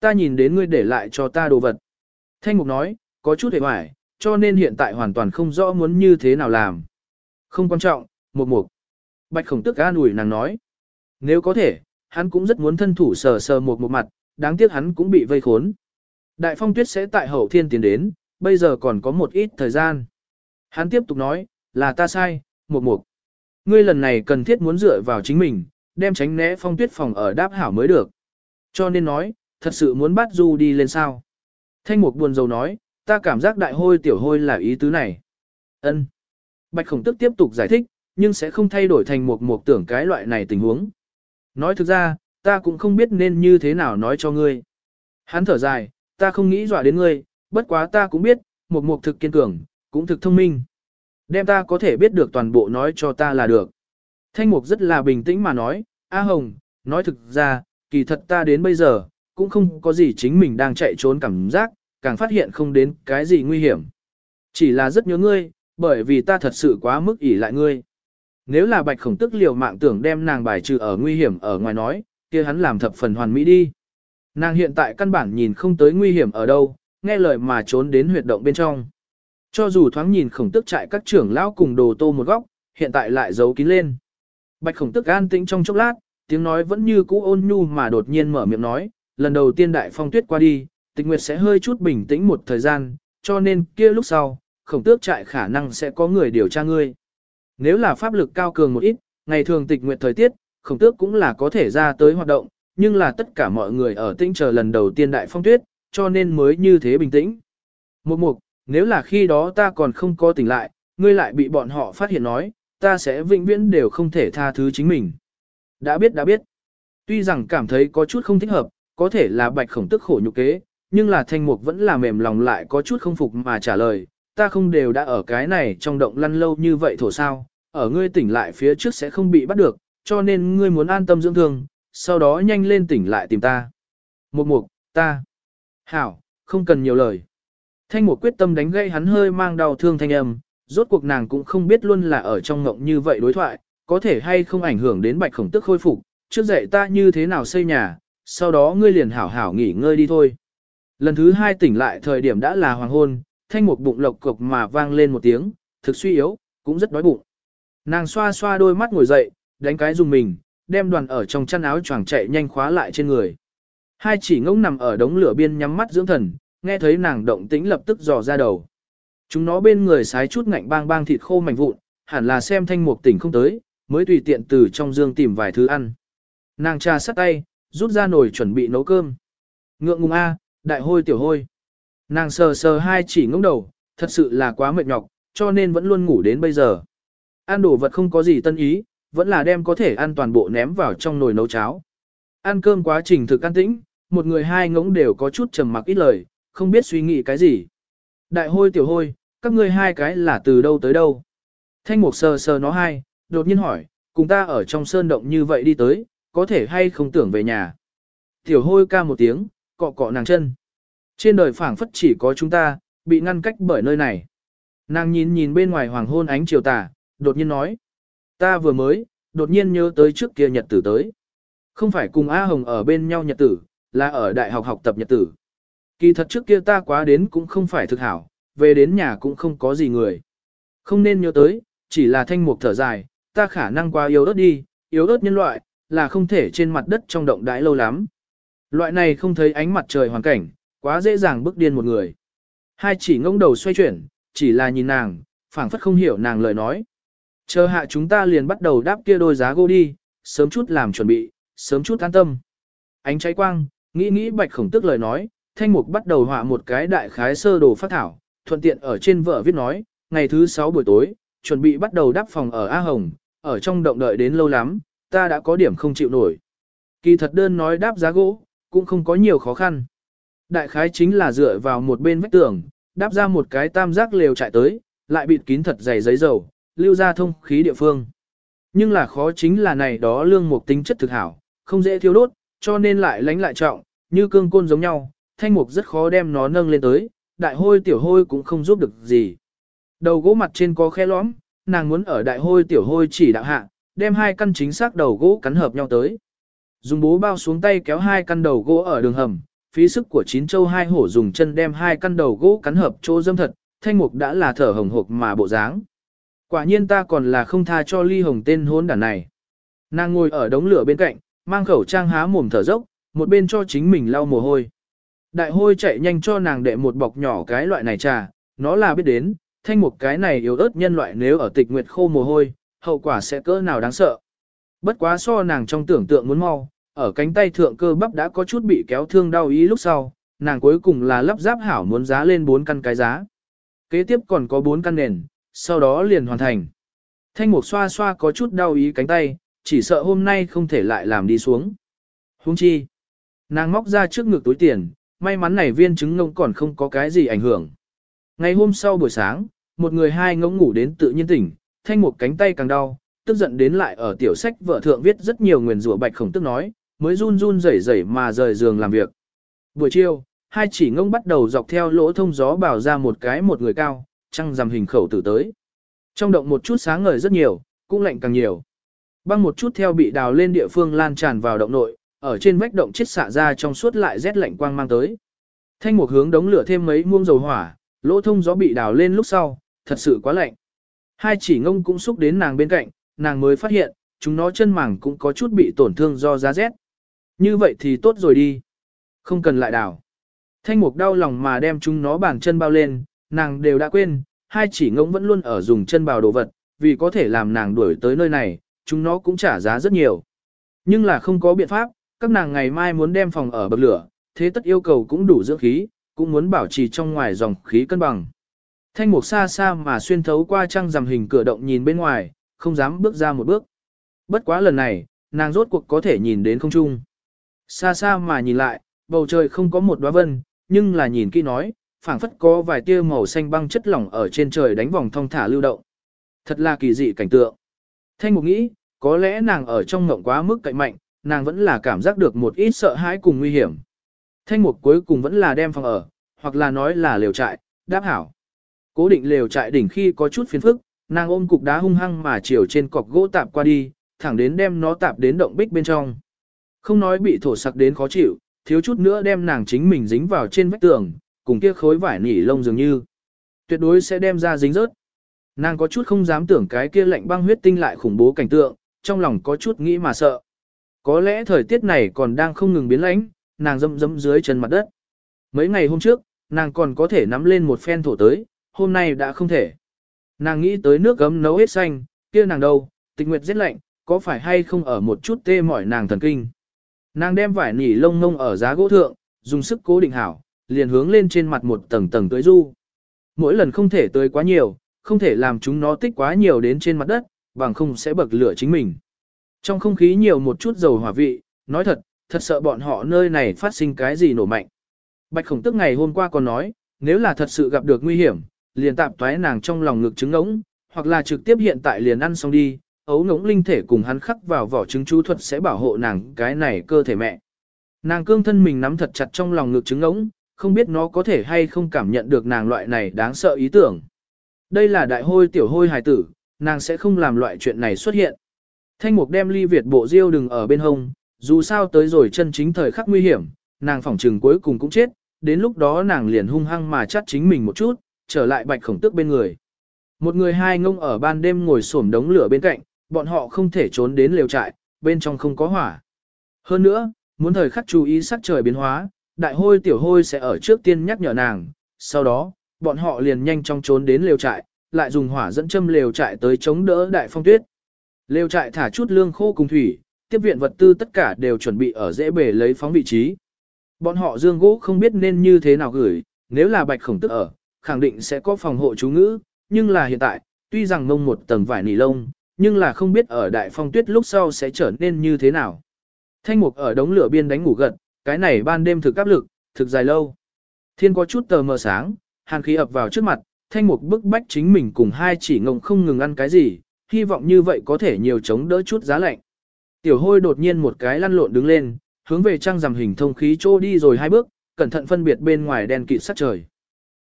ta nhìn đến ngươi để lại cho ta đồ vật. Thanh mục nói, có chút hề hoài, cho nên hiện tại hoàn toàn không rõ muốn như thế nào làm. Không quan trọng, mục mục. Bạch khổng tức an ủi nàng nói. Nếu có thể, hắn cũng rất muốn thân thủ sờ sờ một một mặt, đáng tiếc hắn cũng bị vây khốn. Đại phong tuyết sẽ tại hậu thiên tiến đến, bây giờ còn có một ít thời gian. Hắn tiếp tục nói, là ta sai, một mục. Ngươi lần này cần thiết muốn dựa vào chính mình, đem tránh né phong tuyết phòng ở đáp hảo mới được. Cho nên nói, thật sự muốn bắt du đi lên sao. Thanh mục buồn rầu nói, ta cảm giác đại hôi tiểu hôi là ý tứ này. Ân. Bạch khổng tức tiếp tục giải thích, nhưng sẽ không thay đổi thành một mục tưởng cái loại này tình huống. Nói thực ra, ta cũng không biết nên như thế nào nói cho ngươi. Hắn thở dài, ta không nghĩ dọa đến ngươi, bất quá ta cũng biết, một mục thực kiên cường, cũng thực thông minh. Đem ta có thể biết được toàn bộ nói cho ta là được. Thanh mục rất là bình tĩnh mà nói, A Hồng, nói thực ra, kỳ thật ta đến bây giờ, cũng không có gì chính mình đang chạy trốn cảm giác, càng phát hiện không đến cái gì nguy hiểm. Chỉ là rất nhớ ngươi, bởi vì ta thật sự quá mức ỷ lại ngươi. Nếu là bạch khổng tức liều mạng tưởng đem nàng bài trừ ở nguy hiểm ở ngoài nói, kia hắn làm thập phần hoàn mỹ đi. Nàng hiện tại căn bản nhìn không tới nguy hiểm ở đâu, nghe lời mà trốn đến huyệt động bên trong. Cho dù thoáng nhìn khổng tức trại các trưởng lão cùng đồ tô một góc, hiện tại lại giấu kín lên. Bạch khổng tức an tĩnh trong chốc lát, tiếng nói vẫn như cũ ôn nhu mà đột nhiên mở miệng nói, lần đầu tiên đại phong tuyết qua đi, tịch nguyệt sẽ hơi chút bình tĩnh một thời gian, cho nên kia lúc sau, khổng tước trại khả năng sẽ có người điều tra ngươi. Nếu là pháp lực cao cường một ít, ngày thường tịch nguyệt thời tiết, khổng tước cũng là có thể ra tới hoạt động, nhưng là tất cả mọi người ở tĩnh chờ lần đầu tiên đại phong tuyết, cho nên mới như thế bình tĩnh. Một mục, nếu là khi đó ta còn không có tỉnh lại, ngươi lại bị bọn họ phát hiện nói, ta sẽ vĩnh viễn đều không thể tha thứ chính mình. Đã biết đã biết. Tuy rằng cảm thấy có chút không thích hợp, có thể là bạch khổng tức khổ nhục kế, nhưng là thanh mục vẫn là mềm lòng lại có chút không phục mà trả lời, ta không đều đã ở cái này trong động lăn lâu như vậy thổ sao, ở ngươi tỉnh lại phía trước sẽ không bị bắt được, cho nên ngươi muốn an tâm dưỡng thương, sau đó nhanh lên tỉnh lại tìm ta. Một mục, ta. Hảo, không cần nhiều lời. Thanh mục quyết tâm đánh gây hắn hơi mang đau thương thanh âm, rốt cuộc nàng cũng không biết luôn là ở trong ngộng như vậy đối thoại, có thể hay không ảnh hưởng đến bạch khổng tức khôi phục, trước dạy ta như thế nào xây nhà, sau đó ngươi liền hảo hảo nghỉ ngơi đi thôi. Lần thứ hai tỉnh lại thời điểm đã là hoàng hôn, thanh một bụng lộc cục mà vang lên một tiếng, thực suy yếu, cũng rất đói bụng. Nàng xoa xoa đôi mắt ngồi dậy, đánh cái dùng mình, đem đoàn ở trong chăn áo choàng chạy nhanh khóa lại trên người. Hai chỉ ngỗng nằm ở đống lửa biên nhắm mắt dưỡng thần, nghe thấy nàng động tĩnh lập tức dò ra đầu. Chúng nó bên người sái chút ngạnh bang bang thịt khô mảnh vụn, hẳn là xem thanh mục tỉnh không tới, mới tùy tiện từ trong dương tìm vài thứ ăn. Nàng trà sắt tay, rút ra nồi chuẩn bị nấu cơm. Ngượng ngùng A, đại hôi tiểu hôi. Nàng sờ sờ hai chỉ ngông đầu, thật sự là quá mệt nhọc, cho nên vẫn luôn ngủ đến bây giờ. Ăn đồ vật không có gì tân ý, vẫn là đem có thể ăn toàn bộ ném vào trong nồi nấu cháo. Ăn cơm quá trình thực an tĩnh, một người hai ngỗng đều có chút trầm mặc ít lời, không biết suy nghĩ cái gì. Đại hôi tiểu hôi, các ngươi hai cái là từ đâu tới đâu. Thanh mục sờ sờ nó hai, đột nhiên hỏi, cùng ta ở trong sơn động như vậy đi tới, có thể hay không tưởng về nhà. Tiểu hôi ca một tiếng, cọ cọ nàng chân. Trên đời phảng phất chỉ có chúng ta, bị ngăn cách bởi nơi này. Nàng nhìn nhìn bên ngoài hoàng hôn ánh chiều tà, đột nhiên nói. Ta vừa mới, đột nhiên nhớ tới trước kia nhật tử tới. Không phải cùng A Hồng ở bên nhau nhật tử, là ở đại học học tập nhật tử. Kỳ thật trước kia ta quá đến cũng không phải thực hảo, về đến nhà cũng không có gì người. Không nên nhớ tới, chỉ là thanh mục thở dài, ta khả năng quá yếu ớt đi, yếu ớt nhân loại, là không thể trên mặt đất trong động đãi lâu lắm. Loại này không thấy ánh mặt trời hoàn cảnh, quá dễ dàng bức điên một người. Hai chỉ ngông đầu xoay chuyển, chỉ là nhìn nàng, phảng phất không hiểu nàng lời nói. Chờ hạ chúng ta liền bắt đầu đáp kia đôi giá gỗ đi, sớm chút làm chuẩn bị, sớm chút an tâm. Ánh cháy quang, nghĩ nghĩ bạch khổng tức lời nói, thanh mục bắt đầu họa một cái đại khái sơ đồ phát thảo, thuận tiện ở trên vợ viết nói, ngày thứ sáu buổi tối, chuẩn bị bắt đầu đáp phòng ở A Hồng, ở trong động đợi đến lâu lắm, ta đã có điểm không chịu nổi. Kỳ thật đơn nói đáp giá gỗ, cũng không có nhiều khó khăn. Đại khái chính là dựa vào một bên vách tường, đáp ra một cái tam giác lều chạy tới, lại bịt kín thật dày giấy dầu, lưu ra thông khí địa phương. Nhưng là khó chính là này đó lương mục tính chất thực hảo, không dễ thiêu đốt, cho nên lại lánh lại trọng, như cương côn giống nhau, thanh mục rất khó đem nó nâng lên tới, đại hôi tiểu hôi cũng không giúp được gì. Đầu gỗ mặt trên có khe lõm, nàng muốn ở đại hôi tiểu hôi chỉ đạo hạ, đem hai căn chính xác đầu gỗ cắn hợp nhau tới. Dùng bố bao xuống tay kéo hai căn đầu gỗ ở đường hầm, phí sức của chín châu hai hổ dùng chân đem hai căn đầu gỗ cắn hợp chỗ dâm thật, thanh mục đã là thở hồng hộc mà bộ dáng. Quả nhiên ta còn là không tha cho ly hồng tên hôn đàn này. Nàng ngồi ở đống lửa bên cạnh, mang khẩu trang há mồm thở dốc, một bên cho chính mình lau mồ hôi. Đại hôi chạy nhanh cho nàng đệ một bọc nhỏ cái loại này trà, nó là biết đến, thanh một cái này yếu ớt nhân loại nếu ở tịch nguyệt khô mồ hôi, hậu quả sẽ cỡ nào đáng sợ. Bất quá so nàng trong tưởng tượng muốn mau, ở cánh tay thượng cơ bắp đã có chút bị kéo thương đau ý lúc sau, nàng cuối cùng là lắp ráp hảo muốn giá lên 4 căn cái giá. Kế tiếp còn có 4 căn nền, sau đó liền hoàn thành. Thanh mục xoa xoa có chút đau ý cánh tay, chỉ sợ hôm nay không thể lại làm đi xuống. Hung chi. Nàng móc ra trước ngực túi tiền, may mắn này viên trứng ngông còn không có cái gì ảnh hưởng. Ngày hôm sau buổi sáng, một người hai ngỗng ngủ đến tự nhiên tỉnh, thanh một cánh tay càng đau, tức giận đến lại ở tiểu sách vợ thượng viết rất nhiều nguyền rủa bạch khổng tức nói, mới run run rẩy rẩy mà rời giường làm việc. Buổi chiều, hai chỉ ngông bắt đầu dọc theo lỗ thông gió bảo ra một cái một người cao, trăng rằm hình khẩu tử tới. Trong động một chút sáng ngời rất nhiều, cũng lạnh càng nhiều. Băng một chút theo bị đào lên địa phương lan tràn vào động nội, ở trên vách động chết xạ ra trong suốt lại rét lạnh quang mang tới. Thanh một hướng đống lửa thêm mấy muông dầu hỏa, lỗ thông gió bị đào lên lúc sau, thật sự quá lạnh. Hai chỉ ngông cũng xúc đến nàng bên cạnh, nàng mới phát hiện, chúng nó chân màng cũng có chút bị tổn thương do giá rét. Như vậy thì tốt rồi đi. Không cần lại đào. Thanh mục đau lòng mà đem chúng nó bàn chân bao lên, nàng đều đã quên, hai chỉ ngông vẫn luôn ở dùng chân bào đồ vật, vì có thể làm nàng đuổi tới nơi này, chúng nó cũng trả giá rất nhiều. Nhưng là không có biện pháp, các nàng ngày mai muốn đem phòng ở bậc lửa, thế tất yêu cầu cũng đủ dưỡng khí, cũng muốn bảo trì trong ngoài dòng khí cân bằng. Thanh mục xa xa mà xuyên thấu qua trăng rằm hình cửa động nhìn bên ngoài, không dám bước ra một bước. Bất quá lần này, nàng rốt cuộc có thể nhìn đến không trung. Xa xa mà nhìn lại, bầu trời không có một đóa vân, nhưng là nhìn kỹ nói, phảng phất có vài tia màu xanh băng chất lỏng ở trên trời đánh vòng thong thả lưu động. Thật là kỳ dị cảnh tượng. Thanh mục nghĩ, có lẽ nàng ở trong ngộng quá mức cạnh mạnh, nàng vẫn là cảm giác được một ít sợ hãi cùng nguy hiểm. Thanh mục cuối cùng vẫn là đem phòng ở, hoặc là nói là liều trại, đáp hảo. Cố định lều trại đỉnh khi có chút phiền phức, nàng ôm cục đá hung hăng mà chiều trên cọc gỗ tạp qua đi, thẳng đến đem nó tạp đến động bích bên trong. Không nói bị thổ sặc đến khó chịu, thiếu chút nữa đem nàng chính mình dính vào trên vách tường, cùng kia khối vải nỉ lông dường như. Tuyệt đối sẽ đem ra dính rớt. Nàng có chút không dám tưởng cái kia lạnh băng huyết tinh lại khủng bố cảnh tượng, trong lòng có chút nghĩ mà sợ. Có lẽ thời tiết này còn đang không ngừng biến lãnh, nàng dâm dâm dưới chân mặt đất. Mấy ngày hôm trước, nàng còn có thể nắm lên một phen thổ tới, hôm nay đã không thể. Nàng nghĩ tới nước gấm nấu hết xanh, kia nàng đâu, tịch nguyệt rất lạnh, có phải hay không ở một chút tê mỏi nàng thần kinh. Nàng đem vải nỉ lông ngông ở giá gỗ thượng, dùng sức cố định hảo, liền hướng lên trên mặt một tầng tầng tới du. Mỗi lần không thể tới quá nhiều, không thể làm chúng nó tích quá nhiều đến trên mặt đất, bằng không sẽ bậc lửa chính mình. Trong không khí nhiều một chút dầu hỏa vị, nói thật, thật sợ bọn họ nơi này phát sinh cái gì nổ mạnh. Bạch khổng tức ngày hôm qua còn nói, nếu là thật sự gặp được nguy hiểm, liền tạp toái nàng trong lòng ngực trứng ngỗng, hoặc là trực tiếp hiện tại liền ăn xong đi, ấu ngỗng linh thể cùng hắn khắc vào vỏ trứng chú thuật sẽ bảo hộ nàng cái này cơ thể mẹ. Nàng cương thân mình nắm thật chặt trong lòng ngực trứng ngỗng, không biết nó có thể hay không cảm nhận được nàng loại này đáng sợ ý tưởng. Đây là đại hôi tiểu hôi hài tử, nàng sẽ không làm loại chuyện này xuất hiện. Thanh mục đem ly Việt bộ diêu đừng ở bên hông, dù sao tới rồi chân chính thời khắc nguy hiểm, nàng phỏng trừng cuối cùng cũng chết, đến lúc đó nàng liền hung hăng mà chắt chính mình một chút, trở lại bạch khổng tước bên người. Một người hai ngông ở ban đêm ngồi xổm đống lửa bên cạnh, bọn họ không thể trốn đến lều trại, bên trong không có hỏa. Hơn nữa, muốn thời khắc chú ý sắc trời biến hóa, đại hôi tiểu hôi sẽ ở trước tiên nhắc nhở nàng, sau đó, bọn họ liền nhanh chóng trốn đến lều trại, lại dùng hỏa dẫn châm lều trại tới chống đỡ đại phong tuyết. Lều trại thả chút lương khô cùng thủy, tiếp viện vật tư tất cả đều chuẩn bị ở dễ bể lấy phóng vị trí. Bọn họ dương gỗ không biết nên như thế nào gửi, nếu là bạch khổng tức ở, khẳng định sẽ có phòng hộ chú ngữ, nhưng là hiện tại, tuy rằng mông một tầng vải nỉ lông, nhưng là không biết ở đại phong tuyết lúc sau sẽ trở nên như thế nào. Thanh mục ở đống lửa biên đánh ngủ gật, cái này ban đêm thực áp lực, thực dài lâu. Thiên có chút tờ mờ sáng, hàn khí ập vào trước mặt, thanh mục bức bách chính mình cùng hai chỉ ngông không ngừng ăn cái gì, hy vọng như vậy có thể nhiều chống đỡ chút giá lạnh. Tiểu hôi đột nhiên một cái lăn lộn đứng lên, hướng về trăng rằm hình thông khí trô đi rồi hai bước, cẩn thận phân biệt bên ngoài đen kịt sát trời.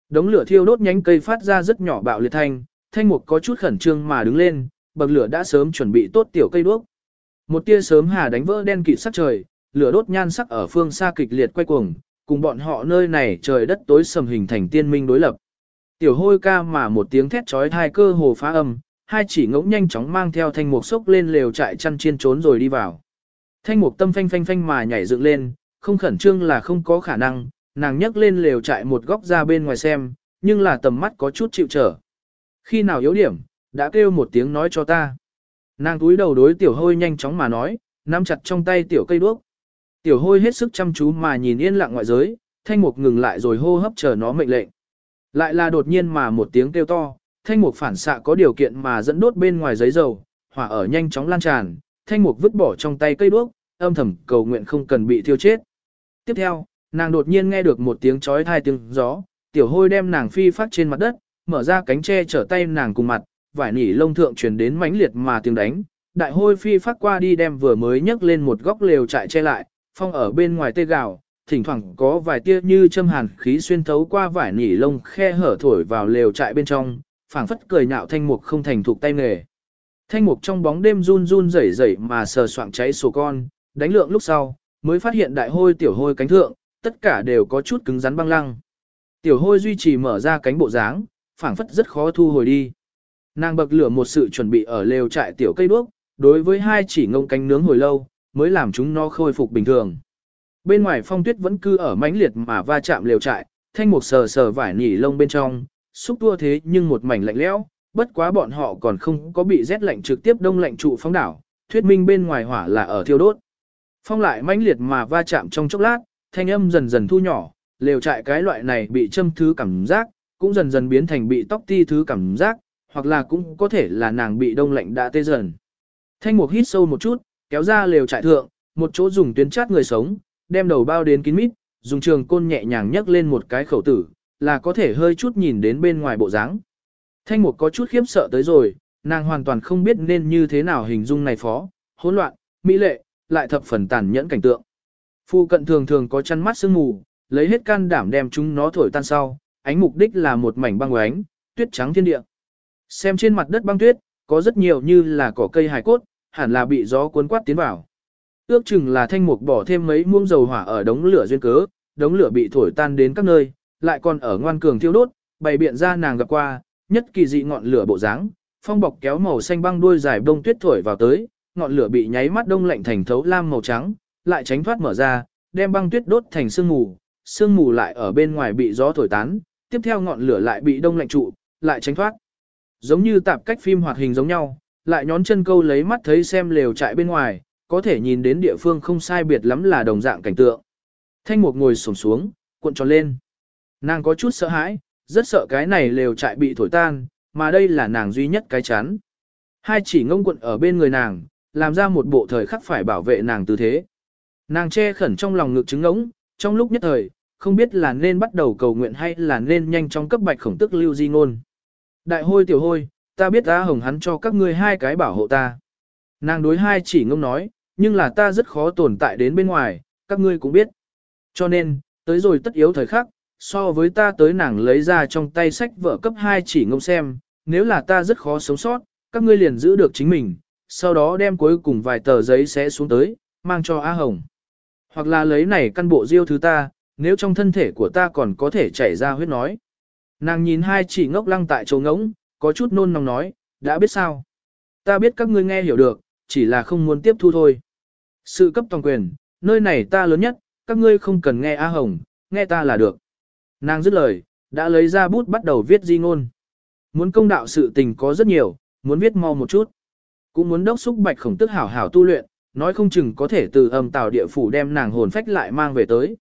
Đống lửa thiêu đốt nhánh cây phát ra rất nhỏ bạo liệt thanh, thanh mục có chút khẩn trương mà đứng lên, bậc lửa đã sớm chuẩn bị tốt tiểu cây đuốc. Một tia sớm hà đánh vỡ đen kịt sắc trời, lửa đốt nhan sắc ở phương xa kịch liệt quay cuồng, cùng bọn họ nơi này trời đất tối sầm hình thành tiên minh đối lập. Tiểu hôi ca mà một tiếng thét trói thai cơ hồ phá âm, hai chỉ ngỗng nhanh chóng mang theo thanh mục sốc lên lều trại chăn chiên trốn rồi đi vào. Thanh mục tâm phanh phanh phanh mà nhảy dựng lên, không khẩn trương là không có khả năng, nàng nhấc lên lều trại một góc ra bên ngoài xem, nhưng là tầm mắt có chút chịu trở. Khi nào yếu điểm, đã kêu một tiếng nói cho ta. Nàng túi đầu đối tiểu hôi nhanh chóng mà nói, nắm chặt trong tay tiểu cây đuốc. Tiểu hôi hết sức chăm chú mà nhìn yên lặng ngoại giới, thanh mục ngừng lại rồi hô hấp chờ nó mệnh lệnh. Lại là đột nhiên mà một tiếng kêu to, thanh mục phản xạ có điều kiện mà dẫn đốt bên ngoài giấy dầu, hỏa ở nhanh chóng lan tràn, thanh mục vứt bỏ trong tay cây đuốc, âm thầm cầu nguyện không cần bị thiêu chết. Tiếp theo, nàng đột nhiên nghe được một tiếng chói thai tiếng gió, tiểu hôi đem nàng phi phát trên mặt đất, mở ra cánh che trở tay nàng cùng mặt, vải nỉ lông thượng truyền đến mãnh liệt mà tiếng đánh. Đại hôi phi phát qua đi đem vừa mới nhấc lên một góc lều trại che lại, phong ở bên ngoài tê gạo, thỉnh thoảng có vài tia như châm hàn khí xuyên thấu qua vải nỉ lông khe hở thổi vào lều trại bên trong, phảng phất cười nhạo thanh mục không thành thục tay nghề. Thanh mục trong bóng đêm run run rẩy rẩy mà sờ soạng cháy sổ con, đánh lượng lúc sau, mới phát hiện đại hôi tiểu hôi cánh thượng, tất cả đều có chút cứng rắn băng lăng. Tiểu hôi duy trì mở ra cánh bộ dáng, phảng phất rất khó thu hồi đi. Nàng bậc lửa một sự chuẩn bị ở lều trại tiểu cây đuốc, đối với hai chỉ ngông cánh nướng hồi lâu, mới làm chúng nó khôi phục bình thường. Bên ngoài phong tuyết vẫn cứ ở mãnh liệt mà va chạm lều trại, thanh mục sờ sờ vải nỉ lông bên trong, xúc tua thế nhưng một mảnh lạnh lẽo, bất quá bọn họ còn không có bị rét lạnh trực tiếp đông lạnh trụ phong đảo, thuyết minh bên ngoài hỏa là ở thiêu đốt. Phong lại mãnh liệt mà va chạm trong chốc lát, thanh âm dần dần thu nhỏ, lều trại cái loại này bị châm thứ cảm giác, cũng dần dần biến thành bị tóc ti thứ cảm giác, hoặc là cũng có thể là nàng bị đông lạnh đã tê dần. Thanh mục hít sâu một chút, kéo ra lều trại thượng, một chỗ dùng tuyến chát người sống, đem đầu bao đến kín mít, dùng trường côn nhẹ nhàng nhấc lên một cái khẩu tử, là có thể hơi chút nhìn đến bên ngoài bộ dáng. Thanh mục có chút khiếp sợ tới rồi, nàng hoàn toàn không biết nên như thế nào hình dung này phó, hỗn loạn, mỹ lệ, lại thập phần tàn nhẫn cảnh tượng. Phu cận thường thường có chăn mắt sương mù, lấy hết can đảm đem chúng nó thổi tan sau, ánh mục đích là một mảnh băng ánh, tuyết trắng thiên địa. Xem trên mặt đất băng tuyết, có rất nhiều như là cỏ cây hài cốt, hẳn là bị gió cuốn quát tiến vào. Ước chừng là thanh mục bỏ thêm mấy muỗng dầu hỏa ở đống lửa duyên cớ, đống lửa bị thổi tan đến các nơi, lại còn ở ngoan cường thiêu đốt, bày biện ra nàng gặp qua, nhất kỳ dị ngọn lửa bộ dáng, phong bọc kéo màu xanh băng đuôi dài bông tuyết thổi vào tới, ngọn lửa bị nháy mắt đông lạnh thành thấu lam màu trắng, lại tránh thoát mở ra, đem băng tuyết đốt thành sương mù, sương mù lại ở bên ngoài bị gió thổi tán, tiếp theo ngọn lửa lại bị đông lạnh trụ, lại tránh thoát. Giống như tạp cách phim hoạt hình giống nhau, lại nhón chân câu lấy mắt thấy xem lều trại bên ngoài, có thể nhìn đến địa phương không sai biệt lắm là đồng dạng cảnh tượng. Thanh Mục ngồi xổm xuống, cuộn tròn lên. Nàng có chút sợ hãi, rất sợ cái này lều trại bị thổi tan, mà đây là nàng duy nhất cái chắn. Hai chỉ ngông quận ở bên người nàng, làm ra một bộ thời khắc phải bảo vệ nàng tư thế. Nàng che khẩn trong lòng ngực trứng ngỗng, trong lúc nhất thời, không biết là nên bắt đầu cầu nguyện hay là nên nhanh chóng cấp bạch khổng tức lưu di ngôn. Đại hôi tiểu hôi, ta biết ta hồng hắn cho các ngươi hai cái bảo hộ ta. Nàng đối hai chỉ ngông nói, nhưng là ta rất khó tồn tại đến bên ngoài, các ngươi cũng biết. Cho nên, tới rồi tất yếu thời khắc, so với ta tới nàng lấy ra trong tay sách vợ cấp hai chỉ ngông xem, nếu là ta rất khó sống sót, các ngươi liền giữ được chính mình, sau đó đem cuối cùng vài tờ giấy sẽ xuống tới, mang cho A Hồng. Hoặc là lấy này căn bộ diêu thứ ta, nếu trong thân thể của ta còn có thể chảy ra huyết nói. Nàng nhìn hai chỉ ngốc lăng tại chỗ ngỗng, có chút nôn nóng nói, đã biết sao. Ta biết các ngươi nghe hiểu được, chỉ là không muốn tiếp thu thôi. Sự cấp toàn quyền, nơi này ta lớn nhất, các ngươi không cần nghe A Hồng, nghe ta là được. Nàng dứt lời, đã lấy ra bút bắt đầu viết di ngôn. Muốn công đạo sự tình có rất nhiều, muốn viết mau một chút. Cũng muốn đốc xúc bạch khổng tức hảo hảo tu luyện, nói không chừng có thể từ âm tào địa phủ đem nàng hồn phách lại mang về tới.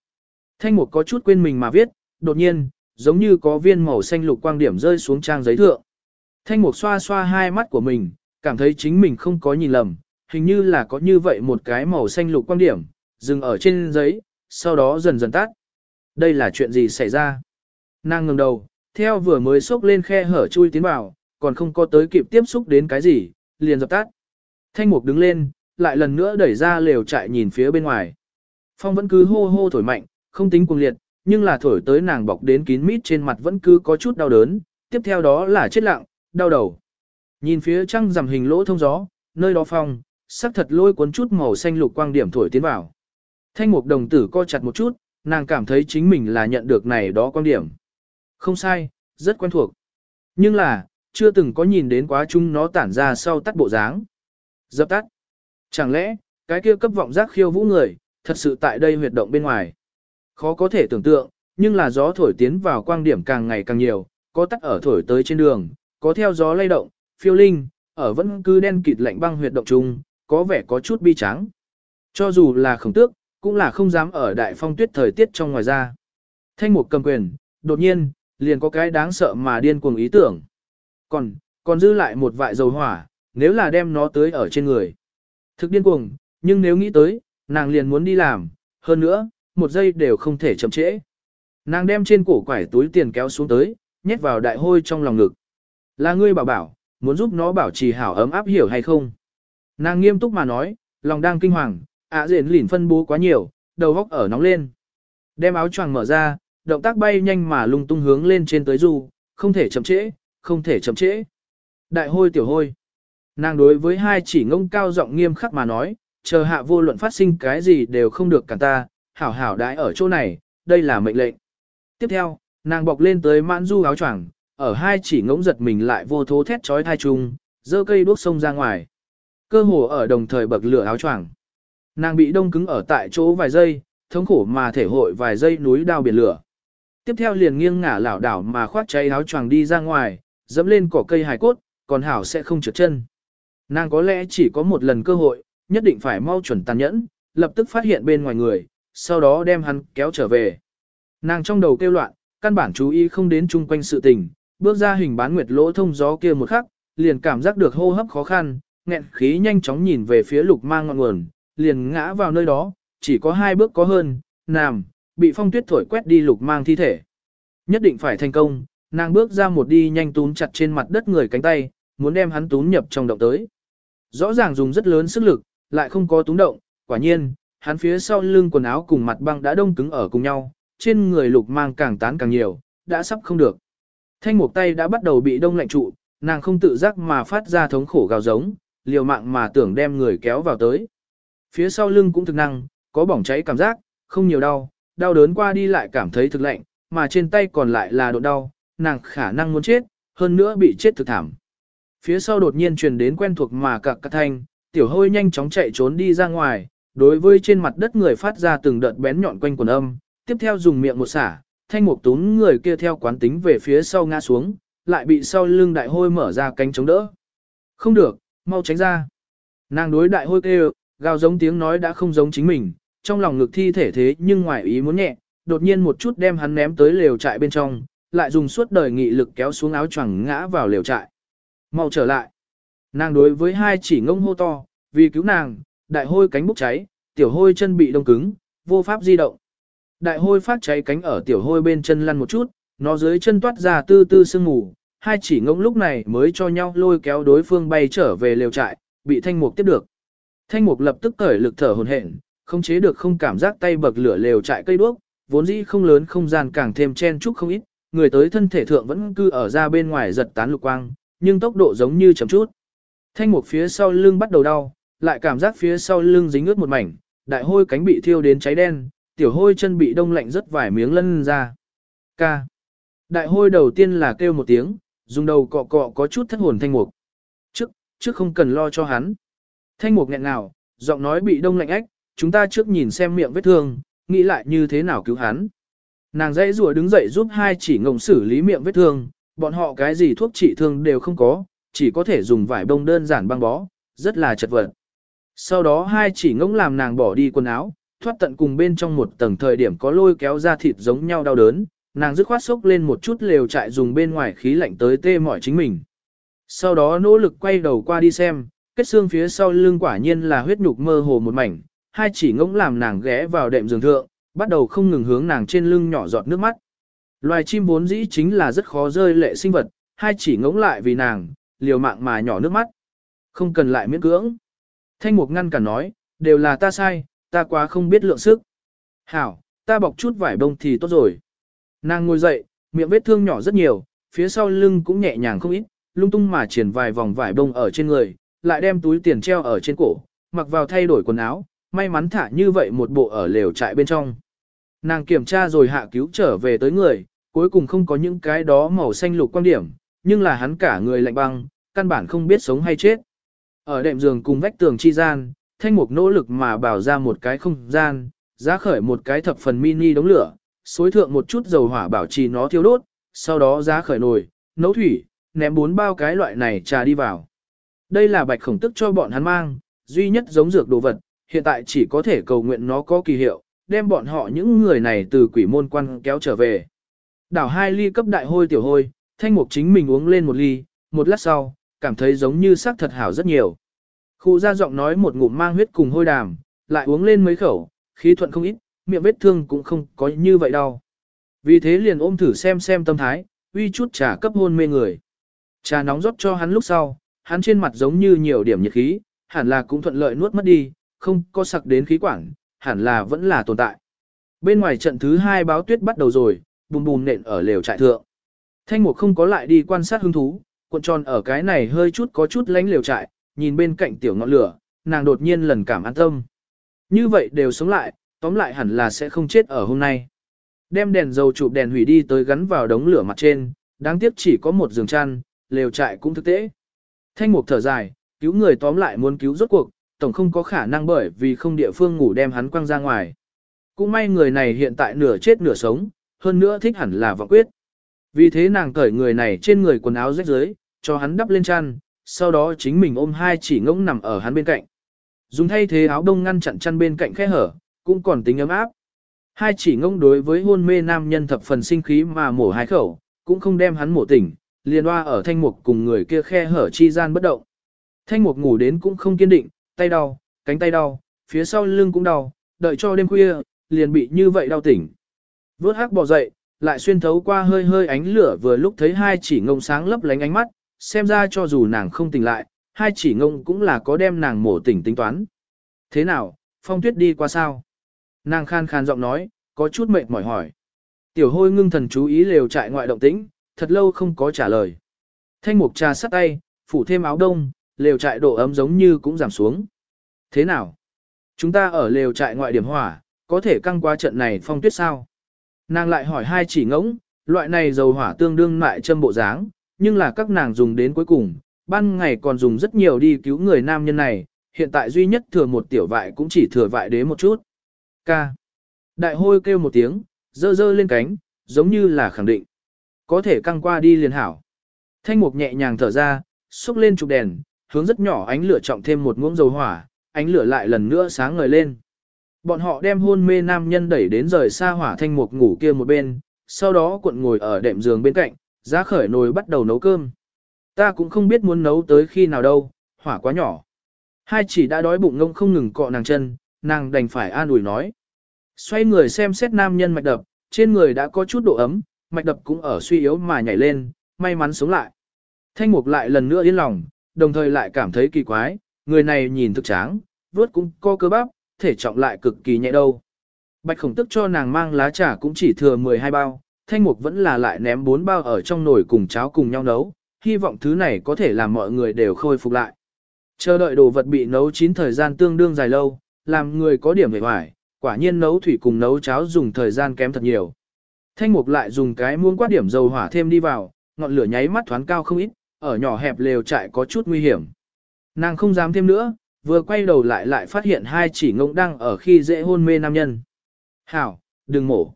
Thanh mục có chút quên mình mà viết, đột nhiên, giống như có viên màu xanh lục quang điểm rơi xuống trang giấy thượng. Thanh mục xoa xoa hai mắt của mình, cảm thấy chính mình không có nhìn lầm, hình như là có như vậy một cái màu xanh lục quang điểm, dừng ở trên giấy, sau đó dần dần tắt. Đây là chuyện gì xảy ra? Nàng ngừng đầu, theo vừa mới xốc lên khe hở chui tiến vào, còn không có tới kịp tiếp xúc đến cái gì, liền dập tắt. Thanh mục đứng lên, lại lần nữa đẩy ra lều trại nhìn phía bên ngoài. Phong vẫn cứ hô hô thổi mạnh, không tính cuồng liệt, nhưng là thổi tới nàng bọc đến kín mít trên mặt vẫn cứ có chút đau đớn, tiếp theo đó là chết lặng, đau đầu. Nhìn phía trăng rằm hình lỗ thông gió, nơi đó phong, sắc thật lôi cuốn chút màu xanh lục quang điểm thổi tiến vào. Thanh mục đồng tử co chặt một chút, nàng cảm thấy chính mình là nhận được này đó quan điểm. Không sai, rất quen thuộc. Nhưng là, chưa từng có nhìn đến quá chúng nó tản ra sau tắt bộ dáng. Dập tắt. Chẳng lẽ, cái kia cấp vọng giác khiêu vũ người, thật sự tại đây huyệt động bên ngoài. Khó có thể tưởng tượng, nhưng là gió thổi tiến vào quang điểm càng ngày càng nhiều, có tắt ở thổi tới trên đường, có theo gió lay động, phiêu linh, ở vẫn cứ đen kịt lạnh băng huyệt động chung, có vẻ có chút bi trắng. Cho dù là khổng tước, cũng là không dám ở đại phong tuyết thời tiết trong ngoài ra. Thanh mục cầm quyền, đột nhiên, liền có cái đáng sợ mà điên cuồng ý tưởng. Còn, còn dư lại một vại dầu hỏa, nếu là đem nó tới ở trên người. Thực điên cuồng, nhưng nếu nghĩ tới, nàng liền muốn đi làm, hơn nữa, một giây đều không thể chậm trễ. Nàng đem trên cổ quải túi tiền kéo xuống tới, nhét vào đại hôi trong lòng ngực. Là ngươi bảo bảo, muốn giúp nó bảo trì hảo ấm áp hiểu hay không? Nàng nghiêm túc mà nói, lòng đang kinh hoàng, ạ à diện lỉn phân bố quá nhiều, đầu góc ở nóng lên. Đem áo choàng mở ra, động tác bay nhanh mà lung tung hướng lên trên tới du, không thể chậm trễ, không thể chậm trễ. Đại hôi tiểu hôi. Nàng đối với hai chỉ ngông cao giọng nghiêm khắc mà nói, chờ hạ vô luận phát sinh cái gì đều không được cản ta, hảo hảo đãi ở chỗ này, đây là mệnh lệnh. Tiếp theo, nàng bọc lên tới mãn du áo choàng, ở hai chỉ ngỗng giật mình lại vô thố thét trói thai chung, dơ cây đuốc sông ra ngoài. Cơ hồ ở đồng thời bậc lửa áo choàng. Nàng bị đông cứng ở tại chỗ vài giây, thống khổ mà thể hội vài giây núi đao biển lửa. Tiếp theo liền nghiêng ngả lảo đảo mà khoác cháy áo choàng đi ra ngoài, dẫm lên cỏ cây hài cốt, còn hảo sẽ không trượt chân. Nàng có lẽ chỉ có một lần cơ hội, nhất định phải mau chuẩn tàn nhẫn, lập tức phát hiện bên ngoài người, sau đó đem hắn kéo trở về. Nàng trong đầu kêu loạn, căn bản chú ý không đến chung quanh sự tình, bước ra hình bán nguyệt lỗ thông gió kia một khắc, liền cảm giác được hô hấp khó khăn, nghẹn khí nhanh chóng nhìn về phía lục mang ngọn nguồn, liền ngã vào nơi đó, chỉ có hai bước có hơn, nằm, bị phong tuyết thổi quét đi lục mang thi thể. Nhất định phải thành công, nàng bước ra một đi nhanh túm chặt trên mặt đất người cánh tay, muốn đem hắn túm nhập trong động tới. Rõ ràng dùng rất lớn sức lực, lại không có túng động, quả nhiên, hắn phía sau lưng quần áo cùng mặt băng đã đông cứng ở cùng nhau, trên người lục mang càng tán càng nhiều, đã sắp không được. Thanh mục tay đã bắt đầu bị đông lạnh trụ, nàng không tự giác mà phát ra thống khổ gào giống, liều mạng mà tưởng đem người kéo vào tới. Phía sau lưng cũng thực năng, có bỏng cháy cảm giác, không nhiều đau, đau đớn qua đi lại cảm thấy thực lạnh, mà trên tay còn lại là độ đau, nàng khả năng muốn chết, hơn nữa bị chết thực thảm. Phía sau đột nhiên truyền đến quen thuộc mà cạc cạc thanh, tiểu hôi nhanh chóng chạy trốn đi ra ngoài, đối với trên mặt đất người phát ra từng đợt bén nhọn quanh quần âm, tiếp theo dùng miệng một xả, thanh mục tún người kia theo quán tính về phía sau ngã xuống, lại bị sau lưng đại hôi mở ra cánh chống đỡ. Không được, mau tránh ra. Nàng đối đại hôi kêu, gào giống tiếng nói đã không giống chính mình, trong lòng ngực thi thể thế nhưng ngoài ý muốn nhẹ, đột nhiên một chút đem hắn ném tới lều trại bên trong, lại dùng suốt đời nghị lực kéo xuống áo choàng ngã vào lều trại. Mau trở lại. Nàng đối với hai chỉ ngông hô to, vì cứu nàng, đại hôi cánh bốc cháy, tiểu hôi chân bị đông cứng, vô pháp di động. Đại hôi phát cháy cánh ở tiểu hôi bên chân lăn một chút, nó dưới chân toát ra tư tư sương mù, hai chỉ ngông lúc này mới cho nhau lôi kéo đối phương bay trở về lều trại, bị thanh mục tiếp được. Thanh mục lập tức cởi lực thở hồn hển, không chế được không cảm giác tay bậc lửa lều trại cây đuốc, vốn dĩ không lớn không gian càng thêm chen chúc không ít, người tới thân thể thượng vẫn cư ở ra bên ngoài giật tán lục quang, nhưng tốc độ giống như chậm chút. Thanh mục phía sau lưng bắt đầu đau, lại cảm giác phía sau lưng dính ướt một mảnh, đại hôi cánh bị thiêu đến cháy đen, tiểu hôi chân bị đông lạnh rất vài miếng lân ra. Ca. Đại hôi đầu tiên là kêu một tiếng, dùng đầu cọ cọ có chút thất hồn thanh mục. Trước, trước không cần lo cho hắn. Thanh mục nghẹn nào, giọng nói bị đông lạnh ách, chúng ta trước nhìn xem miệng vết thương, nghĩ lại như thế nào cứu hắn. Nàng dãy rùa đứng dậy giúp hai chỉ ngồng xử lý miệng vết thương, bọn họ cái gì thuốc trị thương đều không có, chỉ có thể dùng vải bông đơn giản băng bó, rất là chật vật. Sau đó hai chỉ ngỗng làm nàng bỏ đi quần áo, thoát tận cùng bên trong một tầng thời điểm có lôi kéo ra thịt giống nhau đau đớn, nàng dứt khoát sốc lên một chút lều trại dùng bên ngoài khí lạnh tới tê mỏi chính mình. Sau đó nỗ lực quay đầu qua đi xem, kết xương phía sau lưng quả nhiên là huyết nhục mơ hồ một mảnh, hai chỉ ngỗng làm nàng ghé vào đệm giường thượng, bắt đầu không ngừng hướng nàng trên lưng nhỏ giọt nước mắt. Loài chim vốn dĩ chính là rất khó rơi lệ sinh vật, hai chỉ ngỗng lại vì nàng, liều mạng mà nhỏ nước mắt. Không cần lại miễn cưỡng. Thanh mục ngăn cả nói, đều là ta sai, ta quá không biết lượng sức. Hảo, ta bọc chút vải bông thì tốt rồi. Nàng ngồi dậy, miệng vết thương nhỏ rất nhiều, phía sau lưng cũng nhẹ nhàng không ít, lung tung mà triển vài vòng vải bông ở trên người, lại đem túi tiền treo ở trên cổ, mặc vào thay đổi quần áo, may mắn thả như vậy một bộ ở lều trại bên trong. Nàng kiểm tra rồi hạ cứu trở về tới người, cuối cùng không có những cái đó màu xanh lục quan điểm, nhưng là hắn cả người lạnh băng, căn bản không biết sống hay chết. Ở đệm giường cùng vách tường chi gian, thanh mục nỗ lực mà bảo ra một cái không gian, giá khởi một cái thập phần mini đống lửa, xối thượng một chút dầu hỏa bảo trì nó thiêu đốt, sau đó giá khởi nồi, nấu thủy, ném bốn bao cái loại này trà đi vào. Đây là bạch khổng tức cho bọn hắn mang, duy nhất giống dược đồ vật, hiện tại chỉ có thể cầu nguyện nó có kỳ hiệu, đem bọn họ những người này từ quỷ môn quan kéo trở về. Đảo hai ly cấp đại hôi tiểu hôi, thanh mục chính mình uống lên một ly, một lát sau, cảm thấy giống như sắc thật hảo rất nhiều. Khu ra giọng nói một ngụm mang huyết cùng hôi đàm, lại uống lên mấy khẩu, khí thuận không ít, miệng vết thương cũng không có như vậy đâu. Vì thế liền ôm thử xem xem tâm thái, uy chút trà cấp hôn mê người. Trà nóng rót cho hắn lúc sau, hắn trên mặt giống như nhiều điểm nhiệt khí, hẳn là cũng thuận lợi nuốt mất đi, không có sặc đến khí quản, hẳn là vẫn là tồn tại. Bên ngoài trận thứ hai báo tuyết bắt đầu rồi, bùm bùm nện ở lều trại thượng. Thanh mục không có lại đi quan sát hứng thú, cuộn tròn ở cái này hơi chút có chút lánh lều trại, nhìn bên cạnh tiểu ngọn lửa, nàng đột nhiên lần cảm an tâm. Như vậy đều sống lại, tóm lại hẳn là sẽ không chết ở hôm nay. Đem đèn dầu chụp đèn hủy đi tới gắn vào đống lửa mặt trên, đáng tiếc chỉ có một giường chăn, lều trại cũng thực tế. Thanh mục thở dài, cứu người tóm lại muốn cứu rốt cuộc, tổng không có khả năng bởi vì không địa phương ngủ đem hắn quăng ra ngoài. Cũng may người này hiện tại nửa chết nửa sống, hơn nữa thích hẳn là vọng quyết. Vì thế nàng cởi người này trên người quần áo rách rưới, cho hắn đắp lên chăn, sau đó chính mình ôm hai chỉ ngỗng nằm ở hắn bên cạnh. Dùng thay thế áo đông ngăn chặn chăn bên cạnh khe hở, cũng còn tính ấm áp. Hai chỉ ngỗng đối với hôn mê nam nhân thập phần sinh khí mà mổ hai khẩu, cũng không đem hắn mổ tỉnh, liền hoa ở thanh mục cùng người kia khe hở chi gian bất động. Thanh mục ngủ đến cũng không kiên định, tay đau, cánh tay đau, phía sau lưng cũng đau, đợi cho đêm khuya, liền bị như vậy đau tỉnh. Vớt hắc bò dậy, lại xuyên thấu qua hơi hơi ánh lửa vừa lúc thấy hai chỉ ngông sáng lấp lánh ánh mắt, xem ra cho dù nàng không tỉnh lại, hai chỉ ngông cũng là có đem nàng mổ tỉnh tính toán. Thế nào, phong tuyết đi qua sao? Nàng khan khan giọng nói, có chút mệt mỏi hỏi. Tiểu hôi ngưng thần chú ý lều trại ngoại động tĩnh, thật lâu không có trả lời. Thanh mục trà sắt tay, phủ thêm áo đông, lều trại độ ấm giống như cũng giảm xuống. Thế nào? Chúng ta ở lều trại ngoại điểm hỏa, có thể căng qua trận này phong tuyết sao? Nàng lại hỏi hai chỉ ngỗng, loại này dầu hỏa tương đương mại châm bộ dáng, nhưng là các nàng dùng đến cuối cùng, ban ngày còn dùng rất nhiều đi cứu người nam nhân này, hiện tại duy nhất thừa một tiểu vại cũng chỉ thừa vại đế một chút. Ca. Đại hôi kêu một tiếng, dơ dơ lên cánh, giống như là khẳng định. Có thể căng qua đi liền hảo. Thanh mục nhẹ nhàng thở ra, xúc lên chụp đèn, hướng rất nhỏ ánh lửa trọng thêm một muỗng dầu hỏa, ánh lửa lại lần nữa sáng ngời lên. Bọn họ đem hôn mê nam nhân đẩy đến rời xa hỏa thanh mục ngủ kia một bên, sau đó cuộn ngồi ở đệm giường bên cạnh, giá khởi nồi bắt đầu nấu cơm. Ta cũng không biết muốn nấu tới khi nào đâu, hỏa quá nhỏ. Hai chỉ đã đói bụng ngông không ngừng cọ nàng chân, nàng đành phải an ủi nói. Xoay người xem xét nam nhân mạch đập, trên người đã có chút độ ấm, mạch đập cũng ở suy yếu mà nhảy lên, may mắn sống lại. Thanh mục lại lần nữa yên lòng, đồng thời lại cảm thấy kỳ quái, người này nhìn thực tráng, vớt cũng co cơ bắp, thể trọng lại cực kỳ nhẹ đâu. Bạch khổng tức cho nàng mang lá trà cũng chỉ thừa 12 bao, thanh mục vẫn là lại ném 4 bao ở trong nồi cùng cháo cùng nhau nấu, hy vọng thứ này có thể làm mọi người đều khôi phục lại. Chờ đợi đồ vật bị nấu chín thời gian tương đương dài lâu, làm người có điểm hề hoài, quả nhiên nấu thủy cùng nấu cháo dùng thời gian kém thật nhiều. Thanh mục lại dùng cái muôn quát điểm dầu hỏa thêm đi vào, ngọn lửa nháy mắt thoáng cao không ít, ở nhỏ hẹp lều trại có chút nguy hiểm. Nàng không dám thêm nữa, vừa quay đầu lại lại phát hiện hai chỉ ngỗng đang ở khi dễ hôn mê nam nhân. Hảo, đừng mổ.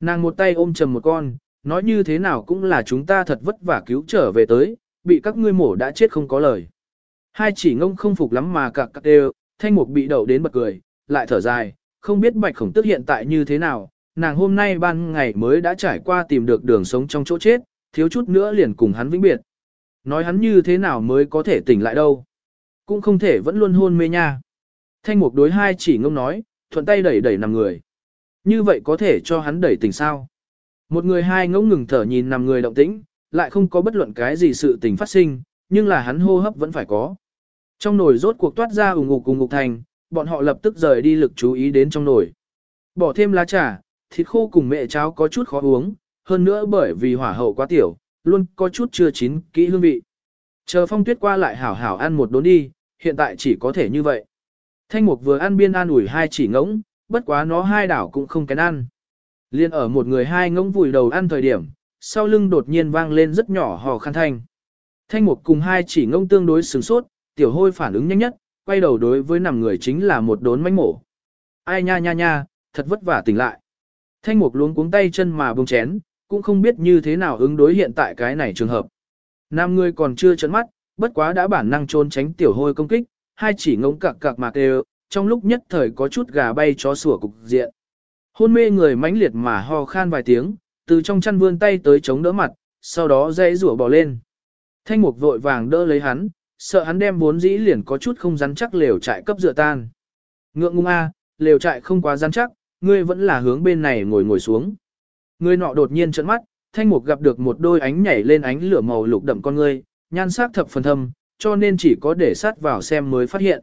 Nàng một tay ôm chầm một con, nói như thế nào cũng là chúng ta thật vất vả cứu trở về tới, bị các ngươi mổ đã chết không có lời. Hai chỉ ngông không phục lắm mà cạc cạc đều, thanh mục bị đậu đến bật cười, lại thở dài, không biết bạch khổng tức hiện tại như thế nào, nàng hôm nay ban ngày mới đã trải qua tìm được đường sống trong chỗ chết, thiếu chút nữa liền cùng hắn vĩnh biệt. Nói hắn như thế nào mới có thể tỉnh lại đâu. Cũng không thể vẫn luôn hôn mê nha. Thanh mục đối hai chỉ ngông nói, thuận tay đẩy đẩy nằm người. Như vậy có thể cho hắn đẩy tỉnh sao? Một người hai ngỗng ngừng thở nhìn nằm người động tĩnh, lại không có bất luận cái gì sự tình phát sinh, nhưng là hắn hô hấp vẫn phải có. Trong nồi rốt cuộc toát ra ủng ngục cùng ngục thành, bọn họ lập tức rời đi lực chú ý đến trong nồi. Bỏ thêm lá trà, thịt khô cùng mẹ cháo có chút khó uống, hơn nữa bởi vì hỏa hậu quá tiểu, luôn có chút chưa chín kỹ hương vị. Chờ phong tuyết qua lại hảo hảo ăn một đốn đi, hiện tại chỉ có thể như vậy. Thanh mục vừa ăn biên an ủi hai chỉ ngỗng, bất quá nó hai đảo cũng không kén ăn. Liên ở một người hai ngỗng vùi đầu ăn thời điểm, sau lưng đột nhiên vang lên rất nhỏ hò khăn thanh. Thanh mục cùng hai chỉ ngông tương đối sừng sốt, tiểu hôi phản ứng nhanh nhất, quay đầu đối với nằm người chính là một đốn mánh mổ. Ai nha nha nha, thật vất vả tỉnh lại. Thanh mục luống cuống tay chân mà bông chén, cũng không biết như thế nào ứng đối hiện tại cái này trường hợp. Nam người còn chưa chấn mắt, bất quá đã bản năng trốn tránh tiểu hôi công kích, hai chỉ ngống cặc cặc mà đều trong lúc nhất thời có chút gà bay chó sủa cục diện. Hôn mê người mãnh liệt mà ho khan vài tiếng, từ trong chăn vươn tay tới chống đỡ mặt, sau đó dây rủa bỏ lên. Thanh mục vội vàng đỡ lấy hắn, sợ hắn đem vốn dĩ liền có chút không rắn chắc lều trại cấp dựa tan. Ngượng ngung a, lều trại không quá rắn chắc, ngươi vẫn là hướng bên này ngồi ngồi xuống. Người nọ đột nhiên trợn mắt, thanh mục gặp được một đôi ánh nhảy lên ánh lửa màu lục đậm con ngươi, nhan sắc thập phần thâm, cho nên chỉ có để sát vào xem mới phát hiện.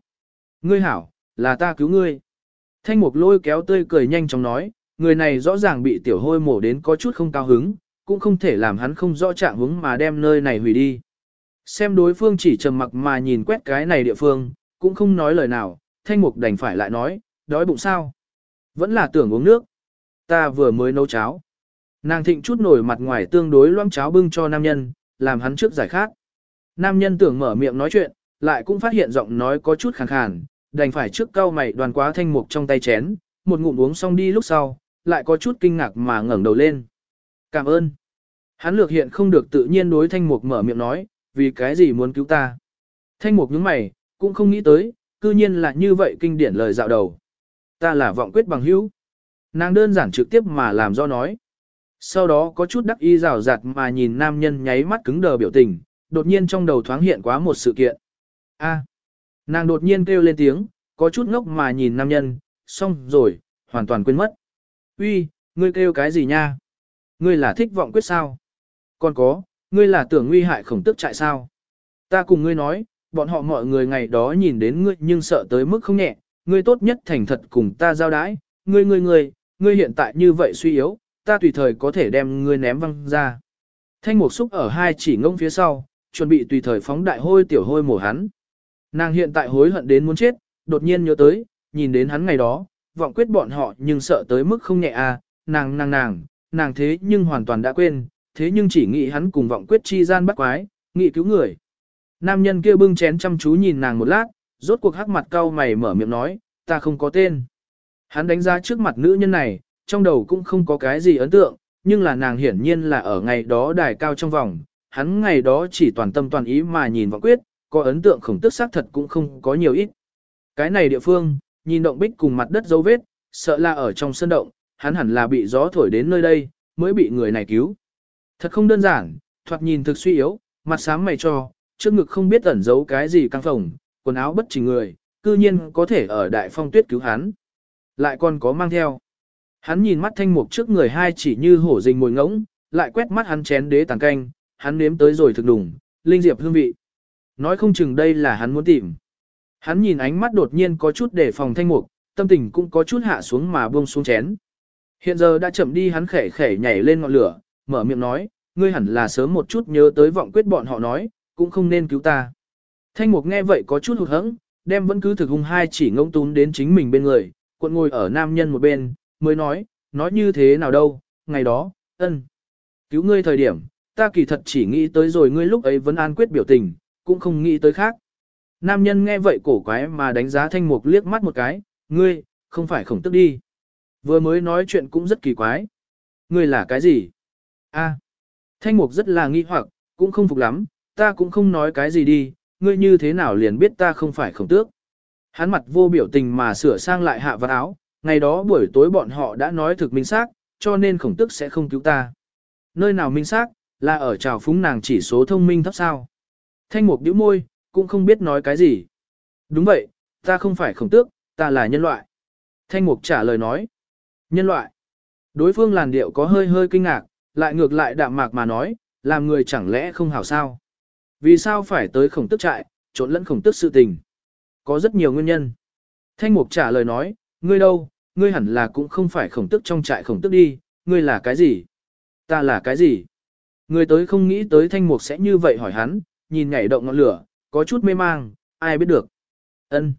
Ngươi hảo, là ta cứu ngươi. Thanh mục lôi kéo tươi cười nhanh chóng nói, người này rõ ràng bị tiểu hôi mổ đến có chút không cao hứng, cũng không thể làm hắn không rõ trạng hướng mà đem nơi này hủy đi. Xem đối phương chỉ trầm mặc mà nhìn quét cái này địa phương, cũng không nói lời nào, thanh mục đành phải lại nói, đói bụng sao? Vẫn là tưởng uống nước. Ta vừa mới nấu cháo. Nàng thịnh chút nổi mặt ngoài tương đối loãng cháo bưng cho nam nhân, làm hắn trước giải khát. Nam nhân tưởng mở miệng nói chuyện, lại cũng phát hiện giọng nói có chút khàn khàn, đành phải trước cau mày đoàn quá thanh mục trong tay chén, một ngụm uống xong đi lúc sau, lại có chút kinh ngạc mà ngẩng đầu lên. Cảm ơn. Hắn lược hiện không được tự nhiên đối thanh mục mở miệng nói, vì cái gì muốn cứu ta. Thanh mục nhướng mày, cũng không nghĩ tới, cư nhiên là như vậy kinh điển lời dạo đầu. Ta là vọng quyết bằng hữu. Nàng đơn giản trực tiếp mà làm do nói. Sau đó có chút đắc y rào rạt mà nhìn nam nhân nháy mắt cứng đờ biểu tình, đột nhiên trong đầu thoáng hiện quá một sự kiện. A. nàng đột nhiên kêu lên tiếng, có chút ngốc mà nhìn nam nhân, xong rồi, hoàn toàn quên mất. Uy, ngươi kêu cái gì nha? Ngươi là thích vọng quyết sao? Còn có, ngươi là tưởng nguy hại khổng tức trại sao? Ta cùng ngươi nói, bọn họ mọi người ngày đó nhìn đến ngươi nhưng sợ tới mức không nhẹ, ngươi tốt nhất thành thật cùng ta giao đái, ngươi ngươi ngươi, ngươi hiện tại như vậy suy yếu, ta tùy thời có thể đem ngươi ném văng ra. Thanh mục xúc ở hai chỉ ngông phía sau, chuẩn bị tùy thời phóng đại hôi tiểu hôi mổ hắn. Nàng hiện tại hối hận đến muốn chết, đột nhiên nhớ tới, nhìn đến hắn ngày đó, vọng quyết bọn họ nhưng sợ tới mức không nhẹ à, nàng nàng nàng, nàng thế nhưng hoàn toàn đã quên, thế nhưng chỉ nghĩ hắn cùng vọng quyết chi gian bắt quái, nghĩ cứu người. Nam nhân kia bưng chén chăm chú nhìn nàng một lát, rốt cuộc hắc mặt cau mày mở miệng nói, ta không có tên. Hắn đánh giá trước mặt nữ nhân này, trong đầu cũng không có cái gì ấn tượng, nhưng là nàng hiển nhiên là ở ngày đó đài cao trong vòng, hắn ngày đó chỉ toàn tâm toàn ý mà nhìn vọng quyết, có ấn tượng khổng tức xác thật cũng không có nhiều ít. Cái này địa phương, nhìn động bích cùng mặt đất dấu vết, sợ là ở trong sân động, hắn hẳn là bị gió thổi đến nơi đây, mới bị người này cứu. Thật không đơn giản, thoạt nhìn thực suy yếu, mặt sáng mày cho, trước ngực không biết ẩn giấu cái gì căng phồng, quần áo bất chỉnh người, cư nhiên có thể ở đại phong tuyết cứu hắn. Lại còn có mang theo. Hắn nhìn mắt thanh mục trước người hai chỉ như hổ rình mồi ngỗng, lại quét mắt hắn chén đế tàng canh, hắn nếm tới rồi thực đủng, linh diệp hương vị. Nói không chừng đây là hắn muốn tìm. Hắn nhìn ánh mắt đột nhiên có chút để phòng thanh mục, tâm tình cũng có chút hạ xuống mà buông xuống chén. Hiện giờ đã chậm đi hắn khẻ khẻ nhảy lên ngọn lửa, mở miệng nói, ngươi hẳn là sớm một chút nhớ tới vọng quyết bọn họ nói, cũng không nên cứu ta. Thanh mục nghe vậy có chút hụt hẫng, đem vẫn cứ thực hung hai chỉ ngông tún đến chính mình bên người, cuộn ngồi ở nam nhân một bên, mới nói, nói như thế nào đâu, ngày đó, ân. Cứu ngươi thời điểm, ta kỳ thật chỉ nghĩ tới rồi ngươi lúc ấy vẫn an quyết biểu tình, cũng không nghĩ tới khác. Nam nhân nghe vậy cổ quái mà đánh giá thanh mục liếc mắt một cái, ngươi, không phải khổng tức đi. Vừa mới nói chuyện cũng rất kỳ quái. Ngươi là cái gì? A. Thanh mục rất là nghi hoặc, cũng không phục lắm, ta cũng không nói cái gì đi, ngươi như thế nào liền biết ta không phải khổng tước. Hắn mặt vô biểu tình mà sửa sang lại hạ vật áo, ngày đó buổi tối bọn họ đã nói thực minh xác, cho nên khổng tước sẽ không cứu ta. Nơi nào minh xác, là ở trào phúng nàng chỉ số thông minh thấp sao. Thanh mục nhíu môi, cũng không biết nói cái gì. Đúng vậy, ta không phải khổng tước, ta là nhân loại. Thanh mục trả lời nói. Nhân loại. Đối phương làn điệu có hơi hơi kinh ngạc, lại ngược lại đạm mạc mà nói, làm người chẳng lẽ không hảo sao. Vì sao phải tới khổng tức trại, trộn lẫn khổng tức sự tình? Có rất nhiều nguyên nhân. Thanh mục trả lời nói, ngươi đâu, ngươi hẳn là cũng không phải khổng tức trong trại khổng tức đi, ngươi là cái gì? Ta là cái gì? Người tới không nghĩ tới thanh mục sẽ như vậy hỏi hắn, nhìn nhảy động ngọn lửa, có chút mê mang, ai biết được. Ân.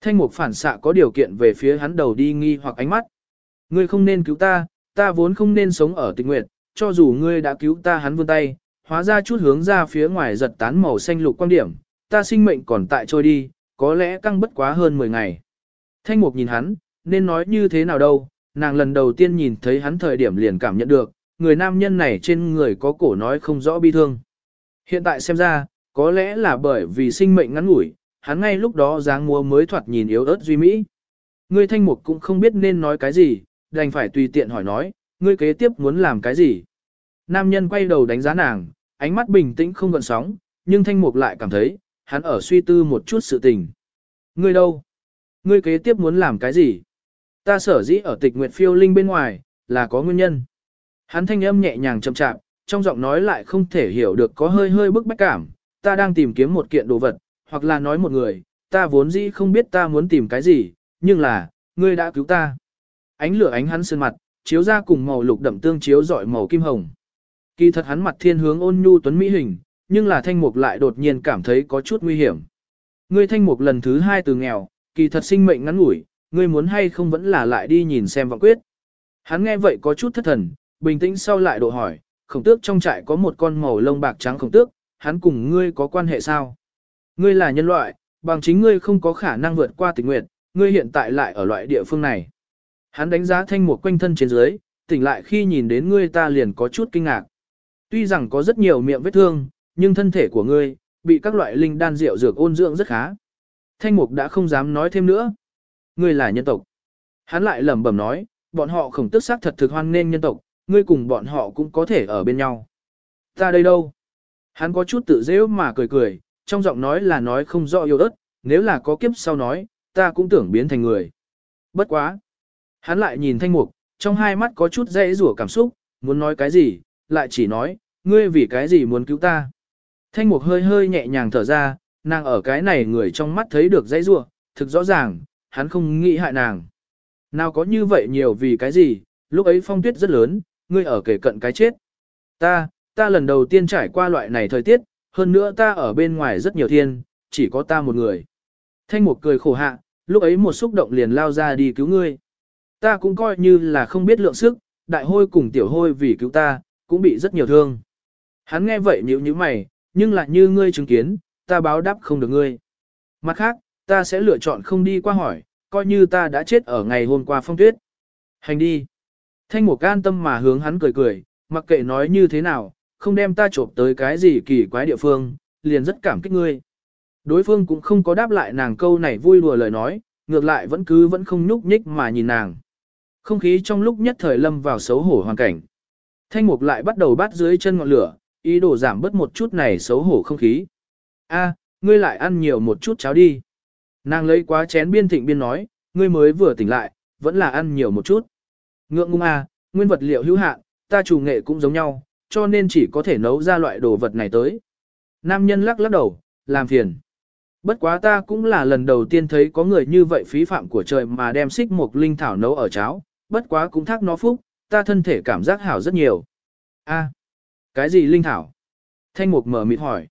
Thanh mục phản xạ có điều kiện về phía hắn đầu đi nghi hoặc ánh mắt. Ngươi không nên cứu ta, ta vốn không nên sống ở tình nguyện, cho dù ngươi đã cứu ta hắn vươn tay, hóa ra chút hướng ra phía ngoài giật tán màu xanh lục quan điểm, ta sinh mệnh còn tại trôi đi, có lẽ căng bất quá hơn 10 ngày. Thanh mục nhìn hắn, nên nói như thế nào đâu, nàng lần đầu tiên nhìn thấy hắn thời điểm liền cảm nhận được, người nam nhân này trên người có cổ nói không rõ bi thương. Hiện tại xem ra, có lẽ là bởi vì sinh mệnh ngắn ngủi, hắn ngay lúc đó dáng múa mới thoạt nhìn yếu ớt duy mỹ. Ngươi thanh mục cũng không biết nên nói cái gì, đành phải tùy tiện hỏi nói, ngươi kế tiếp muốn làm cái gì. Nam nhân quay đầu đánh giá nàng, ánh mắt bình tĩnh không gợn sóng, nhưng thanh mục lại cảm thấy, hắn ở suy tư một chút sự tình. Ngươi đâu? Ngươi kế tiếp muốn làm cái gì? Ta sở dĩ ở tịch nguyệt phiêu linh bên ngoài, là có nguyên nhân. Hắn thanh âm nhẹ nhàng chậm chạp, trong giọng nói lại không thể hiểu được có hơi hơi bức bách cảm. Ta đang tìm kiếm một kiện đồ vật, hoặc là nói một người, ta vốn dĩ không biết ta muốn tìm cái gì, nhưng là, ngươi đã cứu ta. Ánh lửa ánh hắn sơn mặt, chiếu ra cùng màu lục đậm tương chiếu rọi màu kim hồng. Kỳ thật hắn mặt thiên hướng ôn nhu tuấn mỹ hình, nhưng là thanh mục lại đột nhiên cảm thấy có chút nguy hiểm. Ngươi thanh mục lần thứ hai từ nghèo, kỳ thật sinh mệnh ngắn ngủi, ngươi muốn hay không vẫn là lại đi nhìn xem vọng quyết. Hắn nghe vậy có chút thất thần, bình tĩnh sau lại độ hỏi, khổng tước trong trại có một con màu lông bạc trắng khổng tước, hắn cùng ngươi có quan hệ sao? Ngươi là nhân loại, bằng chính ngươi không có khả năng vượt qua tình nguyện, ngươi hiện tại lại ở loại địa phương này. Hắn đánh giá thanh mục quanh thân trên dưới, tỉnh lại khi nhìn đến ngươi ta liền có chút kinh ngạc. Tuy rằng có rất nhiều miệng vết thương, nhưng thân thể của ngươi, bị các loại linh đan rượu dược ôn dưỡng rất khá. Thanh mục đã không dám nói thêm nữa. Ngươi là nhân tộc. Hắn lại lẩm bẩm nói, bọn họ khổng tức xác thật thực hoan nên nhân tộc, ngươi cùng bọn họ cũng có thể ở bên nhau. Ta đây đâu? Hắn có chút tự dễ mà cười cười, trong giọng nói là nói không rõ yêu ớt, nếu là có kiếp sau nói, ta cũng tưởng biến thành người. Bất quá. Hắn lại nhìn thanh mục, trong hai mắt có chút dễ rủa cảm xúc, muốn nói cái gì, lại chỉ nói, ngươi vì cái gì muốn cứu ta. Thanh mục hơi hơi nhẹ nhàng thở ra, nàng ở cái này người trong mắt thấy được dãy rủa, thực rõ ràng, hắn không nghĩ hại nàng. Nào có như vậy nhiều vì cái gì, lúc ấy phong tuyết rất lớn, ngươi ở kể cận cái chết. Ta, ta lần đầu tiên trải qua loại này thời tiết, hơn nữa ta ở bên ngoài rất nhiều thiên, chỉ có ta một người. Thanh một cười khổ hạ, lúc ấy một xúc động liền lao ra đi cứu ngươi. Ta cũng coi như là không biết lượng sức, đại hôi cùng tiểu hôi vì cứu ta, cũng bị rất nhiều thương. Hắn nghe vậy nhíu như mày, nhưng lại như ngươi chứng kiến, ta báo đáp không được ngươi. Mặt khác, ta sẽ lựa chọn không đi qua hỏi, coi như ta đã chết ở ngày hôm qua phong tuyết. Hành đi. Thanh mục an tâm mà hướng hắn cười cười, mặc kệ nói như thế nào, không đem ta trộm tới cái gì kỳ quái địa phương, liền rất cảm kích ngươi. Đối phương cũng không có đáp lại nàng câu này vui đùa lời nói, ngược lại vẫn cứ vẫn không nhúc nhích mà nhìn nàng. Không khí trong lúc nhất thời lâm vào xấu hổ hoàn cảnh. Thanh mục lại bắt đầu bắt dưới chân ngọn lửa, ý đồ giảm bớt một chút này xấu hổ không khí. A, ngươi lại ăn nhiều một chút cháo đi. Nàng lấy quá chén biên thịnh biên nói, ngươi mới vừa tỉnh lại, vẫn là ăn nhiều một chút. Ngượng ngung a, à, nguyên vật liệu hữu hạn, ta chủ nghệ cũng giống nhau, cho nên chỉ có thể nấu ra loại đồ vật này tới. Nam nhân lắc lắc đầu, làm phiền. Bất quá ta cũng là lần đầu tiên thấy có người như vậy phí phạm của trời mà đem xích một linh thảo nấu ở cháo, bất quá cũng thác nó phúc, ta thân thể cảm giác hảo rất nhiều. A, cái gì linh thảo? Thanh mục mở mịt hỏi.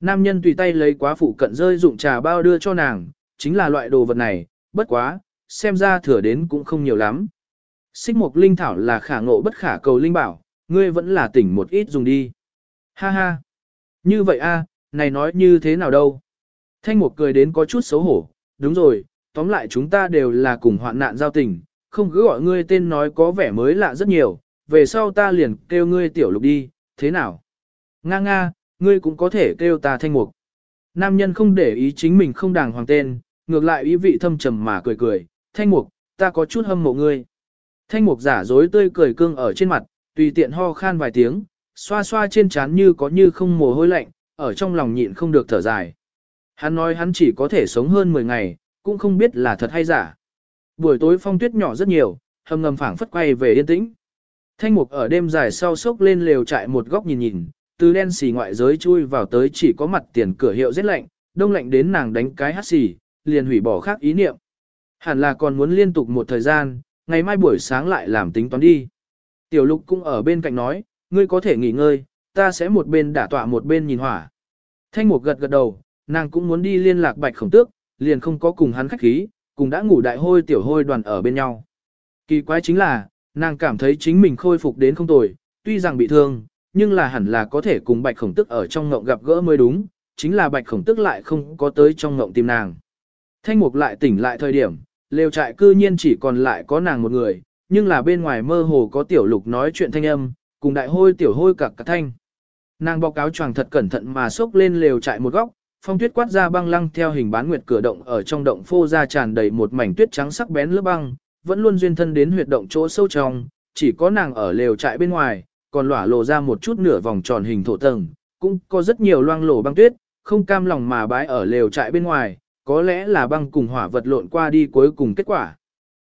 Nam nhân tùy tay lấy quá phụ cận rơi dụng trà bao đưa cho nàng, chính là loại đồ vật này, bất quá, xem ra thừa đến cũng không nhiều lắm. Xích mục linh thảo là khả ngộ bất khả cầu linh bảo, ngươi vẫn là tỉnh một ít dùng đi. Ha ha. Như vậy a, này nói như thế nào đâu? Thanh mục cười đến có chút xấu hổ, đúng rồi, tóm lại chúng ta đều là cùng hoạn nạn giao tình, không cứ gọi ngươi tên nói có vẻ mới lạ rất nhiều, về sau ta liền kêu ngươi tiểu lục đi, thế nào? Nga nga, ngươi cũng có thể kêu ta thanh mục. Nam nhân không để ý chính mình không đàng hoàng tên, ngược lại ý vị thâm trầm mà cười cười, thanh mục, ta có chút hâm mộ ngươi. Thanh mục giả dối tươi cười cương ở trên mặt, tùy tiện ho khan vài tiếng, xoa xoa trên trán như có như không mồ hôi lạnh, ở trong lòng nhịn không được thở dài. Hắn nói hắn chỉ có thể sống hơn 10 ngày, cũng không biết là thật hay giả. Buổi tối phong tuyết nhỏ rất nhiều, hầm ngầm phảng phất quay về yên tĩnh. Thanh mục ở đêm dài sau sốc lên lều trại một góc nhìn nhìn, từ đen xì ngoại giới chui vào tới chỉ có mặt tiền cửa hiệu rất lạnh, đông lạnh đến nàng đánh cái hát xì, liền hủy bỏ khác ý niệm. Hẳn là còn muốn liên tục một thời gian, ngày mai buổi sáng lại làm tính toán đi. Tiểu lục cũng ở bên cạnh nói, ngươi có thể nghỉ ngơi, ta sẽ một bên đả tọa một bên nhìn hỏa. Thanh mục gật gật đầu, nàng cũng muốn đi liên lạc bạch khổng tước, liền không có cùng hắn khách khí, cùng đã ngủ đại hôi tiểu hôi đoàn ở bên nhau. Kỳ quái chính là, nàng cảm thấy chính mình khôi phục đến không tồi, tuy rằng bị thương, nhưng là hẳn là có thể cùng bạch khổng tức ở trong ngộng gặp gỡ mới đúng, chính là bạch khổng tức lại không có tới trong ngộng tìm nàng. Thanh mục lại tỉnh lại thời điểm, lều trại cư nhiên chỉ còn lại có nàng một người, nhưng là bên ngoài mơ hồ có tiểu lục nói chuyện thanh âm, cùng đại hôi tiểu hôi cả cả thanh. Nàng báo cáo choàng thật cẩn thận mà xốc lên lều trại một góc, phong tuyết quát ra băng lăng theo hình bán nguyệt cửa động ở trong động phô ra tràn đầy một mảnh tuyết trắng sắc bén lớp băng, vẫn luôn duyên thân đến huyệt động chỗ sâu trong, chỉ có nàng ở lều trại bên ngoài, còn lỏa lộ ra một chút nửa vòng tròn hình thổ tầng, cũng có rất nhiều loang lổ băng tuyết, không cam lòng mà bái ở lều trại bên ngoài, có lẽ là băng cùng hỏa vật lộn qua đi cuối cùng kết quả.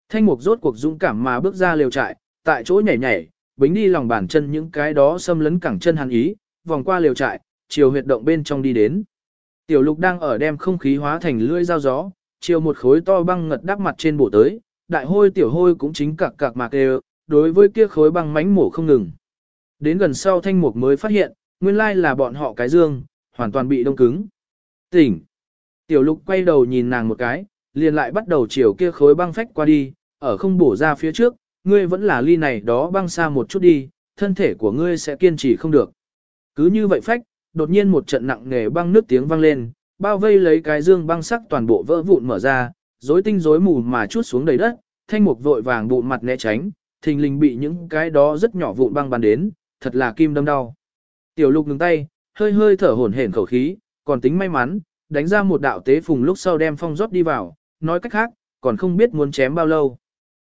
Thanh mục rốt cuộc dũng cảm mà bước ra lều trại, tại chỗ nhảy nhảy, bính đi lòng bàn chân những cái đó xâm lấn cẳng chân hắn ý, vòng qua lều trại, chiều huyệt động bên trong đi đến. Tiểu lục đang ở đem không khí hóa thành lưỡi dao gió, chiều một khối to băng ngật đắp mặt trên bổ tới, đại hôi tiểu hôi cũng chính cặc cặc mạc đều, đối với kia khối băng mánh mổ không ngừng. Đến gần sau thanh mục mới phát hiện, nguyên lai là bọn họ cái dương, hoàn toàn bị đông cứng. Tỉnh! Tiểu lục quay đầu nhìn nàng một cái, liền lại bắt đầu chiều kia khối băng phách qua đi, ở không bổ ra phía trước, ngươi vẫn là ly này đó băng xa một chút đi, thân thể của ngươi sẽ kiên trì không được. Cứ như vậy phách, đột nhiên một trận nặng nề băng nước tiếng vang lên, bao vây lấy cái dương băng sắc toàn bộ vỡ vụn mở ra, rối tinh rối mù mà chút xuống đầy đất, thanh mục vội vàng bụng mặt né tránh, thình lình bị những cái đó rất nhỏ vụn băng bắn đến, thật là kim đâm đau. Tiểu lục ngừng tay, hơi hơi thở hổn hển khẩu khí, còn tính may mắn, đánh ra một đạo tế phùng lúc sau đem phong rót đi vào, nói cách khác, còn không biết muốn chém bao lâu.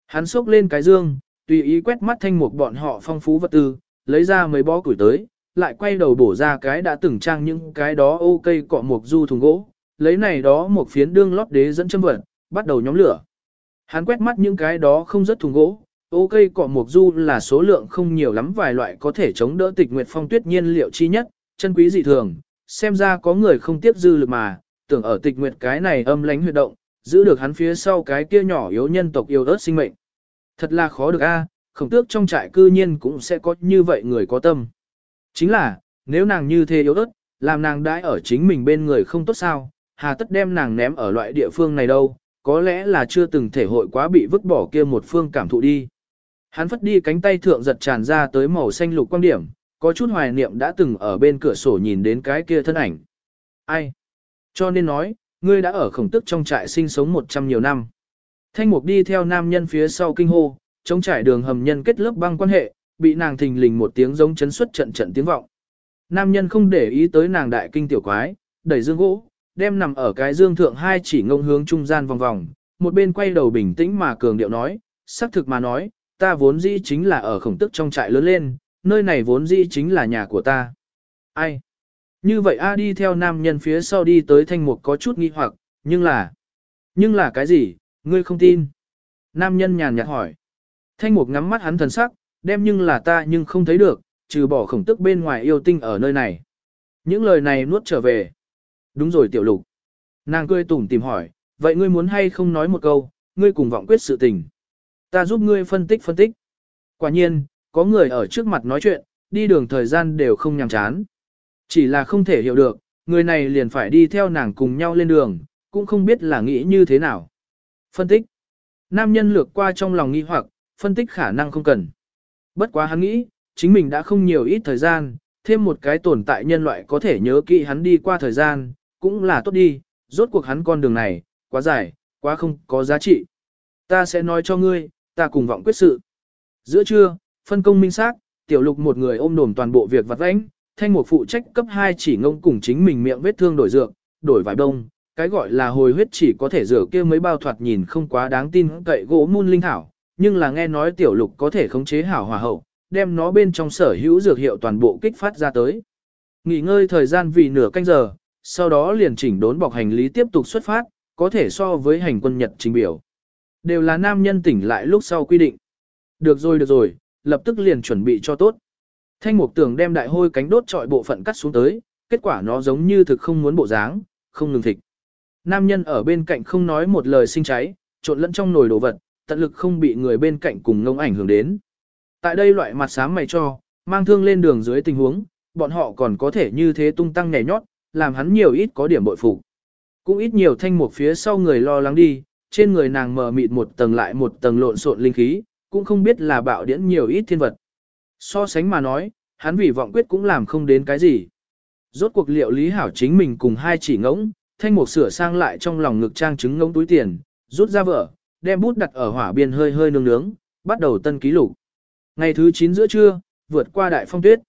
Hắn xốc lên cái dương, tùy ý quét mắt thanh mục bọn họ phong phú vật tư, lấy ra mấy bó củi tới, lại quay đầu bổ ra cái đã từng trang những cái đó ô cây cọ mục du thùng gỗ, lấy này đó một phiến đương lót đế dẫn châm vật, bắt đầu nhóm lửa. Hắn quét mắt những cái đó không rất thùng gỗ, ô cây cọ mục du là số lượng không nhiều lắm vài loại có thể chống đỡ tịch nguyệt phong tuyết nhiên liệu chi nhất, chân quý dị thường, xem ra có người không tiếp dư lực mà, tưởng ở tịch nguyệt cái này âm lánh huyệt động, giữ được hắn phía sau cái kia nhỏ yếu nhân tộc yêu ớt sinh mệnh. Thật là khó được a, khổng tước trong trại cư nhiên cũng sẽ có như vậy người có tâm. Chính là, nếu nàng như thế yếu ớt, làm nàng đãi ở chính mình bên người không tốt sao, hà tất đem nàng ném ở loại địa phương này đâu, có lẽ là chưa từng thể hội quá bị vứt bỏ kia một phương cảm thụ đi. Hắn phất đi cánh tay thượng giật tràn ra tới màu xanh lục quan điểm, có chút hoài niệm đã từng ở bên cửa sổ nhìn đến cái kia thân ảnh. Ai? Cho nên nói, ngươi đã ở khổng tức trong trại sinh sống một trăm nhiều năm. Thanh mục đi theo nam nhân phía sau kinh hô, trong trại đường hầm nhân kết lớp băng quan hệ, bị nàng thình lình một tiếng giống chấn xuất trận trận tiếng vọng. Nam nhân không để ý tới nàng đại kinh tiểu quái, đẩy dương gỗ, đem nằm ở cái dương thượng hai chỉ ngông hướng trung gian vòng vòng, một bên quay đầu bình tĩnh mà cường điệu nói, xác thực mà nói, ta vốn dĩ chính là ở khổng tức trong trại lớn lên, nơi này vốn dĩ chính là nhà của ta. Ai? Như vậy A đi theo nam nhân phía sau đi tới thanh mục có chút nghi hoặc, nhưng là... Nhưng là cái gì, ngươi không tin? Nam nhân nhàn nhạt hỏi. Thanh mục ngắm mắt hắn thần sắc, đem nhưng là ta nhưng không thấy được, trừ bỏ khổng tức bên ngoài yêu tinh ở nơi này. Những lời này nuốt trở về. Đúng rồi tiểu lục. Nàng cười tủm tìm hỏi, vậy ngươi muốn hay không nói một câu, ngươi cùng vọng quyết sự tình. Ta giúp ngươi phân tích phân tích. Quả nhiên, có người ở trước mặt nói chuyện, đi đường thời gian đều không nhàm chán. Chỉ là không thể hiểu được, người này liền phải đi theo nàng cùng nhau lên đường, cũng không biết là nghĩ như thế nào. Phân tích. Nam nhân lược qua trong lòng nghi hoặc, phân tích khả năng không cần. Bất quá hắn nghĩ, chính mình đã không nhiều ít thời gian, thêm một cái tồn tại nhân loại có thể nhớ kỹ hắn đi qua thời gian, cũng là tốt đi, rốt cuộc hắn con đường này, quá dài, quá không có giá trị. Ta sẽ nói cho ngươi, ta cùng vọng quyết sự. Giữa trưa, phân công minh xác, tiểu lục một người ôm đồm toàn bộ việc vặt vãnh, thanh một phụ trách cấp 2 chỉ ngông cùng chính mình miệng vết thương đổi dược, đổi vài đông, cái gọi là hồi huyết chỉ có thể rửa kia mấy bao thoạt nhìn không quá đáng tin cậy gỗ mun linh thảo, nhưng là nghe nói tiểu lục có thể khống chế hảo hòa hậu, đem nó bên trong sở hữu dược hiệu toàn bộ kích phát ra tới. Nghỉ ngơi thời gian vì nửa canh giờ, sau đó liền chỉnh đốn bọc hành lý tiếp tục xuất phát, có thể so với hành quân Nhật trình biểu. Đều là nam nhân tỉnh lại lúc sau quy định. Được rồi được rồi, lập tức liền chuẩn bị cho tốt. Thanh mục tưởng đem đại hôi cánh đốt trọi bộ phận cắt xuống tới, kết quả nó giống như thực không muốn bộ dáng, không ngừng thịt. Nam nhân ở bên cạnh không nói một lời sinh cháy, trộn lẫn trong nồi đồ vật, tận lực không bị người bên cạnh cùng ngông ảnh hưởng đến. Tại đây loại mặt xám mày cho, mang thương lên đường dưới tình huống, bọn họ còn có thể như thế tung tăng nhảy nhót, làm hắn nhiều ít có điểm bội phục. Cũng ít nhiều thanh mục phía sau người lo lắng đi, trên người nàng mờ mịt một tầng lại một tầng lộn xộn linh khí, cũng không biết là bạo điễn nhiều ít thiên vật. So sánh mà nói, hắn vì vọng quyết cũng làm không đến cái gì. Rốt cuộc liệu lý hảo chính mình cùng hai chỉ ngỗng, thanh mục sửa sang lại trong lòng ngực trang trứng ngỗng túi tiền, rút ra vợ, đem bút đặt ở hỏa biên hơi hơi nương nướng, bắt đầu tân ký lục. Ngày thứ 9 giữa trưa, vượt qua đại phong tuyết.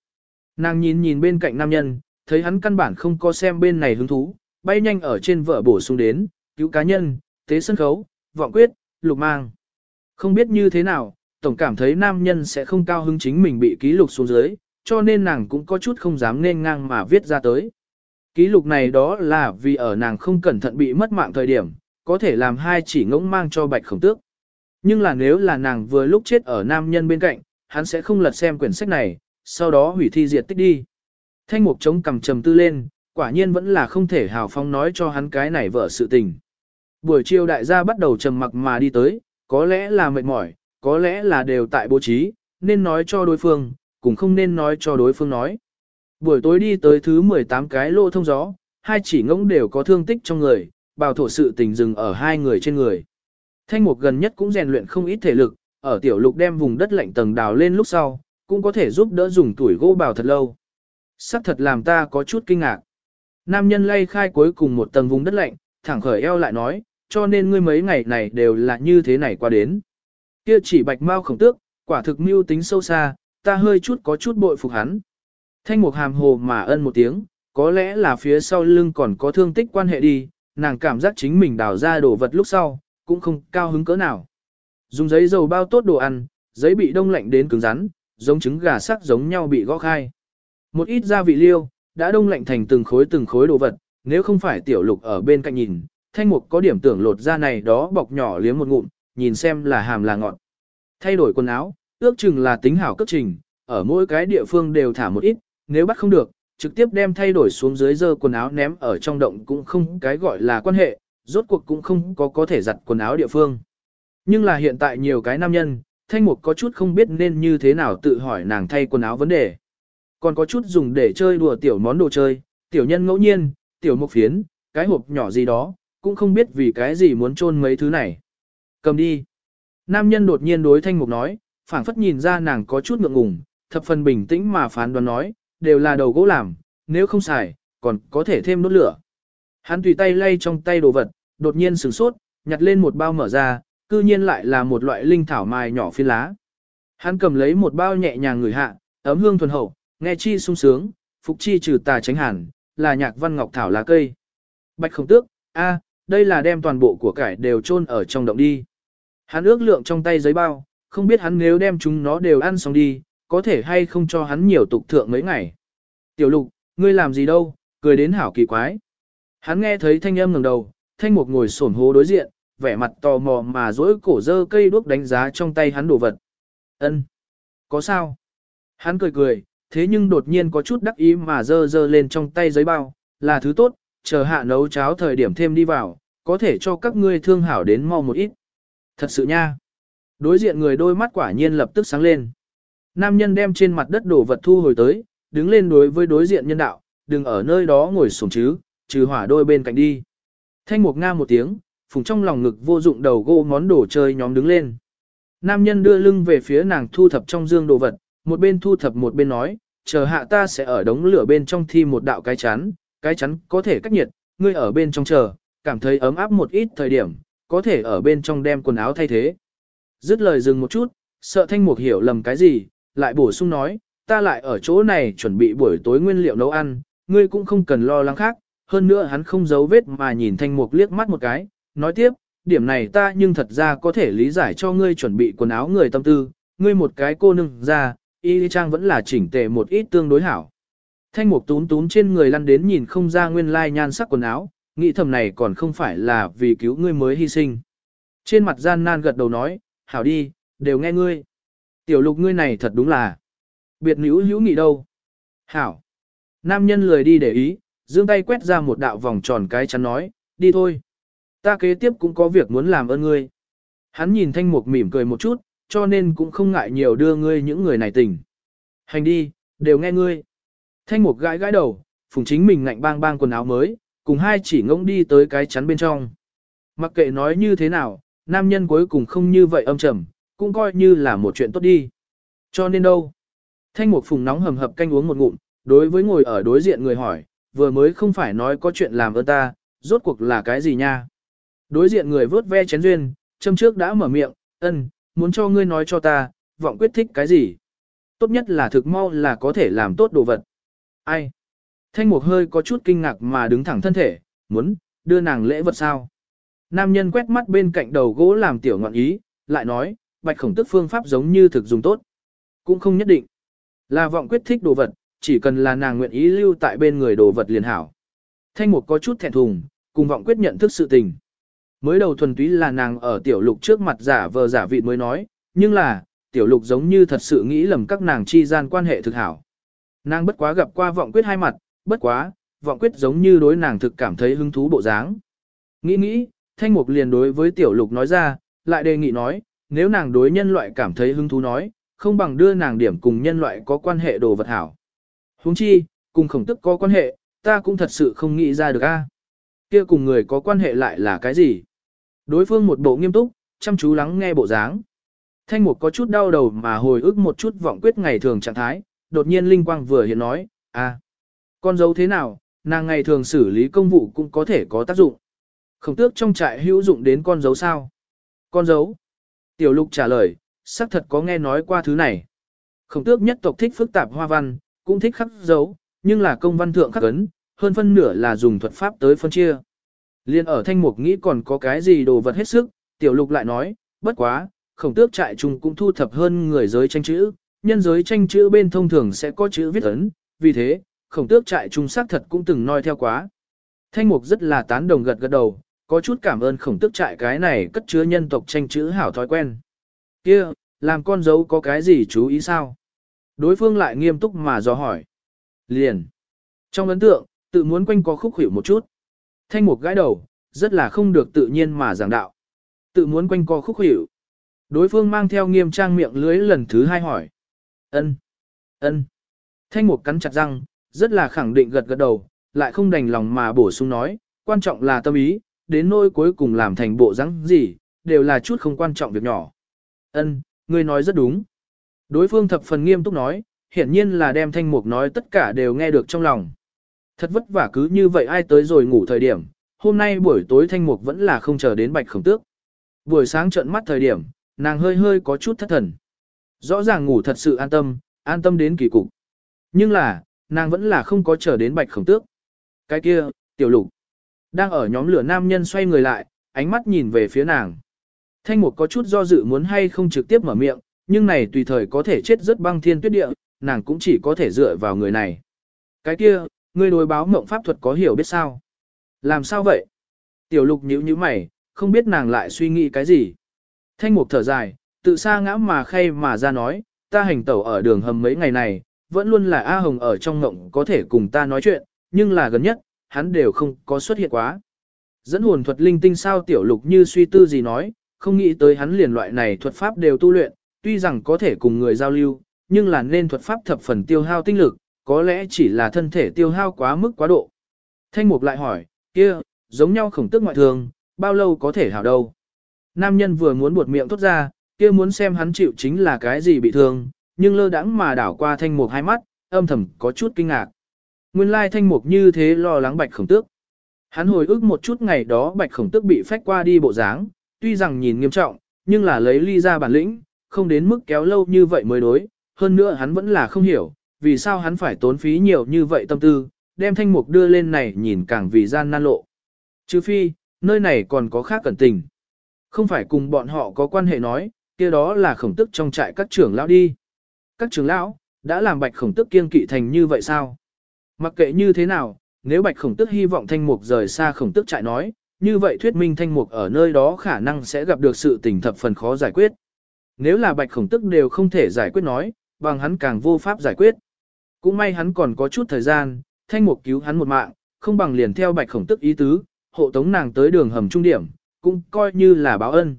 Nàng nhìn nhìn bên cạnh nam nhân, thấy hắn căn bản không có xem bên này hứng thú, bay nhanh ở trên vợ bổ sung đến, cứu cá nhân, tế sân khấu, vọng quyết, lục mang. Không biết như thế nào, tổng cảm thấy nam nhân sẽ không cao hứng chính mình bị ký lục xuống dưới, cho nên nàng cũng có chút không dám nên ngang mà viết ra tới. Ký lục này đó là vì ở nàng không cẩn thận bị mất mạng thời điểm, có thể làm hai chỉ ngỗng mang cho bạch khổng tước. Nhưng là nếu là nàng vừa lúc chết ở nam nhân bên cạnh, hắn sẽ không lật xem quyển sách này, sau đó hủy thi diệt tích đi. Thanh mục chống cầm trầm tư lên, quả nhiên vẫn là không thể hào phong nói cho hắn cái này vợ sự tình. Buổi chiều đại gia bắt đầu trầm mặc mà đi tới, có lẽ là mệt mỏi, có lẽ là đều tại bố trí, nên nói cho đối phương, cũng không nên nói cho đối phương nói. Buổi tối đi tới thứ 18 cái lô thông gió, hai chỉ ngỗng đều có thương tích trong người, bào thổ sự tình dừng ở hai người trên người. Thanh mục gần nhất cũng rèn luyện không ít thể lực, ở tiểu lục đem vùng đất lạnh tầng đào lên lúc sau, cũng có thể giúp đỡ dùng tuổi gỗ bào thật lâu. Sắc thật làm ta có chút kinh ngạc. Nam nhân lay khai cuối cùng một tầng vùng đất lạnh, thẳng khởi eo lại nói, cho nên ngươi mấy ngày này đều là như thế này qua đến. Kia chỉ bạch mau khổng tước, quả thực mưu tính sâu xa, ta hơi chút có chút bội phục hắn. Thanh mục hàm hồ mà ân một tiếng, có lẽ là phía sau lưng còn có thương tích quan hệ đi, nàng cảm giác chính mình đào ra đồ vật lúc sau, cũng không cao hứng cỡ nào. Dùng giấy dầu bao tốt đồ ăn, giấy bị đông lạnh đến cứng rắn, giống trứng gà sắc giống nhau bị gõ khai. Một ít gia vị liêu, đã đông lạnh thành từng khối từng khối đồ vật, nếu không phải tiểu lục ở bên cạnh nhìn, thanh mục có điểm tưởng lột ra này đó bọc nhỏ liếm một ngụm, nhìn xem là hàm là ngọn Thay đổi quần áo, ước chừng là tính hảo cấp trình, ở mỗi cái địa phương đều thả một ít, nếu bắt không được, trực tiếp đem thay đổi xuống dưới dơ quần áo ném ở trong động cũng không cái gọi là quan hệ, rốt cuộc cũng không có có thể giặt quần áo địa phương. Nhưng là hiện tại nhiều cái nam nhân, thanh mục có chút không biết nên như thế nào tự hỏi nàng thay quần áo vấn đề. Còn có chút dùng để chơi đùa tiểu món đồ chơi, tiểu nhân ngẫu nhiên, tiểu mục phiến, cái hộp nhỏ gì đó, cũng không biết vì cái gì muốn chôn mấy thứ này. Cầm đi. Nam nhân đột nhiên đối thanh mục nói, phảng phất nhìn ra nàng có chút ngượng ngùng, thập phần bình tĩnh mà phán đoán nói, đều là đầu gỗ làm, nếu không xài, còn có thể thêm đốt lửa. Hắn tùy tay lay trong tay đồ vật, đột nhiên sửng sốt, nhặt lên một bao mở ra, cư nhiên lại là một loại linh thảo mài nhỏ phi lá. Hắn cầm lấy một bao nhẹ nhàng người hạ, ấm hương thuần hậu, nghe chi sung sướng, phục chi trừ tà tránh hẳn, là nhạc văn ngọc thảo lá cây. Bạch không tước, a, đây là đem toàn bộ của cải đều chôn ở trong động đi. Hắn ước lượng trong tay giấy bao, không biết hắn nếu đem chúng nó đều ăn xong đi, có thể hay không cho hắn nhiều tục thượng mấy ngày. Tiểu lục, ngươi làm gì đâu, cười đến hảo kỳ quái. Hắn nghe thấy thanh âm ngẩng đầu, thanh mục ngồi sổn hố đối diện, vẻ mặt tò mò mà dỗi cổ dơ cây đuốc đánh giá trong tay hắn đồ vật. Ân, Có sao? Hắn cười cười, thế nhưng đột nhiên có chút đắc ý mà dơ dơ lên trong tay giấy bao, là thứ tốt, chờ hạ nấu cháo thời điểm thêm đi vào, có thể cho các ngươi thương hảo đến mau một ít. Thật sự nha. Đối diện người đôi mắt quả nhiên lập tức sáng lên. Nam nhân đem trên mặt đất đổ vật thu hồi tới, đứng lên đối với đối diện nhân đạo, đừng ở nơi đó ngồi sổng chứ, trừ hỏa đôi bên cạnh đi. Thanh mục nga một tiếng, phùng trong lòng ngực vô dụng đầu gỗ món đồ chơi nhóm đứng lên. Nam nhân đưa lưng về phía nàng thu thập trong dương đồ vật, một bên thu thập một bên nói, chờ hạ ta sẽ ở đống lửa bên trong thi một đạo cái chắn, cái chắn có thể cách nhiệt, ngươi ở bên trong chờ, cảm thấy ấm áp một ít thời điểm, có thể ở bên trong đem quần áo thay thế. Dứt lời dừng một chút, sợ thanh mục hiểu lầm cái gì, lại bổ sung nói, ta lại ở chỗ này chuẩn bị buổi tối nguyên liệu nấu ăn, ngươi cũng không cần lo lắng khác, hơn nữa hắn không giấu vết mà nhìn thanh mục liếc mắt một cái, nói tiếp, điểm này ta nhưng thật ra có thể lý giải cho ngươi chuẩn bị quần áo người tâm tư, ngươi một cái cô nương ra, y trang vẫn là chỉnh tề một ít tương đối hảo. Thanh mục tún tún trên người lăn đến nhìn không ra nguyên lai nhan sắc quần áo, nghĩ thầm này còn không phải là vì cứu ngươi mới hy sinh. Trên mặt gian nan gật đầu nói, hảo đi, đều nghe ngươi. Tiểu lục ngươi này thật đúng là. Biệt nữ hữu nghị đâu. Hảo. Nam nhân lười đi để ý, dương tay quét ra một đạo vòng tròn cái chắn nói, đi thôi. Ta kế tiếp cũng có việc muốn làm ơn ngươi. Hắn nhìn thanh mục mỉm cười một chút, cho nên cũng không ngại nhiều đưa ngươi những người này tỉnh. Hành đi, đều nghe ngươi. Thanh mục gãi gãi đầu, phùng chính mình ngạnh bang bang quần áo mới, cùng hai chỉ ngỗng đi tới cái chắn bên trong. Mặc kệ nói như thế nào, nam nhân cuối cùng không như vậy âm trầm, cũng coi như là một chuyện tốt đi. Cho nên đâu? Thanh Mục Phùng nóng hầm hập canh uống một ngụm, đối với ngồi ở đối diện người hỏi, vừa mới không phải nói có chuyện làm ơn ta, rốt cuộc là cái gì nha? Đối diện người vớt ve chén duyên, châm trước đã mở miệng, ân, muốn cho ngươi nói cho ta, vọng quyết thích cái gì? Tốt nhất là thực mau là có thể làm tốt đồ vật. Ai? Thanh Mục hơi có chút kinh ngạc mà đứng thẳng thân thể, muốn, đưa nàng lễ vật sao? Nam nhân quét mắt bên cạnh đầu gỗ làm tiểu ngọn ý, lại nói, bạch khổng tức phương pháp giống như thực dùng tốt. Cũng không nhất định. Là vọng quyết thích đồ vật, chỉ cần là nàng nguyện ý lưu tại bên người đồ vật liền hảo. Thanh mục có chút thẹn thùng, cùng vọng quyết nhận thức sự tình. Mới đầu thuần túy là nàng ở tiểu lục trước mặt giả vờ giả vị mới nói, nhưng là, tiểu lục giống như thật sự nghĩ lầm các nàng chi gian quan hệ thực hảo. Nàng bất quá gặp qua vọng quyết hai mặt, bất quá, vọng quyết giống như đối nàng thực cảm thấy hứng thú bộ dáng. Nghĩ nghĩ, thanh mục liền đối với tiểu lục nói ra, lại đề nghị nói, nếu nàng đối nhân loại cảm thấy hứng thú nói, không bằng đưa nàng điểm cùng nhân loại có quan hệ đồ vật hảo. huống chi, cùng khổng tức có quan hệ, ta cũng thật sự không nghĩ ra được a. Kia cùng người có quan hệ lại là cái gì? Đối phương một bộ nghiêm túc, chăm chú lắng nghe bộ dáng. Thanh mục có chút đau đầu mà hồi ức một chút vọng quyết ngày thường trạng thái, đột nhiên linh quang vừa hiện nói, à, con dấu thế nào, nàng ngày thường xử lý công vụ cũng có thể có tác dụng. Khổng tước trong trại hữu dụng đến con dấu sao? Con dấu? Tiểu lục trả lời, xác thật có nghe nói qua thứ này. Khổng tước nhất tộc thích phức tạp hoa văn, cũng thích khắc dấu, nhưng là công văn thượng khắc ấn, hơn phân nửa là dùng thuật pháp tới phân chia. Liên ở thanh mục nghĩ còn có cái gì đồ vật hết sức, tiểu lục lại nói, bất quá, khổng tước trại trùng cũng thu thập hơn người giới tranh chữ, nhân giới tranh chữ bên thông thường sẽ có chữ viết ấn, vì thế, khổng tước trại trung xác thật cũng từng noi theo quá. Thanh mục rất là tán đồng gật gật đầu, có chút cảm ơn khổng tước trại cái này cất chứa nhân tộc tranh chữ hảo thói quen. kia làm con dấu có cái gì chú ý sao? Đối phương lại nghiêm túc mà dò hỏi. Liền. Trong ấn tượng, tự muốn quanh có khúc hiểu một chút. Thanh mục gãi đầu, rất là không được tự nhiên mà giảng đạo. Tự muốn quanh co khúc hiểu. Đối phương mang theo nghiêm trang miệng lưới lần thứ hai hỏi ân ân Thanh mục cắn chặt răng, rất là khẳng định gật gật đầu, lại không đành lòng mà bổ sung nói, quan trọng là tâm ý, đến nỗi cuối cùng làm thành bộ rắn gì, đều là chút không quan trọng việc nhỏ. Ân, ngươi nói rất đúng. Đối phương thập phần nghiêm túc nói, hiển nhiên là đem thanh mục nói tất cả đều nghe được trong lòng. Thật vất vả cứ như vậy ai tới rồi ngủ thời điểm, hôm nay buổi tối thanh mục vẫn là không chờ đến bạch khổng tước. Buổi sáng trợn mắt thời điểm, nàng hơi hơi có chút thất thần. Rõ ràng ngủ thật sự an tâm, an tâm đến kỳ cục. Nhưng là, nàng vẫn là không có chờ đến bạch khổng tước. Cái kia, tiểu lục, đang ở nhóm lửa nam nhân xoay người lại, ánh mắt nhìn về phía nàng. Thanh mục có chút do dự muốn hay không trực tiếp mở miệng, nhưng này tùy thời có thể chết rất băng thiên tuyết địa, nàng cũng chỉ có thể dựa vào người này. Cái kia, ngươi đối báo mộng pháp thuật có hiểu biết sao? Làm sao vậy? Tiểu lục nhíu nhíu mày, không biết nàng lại suy nghĩ cái gì. Thanh mục thở dài, tự xa ngã mà khay mà ra nói, ta hành tẩu ở đường hầm mấy ngày này, vẫn luôn là A Hồng ở trong ngộng có thể cùng ta nói chuyện, nhưng là gần nhất, hắn đều không có xuất hiện quá. Dẫn hồn thuật linh tinh sao tiểu lục như suy tư gì nói, không nghĩ tới hắn liền loại này thuật pháp đều tu luyện, tuy rằng có thể cùng người giao lưu, nhưng là nên thuật pháp thập phần tiêu hao tinh lực, có lẽ chỉ là thân thể tiêu hao quá mức quá độ. Thanh mục lại hỏi, kia, giống nhau khổng tức ngoại thường, bao lâu có thể hảo đâu? Nam nhân vừa muốn buột miệng thốt ra, kia muốn xem hắn chịu chính là cái gì bị thương, nhưng lơ đãng mà đảo qua thanh mục hai mắt, âm thầm có chút kinh ngạc. Nguyên lai thanh mục như thế lo lắng bạch khổng tước. Hắn hồi ức một chút ngày đó bạch khổng tước bị phách qua đi bộ dáng, tuy rằng nhìn nghiêm trọng, nhưng là lấy ly ra bản lĩnh, không đến mức kéo lâu như vậy mới đối, hơn nữa hắn vẫn là không hiểu, vì sao hắn phải tốn phí nhiều như vậy tâm tư, đem thanh mục đưa lên này nhìn càng vì gian nan lộ. Chứ phi, nơi này còn có khác cẩn tình. Không phải cùng bọn họ có quan hệ nói, kia đó là khổng tức trong trại các trưởng lão đi. Các trưởng lão, đã làm bạch khổng tức kiên kỵ thành như vậy sao? Mặc kệ như thế nào, nếu bạch khổng tức hy vọng thanh mục rời xa khổng tức trại nói, như vậy thuyết minh thanh mục ở nơi đó khả năng sẽ gặp được sự tình thập phần khó giải quyết. Nếu là bạch khổng tức đều không thể giải quyết nói, bằng hắn càng vô pháp giải quyết. Cũng may hắn còn có chút thời gian, thanh mục cứu hắn một mạng, không bằng liền theo bạch khổng tức ý tứ, hộ tống nàng tới đường hầm trung điểm, cũng coi như là báo ân.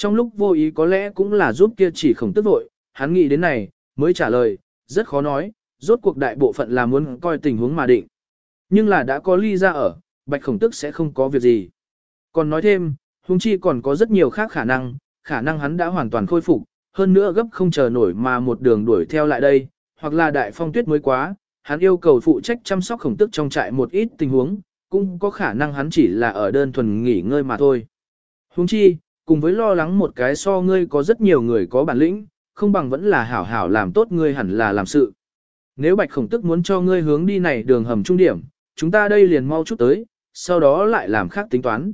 Trong lúc vô ý có lẽ cũng là giúp kia chỉ khổng tức vội, hắn nghĩ đến này, mới trả lời, rất khó nói, rốt cuộc đại bộ phận là muốn coi tình huống mà định. Nhưng là đã có ly ra ở, bạch khổng tức sẽ không có việc gì. Còn nói thêm, huống chi còn có rất nhiều khác khả năng, khả năng hắn đã hoàn toàn khôi phục, hơn nữa gấp không chờ nổi mà một đường đuổi theo lại đây, hoặc là đại phong tuyết mới quá, hắn yêu cầu phụ trách chăm sóc khổng tức trong trại một ít tình huống, cũng có khả năng hắn chỉ là ở đơn thuần nghỉ ngơi mà thôi. Huống chi, cùng với lo lắng một cái so ngươi có rất nhiều người có bản lĩnh, không bằng vẫn là hảo hảo làm tốt ngươi hẳn là làm sự. Nếu bạch khổng tức muốn cho ngươi hướng đi này đường hầm trung điểm, chúng ta đây liền mau chút tới, sau đó lại làm khác tính toán.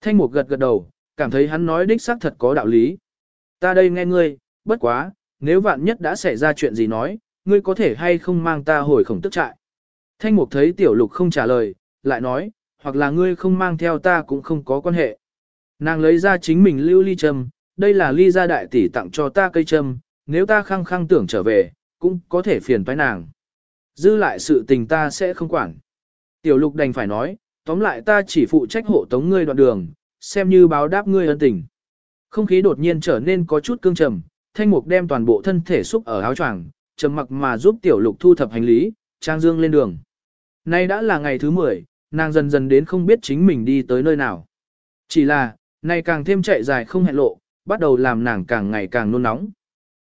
Thanh mục gật gật đầu, cảm thấy hắn nói đích xác thật có đạo lý. Ta đây nghe ngươi, bất quá, nếu vạn nhất đã xảy ra chuyện gì nói, ngươi có thể hay không mang ta hồi khổng tức trại. Thanh mục thấy tiểu lục không trả lời, lại nói, hoặc là ngươi không mang theo ta cũng không có quan hệ. Nàng lấy ra chính mình lưu ly châm, đây là ly gia đại tỷ tặng cho ta cây châm, nếu ta khăng khăng tưởng trở về, cũng có thể phiền toái nàng. Dư lại sự tình ta sẽ không quản. Tiểu lục đành phải nói, tóm lại ta chỉ phụ trách hộ tống ngươi đoạn đường, xem như báo đáp ngươi ân tình. Không khí đột nhiên trở nên có chút cương trầm, thanh mục đem toàn bộ thân thể xúc ở áo choàng, trầm mặc mà giúp tiểu lục thu thập hành lý, trang dương lên đường. Nay đã là ngày thứ 10, nàng dần dần đến không biết chính mình đi tới nơi nào. Chỉ là, nay càng thêm chạy dài không hẹn lộ, bắt đầu làm nàng càng ngày càng nôn nóng.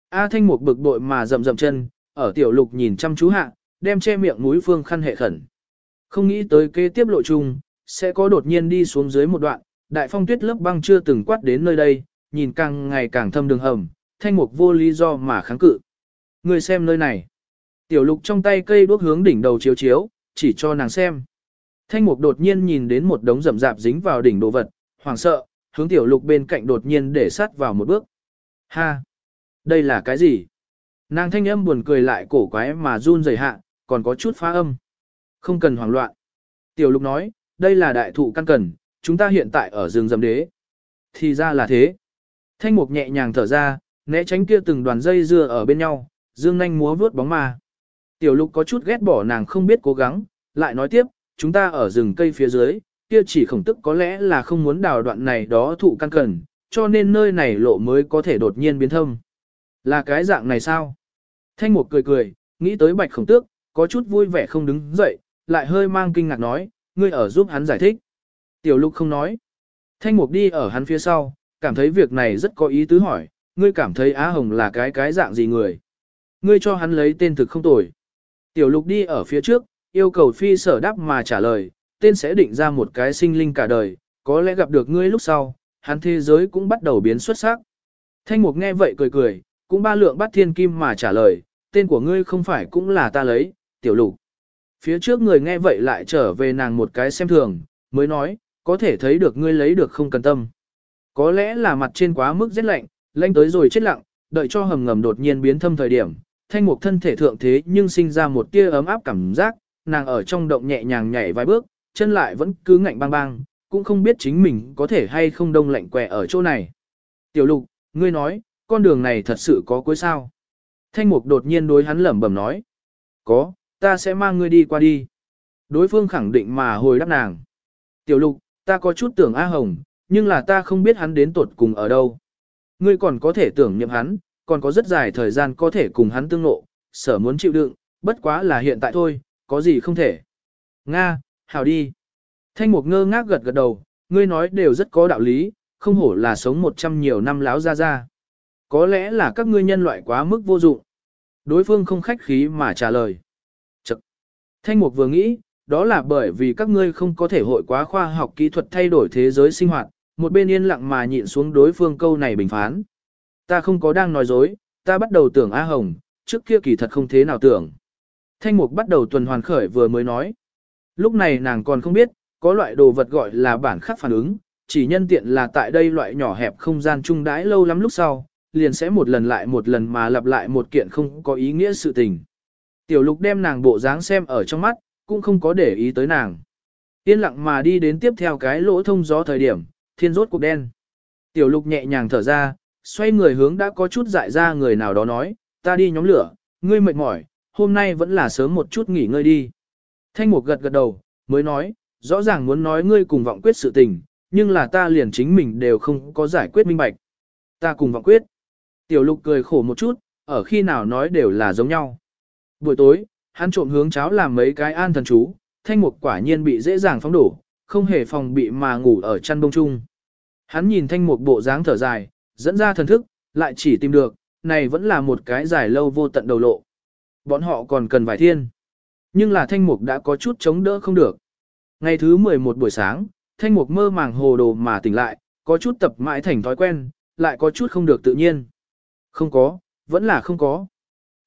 A thanh mục bực bội mà rậm rậm chân, ở tiểu lục nhìn chăm chú hạ, đem che miệng mũi phương khăn hệ khẩn. Không nghĩ tới kế tiếp lộ chung, sẽ có đột nhiên đi xuống dưới một đoạn, đại phong tuyết lớp băng chưa từng quát đến nơi đây, nhìn càng ngày càng thâm đường hầm, thanh mục vô lý do mà kháng cự. Người xem nơi này. Tiểu lục trong tay cây đuốc hướng đỉnh đầu chiếu chiếu, chỉ cho nàng xem. Thanh mục đột nhiên nhìn đến một đống rậm rạp dính vào đỉnh đồ vật, hoảng sợ, hướng tiểu lục bên cạnh đột nhiên để sát vào một bước. Ha! Đây là cái gì? Nàng thanh âm buồn cười lại cổ quái mà run rẩy hạ, còn có chút phá âm. Không cần hoảng loạn. Tiểu lục nói, đây là đại thụ căn cần, chúng ta hiện tại ở rừng rầm đế. Thì ra là thế. Thanh mục nhẹ nhàng thở ra, né tránh kia từng đoàn dây dưa ở bên nhau, dương nhanh múa vướt bóng mà. Tiểu lục có chút ghét bỏ nàng không biết cố gắng, lại nói tiếp, chúng ta ở rừng cây phía dưới, kia chỉ khổng tức có lẽ là không muốn đào đoạn này đó thụ căn cần, cho nên nơi này lộ mới có thể đột nhiên biến thâm. Là cái dạng này sao? Thanh mục cười cười, nghĩ tới bạch khổng tước, có chút vui vẻ không đứng dậy, lại hơi mang kinh ngạc nói, ngươi ở giúp hắn giải thích. Tiểu lục không nói. Thanh mục đi ở hắn phía sau, cảm thấy việc này rất có ý tứ hỏi, ngươi cảm thấy Á Hồng là cái cái dạng gì người. Ngươi cho hắn lấy tên thực không tồi. Tiểu lục đi ở phía trước, yêu cầu phi sở đáp mà trả lời, tên sẽ định ra một cái sinh linh cả đời, có lẽ gặp được ngươi lúc sau, hắn thế giới cũng bắt đầu biến xuất sắc. Thanh mục nghe vậy cười cười, cũng ba lượng bắt thiên kim mà trả lời, tên của ngươi không phải cũng là ta lấy, tiểu lục. Phía trước người nghe vậy lại trở về nàng một cái xem thường, mới nói, có thể thấy được ngươi lấy được không cần tâm. Có lẽ là mặt trên quá mức rét lạnh, lạnh tới rồi chết lặng, đợi cho hầm ngầm đột nhiên biến thâm thời điểm, thanh mục thân thể thượng thế nhưng sinh ra một tia ấm áp cảm giác, nàng ở trong động nhẹ nhàng nhảy vài bước, chân lại vẫn cứ ngạnh bang bang, cũng không biết chính mình có thể hay không đông lạnh quẹ ở chỗ này. Tiểu lục, ngươi nói, con đường này thật sự có cuối sao? Thanh mục đột nhiên đối hắn lẩm bẩm nói. Có, ta sẽ mang ngươi đi qua đi. Đối phương khẳng định mà hồi đáp nàng. Tiểu lục, ta có chút tưởng A Hồng, nhưng là ta không biết hắn đến tuột cùng ở đâu. Ngươi còn có thể tưởng niệm hắn, còn có rất dài thời gian có thể cùng hắn tương nộ, sở muốn chịu đựng, bất quá là hiện tại thôi, có gì không thể. Nga, hảo đi. Thanh mục ngơ ngác gật gật đầu, ngươi nói đều rất có đạo lý, không hổ là sống một trăm nhiều năm láo ra ra. Có lẽ là các ngươi nhân loại quá mức vô dụng. Đối phương không khách khí mà trả lời. Chật. Thanh mục vừa nghĩ, đó là bởi vì các ngươi không có thể hội quá khoa học kỹ thuật thay đổi thế giới sinh hoạt, một bên yên lặng mà nhịn xuống đối phương câu này bình phán. Ta không có đang nói dối, ta bắt đầu tưởng A Hồng, trước kia kỳ thật không thế nào tưởng. Thanh mục bắt đầu tuần hoàn khởi vừa mới nói. Lúc này nàng còn không biết, có loại đồ vật gọi là bản khắc phản ứng, chỉ nhân tiện là tại đây loại nhỏ hẹp không gian trung đãi lâu lắm lúc sau, liền sẽ một lần lại một lần mà lặp lại một kiện không có ý nghĩa sự tình. Tiểu lục đem nàng bộ dáng xem ở trong mắt, cũng không có để ý tới nàng. Yên lặng mà đi đến tiếp theo cái lỗ thông gió thời điểm, thiên rốt cuộc đen. Tiểu lục nhẹ nhàng thở ra, xoay người hướng đã có chút dại ra người nào đó nói, ta đi nhóm lửa, ngươi mệt mỏi, hôm nay vẫn là sớm một chút nghỉ ngơi đi. Thanh mục gật gật đầu, mới nói, rõ ràng muốn nói ngươi cùng vọng quyết sự tình, nhưng là ta liền chính mình đều không có giải quyết minh bạch. Ta cùng vọng quyết. Tiểu lục cười khổ một chút, ở khi nào nói đều là giống nhau. Buổi tối, hắn trộm hướng cháo làm mấy cái an thần chú, thanh mục quả nhiên bị dễ dàng phóng đổ, không hề phòng bị mà ngủ ở chăn bông chung. Hắn nhìn thanh mục bộ dáng thở dài, Dẫn ra thần thức, lại chỉ tìm được, này vẫn là một cái dài lâu vô tận đầu lộ. Bọn họ còn cần vài thiên. Nhưng là thanh mục đã có chút chống đỡ không được. Ngày thứ 11 buổi sáng, thanh mục mơ màng hồ đồ mà tỉnh lại, có chút tập mãi thành thói quen, lại có chút không được tự nhiên. Không có, vẫn là không có.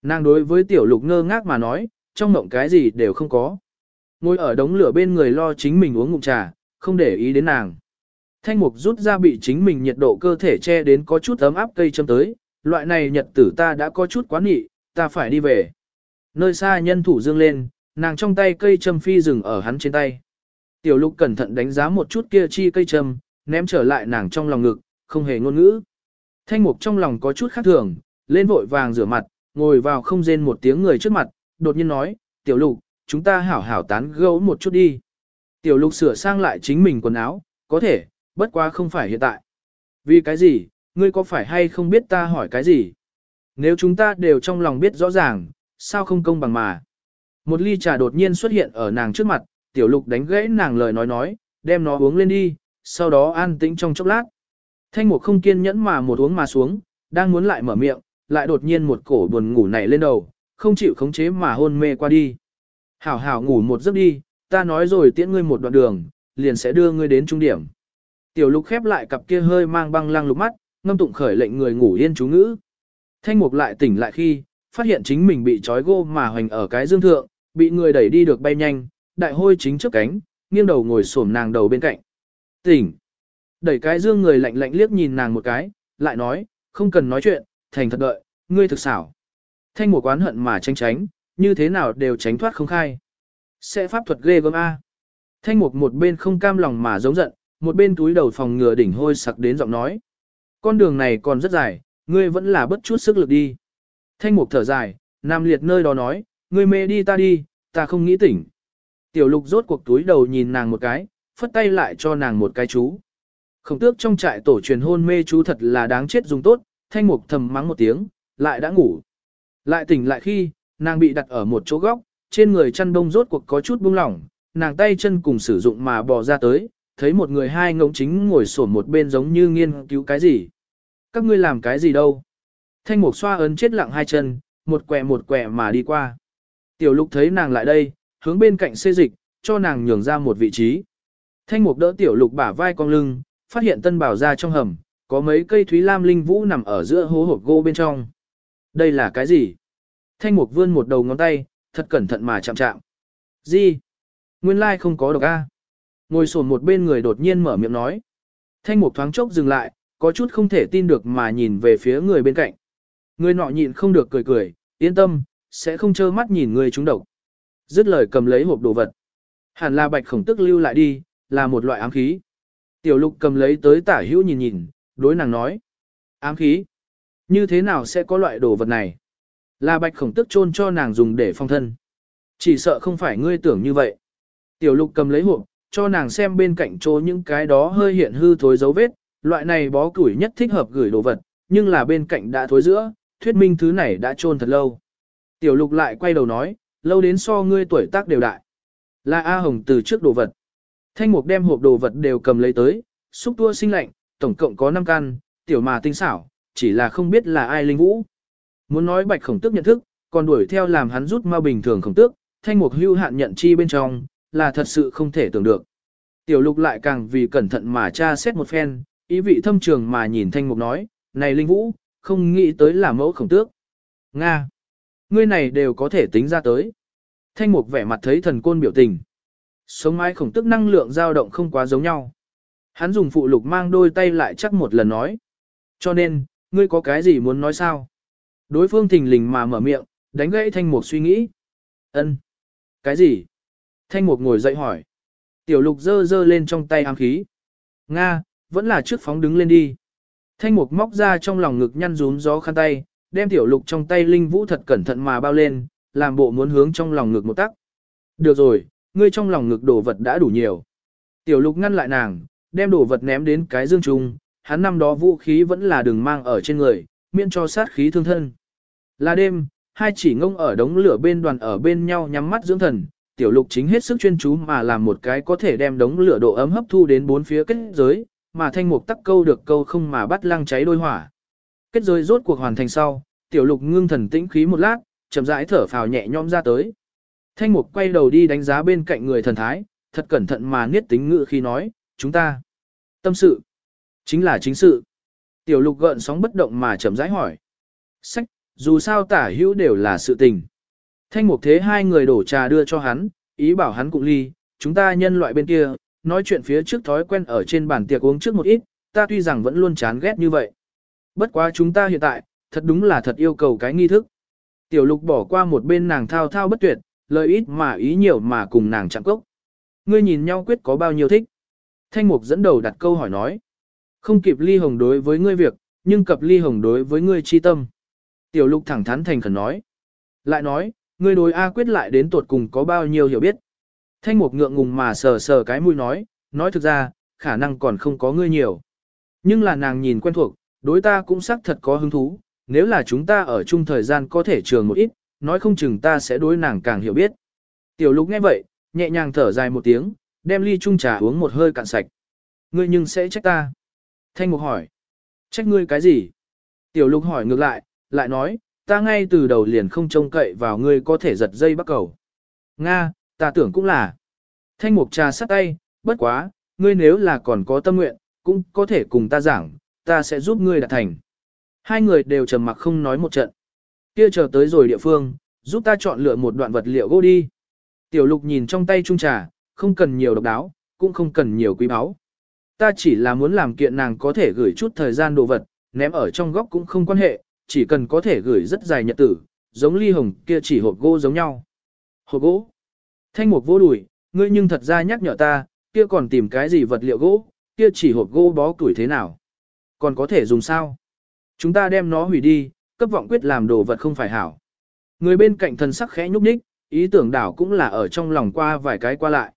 Nàng đối với tiểu lục ngơ ngác mà nói, trong mộng cái gì đều không có. Ngồi ở đống lửa bên người lo chính mình uống ngụm trà, không để ý đến nàng. Thanh mục rút ra bị chính mình nhiệt độ cơ thể che đến có chút ấm áp cây châm tới, loại này nhật tử ta đã có chút quá nghị, ta phải đi về. Nơi xa nhân thủ dương lên, nàng trong tay cây châm phi dừng ở hắn trên tay. Tiểu lục cẩn thận đánh giá một chút kia chi cây châm, ném trở lại nàng trong lòng ngực, không hề ngôn ngữ. Thanh mục trong lòng có chút khác thường, lên vội vàng rửa mặt, ngồi vào không rên một tiếng người trước mặt, đột nhiên nói, tiểu lục, chúng ta hảo hảo tán gẫu một chút đi. Tiểu lục sửa sang lại chính mình quần áo, có thể, bất quá không phải hiện tại. Vì cái gì, ngươi có phải hay không biết ta hỏi cái gì? Nếu chúng ta đều trong lòng biết rõ ràng, sao không công bằng mà? Một ly trà đột nhiên xuất hiện ở nàng trước mặt, tiểu lục đánh gãy nàng lời nói nói, đem nó uống lên đi, sau đó an tĩnh trong chốc lát. Thanh mục không kiên nhẫn mà một uống mà xuống, đang muốn lại mở miệng, lại đột nhiên một cổ buồn ngủ nảy lên đầu, không chịu khống chế mà hôn mê qua đi. Hảo hảo ngủ một giấc đi, ta nói rồi tiễn ngươi một đoạn đường, liền sẽ đưa ngươi đến trung điểm. Tiểu lục khép lại cặp kia hơi mang băng lăng lục mắt, ngâm tụng khởi lệnh người ngủ yên chú ngữ. Thanh mục lại tỉnh lại khi, phát hiện chính mình bị trói gô mà hoành ở cái dương thượng, bị người đẩy đi được bay nhanh, đại hôi chính trước cánh, nghiêng đầu ngồi xổm nàng đầu bên cạnh. Tỉnh. Đẩy cái dương người lạnh lạnh liếc nhìn nàng một cái, lại nói, không cần nói chuyện, thành thật đợi, ngươi thực xảo. Thanh một quán hận mà tránh tránh, như thế nào đều tránh thoát không khai. Sẽ pháp thuật ghê gớm A. Thanh mục một bên không cam lòng mà giống giận, một bên túi đầu phòng ngừa đỉnh hôi sặc đến giọng nói. Con đường này còn rất dài, ngươi vẫn là bất chút sức lực đi. Thanh mục thở dài, nam liệt nơi đó nói, ngươi mê đi ta đi, ta không nghĩ tỉnh. Tiểu lục rốt cuộc túi đầu nhìn nàng một cái, phất tay lại cho nàng một cái chú. Khổng tước trong trại tổ truyền hôn mê chú thật là đáng chết dùng tốt, thanh mục thầm mắng một tiếng, lại đã ngủ. Lại tỉnh lại khi, nàng bị đặt ở một chỗ góc, trên người chăn đông rốt cuộc có chút buông lỏng, nàng tay chân cùng sử dụng mà bò ra tới, thấy một người hai ngỗng chính ngồi sổn một bên giống như nghiên cứu cái gì. Các ngươi làm cái gì đâu? Thanh mục xoa ấn chết lặng hai chân, một quẹ một quẹ mà đi qua. Tiểu lục thấy nàng lại đây, hướng bên cạnh xê dịch, cho nàng nhường ra một vị trí. Thanh mục đỡ tiểu lục bả vai cong lưng, phát hiện tân bảo ra trong hầm, có mấy cây thúy lam linh vũ nằm ở giữa hố hộp gỗ bên trong. Đây là cái gì? Thanh mục vươn một đầu ngón tay, thật cẩn thận mà chạm chạm. Gì? Nguyên lai không có độc A. Ngồi sổn một bên người đột nhiên mở miệng nói. Thanh mục thoáng chốc dừng lại, có chút không thể tin được mà nhìn về phía người bên cạnh. Người nọ nhịn không được cười cười, yên tâm, sẽ không trơ mắt nhìn người trúng độc. Dứt lời cầm lấy hộp đồ vật. Hẳn là bạch khổng tức lưu lại đi, là một loại ám khí. Tiểu lục cầm lấy tới tả hữu nhìn nhìn, đối nàng nói. Ám khí? Như thế nào sẽ có loại đồ vật này? Là bạch khổng tức chôn cho nàng dùng để phong thân. Chỉ sợ không phải ngươi tưởng như vậy. Tiểu lục cầm lấy hộp, cho nàng xem bên cạnh chỗ những cái đó hơi hiện hư thối dấu vết, loại này bó củi nhất thích hợp gửi đồ vật, nhưng là bên cạnh đã thối giữa, thuyết minh thứ này đã chôn thật lâu. Tiểu lục lại quay đầu nói, lâu đến so ngươi tuổi tác đều đại. Là A Hồng từ trước đồ vật. Thanh mục đem hộp đồ vật đều cầm lấy tới, xúc tua sinh lạnh, tổng cộng có 5 căn, tiểu mà tinh xảo, chỉ là không biết là ai linh vũ. Muốn nói bạch khổng tước nhận thức, còn đuổi theo làm hắn rút ma bình thường khổng tước, thanh mục hưu hạn nhận chi bên trong, là thật sự không thể tưởng được. Tiểu lục lại càng vì cẩn thận mà tra xét một phen, ý vị thâm trường mà nhìn thanh mục nói, này linh vũ, không nghĩ tới là mẫu khổng tước. Nga! Ngươi này đều có thể tính ra tới. Thanh mục vẻ mặt thấy thần côn biểu tình. Sống mái khổng tức năng lượng dao động không quá giống nhau. Hắn dùng phụ lục mang đôi tay lại chắc một lần nói. Cho nên, ngươi có cái gì muốn nói sao? Đối phương thình lình mà mở miệng, đánh gãy thanh mục suy nghĩ. Ân, Cái gì? Thanh mục ngồi dậy hỏi. Tiểu lục dơ dơ lên trong tay ám khí. Nga, vẫn là trước phóng đứng lên đi. Thanh mục móc ra trong lòng ngực nhăn rún gió khăn tay, đem tiểu lục trong tay linh vũ thật cẩn thận mà bao lên, làm bộ muốn hướng trong lòng ngực một tắc. Được rồi, ngươi trong lòng ngực đồ vật đã đủ nhiều. Tiểu lục ngăn lại nàng, đem đồ vật ném đến cái dương trung, hắn năm đó vũ khí vẫn là đừng mang ở trên người, miễn cho sát khí thương thân. Là đêm, hai chỉ ngông ở đống lửa bên đoàn ở bên nhau nhắm mắt dưỡng thần, tiểu lục chính hết sức chuyên chú mà làm một cái có thể đem đống lửa độ ấm hấp thu đến bốn phía kết giới, mà thanh mục tắc câu được câu không mà bắt lăng cháy đôi hỏa. Kết rồi rốt cuộc hoàn thành sau, tiểu lục ngưng thần tĩnh khí một lát, chậm rãi thở phào nhẹ nhõm ra tới. Thanh mục quay đầu đi đánh giá bên cạnh người thần thái, thật cẩn thận mà niết tính ngự khi nói, chúng ta. Tâm sự. Chính là chính sự. Tiểu lục gợn sóng bất động mà chậm rãi hỏi. Sách, dù sao tả hữu đều là sự tình. Thanh mục thế hai người đổ trà đưa cho hắn, ý bảo hắn cũng ly, chúng ta nhân loại bên kia, nói chuyện phía trước thói quen ở trên bàn tiệc uống trước một ít, ta tuy rằng vẫn luôn chán ghét như vậy. Bất quá chúng ta hiện tại, thật đúng là thật yêu cầu cái nghi thức. Tiểu lục bỏ qua một bên nàng thao thao bất tuyệt, lời ít mà ý nhiều mà cùng nàng chạm cốc. Ngươi nhìn nhau quyết có bao nhiêu thích. Thanh mục dẫn đầu đặt câu hỏi nói. Không kịp ly hồng đối với ngươi việc, nhưng cập ly hồng đối với ngươi chi tâm. Tiểu lục thẳng thắn thành khẩn nói. Lại nói, ngươi đối A quyết lại đến tuột cùng có bao nhiêu hiểu biết. Thanh mục ngượng ngùng mà sờ sờ cái mũi nói, nói thực ra, khả năng còn không có ngươi nhiều. Nhưng là nàng nhìn quen thuộc, đối ta cũng xác thật có hứng thú, nếu là chúng ta ở chung thời gian có thể trường một ít, nói không chừng ta sẽ đối nàng càng hiểu biết. Tiểu lục nghe vậy, nhẹ nhàng thở dài một tiếng, đem ly chung trà uống một hơi cạn sạch. Ngươi nhưng sẽ trách ta. Thanh mục hỏi. Trách ngươi cái gì? Tiểu lục hỏi ngược lại, lại nói, ta ngay từ đầu liền không trông cậy vào ngươi có thể giật dây bắt cầu. Nga, ta tưởng cũng là. Thanh mục trà sắt tay, bất quá, ngươi nếu là còn có tâm nguyện, cũng có thể cùng ta giảng, ta sẽ giúp ngươi đạt thành. Hai người đều trầm mặc không nói một trận. Kia chờ tới rồi địa phương, giúp ta chọn lựa một đoạn vật liệu gỗ đi. Tiểu lục nhìn trong tay trung trà, không cần nhiều độc đáo, cũng không cần nhiều quý báu. Ta chỉ là muốn làm kiện nàng có thể gửi chút thời gian đồ vật, ném ở trong góc cũng không quan hệ, chỉ cần có thể gửi rất dài nhật tử, giống ly hồng kia chỉ hộp gỗ giống nhau. Hộp gỗ. Thanh mục vô đùi, ngươi nhưng thật ra nhắc nhở ta, kia còn tìm cái gì vật liệu gỗ, kia chỉ hộp gỗ bó tuổi thế nào. Còn có thể dùng sao? Chúng ta đem nó hủy đi, cấp vọng quyết làm đồ vật không phải hảo. Người bên cạnh thần sắc khẽ nhúc nhích, ý tưởng đảo cũng là ở trong lòng qua vài cái qua lại.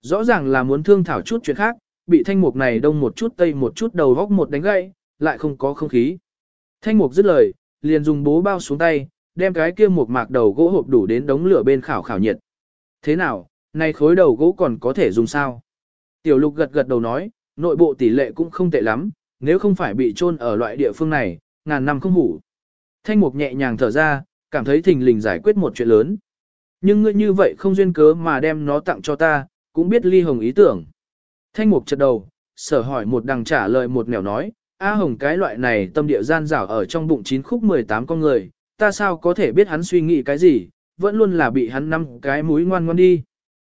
Rõ ràng là muốn thương thảo chút chuyện khác, bị thanh mục này đông một chút tây một chút đầu góc một đánh gãy, lại không có không khí. Thanh mục dứt lời, liền dùng bố bao xuống tay, đem cái kia một mạc đầu gỗ hộp đủ đến đống lửa bên khảo khảo nhiệt. Thế nào, này khối đầu gỗ còn có thể dùng sao? Tiểu lục gật gật đầu nói, nội bộ tỷ lệ cũng không tệ lắm, nếu không phải bị chôn ở loại địa phương này, ngàn năm không hủ. Thanh mục nhẹ nhàng thở ra, cảm thấy thình lình giải quyết một chuyện lớn. Nhưng ngươi như vậy không duyên cớ mà đem nó tặng cho ta, cũng biết ly hồng ý tưởng. Thanh mục chật đầu, sở hỏi một đằng trả lời một nẻo nói, A hồng cái loại này tâm địa gian rảo ở trong bụng chín khúc 18 con người, ta sao có thể biết hắn suy nghĩ cái gì, vẫn luôn là bị hắn năm cái mũi ngoan ngoan đi.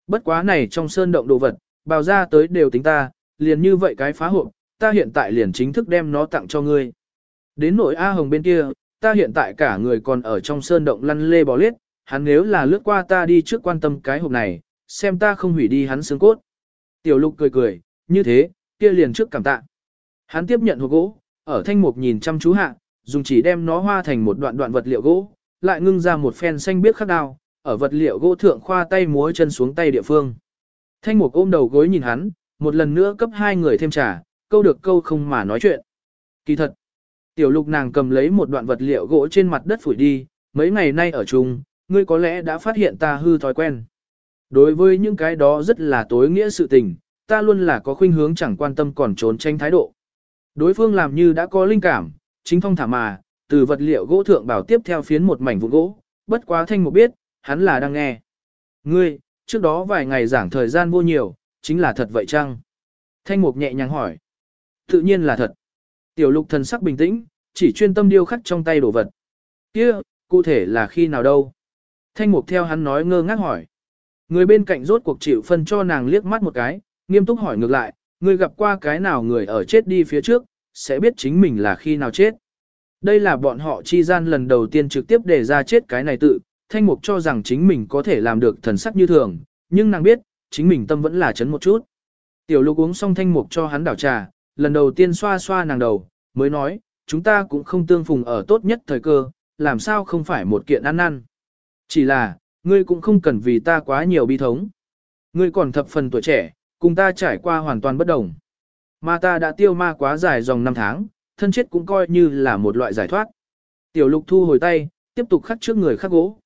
Bất quá này trong sơn động đồ vật, bào ra tới đều tính ta, liền như vậy cái phá hộp. ta hiện tại liền chính thức đem nó tặng cho ngươi. Đến nội A Hồng bên kia, ta hiện tại cả người còn ở trong sơn động lăn lê bò lết, hắn nếu là lướt qua ta đi trước quan tâm cái hộp này, xem ta không hủy đi hắn xương cốt. Tiểu lục cười cười, như thế, kia liền trước cảm tạ. Hắn tiếp nhận hộp gỗ, ở thanh mục nhìn chăm chú hạ, dùng chỉ đem nó hoa thành một đoạn đoạn vật liệu gỗ, lại ngưng ra một phen xanh biếc khắc đao, ở vật liệu gỗ thượng khoa tay múa chân xuống tay địa phương. Thanh mục ôm đầu gối nhìn hắn, một lần nữa cấp hai người thêm trà, câu được câu không mà nói chuyện. Kỳ thật, tiểu lục nàng cầm lấy một đoạn vật liệu gỗ trên mặt đất phủi đi, mấy ngày nay ở chung, ngươi có lẽ đã phát hiện ta hư thói quen. Đối với những cái đó rất là tối nghĩa sự tình, ta luôn là có khuynh hướng chẳng quan tâm còn trốn tranh thái độ. Đối phương làm như đã có linh cảm, chính phong thả mà, từ vật liệu gỗ thượng bảo tiếp theo phiến một mảnh vụn gỗ, bất quá thanh một biết, hắn là đang nghe. Ngươi, trước đó vài ngày giảng thời gian vô nhiều, chính là thật vậy chăng? Thanh mục nhẹ nhàng hỏi. Tự nhiên là thật. Tiểu lục thần sắc bình tĩnh, chỉ chuyên tâm điêu khắc trong tay đồ vật. Kia, cụ thể là khi nào đâu? Thanh mục theo hắn nói ngơ ngác hỏi. Người bên cạnh rốt cuộc chịu phân cho nàng liếc mắt một cái, nghiêm túc hỏi ngược lại, người gặp qua cái nào người ở chết đi phía trước, sẽ biết chính mình là khi nào chết. Đây là bọn họ chi gian lần đầu tiên trực tiếp để ra chết cái này tự, thanh mục cho rằng chính mình có thể làm được thần sắc như thường, nhưng nàng biết, chính mình tâm vẫn là chấn một chút. Tiểu lục uống xong thanh mục cho hắn đảo trà, lần đầu tiên xoa xoa nàng đầu, mới nói, chúng ta cũng không tương phùng ở tốt nhất thời cơ, làm sao không phải một kiện ăn năn. Chỉ là, ngươi cũng không cần vì ta quá nhiều bi thống. Ngươi còn thập phần tuổi trẻ, cùng ta trải qua hoàn toàn bất đồng. Mà ta đã tiêu ma quá dài dòng năm tháng, thân chết cũng coi như là một loại giải thoát. Tiểu lục thu hồi tay, tiếp tục khắc trước người khắc gỗ.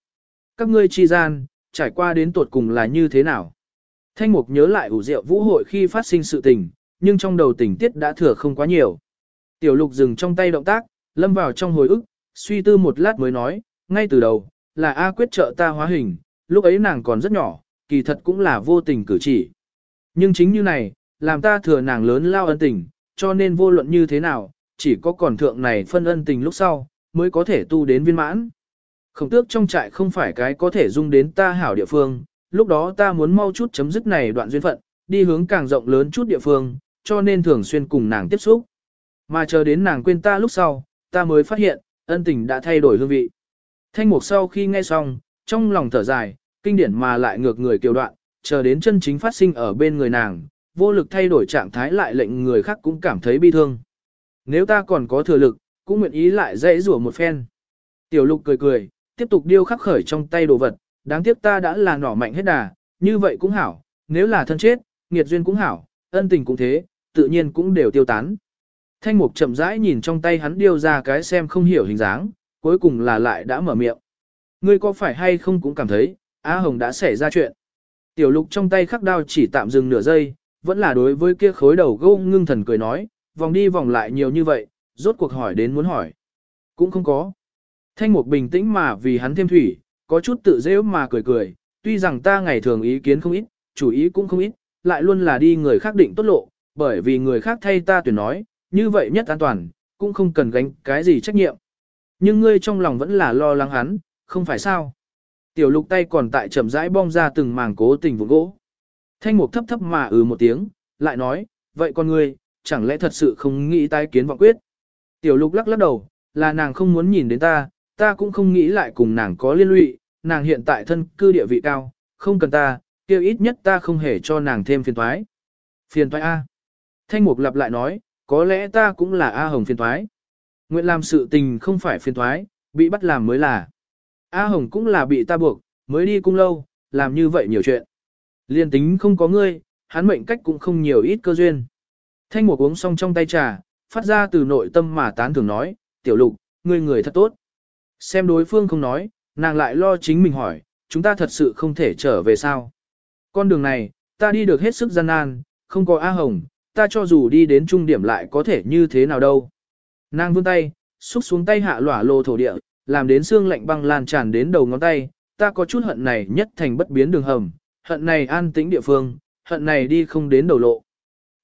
Các ngươi chi gian, trải qua đến tột cùng là như thế nào? Thanh mục nhớ lại ủ rượu vũ hội khi phát sinh sự tình, nhưng trong đầu tình tiết đã thừa không quá nhiều. Tiểu lục dừng trong tay động tác, lâm vào trong hồi ức, suy tư một lát mới nói, ngay từ đầu, là A quyết trợ ta hóa hình, lúc ấy nàng còn rất nhỏ, kỳ thật cũng là vô tình cử chỉ. Nhưng chính như này, làm ta thừa nàng lớn lao ân tình, cho nên vô luận như thế nào, chỉ có còn thượng này phân ân tình lúc sau, mới có thể tu đến viên mãn. Khổng tước trong trại không phải cái có thể dung đến ta hảo địa phương, lúc đó ta muốn mau chút chấm dứt này đoạn duyên phận, đi hướng càng rộng lớn chút địa phương, cho nên thường xuyên cùng nàng tiếp xúc. Mà chờ đến nàng quên ta lúc sau, ta mới phát hiện, ân tình đã thay đổi hương vị. Thanh mục sau khi nghe xong, trong lòng thở dài, kinh điển mà lại ngược người kiều đoạn, chờ đến chân chính phát sinh ở bên người nàng, vô lực thay đổi trạng thái lại lệnh người khác cũng cảm thấy bi thương. Nếu ta còn có thừa lực, cũng nguyện ý lại dễ rủa một phen. Tiểu lục cười cười, tiếp tục điêu khắc khởi trong tay đồ vật, đáng tiếc ta đã là nỏ mạnh hết đà, như vậy cũng hảo, nếu là thân chết, nghiệt duyên cũng hảo, ân tình cũng thế, tự nhiên cũng đều tiêu tán. Thanh mục chậm rãi nhìn trong tay hắn điêu ra cái xem không hiểu hình dáng, cuối cùng là lại đã mở miệng. Ngươi có phải hay không cũng cảm thấy, Á Hồng đã xảy ra chuyện. Tiểu lục trong tay khắc đao chỉ tạm dừng nửa giây, vẫn là đối với kia khối đầu gỗ ngưng thần cười nói, vòng đi vòng lại nhiều như vậy, rốt cuộc hỏi đến muốn hỏi. Cũng không có. Thanh mục bình tĩnh mà vì hắn thêm thủy, có chút tự dễ mà cười cười, tuy rằng ta ngày thường ý kiến không ít, chủ ý cũng không ít, lại luôn là đi người khác định tốt lộ, bởi vì người khác thay ta tuyển nói, như vậy nhất an toàn, cũng không cần gánh cái gì trách nhiệm. Nhưng ngươi trong lòng vẫn là lo lắng hắn, không phải sao? Tiểu lục tay còn tại chậm rãi bong ra từng màng cố tình vụn gỗ. Thanh mục thấp thấp mà ừ một tiếng, lại nói, vậy con ngươi, chẳng lẽ thật sự không nghĩ tái kiến vọng quyết? Tiểu lục lắc lắc đầu, là nàng không muốn nhìn đến ta, ta cũng không nghĩ lại cùng nàng có liên lụy, nàng hiện tại thân cư địa vị cao, không cần ta, kêu ít nhất ta không hề cho nàng thêm phiền toái. Phiền toái A. Thanh mục lặp lại nói, có lẽ ta cũng là A Hồng phiền toái. Nguyện làm sự tình không phải phiền toái, bị bắt làm mới là. A Hồng cũng là bị ta buộc, mới đi cung lâu, làm như vậy nhiều chuyện. Liên tính không có ngươi, hắn mệnh cách cũng không nhiều ít cơ duyên. Thanh mục uống xong trong tay trà, phát ra từ nội tâm mà tán thường nói, tiểu lục, ngươi người thật tốt. Xem đối phương không nói, nàng lại lo chính mình hỏi, chúng ta thật sự không thể trở về sao. Con đường này, ta đi được hết sức gian nan, không có A Hồng, ta cho dù đi đến trung điểm lại có thể như thế nào đâu. Nàng vươn tay, xúc xuống tay hạ lỏa lô thổ địa, làm đến xương lạnh băng lan tràn đến đầu ngón tay, ta có chút hận này nhất thành bất biến đường hầm, hận này an tĩnh địa phương, hận này đi không đến đầu lộ.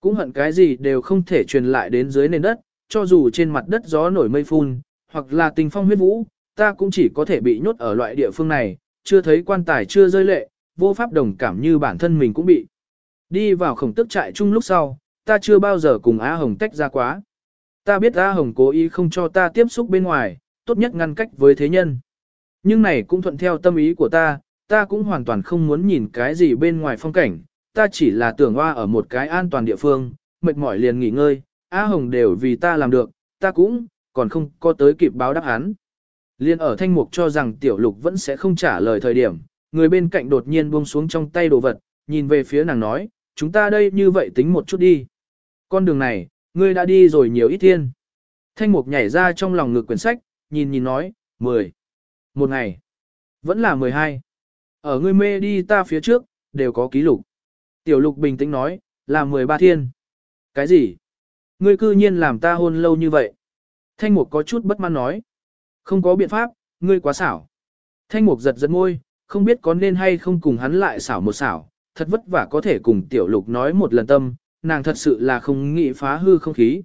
Cũng hận cái gì đều không thể truyền lại đến dưới nền đất, cho dù trên mặt đất gió nổi mây phun, hoặc là tình phong huyết vũ, ta cũng chỉ có thể bị nhốt ở loại địa phương này, chưa thấy quan tài chưa rơi lệ, vô pháp đồng cảm như bản thân mình cũng bị. Đi vào khổng tức trại chung lúc sau, ta chưa bao giờ cùng Á Hồng tách ra quá. Ta biết Á Hồng cố ý không cho ta tiếp xúc bên ngoài, tốt nhất ngăn cách với thế nhân. Nhưng này cũng thuận theo tâm ý của ta, ta cũng hoàn toàn không muốn nhìn cái gì bên ngoài phong cảnh, ta chỉ là tưởng hoa ở một cái an toàn địa phương, mệt mỏi liền nghỉ ngơi, Á Hồng đều vì ta làm được, ta cũng, còn không có tới kịp báo đáp án. Liên ở thanh mục cho rằng tiểu lục vẫn sẽ không trả lời thời điểm, người bên cạnh đột nhiên buông xuống trong tay đồ vật, nhìn về phía nàng nói, chúng ta đây như vậy tính một chút đi. Con đường này, ngươi đã đi rồi nhiều ít thiên. Thanh mục nhảy ra trong lòng ngực quyển sách, nhìn nhìn nói, 10. Một ngày. Vẫn là 12. Ở ngươi mê đi ta phía trước, đều có ký lục. Tiểu lục bình tĩnh nói, là 13 thiên. Cái gì? Ngươi cư nhiên làm ta hôn lâu như vậy. Thanh mục có chút bất mãn nói. Không có biện pháp, ngươi quá xảo. Thanh mục giật giật môi, không biết có nên hay không cùng hắn lại xảo một xảo, thật vất vả có thể cùng tiểu lục nói một lần tâm, nàng thật sự là không nghĩ phá hư không khí.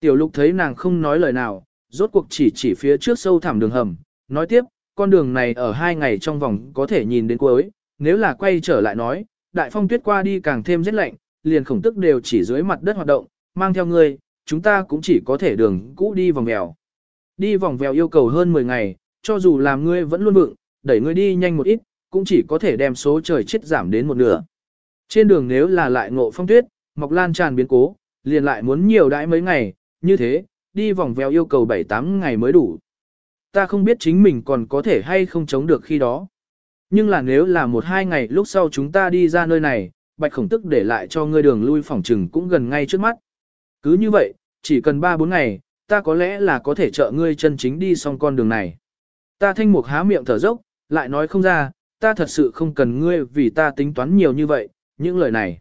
Tiểu lục thấy nàng không nói lời nào, rốt cuộc chỉ chỉ phía trước sâu thẳm đường hầm, nói tiếp, con đường này ở hai ngày trong vòng có thể nhìn đến cuối, nếu là quay trở lại nói, đại phong tuyết qua đi càng thêm rét lạnh, liền khổng tức đều chỉ dưới mặt đất hoạt động, mang theo ngươi, chúng ta cũng chỉ có thể đường cũ đi vòng vèo, Đi vòng vèo yêu cầu hơn 10 ngày, cho dù làm ngươi vẫn luôn vượng, đẩy ngươi đi nhanh một ít, cũng chỉ có thể đem số trời chết giảm đến một nửa. Trên đường nếu là lại ngộ phong tuyết, mọc lan tràn biến cố, liền lại muốn nhiều đãi mấy ngày, như thế, đi vòng vèo yêu cầu 7-8 ngày mới đủ. Ta không biết chính mình còn có thể hay không chống được khi đó. Nhưng là nếu là một hai ngày lúc sau chúng ta đi ra nơi này, bạch khổng tức để lại cho ngươi đường lui phòng trừng cũng gần ngay trước mắt. Cứ như vậy, chỉ cần 3-4 ngày, ta có lẽ là có thể trợ ngươi chân chính đi xong con đường này. Ta thanh mục há miệng thở dốc, lại nói không ra, ta thật sự không cần ngươi vì ta tính toán nhiều như vậy, những lời này.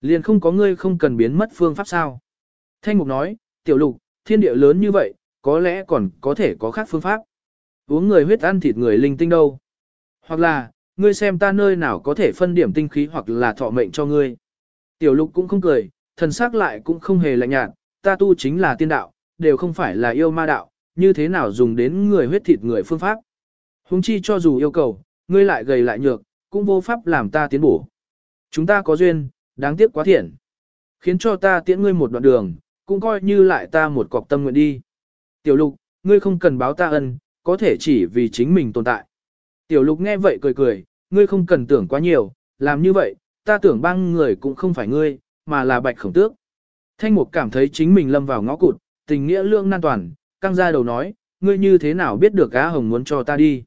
Liền không có ngươi không cần biến mất phương pháp sao. Thanh mục nói, tiểu lục, thiên địa lớn như vậy, có lẽ còn có thể có khác phương pháp. Uống người huyết ăn thịt người linh tinh đâu. Hoặc là, ngươi xem ta nơi nào có thể phân điểm tinh khí hoặc là thọ mệnh cho ngươi. Tiểu lục cũng không cười, thần sắc lại cũng không hề lạnh nhạt, ta tu chính là tiên đạo, đều không phải là yêu ma đạo, như thế nào dùng đến người huyết thịt người phương pháp. Hùng chi cho dù yêu cầu, ngươi lại gầy lại nhược, cũng vô pháp làm ta tiến bổ. Chúng ta có duyên, đáng tiếc quá thiện. Khiến cho ta tiễn ngươi một đoạn đường, cũng coi như lại ta một cọc tâm nguyện đi. Tiểu lục, ngươi không cần báo ta ân, có thể chỉ vì chính mình tồn tại. Tiểu lục nghe vậy cười cười, ngươi không cần tưởng quá nhiều, làm như vậy, ta tưởng băng người cũng không phải ngươi, mà là bạch khổng tước. Thanh mục cảm thấy chính mình lâm vào ngõ cụt, tình nghĩa lương nan toàn, căng ra đầu nói, ngươi như thế nào biết được á hồng muốn cho ta đi.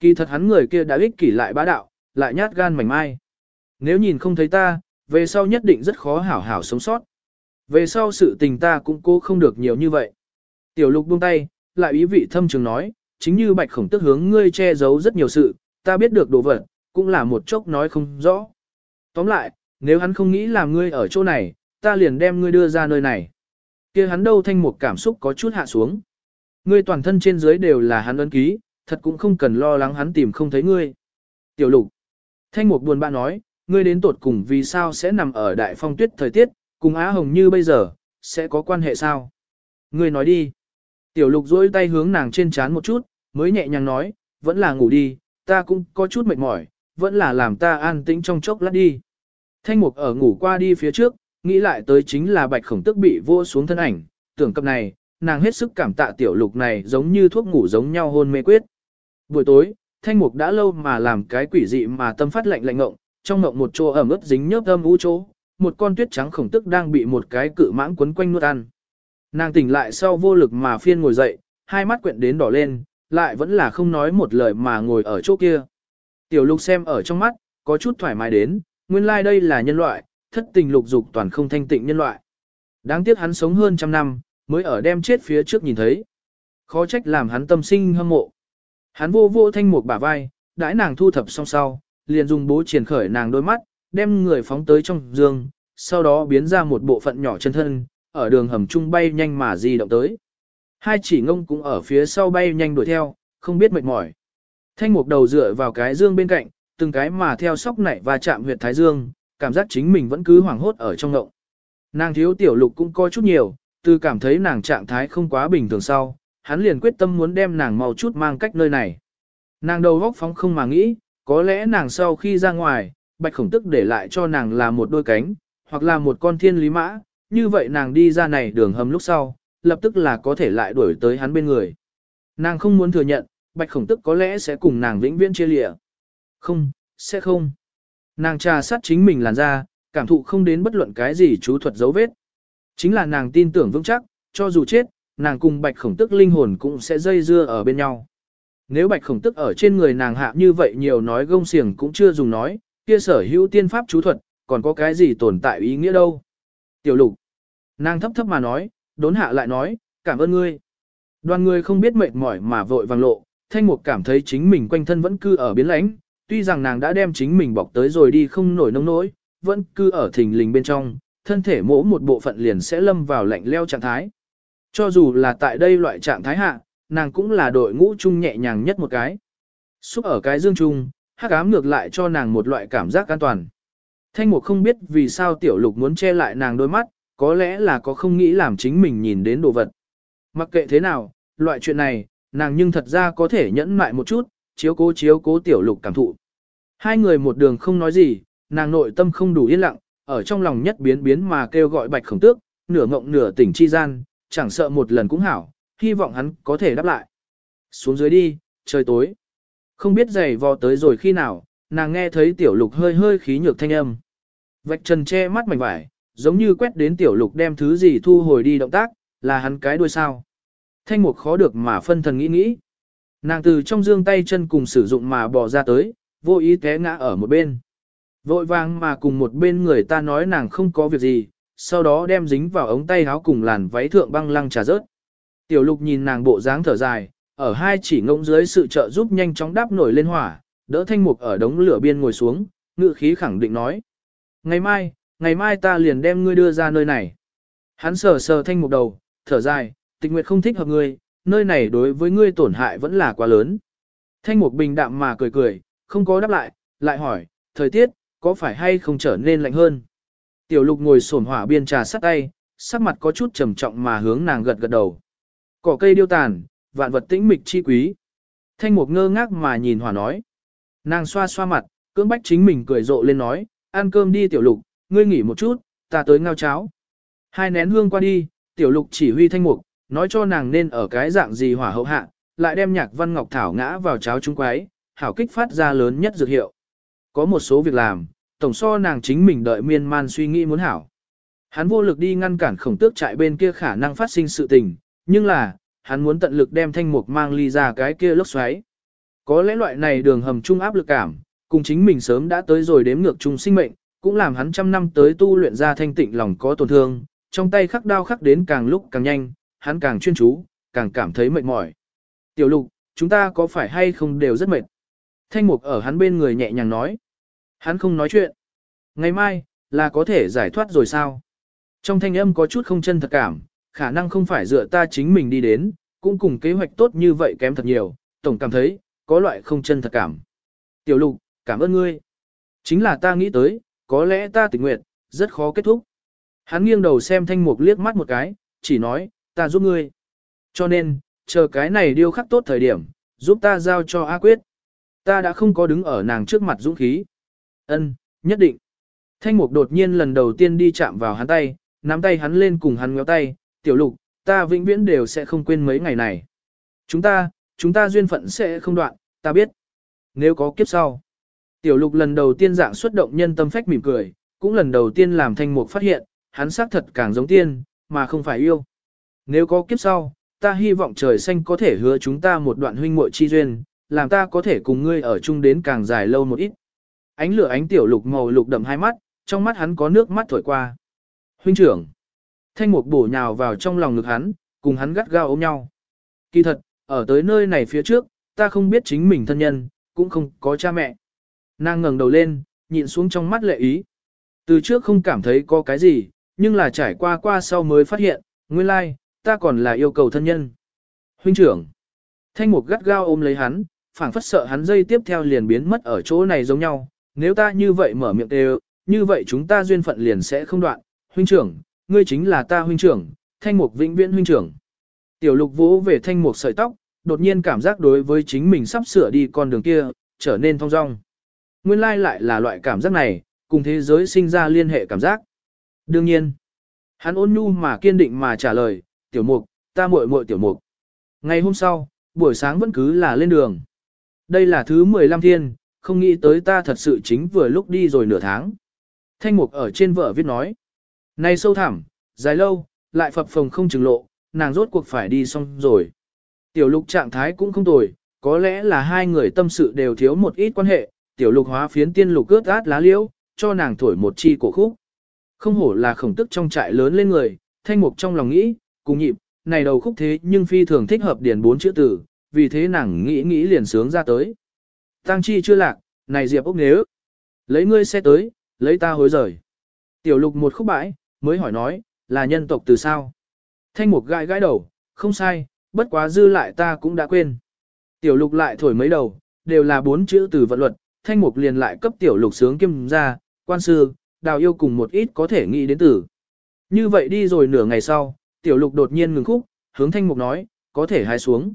Kỳ thật hắn người kia đã ích kỷ lại bá đạo, lại nhát gan mảnh mai. Nếu nhìn không thấy ta, về sau nhất định rất khó hảo hảo sống sót. Về sau sự tình ta cũng cố không được nhiều như vậy. Tiểu lục buông tay, lại ý vị thâm trường nói, chính như bạch khổng tức hướng ngươi che giấu rất nhiều sự, ta biết được đồ vật, cũng là một chốc nói không rõ. Tóm lại, nếu hắn không nghĩ làm ngươi ở chỗ này, ta liền đem ngươi đưa ra nơi này. kia hắn đâu thanh một cảm xúc có chút hạ xuống. Ngươi toàn thân trên dưới đều là hắn ấn ký, thật cũng không cần lo lắng hắn tìm không thấy ngươi. Tiểu lục. Thanh mục buồn bã nói, ngươi đến tột cùng vì sao sẽ nằm ở đại phong tuyết thời tiết, cùng Á Hồng như bây giờ, sẽ có quan hệ sao? Ngươi nói đi. Tiểu lục duỗi tay hướng nàng trên chán một chút, mới nhẹ nhàng nói, vẫn là ngủ đi, ta cũng có chút mệt mỏi, vẫn là làm ta an tĩnh trong chốc lát đi. Thanh mục ở ngủ qua đi phía trước, nghĩ lại tới chính là bạch khổng tức bị vô xuống thân ảnh, tưởng cập này, nàng hết sức cảm tạ tiểu lục này giống như thuốc ngủ giống nhau hôn mê quyết. Buổi tối, thanh mục đã lâu mà làm cái quỷ dị mà tâm phát lạnh lạnh ngộng, trong ngộng một chỗ ẩm ướt dính nhớp âm u chỗ, một con tuyết trắng khổng tức đang bị một cái cự mãng quấn quanh nuốt ăn. Nàng tỉnh lại sau vô lực mà phiên ngồi dậy, hai mắt quyện đến đỏ lên, lại vẫn là không nói một lời mà ngồi ở chỗ kia. Tiểu lục xem ở trong mắt, có chút thoải mái đến, nguyên lai like đây là nhân loại, thất tình lục dục toàn không thanh tịnh nhân loại. Đáng tiếc hắn sống hơn trăm năm, mới ở đem chết phía trước nhìn thấy. Khó trách làm hắn tâm sinh hâm mộ. Hắn vô vô thanh một bả vai, đãi nàng thu thập xong sau, liền dùng bố triển khởi nàng đôi mắt, đem người phóng tới trong giường, sau đó biến ra một bộ phận nhỏ chân thân, ở đường hầm trung bay nhanh mà di động tới. Hai chỉ ngông cũng ở phía sau bay nhanh đuổi theo, không biết mệt mỏi. Thanh mục đầu dựa vào cái dương bên cạnh, từng cái mà theo sóc nảy và chạm huyệt thái dương, cảm giác chính mình vẫn cứ hoảng hốt ở trong ngộng. Nàng thiếu tiểu lục cũng coi chút nhiều, từ cảm thấy nàng trạng thái không quá bình thường sau, hắn liền quyết tâm muốn đem nàng mau chút mang cách nơi này. Nàng đầu góc phóng không mà nghĩ, có lẽ nàng sau khi ra ngoài, bạch khổng tức để lại cho nàng là một đôi cánh, hoặc là một con thiên lý mã, như vậy nàng đi ra này đường hầm lúc sau, lập tức là có thể lại đuổi tới hắn bên người. Nàng không muốn thừa nhận, bạch khổng tức có lẽ sẽ cùng nàng vĩnh viễn chia lịa. Không, sẽ không. Nàng trà sát chính mình làn ra, cảm thụ không đến bất luận cái gì chú thuật dấu vết. Chính là nàng tin tưởng vững chắc, cho dù chết, nàng cùng bạch khổng tức linh hồn cũng sẽ dây dưa ở bên nhau. Nếu bạch khổng tức ở trên người nàng hạ như vậy nhiều nói gông xiềng cũng chưa dùng nói, kia sở hữu tiên pháp chú thuật, còn có cái gì tồn tại ý nghĩa đâu. Tiểu lục, nàng thấp thấp mà nói, đốn hạ lại nói, cảm ơn ngươi. Đoàn người không biết mệt mỏi mà vội vàng lộ, thanh mục cảm thấy chính mình quanh thân vẫn cư ở biến lãnh, tuy rằng nàng đã đem chính mình bọc tới rồi đi không nổi nông nỗi, vẫn cư ở thình lình bên trong, thân thể mỗ một bộ phận liền sẽ lâm vào lạnh leo trạng thái. Cho dù là tại đây loại trạng thái hạ, nàng cũng là đội ngũ chung nhẹ nhàng nhất một cái. Xúc ở cái dương chung, hắc ám ngược lại cho nàng một loại cảm giác an toàn. Thanh mục không biết vì sao tiểu lục muốn che lại nàng đôi mắt, có lẽ là có không nghĩ làm chính mình nhìn đến đồ vật. Mặc kệ thế nào, loại chuyện này, nàng nhưng thật ra có thể nhẫn mại một chút, chiếu cố chiếu cố tiểu lục cảm thụ. Hai người một đường không nói gì, nàng nội tâm không đủ yên lặng, ở trong lòng nhất biến biến mà kêu gọi bạch khổng tước, nửa ngộng nửa tỉnh chi gian, chẳng sợ một lần cũng hảo, hy vọng hắn có thể đáp lại. Xuống dưới đi, trời tối. Không biết giày vò tới rồi khi nào, nàng nghe thấy tiểu lục hơi hơi khí nhược thanh âm. Vạch trần che mắt mảnh vải, giống như quét đến tiểu lục đem thứ gì thu hồi đi động tác, là hắn cái đuôi sao. Thanh mục khó được mà phân thần nghĩ nghĩ. Nàng từ trong dương tay chân cùng sử dụng mà bỏ ra tới, vô ý té ngã ở một bên. Vội vàng mà cùng một bên người ta nói nàng không có việc gì, sau đó đem dính vào ống tay áo cùng làn váy thượng băng lăng trà rớt. Tiểu lục nhìn nàng bộ dáng thở dài, ở hai chỉ ngỗng dưới sự trợ giúp nhanh chóng đáp nổi lên hỏa, đỡ thanh mục ở đống lửa biên ngồi xuống, ngự khí khẳng định nói. Ngày mai, ngày mai ta liền đem ngươi đưa ra nơi này. Hắn sờ sờ thanh mục đầu, thở dài, tịch nguyệt không thích hợp ngươi, nơi này đối với ngươi tổn hại vẫn là quá lớn. Thanh mục bình đạm mà cười cười, không có đáp lại, lại hỏi, thời tiết, có phải hay không trở nên lạnh hơn? Tiểu lục ngồi sổn hỏa biên trà sắt tay, sắc mặt có chút trầm trọng mà hướng nàng gật gật đầu. Cỏ cây điêu tàn, vạn vật tĩnh mịch chi quý. Thanh mục ngơ ngác mà nhìn hỏa nói. Nàng xoa xoa mặt, cưỡng bách chính mình cười rộ lên nói, ăn cơm đi tiểu lục, ngươi nghỉ một chút, ta tới ngao cháo. Hai nén hương qua đi, tiểu lục chỉ huy thanh mục, nói cho nàng nên ở cái dạng gì hỏa hậu hạ, lại đem nhạc văn ngọc thảo ngã vào cháo trung quái, hảo kích phát ra lớn nhất dược hiệu. Có một số việc làm, tổng so nàng chính mình đợi miên man suy nghĩ muốn hảo. Hắn vô lực đi ngăn cản khổng tước trại bên kia khả năng phát sinh sự tình, nhưng là, hắn muốn tận lực đem thanh mục mang ly ra cái kia lốc xoáy. Có lẽ loại này đường hầm trung áp lực cảm, cùng chính mình sớm đã tới rồi đếm ngược chung sinh mệnh, cũng làm hắn trăm năm tới tu luyện ra thanh tịnh lòng có tổn thương, trong tay khắc đao khắc đến càng lúc càng nhanh, hắn càng chuyên chú, càng cảm thấy mệt mỏi. Tiểu lục, chúng ta có phải hay không đều rất mệt? Thanh mục ở hắn bên người nhẹ nhàng nói. Hắn không nói chuyện. Ngày mai, là có thể giải thoát rồi sao? Trong thanh âm có chút không chân thật cảm, khả năng không phải dựa ta chính mình đi đến, cũng cùng kế hoạch tốt như vậy kém thật nhiều, tổng cảm thấy, có loại không chân thật cảm. Tiểu lục, cảm ơn ngươi. Chính là ta nghĩ tới, có lẽ ta tình nguyện, rất khó kết thúc. Hắn nghiêng đầu xem thanh mục liếc mắt một cái, chỉ nói, ta giúp ngươi. Cho nên, chờ cái này điêu khắc tốt thời điểm, giúp ta giao cho A Quyết. Ta đã không có đứng ở nàng trước mặt dũng khí. Ân, nhất định. Thanh mục đột nhiên lần đầu tiên đi chạm vào hắn tay, nắm tay hắn lên cùng hắn ngéo tay, tiểu lục, ta vĩnh viễn đều sẽ không quên mấy ngày này. Chúng ta, chúng ta duyên phận sẽ không đoạn, ta biết. Nếu có kiếp sau. Tiểu lục lần đầu tiên dạng xuất động nhân tâm phách mỉm cười, cũng lần đầu tiên làm thanh mục phát hiện, hắn xác thật càng giống tiên, mà không phải yêu. Nếu có kiếp sau, ta hy vọng trời xanh có thể hứa chúng ta một đoạn huynh muội chi duyên, làm ta có thể cùng ngươi ở chung đến càng dài lâu một ít. Ánh lửa ánh tiểu lục màu lục đậm hai mắt, trong mắt hắn có nước mắt thổi qua. Huynh trưởng. Thanh mục bổ nhào vào trong lòng ngực hắn, cùng hắn gắt gao ôm nhau. Kỳ thật, ở tới nơi này phía trước, ta không biết chính mình thân nhân, cũng không có cha mẹ. Nàng ngẩng đầu lên, nhìn xuống trong mắt lệ ý. Từ trước không cảm thấy có cái gì, nhưng là trải qua qua sau mới phát hiện, nguyên lai, ta còn là yêu cầu thân nhân. Huynh trưởng. Thanh mục gắt gao ôm lấy hắn, phảng phất sợ hắn dây tiếp theo liền biến mất ở chỗ này giống nhau. Nếu ta như vậy mở miệng đều, như vậy chúng ta duyên phận liền sẽ không đoạn. Huynh trưởng, ngươi chính là ta huynh trưởng, thanh mục vĩnh viễn huynh trưởng. Tiểu lục vũ về thanh mục sợi tóc, đột nhiên cảm giác đối với chính mình sắp sửa đi con đường kia, trở nên thong dong. Nguyên lai lại là loại cảm giác này, cùng thế giới sinh ra liên hệ cảm giác. Đương nhiên, hắn ôn nhu mà kiên định mà trả lời, tiểu mục, ta muội muội tiểu mục. Ngày hôm sau, buổi sáng vẫn cứ là lên đường. Đây là thứ 15 thiên, không nghĩ tới ta thật sự chính vừa lúc đi rồi nửa tháng. Thanh mục ở trên vở viết nói. Này sâu thẳm, dài lâu, lại phập phồng không chừng lộ, nàng rốt cuộc phải đi xong rồi. Tiểu lục trạng thái cũng không tồi, có lẽ là hai người tâm sự đều thiếu một ít quan hệ, tiểu lục hóa phiến tiên lục cướp át lá liễu, cho nàng thổi một chi cổ khúc. Không hổ là khổng tức trong trại lớn lên người, thanh mục trong lòng nghĩ, cùng nhịp, này đầu khúc thế nhưng phi thường thích hợp điển bốn chữ tử, vì thế nàng nghĩ nghĩ liền sướng ra tới. Tăng chi chưa lạc, này diệp ốc nếu. Lấy ngươi xe tới, lấy ta hối rời. Tiểu lục một khúc bãi, mới hỏi nói, là nhân tộc từ sao? Thanh mục gãi gãi đầu, không sai, bất quá dư lại ta cũng đã quên. Tiểu lục lại thổi mấy đầu, đều là bốn chữ từ vận luật, thanh mục liền lại cấp tiểu lục sướng kim ra, quan sư, đào yêu cùng một ít có thể nghĩ đến tử. Như vậy đi rồi nửa ngày sau, tiểu lục đột nhiên ngừng khúc, hướng thanh mục nói, có thể hái xuống.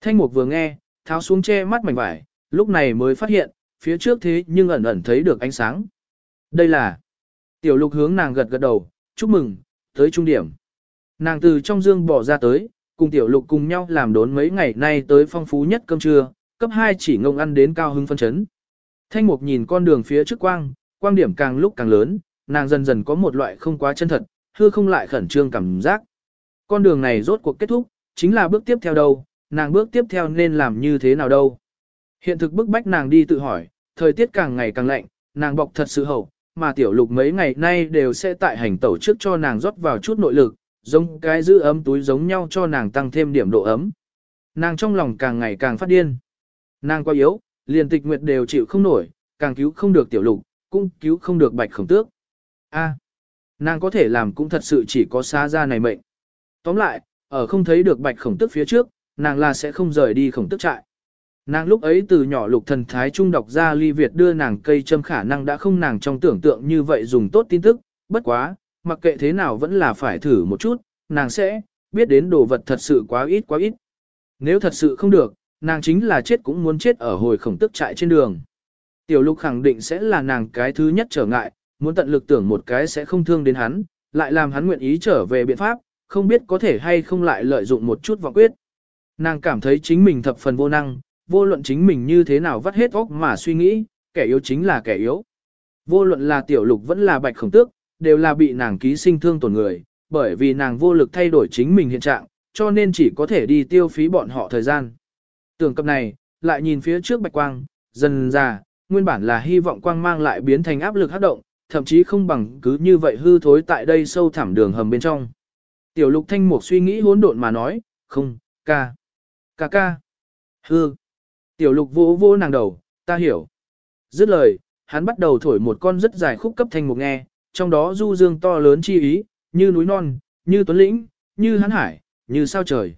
Thanh mục vừa nghe, tháo xuống che mắt mảnh vải, lúc này mới phát hiện, phía trước thế nhưng ẩn ẩn thấy được ánh sáng. Đây là tiểu lục hướng nàng gật gật đầu, chúc mừng, tới trung điểm. Nàng từ trong dương bỏ ra tới, cùng tiểu lục cùng nhau làm đốn mấy ngày nay tới phong phú nhất cơm trưa, cấp 2 chỉ ngông ăn đến cao hứng phân chấn. Thanh mục nhìn con đường phía trước quang, quang điểm càng lúc càng lớn, nàng dần dần có một loại không quá chân thật, hư không lại khẩn trương cảm giác. Con đường này rốt cuộc kết thúc, chính là bước tiếp theo đâu, nàng bước tiếp theo nên làm như thế nào đâu. Hiện thực bức bách nàng đi tự hỏi, thời tiết càng ngày càng lạnh, nàng bọc thật sự hậu, mà tiểu lục mấy ngày nay đều sẽ tại hành tẩu trước cho nàng rót vào chút nội lực, giống cái giữ ấm túi giống nhau cho nàng tăng thêm điểm độ ấm. Nàng trong lòng càng ngày càng phát điên. Nàng quá yếu, liền tịch nguyệt đều chịu không nổi, càng cứu không được tiểu lục, cũng cứu không được bạch khổng tước. A, nàng có thể làm cũng thật sự chỉ có xa ra này mệnh. Tóm lại, ở không thấy được bạch khổng tước phía trước, nàng là sẽ không rời đi khổng tước trại. Nàng lúc ấy từ nhỏ lục thần thái trung đọc ra ly Việt đưa nàng cây châm khả năng đã không nàng trong tưởng tượng như vậy dùng tốt tin tức, bất quá, mặc kệ thế nào vẫn là phải thử một chút, nàng sẽ, biết đến đồ vật thật sự quá ít quá ít. Nếu thật sự không được, nàng chính là chết cũng muốn chết ở hồi khổng tức trại trên đường. Tiểu lục khẳng định sẽ là nàng cái thứ nhất trở ngại, muốn tận lực tưởng một cái sẽ không thương đến hắn, lại làm hắn nguyện ý trở về biện pháp, không biết có thể hay không lại lợi dụng một chút vọng quyết. Nàng cảm thấy chính mình thập phần vô năng, vô luận chính mình như thế nào vắt hết óc mà suy nghĩ, kẻ yếu chính là kẻ yếu. Vô luận là tiểu lục vẫn là bạch khổng tước, đều là bị nàng ký sinh thương tổn người, bởi vì nàng vô lực thay đổi chính mình hiện trạng, cho nên chỉ có thể đi tiêu phí bọn họ thời gian. Tưởng cập này, lại nhìn phía trước bạch quang, dần ra, nguyên bản là hy vọng quang mang lại biến thành áp lực hấp động, thậm chí không bằng cứ như vậy hư thối tại đây sâu thẳm đường hầm bên trong. Tiểu lục thanh mục suy nghĩ hỗn độn mà nói, không, ca, ca ca, hư. Tiểu lục vỗ vỗ nàng đầu, ta hiểu. Dứt lời, hắn bắt đầu thổi một con rất dài khúc cấp thanh mục nghe, trong đó du dương to lớn chi ý, như núi non, như tuấn lĩnh, như hắn hải, như sao trời.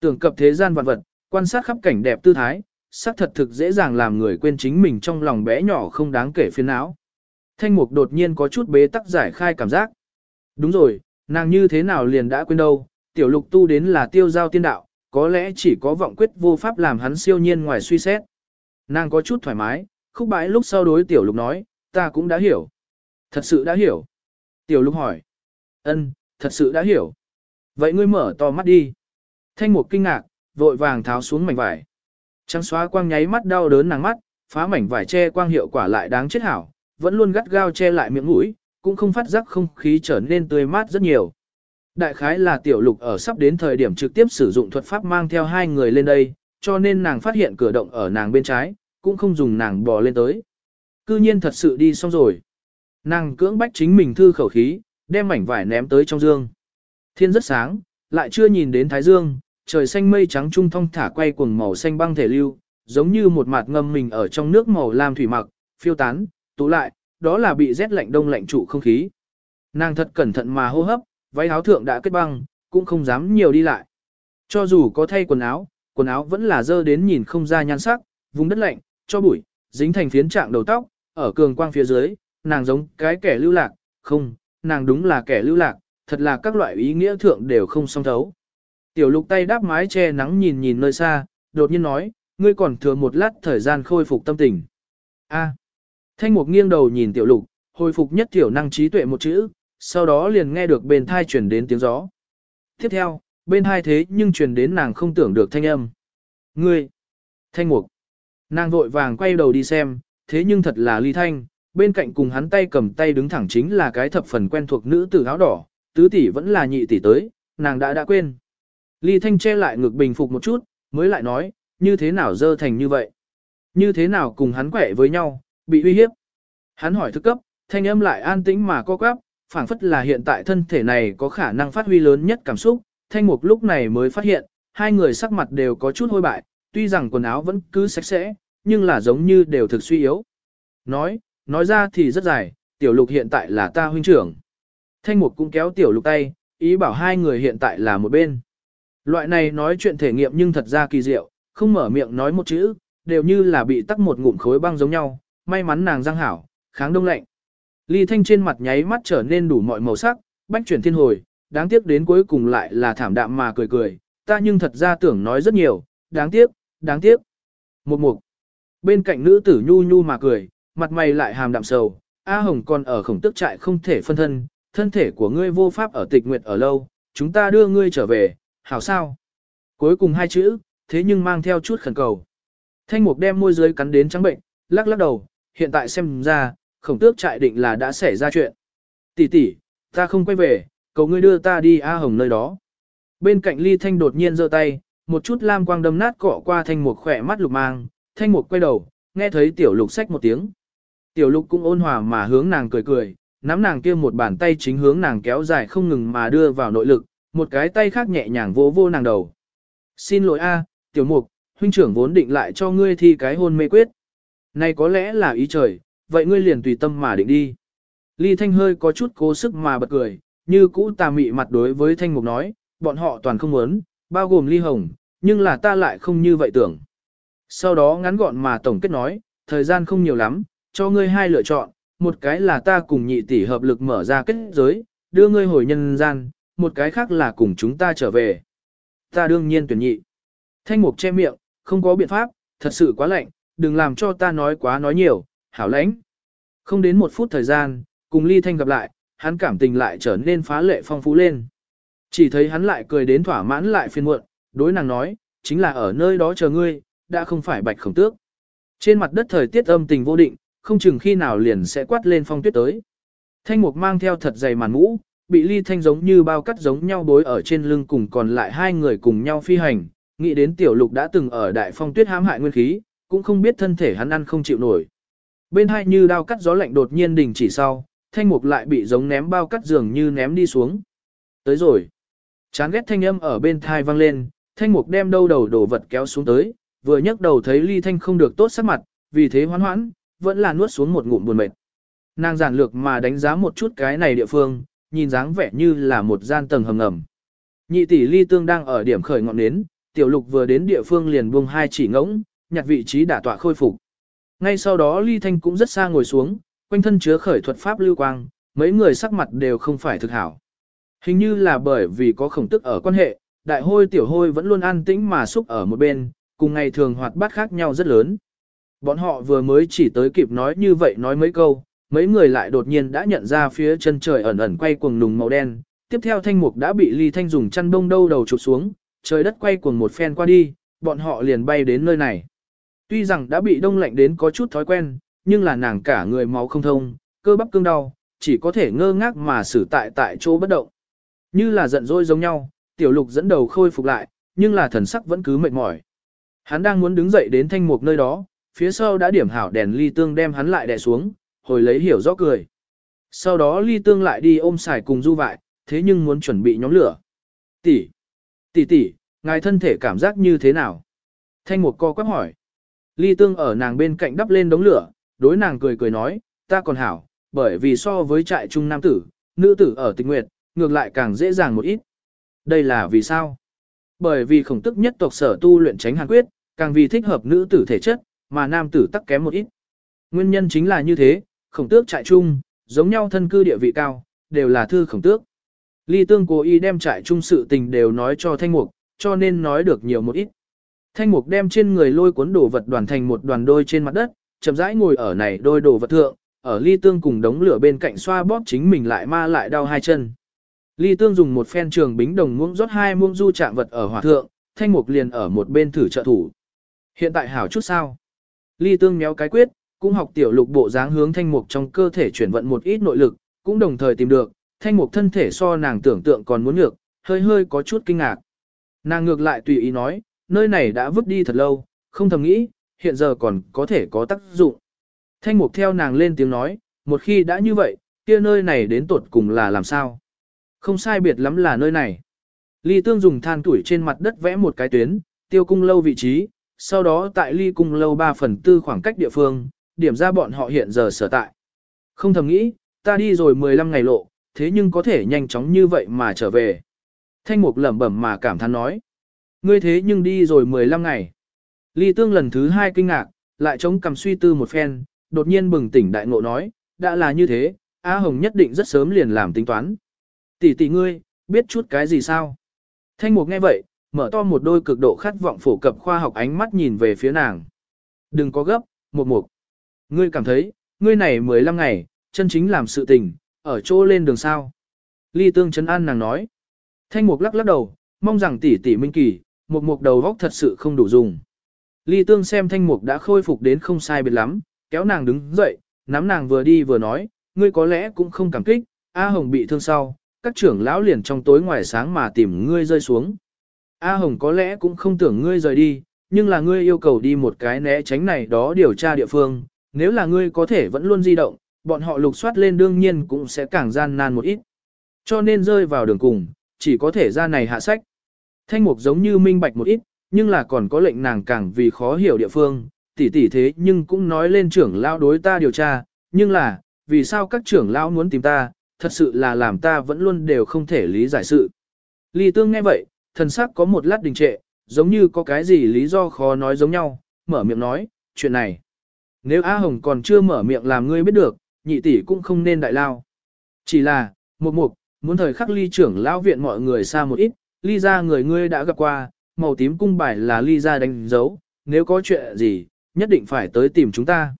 Tưởng cập thế gian vạn vật, quan sát khắp cảnh đẹp tư thái, sắc thật thực dễ dàng làm người quên chính mình trong lòng bé nhỏ không đáng kể phiền não. Thanh mục đột nhiên có chút bế tắc giải khai cảm giác. Đúng rồi, nàng như thế nào liền đã quên đâu, tiểu lục tu đến là tiêu giao tiên đạo, có lẽ chỉ có vọng quyết vô pháp làm hắn siêu nhiên ngoài suy xét. Nàng có chút thoải mái, khúc bãi lúc sau đối tiểu lục nói, ta cũng đã hiểu. Thật sự đã hiểu. Tiểu lục hỏi. ân, thật sự đã hiểu. Vậy ngươi mở to mắt đi. Thanh mục kinh ngạc, vội vàng tháo xuống mảnh vải. Trắng xóa quang nháy mắt đau đớn nàng mắt, phá mảnh vải che quang hiệu quả lại đáng chết hảo, vẫn luôn gắt gao che lại miệng mũi, cũng không phát giác không khí trở nên tươi mát rất nhiều. Đại khái là tiểu lục ở sắp đến thời điểm trực tiếp sử dụng thuật pháp mang theo hai người lên đây, cho nên nàng phát hiện cửa động ở nàng bên trái, cũng không dùng nàng bò lên tới. Cư nhiên thật sự đi xong rồi. Nàng cưỡng bách chính mình thư khẩu khí, đem mảnh vải ném tới trong dương. Thiên rất sáng, lại chưa nhìn đến thái dương, trời xanh mây trắng trung thông thả quay cuồng màu xanh băng thể lưu, giống như một mặt ngâm mình ở trong nước màu lam thủy mặc, phiêu tán, tú lại, đó là bị rét lạnh đông lạnh trụ không khí. Nàng thật cẩn thận mà hô hấp, váy áo thượng đã kết băng, cũng không dám nhiều đi lại. Cho dù có thay quần áo, quần áo vẫn là dơ đến nhìn không ra nhan sắc, vùng đất lạnh, cho bụi, dính thành phiến trạng đầu tóc, ở cường quang phía dưới, nàng giống cái kẻ lưu lạc, không, nàng đúng là kẻ lưu lạc, thật là các loại ý nghĩa thượng đều không song thấu. Tiểu lục tay đáp mái che nắng nhìn nhìn nơi xa, đột nhiên nói, ngươi còn thừa một lát thời gian khôi phục tâm tình. A. Thanh mục nghiêng đầu nhìn tiểu lục, hồi phục nhất tiểu năng trí tuệ một chữ, sau đó liền nghe được bên thai truyền đến tiếng gió. Tiếp theo, bên thai thế nhưng truyền đến nàng không tưởng được thanh âm. Ngươi! Thanh mục! Nàng vội vàng quay đầu đi xem, thế nhưng thật là ly thanh, bên cạnh cùng hắn tay cầm tay đứng thẳng chính là cái thập phần quen thuộc nữ tử áo đỏ, tứ tỷ vẫn là nhị tỷ tới, nàng đã đã quên. Ly thanh che lại ngực bình phục một chút, mới lại nói, như thế nào dơ thành như vậy? Như thế nào cùng hắn quẻ với nhau, bị uy hiếp? Hắn hỏi thức cấp, thanh âm lại an tĩnh mà co quắp, phảng phất là hiện tại thân thể này có khả năng phát huy lớn nhất cảm xúc, thanh mục lúc này mới phát hiện, hai người sắc mặt đều có chút hôi bại, tuy rằng quần áo vẫn cứ sạch sẽ, nhưng là giống như đều thực suy yếu. Nói, nói ra thì rất dài, tiểu lục hiện tại là ta huynh trưởng. Thanh mục cũng kéo tiểu lục tay, ý bảo hai người hiện tại là một bên. Loại này nói chuyện thể nghiệm nhưng thật ra kỳ diệu, không mở miệng nói một chữ, đều như là bị tắc một ngụm khối băng giống nhau, may mắn nàng răng hảo, kháng đông lạnh. Ly Thanh trên mặt nháy mắt trở nên đủ mọi màu sắc, bách chuyển thiên hồi, đáng tiếc đến cuối cùng lại là thảm đạm mà cười cười, ta nhưng thật ra tưởng nói rất nhiều, đáng tiếc, đáng tiếc. Một mục. Bên cạnh nữ tử nhu nhu mà cười, mặt mày lại hàm đạm sầu, A Hồng còn ở khổng tức trại không thể phân thân, thân thể của ngươi vô pháp ở tịch nguyệt ở lâu, chúng ta đưa ngươi trở về, hảo sao? Cuối cùng hai chữ, thế nhưng mang theo chút khẩn cầu. Thanh mục đem môi dưới cắn đến trắng bệnh, lắc lắc đầu, hiện tại xem ra, khổng tước trại định là đã xảy ra chuyện. Tỷ tỷ, ta không quay về, cầu ngươi đưa ta đi A Hồng nơi đó. Bên cạnh ly thanh đột nhiên giơ tay, một chút lam quang đâm nát cọ qua thanh mục khỏe mắt lục mang, thanh mục quay đầu, nghe thấy tiểu lục xách một tiếng. Tiểu lục cũng ôn hòa mà hướng nàng cười cười, nắm nàng kia một bàn tay chính hướng nàng kéo dài không ngừng mà đưa vào nội lực, một cái tay khác nhẹ nhàng vỗ vô nàng đầu. Xin lỗi a, tiểu mục, huynh trưởng vốn định lại cho ngươi thi cái hôn mê quyết. Này có lẽ là ý trời, vậy ngươi liền tùy tâm mà định đi. Ly Thanh hơi có chút cố sức mà bật cười, như cũ tà mị mặt đối với Thanh Mục nói, bọn họ toàn không muốn, bao gồm Ly Hồng, nhưng là ta lại không như vậy tưởng. Sau đó ngắn gọn mà tổng kết nói, thời gian không nhiều lắm, cho ngươi hai lựa chọn, một cái là ta cùng nhị tỷ hợp lực mở ra kết giới, đưa ngươi hồi nhân gian, một cái khác là cùng chúng ta trở về. Ta đương nhiên tuyển nhị. Thanh mục che miệng, không có biện pháp, thật sự quá lạnh, đừng làm cho ta nói quá nói nhiều, hảo lãnh. Không đến một phút thời gian, cùng ly thanh gặp lại, hắn cảm tình lại trở nên phá lệ phong phú lên. Chỉ thấy hắn lại cười đến thỏa mãn lại phiền muộn, đối nàng nói, chính là ở nơi đó chờ ngươi, đã không phải bạch khổng tước. Trên mặt đất thời tiết âm tình vô định, không chừng khi nào liền sẽ quát lên phong tuyết tới. Thanh mục mang theo thật dày màn mũ, bị ly thanh giống như bao cắt giống nhau bối ở trên lưng cùng còn lại hai người cùng nhau phi hành, nghĩ đến tiểu lục đã từng ở đại phong tuyết hãm hại nguyên khí, cũng không biết thân thể hắn ăn không chịu nổi. Bên hai như đao cắt gió lạnh đột nhiên đình chỉ sau, thanh mục lại bị giống ném bao cắt dường như ném đi xuống. Tới rồi. Chán ghét thanh âm ở bên thai vang lên, thanh mục đem đâu đầu đổ vật kéo xuống tới, vừa nhấc đầu thấy ly thanh không được tốt sắc mặt, vì thế hoán hoãn, vẫn là nuốt xuống một ngụm buồn mệt. Nàng giản lược mà đánh giá một chút cái này địa phương, nhìn dáng vẻ như là một gian tầng hầm ngầm. Nhị tỷ ly tương đang ở điểm khởi ngọn nến, tiểu lục vừa đến địa phương liền buông hai chỉ ngỗng, nhặt vị trí đả tọa khôi phục. Ngay sau đó ly thanh cũng rất xa ngồi xuống, quanh thân chứa khởi thuật pháp lưu quang, mấy người sắc mặt đều không phải thực hảo. Hình như là bởi vì có khổng tức ở quan hệ, đại hôi tiểu hôi vẫn luôn an tĩnh mà xúc ở một bên, cùng ngày thường hoạt bát khác nhau rất lớn. Bọn họ vừa mới chỉ tới kịp nói như vậy nói mấy câu, mấy người lại đột nhiên đã nhận ra phía chân trời ẩn ẩn quay cuồng nùng màu đen, tiếp theo thanh mục đã bị ly thanh dùng chăn đông đâu đầu chụp xuống, trời đất quay cuồng một phen qua đi, bọn họ liền bay đến nơi này. Tuy rằng đã bị đông lạnh đến có chút thói quen, nhưng là nàng cả người máu không thông, cơ bắp cương đau, chỉ có thể ngơ ngác mà xử tại tại chỗ bất động. Như là giận dỗi giống nhau, tiểu lục dẫn đầu khôi phục lại, nhưng là thần sắc vẫn cứ mệt mỏi. Hắn đang muốn đứng dậy đến thanh mục nơi đó, phía sau đã điểm hảo đèn ly tương đem hắn lại đè xuống, hồi lấy hiểu rõ cười. Sau đó ly tương lại đi ôm xài cùng du vại, thế nhưng muốn chuẩn bị nhóm lửa. Tỷ, tỷ tỷ, ngài thân thể cảm giác như thế nào? Thanh mục co quắp hỏi. Ly tương ở nàng bên cạnh đắp lên đống lửa, đối nàng cười cười nói, ta còn hảo, bởi vì so với trại trung nam tử, nữ tử ở tình nguyệt, ngược lại càng dễ dàng một ít. Đây là vì sao? Bởi vì khổng tức nhất tộc sở tu luyện tránh hàn quyết, càng vì thích hợp nữ tử thể chất, mà nam tử tắc kém một ít. Nguyên nhân chính là như thế, khổng tước trại chung, giống nhau thân cư địa vị cao, đều là thư khổng tước. Ly tương cố ý đem trại chung sự tình đều nói cho thanh mục, cho nên nói được nhiều một ít. Thanh mục đem trên người lôi cuốn đồ vật đoàn thành một đoàn đôi trên mặt đất, chậm rãi ngồi ở này đôi đồ vật thượng, ở ly tương cùng đống lửa bên cạnh xoa bóp chính mình lại ma lại đau hai chân. Ly tương dùng một phen trường bính đồng muỗng rót hai muỗng du chạm vật ở hỏa thượng, thanh mục liền ở một bên thử trợ thủ. Hiện tại hảo chút sao? Ly tương méo cái quyết, cũng học tiểu lục bộ dáng hướng thanh mục trong cơ thể chuyển vận một ít nội lực, cũng đồng thời tìm được, thanh mục thân thể so nàng tưởng tượng còn muốn ngược, hơi hơi có chút kinh ngạc. Nàng ngược lại tùy ý nói, nơi này đã vứt đi thật lâu, không thầm nghĩ, hiện giờ còn có thể có tác dụng. Thanh mục theo nàng lên tiếng nói, một khi đã như vậy, kia nơi này đến tột cùng là làm sao? Không sai biệt lắm là nơi này. Ly tương dùng than tuổi trên mặt đất vẽ một cái tuyến, tiêu cung lâu vị trí, sau đó tại ly cung lâu 3 phần tư khoảng cách địa phương, điểm ra bọn họ hiện giờ sở tại. Không thầm nghĩ, ta đi rồi 15 ngày lộ, thế nhưng có thể nhanh chóng như vậy mà trở về. Thanh mục lẩm bẩm mà cảm thán nói. Ngươi thế nhưng đi rồi 15 ngày. Ly tương lần thứ hai kinh ngạc, lại chống cầm suy tư một phen, đột nhiên bừng tỉnh đại ngộ nói, đã là như thế, A Hồng nhất định rất sớm liền làm tính toán. Tỷ tỷ ngươi, biết chút cái gì sao? Thanh mục nghe vậy, mở to một đôi cực độ khát vọng phổ cập khoa học ánh mắt nhìn về phía nàng. Đừng có gấp, một mục. Ngươi cảm thấy, ngươi này 15 ngày, chân chính làm sự tình, ở chỗ lên đường sao. Ly tương chấn an nàng nói. Thanh mục lắc lắc đầu, mong rằng tỷ tỷ minh kỳ, một mục đầu góc thật sự không đủ dùng. Ly tương xem thanh mục đã khôi phục đến không sai biệt lắm, kéo nàng đứng dậy, nắm nàng vừa đi vừa nói, ngươi có lẽ cũng không cảm kích, A Hồng bị thương sau, các trưởng lão liền trong tối ngoài sáng mà tìm ngươi rơi xuống. A Hồng có lẽ cũng không tưởng ngươi rời đi, nhưng là ngươi yêu cầu đi một cái né tránh này đó điều tra địa phương, nếu là ngươi có thể vẫn luôn di động, bọn họ lục soát lên đương nhiên cũng sẽ càng gian nan một ít. Cho nên rơi vào đường cùng, chỉ có thể ra này hạ sách. Thanh mục giống như minh bạch một ít, nhưng là còn có lệnh nàng càng vì khó hiểu địa phương, tỷ tỷ thế nhưng cũng nói lên trưởng lao đối ta điều tra, nhưng là, vì sao các trưởng lão muốn tìm ta, thật sự là làm ta vẫn luôn đều không thể lý giải sự. Lý Tương nghe vậy, thần sắc có một lát đình trệ, giống như có cái gì lý do khó nói giống nhau, mở miệng nói, chuyện này. Nếu A Hồng còn chưa mở miệng làm ngươi biết được, nhị tỷ cũng không nên đại lao. Chỉ là, một mục, muốn thời khắc ly trưởng lão viện mọi người xa một ít, ly ra người ngươi đã gặp qua, màu tím cung bài là ly ra đánh dấu, nếu có chuyện gì, nhất định phải tới tìm chúng ta.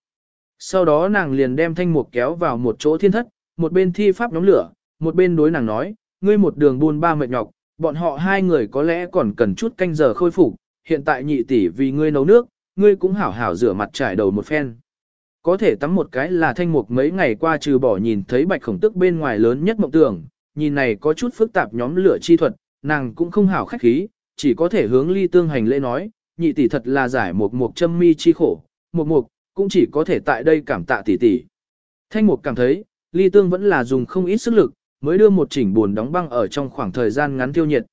Sau đó nàng liền đem thanh mục kéo vào một chỗ thiên thất, một bên thi pháp nhóm lửa, một bên đối nàng nói, ngươi một đường buôn ba mệt nhọc, bọn họ hai người có lẽ còn cần chút canh giờ khôi phục, hiện tại nhị tỷ vì ngươi nấu nước, ngươi cũng hảo hảo rửa mặt trải đầu một phen. Có thể tắm một cái là thanh mục mấy ngày qua trừ bỏ nhìn thấy bạch khổng tức bên ngoài lớn nhất mộng tưởng, nhìn này có chút phức tạp nhóm lửa chi thuật, nàng cũng không hảo khách khí, chỉ có thể hướng ly tương hành lễ nói, nhị tỷ thật là giải một mục châm mi chi khổ, một mục, cũng chỉ có thể tại đây cảm tạ tỷ tỷ. Thanh mục cảm thấy, ly tương vẫn là dùng không ít sức lực, mới đưa một chỉnh buồn đóng băng ở trong khoảng thời gian ngắn tiêu nhiệt.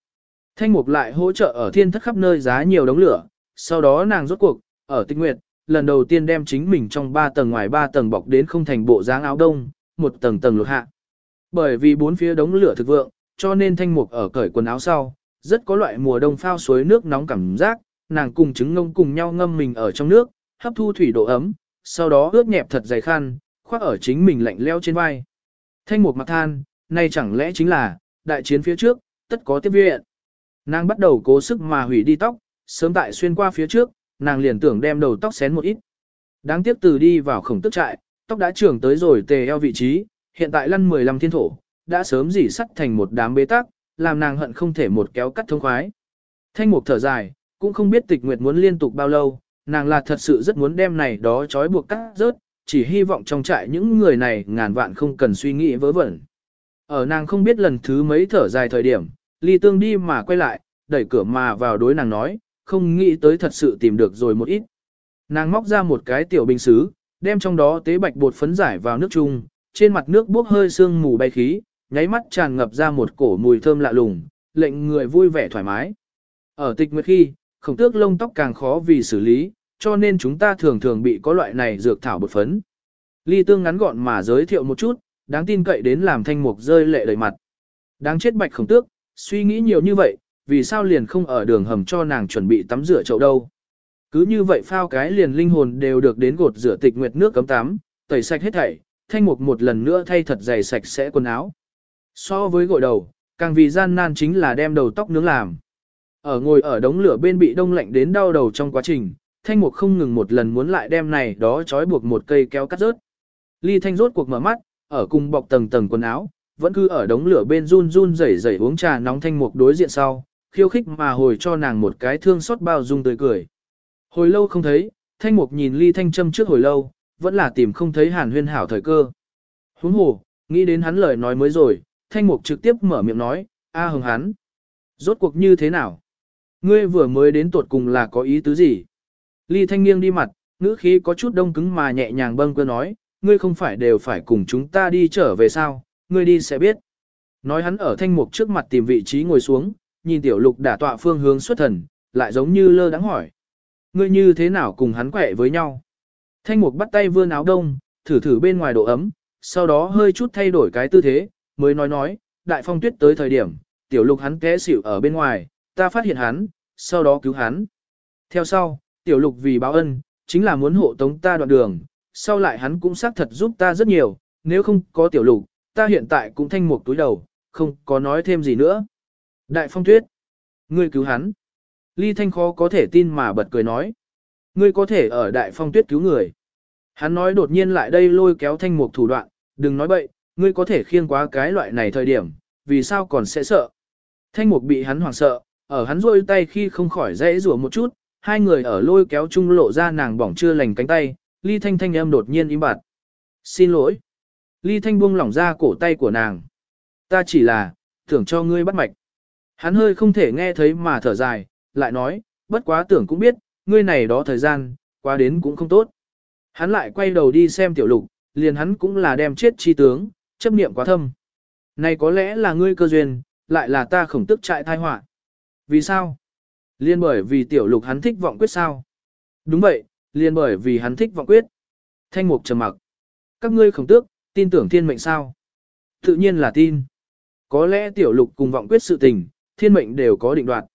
Thanh mục lại hỗ trợ ở thiên thất khắp nơi giá nhiều đống lửa, sau đó nàng rốt cuộc, ở tinh nguyệt, lần đầu tiên đem chính mình trong ba tầng ngoài ba tầng bọc đến không thành bộ dáng áo đông, một tầng tầng lột hạ. Bởi vì bốn phía đống lửa thực vượng, cho nên thanh mục ở cởi quần áo sau, rất có loại mùa đông phao suối nước nóng cảm giác, nàng cùng trứng ngông cùng nhau ngâm mình ở trong nước, hấp thu thủy độ ấm, sau đó ướt nhẹp thật dày khăn, khoác ở chính mình lạnh leo trên vai. Thanh mục mặc than, nay chẳng lẽ chính là, đại chiến phía trước, tất có tiếp viện. Nàng bắt đầu cố sức mà hủy đi tóc, sớm tại xuyên qua phía trước, nàng liền tưởng đem đầu tóc xén một ít. Đáng tiếc từ đi vào khổng tức trại, tóc đã trưởng tới rồi tề eo vị trí, hiện tại lăn 15 thiên thổ, đã sớm dỉ sắt thành một đám bế tắc, làm nàng hận không thể một kéo cắt thông khoái. Thanh mục thở dài, cũng không biết tịch nguyệt muốn liên tục bao lâu, nàng là thật sự rất muốn đem này đó trói buộc cắt rớt, chỉ hy vọng trong trại những người này ngàn vạn không cần suy nghĩ vớ vẩn. Ở nàng không biết lần thứ mấy thở dài thời điểm, ly tương đi mà quay lại, đẩy cửa mà vào đối nàng nói, không nghĩ tới thật sự tìm được rồi một ít. Nàng móc ra một cái tiểu bình xứ, đem trong đó tế bạch bột phấn giải vào nước chung, trên mặt nước bốc hơi sương mù bay khí, nháy mắt tràn ngập ra một cổ mùi thơm lạ lùng, lệnh người vui vẻ thoải mái. Ở tịch nguyệt khi, khổng tước lông tóc càng khó vì xử lý, cho nên chúng ta thường thường bị có loại này dược thảo bột phấn. Ly tương ngắn gọn mà giới thiệu một chút, đáng tin cậy đến làm thanh mục rơi lệ đầy mặt. Đáng chết bạch khổng tước, suy nghĩ nhiều như vậy, vì sao liền không ở đường hầm cho nàng chuẩn bị tắm rửa chậu đâu. Cứ như vậy phao cái liền linh hồn đều được đến gột rửa tịch nguyệt nước cấm tắm, tẩy sạch hết thảy, thanh mục một lần nữa thay thật dày sạch sẽ quần áo. So với gội đầu, càng vì gian nan chính là đem đầu tóc nướng làm. Ở ngồi ở đống lửa bên bị đông lạnh đến đau đầu trong quá trình, thanh mục không ngừng một lần muốn lại đem này đó trói buộc một cây kéo cắt rớt. Ly thanh rốt cuộc mở mắt, ở cùng bọc tầng tầng quần áo, vẫn cứ ở đống lửa bên run run rẩy rẩy uống trà nóng thanh mục đối diện sau, khiêu khích mà hồi cho nàng một cái thương xót bao dung tươi cười. Hồi lâu không thấy, thanh mục nhìn ly thanh châm trước hồi lâu, vẫn là tìm không thấy hàn huyên hảo thời cơ. Huống hồ, nghĩ đến hắn lời nói mới rồi, thanh mục trực tiếp mở miệng nói, a hừng hắn. Rốt cuộc như thế nào? Ngươi vừa mới đến tuột cùng là có ý tứ gì? Ly thanh nghiêng đi mặt, ngữ khí có chút đông cứng mà nhẹ nhàng bâng cơ nói, ngươi không phải đều phải cùng chúng ta đi trở về sao, ngươi đi sẽ biết. Nói hắn ở thanh mục trước mặt tìm vị trí ngồi xuống, nhìn tiểu lục đả tọa phương hướng xuất thần, lại giống như lơ đắng hỏi. Ngươi như thế nào cùng hắn quẹ với nhau? Thanh mục bắt tay vươn áo đông, thử thử bên ngoài độ ấm, sau đó hơi chút thay đổi cái tư thế, mới nói nói, đại phong tuyết tới thời điểm, tiểu lục hắn té xỉu ở bên ngoài, ta phát hiện hắn, sau đó cứu hắn. Theo sau, tiểu lục vì báo ân, chính là muốn hộ tống ta đoạn đường, sau lại hắn cũng xác thật giúp ta rất nhiều, nếu không có tiểu lục, ta hiện tại cũng thanh mục túi đầu, không có nói thêm gì nữa. Đại phong tuyết, ngươi cứu hắn. Ly thanh khó có thể tin mà bật cười nói. Ngươi có thể ở đại phong tuyết cứu người. Hắn nói đột nhiên lại đây lôi kéo thanh mục thủ đoạn, đừng nói bậy, ngươi có thể khiêng quá cái loại này thời điểm, vì sao còn sẽ sợ. Thanh mục bị hắn hoảng sợ, ở hắn rôi tay khi không khỏi dễ rủa một chút, hai người ở lôi kéo chung lộ ra nàng bỏng chưa lành cánh tay, ly thanh thanh âm đột nhiên im bặt. Xin lỗi. Ly thanh buông lỏng ra cổ tay của nàng. Ta chỉ là, tưởng cho ngươi bắt mạch. Hắn hơi không thể nghe thấy mà thở dài, lại nói, bất quá tưởng cũng biết, ngươi này đó thời gian, qua đến cũng không tốt. Hắn lại quay đầu đi xem tiểu lục, liền hắn cũng là đem chết chi tướng, chấp niệm quá thâm. Này có lẽ là ngươi cơ duyên, lại là ta khổng tức trại thai họa. Vì sao? Liên bởi vì tiểu lục hắn thích vọng quyết sao? Đúng vậy, liên bởi vì hắn thích vọng quyết. Thanh mục trầm mặc. Các ngươi khổng tước, Tin tưởng thiên mệnh sao? Tự nhiên là tin. Có lẽ tiểu lục cùng vọng quyết sự tình, thiên mệnh đều có định đoạt.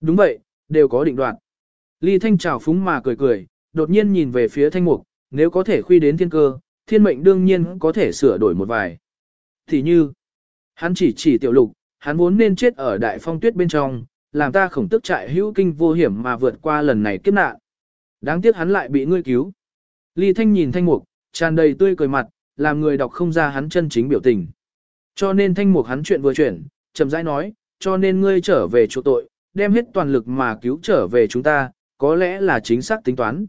Đúng vậy, đều có định đoạt. Ly Thanh trào phúng mà cười cười, đột nhiên nhìn về phía thanh mục, nếu có thể khuy đến thiên cơ, thiên mệnh đương nhiên có thể sửa đổi một vài. Thì như, hắn chỉ chỉ tiểu lục, hắn vốn nên chết ở đại phong tuyết bên trong, làm ta khổng tức trại hữu kinh vô hiểm mà vượt qua lần này kiếp nạn. Đáng tiếc hắn lại bị ngươi cứu. Ly Thanh nhìn thanh mục, tràn đầy tươi cười mặt, làm người đọc không ra hắn chân chính biểu tình. Cho nên thanh mục hắn chuyện vừa chuyển, chậm rãi nói, cho nên ngươi trở về chỗ tội, đem hết toàn lực mà cứu trở về chúng ta, có lẽ là chính xác tính toán.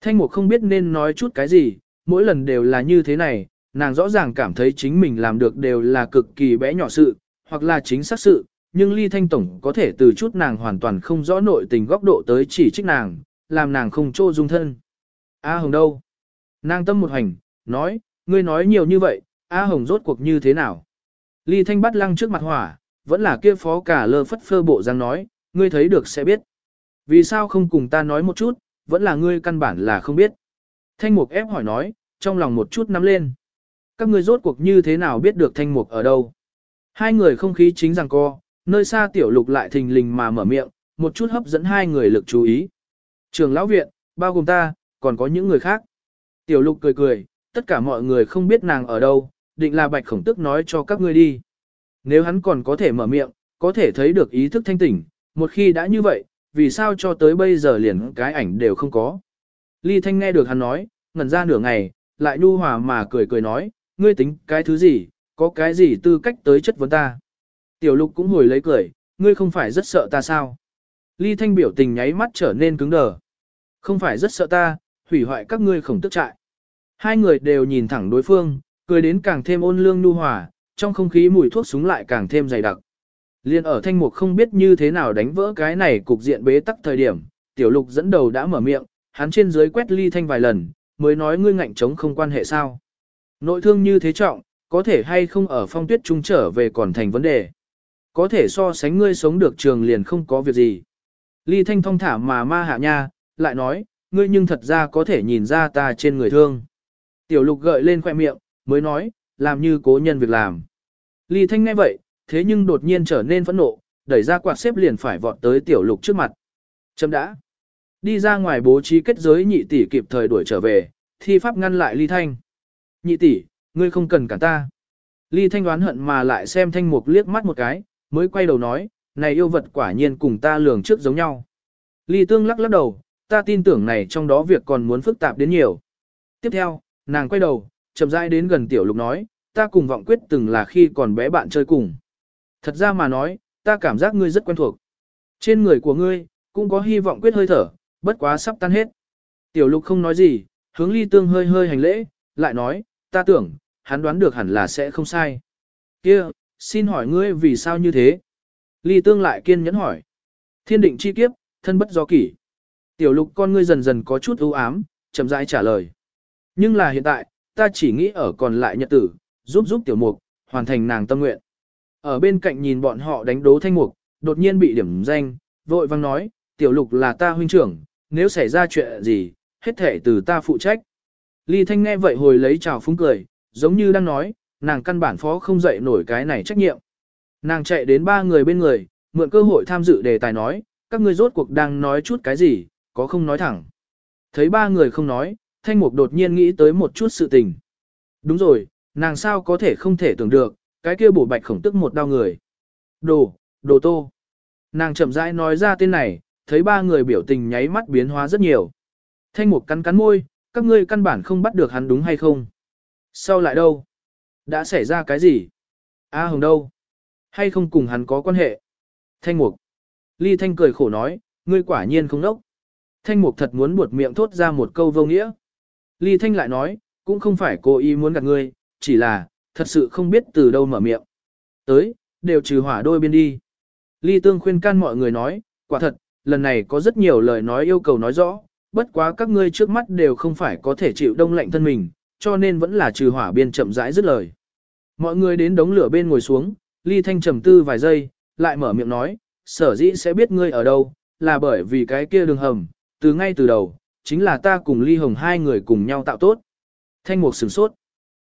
Thanh mục không biết nên nói chút cái gì, mỗi lần đều là như thế này, nàng rõ ràng cảm thấy chính mình làm được đều là cực kỳ bé nhỏ sự, hoặc là chính xác sự, nhưng ly thanh tổng có thể từ chút nàng hoàn toàn không rõ nội tình góc độ tới chỉ trích nàng, làm nàng không trô dung thân. A Hồng đâu? Nàng tâm một hành, nói, ngươi nói nhiều như vậy, A Hồng rốt cuộc như thế nào? Ly thanh bắt lăng trước mặt hỏa, vẫn là kia phó cả lơ phất phơ bộ dáng nói, ngươi thấy được sẽ biết. Vì sao không cùng ta nói một chút, vẫn là ngươi căn bản là không biết. Thanh mục ép hỏi nói, trong lòng một chút nắm lên. Các ngươi rốt cuộc như thế nào biết được thanh mục ở đâu? Hai người không khí chính rằng co, nơi xa tiểu lục lại thình lình mà mở miệng, một chút hấp dẫn hai người lực chú ý. Trường lão viện, bao gồm ta, còn có những người khác. Tiểu lục cười cười, tất cả mọi người không biết nàng ở đâu, định là bạch khổng tức nói cho các ngươi đi. Nếu hắn còn có thể mở miệng, có thể thấy được ý thức thanh tỉnh, một khi đã như vậy, vì sao cho tới bây giờ liền cái ảnh đều không có. Ly Thanh nghe được hắn nói, ngẩn ra nửa ngày, lại nhu hòa mà cười cười nói, ngươi tính cái thứ gì, có cái gì tư cách tới chất vấn ta. Tiểu lục cũng hồi lấy cười, ngươi không phải rất sợ ta sao. Ly Thanh biểu tình nháy mắt trở nên cứng đờ. Không phải rất sợ ta, hủy hoại các ngươi khổng tức trại. Hai người đều nhìn thẳng đối phương, cười đến càng thêm ôn lương nhu hòa, trong không khí mùi thuốc súng lại càng thêm dày đặc. Liên ở thanh mục không biết như thế nào đánh vỡ cái này cục diện bế tắc thời điểm, tiểu lục dẫn đầu đã mở miệng, hắn trên dưới quét ly thanh vài lần, mới nói ngươi ngạnh chống không quan hệ sao. Nội thương như thế trọng, có thể hay không ở phong tuyết trung trở về còn thành vấn đề. Có thể so sánh ngươi sống được trường liền không có việc gì. Ly thanh thong thả mà ma hạ nha, lại nói, ngươi nhưng thật ra có thể nhìn ra ta trên người thương. Tiểu lục gợi lên khoe miệng, mới nói, làm như cố nhân việc làm. Ly thanh nghe vậy, thế nhưng đột nhiên trở nên phẫn nộ, đẩy ra quạt xếp liền phải vọt tới tiểu lục trước mặt. Chấm đã. Đi ra ngoài bố trí kết giới nhị tỷ kịp thời đuổi trở về, thi pháp ngăn lại ly thanh. Nhị tỷ, ngươi không cần cả ta. Ly thanh đoán hận mà lại xem thanh mục liếc mắt một cái, mới quay đầu nói, này yêu vật quả nhiên cùng ta lường trước giống nhau. Ly tương lắc lắc đầu, ta tin tưởng này trong đó việc còn muốn phức tạp đến nhiều. Tiếp theo, nàng quay đầu, chậm rãi đến gần tiểu lục nói, ta cùng vọng quyết từng là khi còn bé bạn chơi cùng. Thật ra mà nói, ta cảm giác ngươi rất quen thuộc. Trên người của ngươi, cũng có hy vọng quyết hơi thở, bất quá sắp tan hết. Tiểu lục không nói gì, hướng ly tương hơi hơi hành lễ, lại nói, ta tưởng, hắn đoán được hẳn là sẽ không sai. kia xin hỏi ngươi vì sao như thế? Ly tương lại kiên nhẫn hỏi. Thiên định chi kiếp, thân bất do kỷ. Tiểu lục con ngươi dần dần có chút ưu ám, chậm rãi trả lời. Nhưng là hiện tại, ta chỉ nghĩ ở còn lại nhật tử, giúp giúp tiểu mục, hoàn thành nàng tâm nguyện. Ở bên cạnh nhìn bọn họ đánh đố thanh mục, đột nhiên bị điểm danh, vội vang nói, tiểu lục là ta huynh trưởng, nếu xảy ra chuyện gì, hết thể từ ta phụ trách. Ly thanh nghe vậy hồi lấy chào phúng cười, giống như đang nói, nàng căn bản phó không dậy nổi cái này trách nhiệm. Nàng chạy đến ba người bên người, mượn cơ hội tham dự đề tài nói, các ngươi rốt cuộc đang nói chút cái gì, có không nói thẳng. Thấy ba người không nói, thanh mục đột nhiên nghĩ tới một chút sự tình. Đúng rồi, nàng sao có thể không thể tưởng được, cái kia bổ bạch khổng tức một đau người. Đồ, đồ tô. Nàng chậm rãi nói ra tên này, thấy ba người biểu tình nháy mắt biến hóa rất nhiều. Thanh mục cắn cắn môi, các ngươi căn bản không bắt được hắn đúng hay không. Sau lại đâu? Đã xảy ra cái gì? A hồng đâu? Hay không cùng hắn có quan hệ? Thanh mục. Ly thanh cười khổ nói, ngươi quả nhiên không đốc. Thanh mục thật muốn buột miệng thốt ra một câu vô nghĩa. Ly thanh lại nói, cũng không phải cô ý muốn gạt ngươi, chỉ là, thật sự không biết từ đâu mở miệng. Tới, đều trừ hỏa đôi bên đi. Ly Tương khuyên can mọi người nói, quả thật, lần này có rất nhiều lời nói yêu cầu nói rõ, bất quá các ngươi trước mắt đều không phải có thể chịu đông lạnh thân mình, cho nên vẫn là trừ hỏa biên chậm rãi dứt lời. Mọi người đến đống lửa bên ngồi xuống, Ly Thanh trầm tư vài giây, lại mở miệng nói, sở dĩ sẽ biết ngươi ở đâu, là bởi vì cái kia đường hầm, từ ngay từ đầu, chính là ta cùng Ly Hồng hai người cùng nhau tạo tốt. Thanh Mục sửng sốt.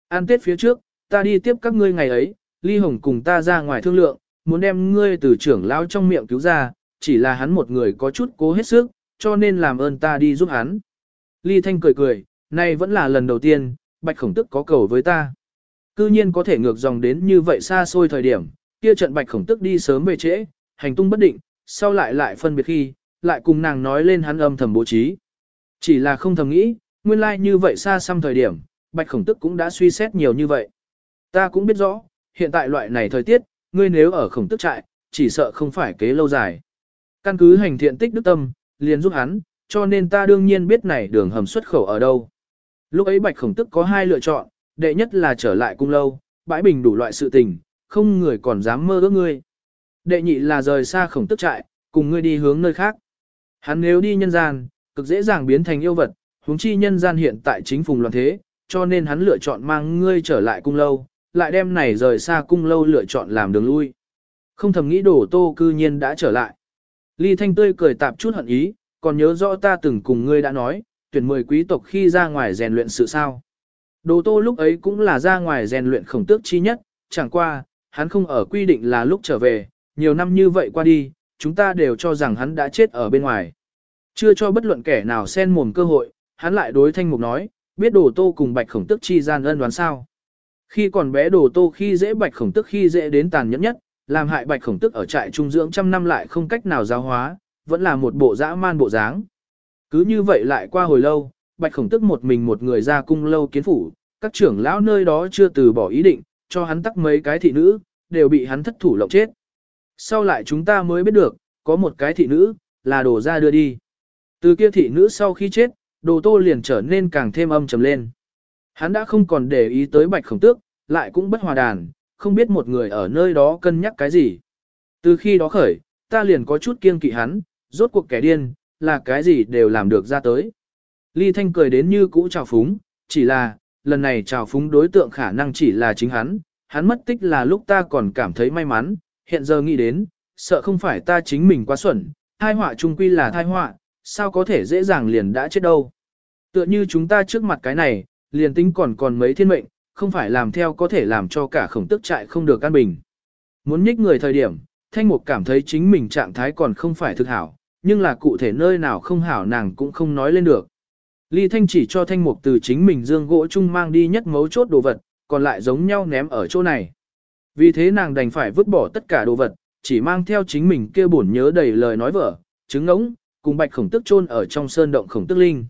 An tết phía trước, ta đi tiếp các ngươi ngày ấy, Ly Hồng cùng ta ra ngoài thương lượng, muốn đem ngươi từ trưởng lão trong miệng cứu ra, chỉ là hắn một người có chút cố hết sức, cho nên làm ơn ta đi giúp hắn. Ly Thanh cười cười, nay vẫn là lần đầu tiên, Bạch Khổng Tức có cầu với ta. Cư nhiên có thể ngược dòng đến như vậy xa xôi thời điểm, kia trận Bạch Khổng Tức đi sớm về trễ, hành tung bất định, sau lại lại phân biệt khi, lại cùng nàng nói lên hắn âm thầm bố trí. Chỉ là không thầm nghĩ, nguyên lai like như vậy xa xăm thời điểm, Bạch Khổng Tức cũng đã suy xét nhiều như vậy. Ta cũng biết rõ, hiện tại loại này thời tiết, ngươi nếu ở Khổng Tức trại, chỉ sợ không phải kế lâu dài. Căn cứ hành thiện tích đức tâm, liền giúp hắn, cho nên ta đương nhiên biết này đường hầm xuất khẩu ở đâu. Lúc ấy Bạch Khổng Tức có hai lựa chọn, đệ nhất là trở lại cung lâu, bãi bình đủ loại sự tình, không người còn dám mơ ước ngươi. Đệ nhị là rời xa Khổng Tức trại, cùng ngươi đi hướng nơi khác. Hắn nếu đi nhân gian, cực dễ dàng biến thành yêu vật, huống chi nhân gian hiện tại chính phùng loạn thế, cho nên hắn lựa chọn mang ngươi trở lại cung lâu, lại đem này rời xa cung lâu lựa chọn làm đường lui. Không thầm nghĩ đổ tô cư nhiên đã trở lại. Ly Thanh tươi cười tạp chút hận ý, còn nhớ rõ ta từng cùng ngươi đã nói, tuyển mười quý tộc khi ra ngoài rèn luyện sự sao. Đồ tô lúc ấy cũng là ra ngoài rèn luyện khổng tước chi nhất, chẳng qua, hắn không ở quy định là lúc trở về, nhiều năm như vậy qua đi, chúng ta đều cho rằng hắn đã chết ở bên ngoài. Chưa cho bất luận kẻ nào xen mồm cơ hội, hắn lại đối thanh mục nói, biết đồ tô cùng bạch khổng tức chi gian ân đoán sao. Khi còn bé đồ tô khi dễ bạch khổng tức khi dễ đến tàn nhẫn nhất, làm hại bạch khổng tức ở trại trung dưỡng trăm năm lại không cách nào giáo hóa, vẫn là một bộ dã man bộ dáng. Cứ như vậy lại qua hồi lâu, bạch khổng tức một mình một người ra cung lâu kiến phủ, các trưởng lão nơi đó chưa từ bỏ ý định, cho hắn tắc mấy cái thị nữ, đều bị hắn thất thủ lộng chết. Sau lại chúng ta mới biết được, có một cái thị nữ, là đồ ra đưa đi. Từ kia thị nữ sau khi chết, đồ tô liền trở nên càng thêm âm trầm lên. Hắn đã không còn để ý tới bạch khổng tước, lại cũng bất hòa đàn, không biết một người ở nơi đó cân nhắc cái gì. Từ khi đó khởi, ta liền có chút kiêng kỵ hắn, rốt cuộc kẻ điên, là cái gì đều làm được ra tới. Ly Thanh cười đến như cũ trào phúng, chỉ là, lần này trào phúng đối tượng khả năng chỉ là chính hắn, hắn mất tích là lúc ta còn cảm thấy may mắn, hiện giờ nghĩ đến, sợ không phải ta chính mình quá xuẩn, thai họa trung quy là thai họa, sao có thể dễ dàng liền đã chết đâu. Tựa như chúng ta trước mặt cái này, liền tính còn còn mấy thiên mệnh, không phải làm theo có thể làm cho cả khổng tức trại không được an bình. Muốn nhích người thời điểm, Thanh Mục cảm thấy chính mình trạng thái còn không phải thực hảo, nhưng là cụ thể nơi nào không hảo nàng cũng không nói lên được. Ly Thanh chỉ cho Thanh Mục từ chính mình dương gỗ chung mang đi nhất mấu chốt đồ vật, còn lại giống nhau ném ở chỗ này. Vì thế nàng đành phải vứt bỏ tất cả đồ vật, chỉ mang theo chính mình kia buồn nhớ đầy lời nói vở, trứng ngỗng, cùng bạch khổng tức chôn ở trong sơn động khổng tức linh.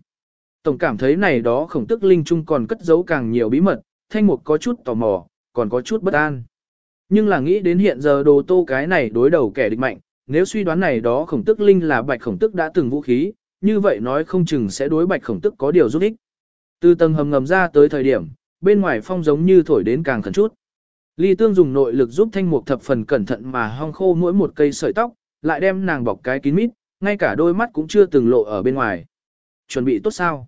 Tổng cảm thấy này đó khổng tức linh chung còn cất giấu càng nhiều bí mật, thanh mục có chút tò mò, còn có chút bất an. Nhưng là nghĩ đến hiện giờ đồ tô cái này đối đầu kẻ địch mạnh, nếu suy đoán này đó khổng tức linh là bạch khổng tức đã từng vũ khí, như vậy nói không chừng sẽ đối bạch khổng tức có điều giúp ích. Từ tầng hầm ngầm ra tới thời điểm, bên ngoài phong giống như thổi đến càng khẩn chút. Ly tương dùng nội lực giúp thanh mục thập phần cẩn thận mà hong khô mỗi một cây sợi tóc, lại đem nàng bọc cái kín mít, ngay cả đôi mắt cũng chưa từng lộ ở bên ngoài. Chuẩn bị tốt sao?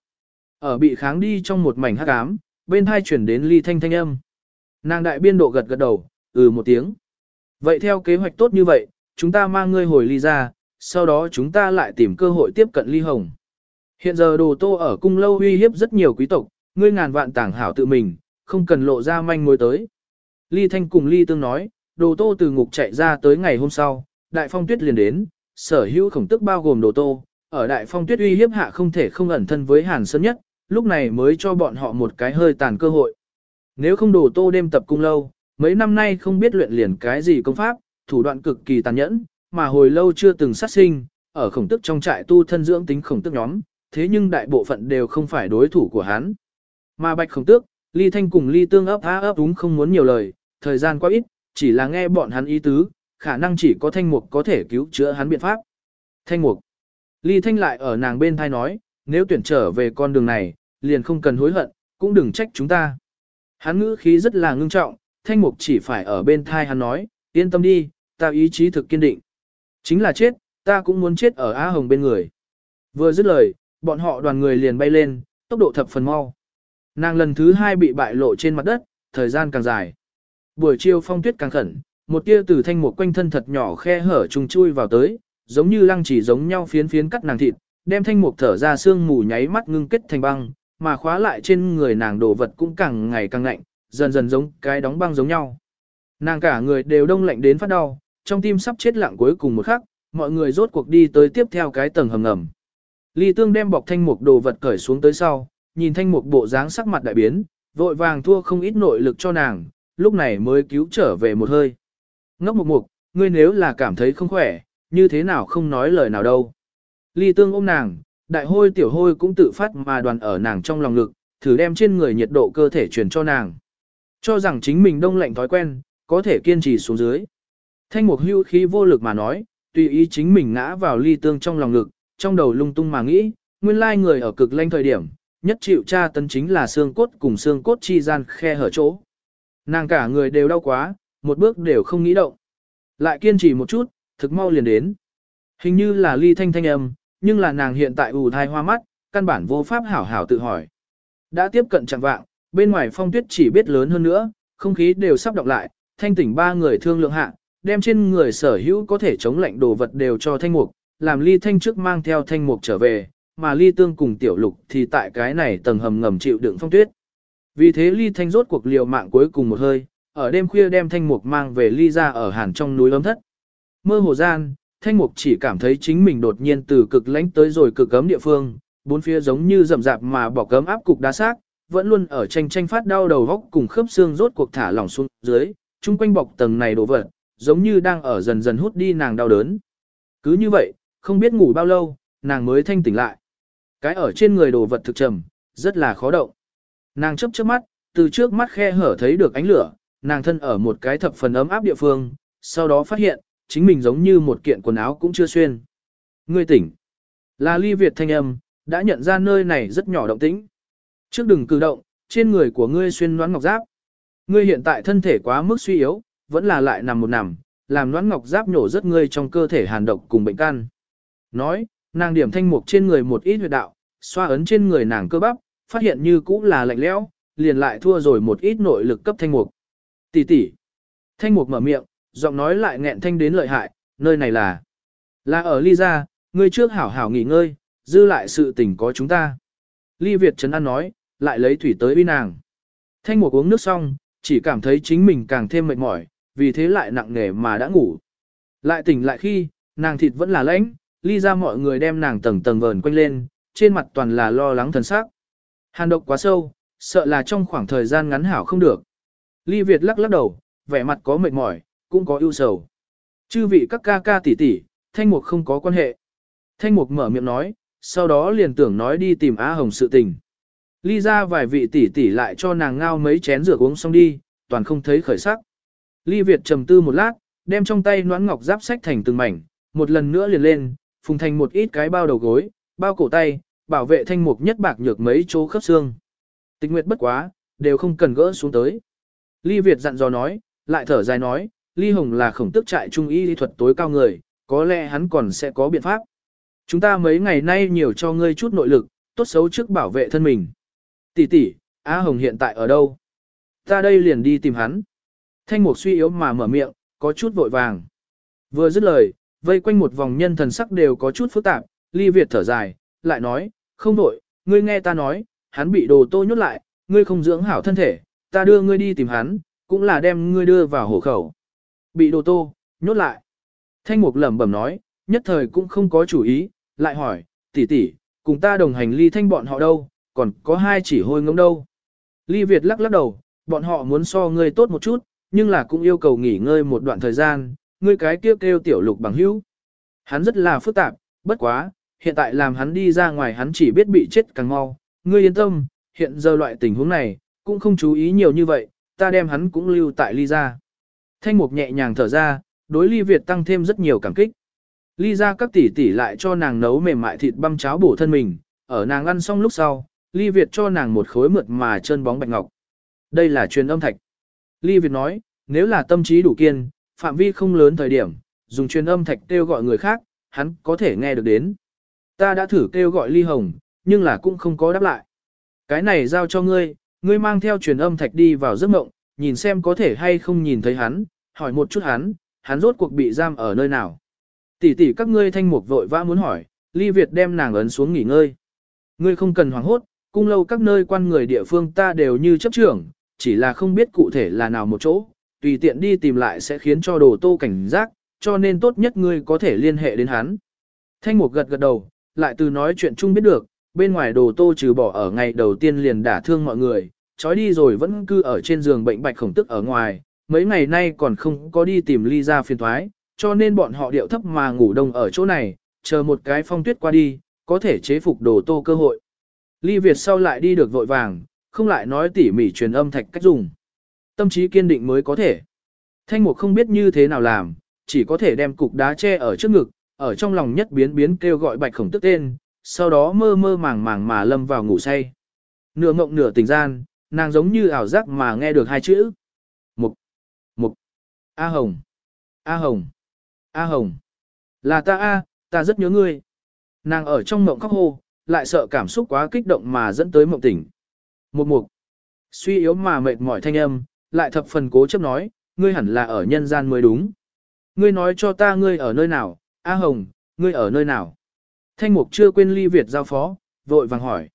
Ở bị kháng đi trong một mảnh hắc ám, bên hai chuyển đến ly thanh thanh âm. Nàng đại biên độ gật gật đầu, ừ một tiếng. Vậy theo kế hoạch tốt như vậy, chúng ta mang ngươi hồi ly ra, sau đó chúng ta lại tìm cơ hội tiếp cận ly hồng. Hiện giờ đồ tô ở cung lâu uy hiếp rất nhiều quý tộc, ngươi ngàn vạn tảng hảo tự mình, không cần lộ ra manh mối tới. Ly Thanh cùng Ly Tương nói, đồ tô từ ngục chạy ra tới ngày hôm sau, đại phong tuyết liền đến, sở hữu khổng tức bao gồm đồ tô, ở đại phong tuyết uy hiếp hạ không thể không ẩn thân với Hàn Sơn nhất, lúc này mới cho bọn họ một cái hơi tàn cơ hội. Nếu không đồ tô đêm tập cung lâu, mấy năm nay không biết luyện liền cái gì công pháp, thủ đoạn cực kỳ tàn nhẫn, mà hồi lâu chưa từng sát sinh, ở khổng tức trong trại tu thân dưỡng tính khổng tức nhóm, thế nhưng đại bộ phận đều không phải đối thủ của hắn. Mà bạch khổng tước, ly thanh cùng ly tương ấp á ấp đúng không muốn nhiều lời, thời gian quá ít, chỉ là nghe bọn hắn ý tứ, khả năng chỉ có thanh mục có thể cứu chữa hắn biện pháp. Thanh mục. Ly thanh lại ở nàng bên thai nói, nếu tuyển trở về con đường này, liền không cần hối hận, cũng đừng trách chúng ta. Hắn ngữ khí rất là ngưng trọng, thanh mục chỉ phải ở bên thai hắn nói, yên tâm đi, ta ý chí thực kiên định. Chính là chết, ta cũng muốn chết ở Á Hồng bên người. Vừa dứt lời, bọn họ đoàn người liền bay lên, tốc độ thập phần mau. Nàng lần thứ hai bị bại lộ trên mặt đất, thời gian càng dài. Buổi chiều phong tuyết càng khẩn, một tia từ thanh một quanh thân thật nhỏ khe hở trùng chui vào tới, giống như lăng chỉ giống nhau phiến phiến cắt nàng thịt, đem thanh mục thở ra xương mù nháy mắt ngưng kết thành băng, mà khóa lại trên người nàng đồ vật cũng càng ngày càng lạnh, dần dần giống cái đóng băng giống nhau. Nàng cả người đều đông lạnh đến phát đau, trong tim sắp chết lặng cuối cùng một khắc, mọi người rốt cuộc đi tới tiếp theo cái tầng hầm ngầm. Ly Tương đem bọc thanh mục đồ vật cởi xuống tới sau, nhìn thanh mục bộ dáng sắc mặt đại biến, vội vàng thua không ít nội lực cho nàng, lúc này mới cứu trở về một hơi. Ngốc mục mục, ngươi nếu là cảm thấy không khỏe, như thế nào không nói lời nào đâu. Ly Tương ôm nàng, đại hôi tiểu hôi cũng tự phát mà đoàn ở nàng trong lòng ngực, thử đem trên người nhiệt độ cơ thể truyền cho nàng. Cho rằng chính mình đông lạnh thói quen, có thể kiên trì xuống dưới. Thanh mục hưu khí vô lực mà nói, tùy ý chính mình ngã vào ly tương trong lòng ngực, trong đầu lung tung mà nghĩ, nguyên lai người ở cực lanh thời điểm, nhất chịu tra tấn chính là xương cốt cùng xương cốt chi gian khe hở chỗ. Nàng cả người đều đau quá, một bước đều không nghĩ động. Lại kiên trì một chút, thực mau liền đến. Hình như là ly thanh thanh âm, nhưng là nàng hiện tại ù thai hoa mắt, căn bản vô pháp hảo hảo tự hỏi. Đã tiếp cận chẳng vạng, bên ngoài phong tuyết chỉ biết lớn hơn nữa, không khí đều sắp đọc lại, thanh tỉnh ba người thương lượng hạ, đem trên người sở hữu có thể chống lạnh đồ vật đều cho thanh mục, làm ly thanh trước mang theo thanh mục trở về, mà ly tương cùng tiểu lục thì tại cái này tầng hầm ngầm chịu đựng phong tuyết. Vì thế ly thanh rốt cuộc liều mạng cuối cùng một hơi, ở đêm khuya đem thanh mục mang về ly ra ở hàn trong núi ấm thất. Mơ hồ gian, thanh mục chỉ cảm thấy chính mình đột nhiên từ cực lánh tới rồi cực cấm địa phương, bốn phía giống như rậm rạp mà bỏ cấm áp cục đá xác, vẫn luôn ở tranh tranh phát đau đầu góc cùng khớp xương rốt cuộc thả lỏng xuống dưới, chung quanh bọc tầng này đổ vật, giống như đang ở dần dần hút đi nàng đau đớn. Cứ như vậy, không biết ngủ bao lâu, nàng mới thanh tỉnh lại. Cái ở trên người đồ vật thực trầm, rất là khó động. Nàng chấp chớp mắt, từ trước mắt khe hở thấy được ánh lửa, nàng thân ở một cái thập phần ấm áp địa phương, sau đó phát hiện, chính mình giống như một kiện quần áo cũng chưa xuyên. Ngươi tỉnh. Là ly Việt thanh âm, đã nhận ra nơi này rất nhỏ động tĩnh. Trước đừng cử động, trên người của ngươi xuyên noãn ngọc giáp. Ngươi hiện tại thân thể quá mức suy yếu, vẫn là lại nằm một nằm, làm noãn ngọc giáp nhổ rất ngươi trong cơ thể hàn độc cùng bệnh căn. Nói, nàng điểm thanh mục trên người một ít huyệt đạo, xoa ấn trên người nàng cơ bắp, phát hiện như cũ là lạnh lẽo, liền lại thua rồi một ít nội lực cấp thanh mục. Tỷ tỷ. Thanh mục mở miệng, giọng nói lại nghẹn thanh đến lợi hại, nơi này là là ở ly gia, ngươi trước hảo hảo nghỉ ngơi, dư lại sự tình có chúng ta. Ly Việt Trấn An nói, lại lấy thủy tới uy nàng. Thanh mục uống nước xong, chỉ cảm thấy chính mình càng thêm mệt mỏi, vì thế lại nặng nề mà đã ngủ. Lại tỉnh lại khi, nàng thịt vẫn là lãnh, ly ra mọi người đem nàng tầng tầng vờn quanh lên, trên mặt toàn là lo lắng thần sắc. Hàn độc quá sâu, sợ là trong khoảng thời gian ngắn hảo không được. Ly Việt lắc lắc đầu, vẻ mặt có mệt mỏi, cũng có ưu sầu. Chư vị các ca ca tỷ tỷ, thanh mục không có quan hệ. Thanh mục mở miệng nói, sau đó liền tưởng nói đi tìm Á Hồng sự tình. Ly ra vài vị tỷ tỷ lại cho nàng ngao mấy chén rửa uống xong đi, toàn không thấy khởi sắc. Ly Việt trầm tư một lát, đem trong tay noãn ngọc giáp sách thành từng mảnh, một lần nữa liền lên, phùng thành một ít cái bao đầu gối, bao cổ tay, bảo vệ thanh mục nhất bạc nhược mấy chỗ khớp xương. Tịch nguyệt bất quá, đều không cần gỡ xuống tới. Ly Việt dặn dò nói, lại thở dài nói, Ly Hồng là khổng tức trại trung y lý thuật tối cao người, có lẽ hắn còn sẽ có biện pháp. Chúng ta mấy ngày nay nhiều cho ngươi chút nội lực, tốt xấu trước bảo vệ thân mình. Tỷ tỷ, A Hồng hiện tại ở đâu? Ta đây liền đi tìm hắn. Thanh mục suy yếu mà mở miệng, có chút vội vàng. Vừa dứt lời, vây quanh một vòng nhân thần sắc đều có chút phức tạp, ly Việt thở dài, lại nói, không vội, ngươi nghe ta nói, hắn bị đồ tô nhốt lại, ngươi không dưỡng hảo thân thể, ta đưa ngươi đi tìm hắn, cũng là đem ngươi đưa vào hổ khẩu. Bị đồ tô, nhốt lại. Thanh mục lẩm bẩm nói, nhất thời cũng không có chủ ý, lại hỏi, tỷ tỷ, cùng ta đồng hành ly thanh bọn họ đâu, còn có hai chỉ hôi ngông đâu. Ly Việt lắc lắc đầu, bọn họ muốn so ngươi tốt một chút, nhưng là cũng yêu cầu nghỉ ngơi một đoạn thời gian, ngươi cái kêu kêu tiểu lục bằng hữu. Hắn rất là phức tạp, bất quá, hiện tại làm hắn đi ra ngoài hắn chỉ biết bị chết càng mau, ngươi yên tâm, hiện giờ loại tình huống này, cũng không chú ý nhiều như vậy, ta đem hắn cũng lưu tại ly ra. Thanh mục nhẹ nhàng thở ra, đối ly Việt tăng thêm rất nhiều cảm kích. Ly ra các tỷ tỷ lại cho nàng nấu mềm mại thịt băm cháo bổ thân mình, ở nàng ăn xong lúc sau, Ly Việt cho nàng một khối mượt mà chân bóng bạch ngọc. Đây là truyền âm thạch. Ly Việt nói, nếu là tâm trí đủ kiên, phạm vi không lớn thời điểm, dùng truyền âm thạch kêu gọi người khác, hắn có thể nghe được đến. Ta đã thử kêu gọi Ly Hồng, nhưng là cũng không có đáp lại. Cái này giao cho ngươi, ngươi mang theo truyền âm thạch đi vào giấc mộng, nhìn xem có thể hay không nhìn thấy hắn, hỏi một chút hắn, hắn rốt cuộc bị giam ở nơi nào. Tỷ tỷ các ngươi thanh mục vội vã muốn hỏi, Ly Việt đem nàng ấn xuống nghỉ ngơi. Ngươi không cần hoảng hốt, cung lâu các nơi quan người địa phương ta đều như chấp trưởng, chỉ là không biết cụ thể là nào một chỗ, tùy tiện đi tìm lại sẽ khiến cho đồ tô cảnh giác, cho nên tốt nhất ngươi có thể liên hệ đến hắn. Thanh Mục gật gật đầu, lại từ nói chuyện chung biết được, bên ngoài đồ tô trừ bỏ ở ngày đầu tiên liền đả thương mọi người, trói đi rồi vẫn cư ở trên giường bệnh bạch khổng tức ở ngoài, mấy ngày nay còn không có đi tìm ly ra phiền thoái, cho nên bọn họ điệu thấp mà ngủ đông ở chỗ này, chờ một cái phong tuyết qua đi, có thể chế phục đồ tô cơ hội. Ly Việt sau lại đi được vội vàng, không lại nói tỉ mỉ truyền âm thạch cách dùng. Tâm trí kiên định mới có thể. Thanh mục không biết như thế nào làm, chỉ có thể đem cục đá che ở trước ngực, ở trong lòng nhất biến biến kêu gọi bạch khổng tức tên, sau đó mơ mơ màng màng mà lâm vào ngủ say. Nửa mộng nửa tình gian, nàng giống như ảo giác mà nghe được hai chữ. Mục, mục, A Hồng, A Hồng, A Hồng. Là ta A, ta rất nhớ ngươi. Nàng ở trong mộng khóc hô, lại sợ cảm xúc quá kích động mà dẫn tới mộng tỉnh. Một mục, suy yếu mà mệt mỏi thanh âm, lại thập phần cố chấp nói, ngươi hẳn là ở nhân gian mới đúng. Ngươi nói cho ta ngươi ở nơi nào, A Hồng, ngươi ở nơi nào? Thanh mục chưa quên ly Việt giao phó, vội vàng hỏi.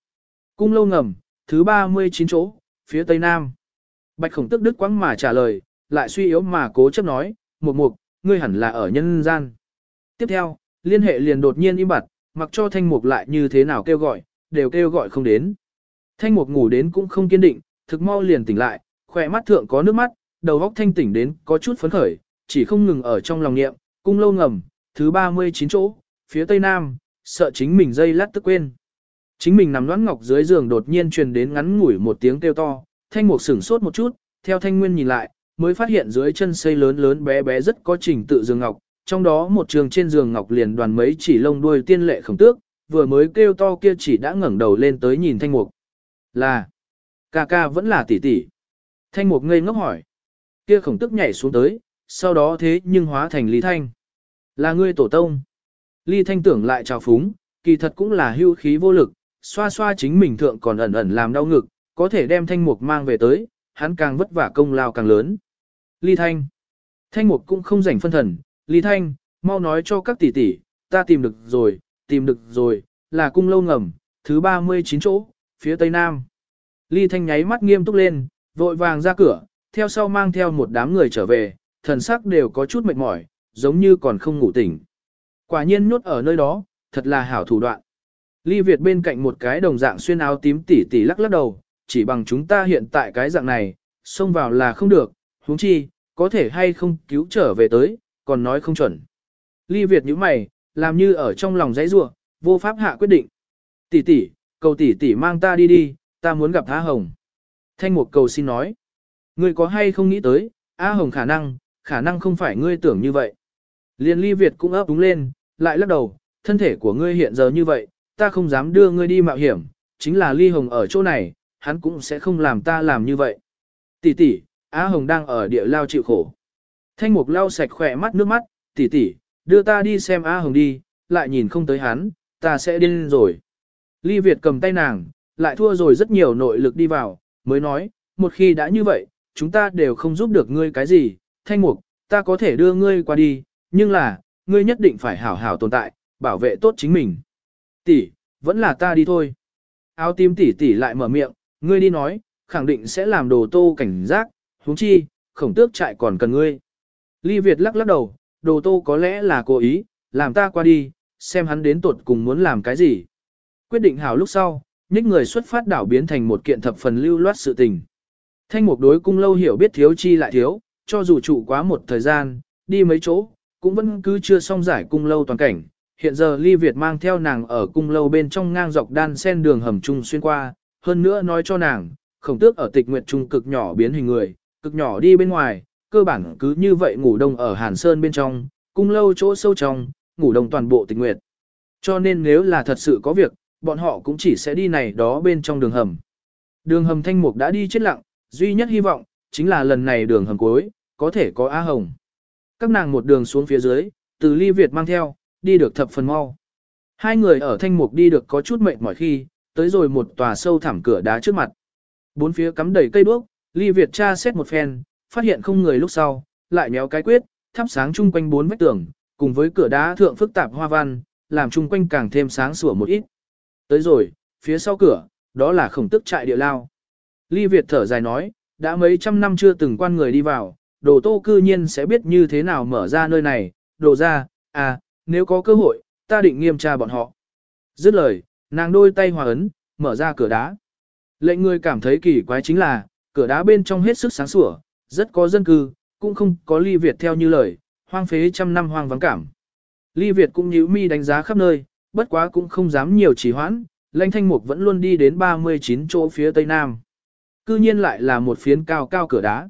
Cung lâu ngầm, thứ 39 chỗ, phía tây nam. Bạch khổng tức đức quãng mà trả lời, lại suy yếu mà cố chấp nói, mục mục, ngươi hẳn là ở nhân gian. Tiếp theo, liên hệ liền đột nhiên im bặt, mặc cho thanh mục lại như thế nào kêu gọi, đều kêu gọi không đến. Thanh mục ngủ đến cũng không kiên định, thực mau liền tỉnh lại, khỏe mắt thượng có nước mắt, đầu óc thanh tỉnh đến có chút phấn khởi, chỉ không ngừng ở trong lòng niệm, cung lâu ngầm, thứ 39 chỗ, phía tây nam, sợ chính mình dây lát tức quên. Chính mình nằm loãng ngọc dưới giường đột nhiên truyền đến ngắn ngủi một tiếng kêu to, thanh mục sửng sốt một chút, theo thanh nguyên nhìn lại, mới phát hiện dưới chân xây lớn lớn bé bé rất có trình tự giường ngọc, trong đó một trường trên giường ngọc liền đoàn mấy chỉ lông đuôi tiên lệ khổng tước, vừa mới kêu to kia chỉ đã ngẩng đầu lên tới nhìn thanh mục. Là, ca ca vẫn là tỷ tỷ. Thanh mục ngây ngốc hỏi. Kia khổng tức nhảy xuống tới, sau đó thế nhưng hóa thành Lý Thanh. Là ngươi tổ tông. Ly Thanh tưởng lại trào phúng, kỳ thật cũng là hưu khí vô lực, xoa xoa chính mình thượng còn ẩn ẩn làm đau ngực, có thể đem Thanh mục mang về tới, hắn càng vất vả công lao càng lớn. Ly Thanh. Thanh mục cũng không rảnh phân thần, Ly Thanh, mau nói cho các tỷ tỷ, ta tìm được rồi, tìm được rồi, là cung lâu ngầm, thứ 39 chỗ, phía tây nam. Ly Thanh nháy mắt nghiêm túc lên, vội vàng ra cửa, theo sau mang theo một đám người trở về, thần sắc đều có chút mệt mỏi, giống như còn không ngủ tỉnh. Quả nhiên nhốt ở nơi đó, thật là hảo thủ đoạn. Ly Việt bên cạnh một cái đồng dạng xuyên áo tím tỉ tỉ lắc lắc đầu, chỉ bằng chúng ta hiện tại cái dạng này, xông vào là không được, huống chi, có thể hay không cứu trở về tới, còn nói không chuẩn. Ly Việt như mày, làm như ở trong lòng dãy rua, vô pháp hạ quyết định. Tỷ tỷ, cầu tỷ tỷ mang ta đi đi, ta muốn gặp A Hồng. Thanh một cầu xin nói. Ngươi có hay không nghĩ tới, A Hồng khả năng, khả năng không phải ngươi tưởng như vậy. Liên ly Việt cũng ấp đúng lên, lại lắc đầu, thân thể của ngươi hiện giờ như vậy, ta không dám đưa ngươi đi mạo hiểm, chính là ly hồng ở chỗ này, hắn cũng sẽ không làm ta làm như vậy. Tỷ tỷ, Á Hồng đang ở địa lao chịu khổ. Thanh mục lau sạch khỏe mắt nước mắt, tỷ tỷ, đưa ta đi xem Á Hồng đi, lại nhìn không tới hắn, ta sẽ điên rồi. Ly Việt cầm tay nàng, lại thua rồi rất nhiều nội lực đi vào, mới nói, một khi đã như vậy, chúng ta đều không giúp được ngươi cái gì, thanh mục, ta có thể đưa ngươi qua đi, nhưng là, ngươi nhất định phải hảo hảo tồn tại, bảo vệ tốt chính mình. Tỷ, vẫn là ta đi thôi. Áo tím tỷ tỷ lại mở miệng, ngươi đi nói, khẳng định sẽ làm đồ tô cảnh giác, huống chi, khổng tước trại còn cần ngươi. Ly Việt lắc lắc đầu, đồ tô có lẽ là cố ý, làm ta qua đi, xem hắn đến tuột cùng muốn làm cái gì. Quyết định hảo lúc sau, nhích người xuất phát đảo biến thành một kiện thập phần lưu loát sự tình. Thanh mục đối cung lâu hiểu biết thiếu chi lại thiếu, cho dù trụ quá một thời gian, đi mấy chỗ, cũng vẫn cứ chưa xong giải cung lâu toàn cảnh. Hiện giờ Ly Việt mang theo nàng ở cung lâu bên trong ngang dọc đan sen đường hầm trung xuyên qua, hơn nữa nói cho nàng, khổng tước ở tịch nguyệt trung cực nhỏ biến hình người, cực nhỏ đi bên ngoài, cơ bản cứ như vậy ngủ đông ở Hàn Sơn bên trong, cung lâu chỗ sâu trong, ngủ đông toàn bộ tịch nguyệt. Cho nên nếu là thật sự có việc, bọn họ cũng chỉ sẽ đi này đó bên trong đường hầm. Đường hầm thanh mục đã đi chết lặng, duy nhất hy vọng, chính là lần này đường hầm cuối, có thể có A Hồng. Các nàng một đường xuống phía dưới, từ ly Việt mang theo, đi được thập phần mau. Hai người ở thanh mục đi được có chút mệt mỏi khi, tới rồi một tòa sâu thẳm cửa đá trước mặt. Bốn phía cắm đầy cây đuốc, ly Việt tra xét một phen, phát hiện không người lúc sau, lại méo cái quyết, thắp sáng chung quanh bốn vách tường, cùng với cửa đá thượng phức tạp hoa văn, làm chung quanh càng thêm sáng sủa một ít. Tới rồi, phía sau cửa, đó là khổng tức trại địa lao. Ly Việt thở dài nói, đã mấy trăm năm chưa từng quan người đi vào, đồ tô cư nhiên sẽ biết như thế nào mở ra nơi này, đồ ra, à, nếu có cơ hội, ta định nghiêm tra bọn họ. Dứt lời, nàng đôi tay hòa ấn, mở ra cửa đá. Lệnh người cảm thấy kỳ quái chính là, cửa đá bên trong hết sức sáng sủa, rất có dân cư, cũng không có ly Việt theo như lời, hoang phế trăm năm hoang vắng cảm. Ly Việt cũng nhíu mi đánh giá khắp nơi, bất quá cũng không dám nhiều trì hoãn, lãnh thanh mục vẫn luôn đi đến 39 chỗ phía tây nam. Cư nhiên lại là một phiến cao cao cửa đá.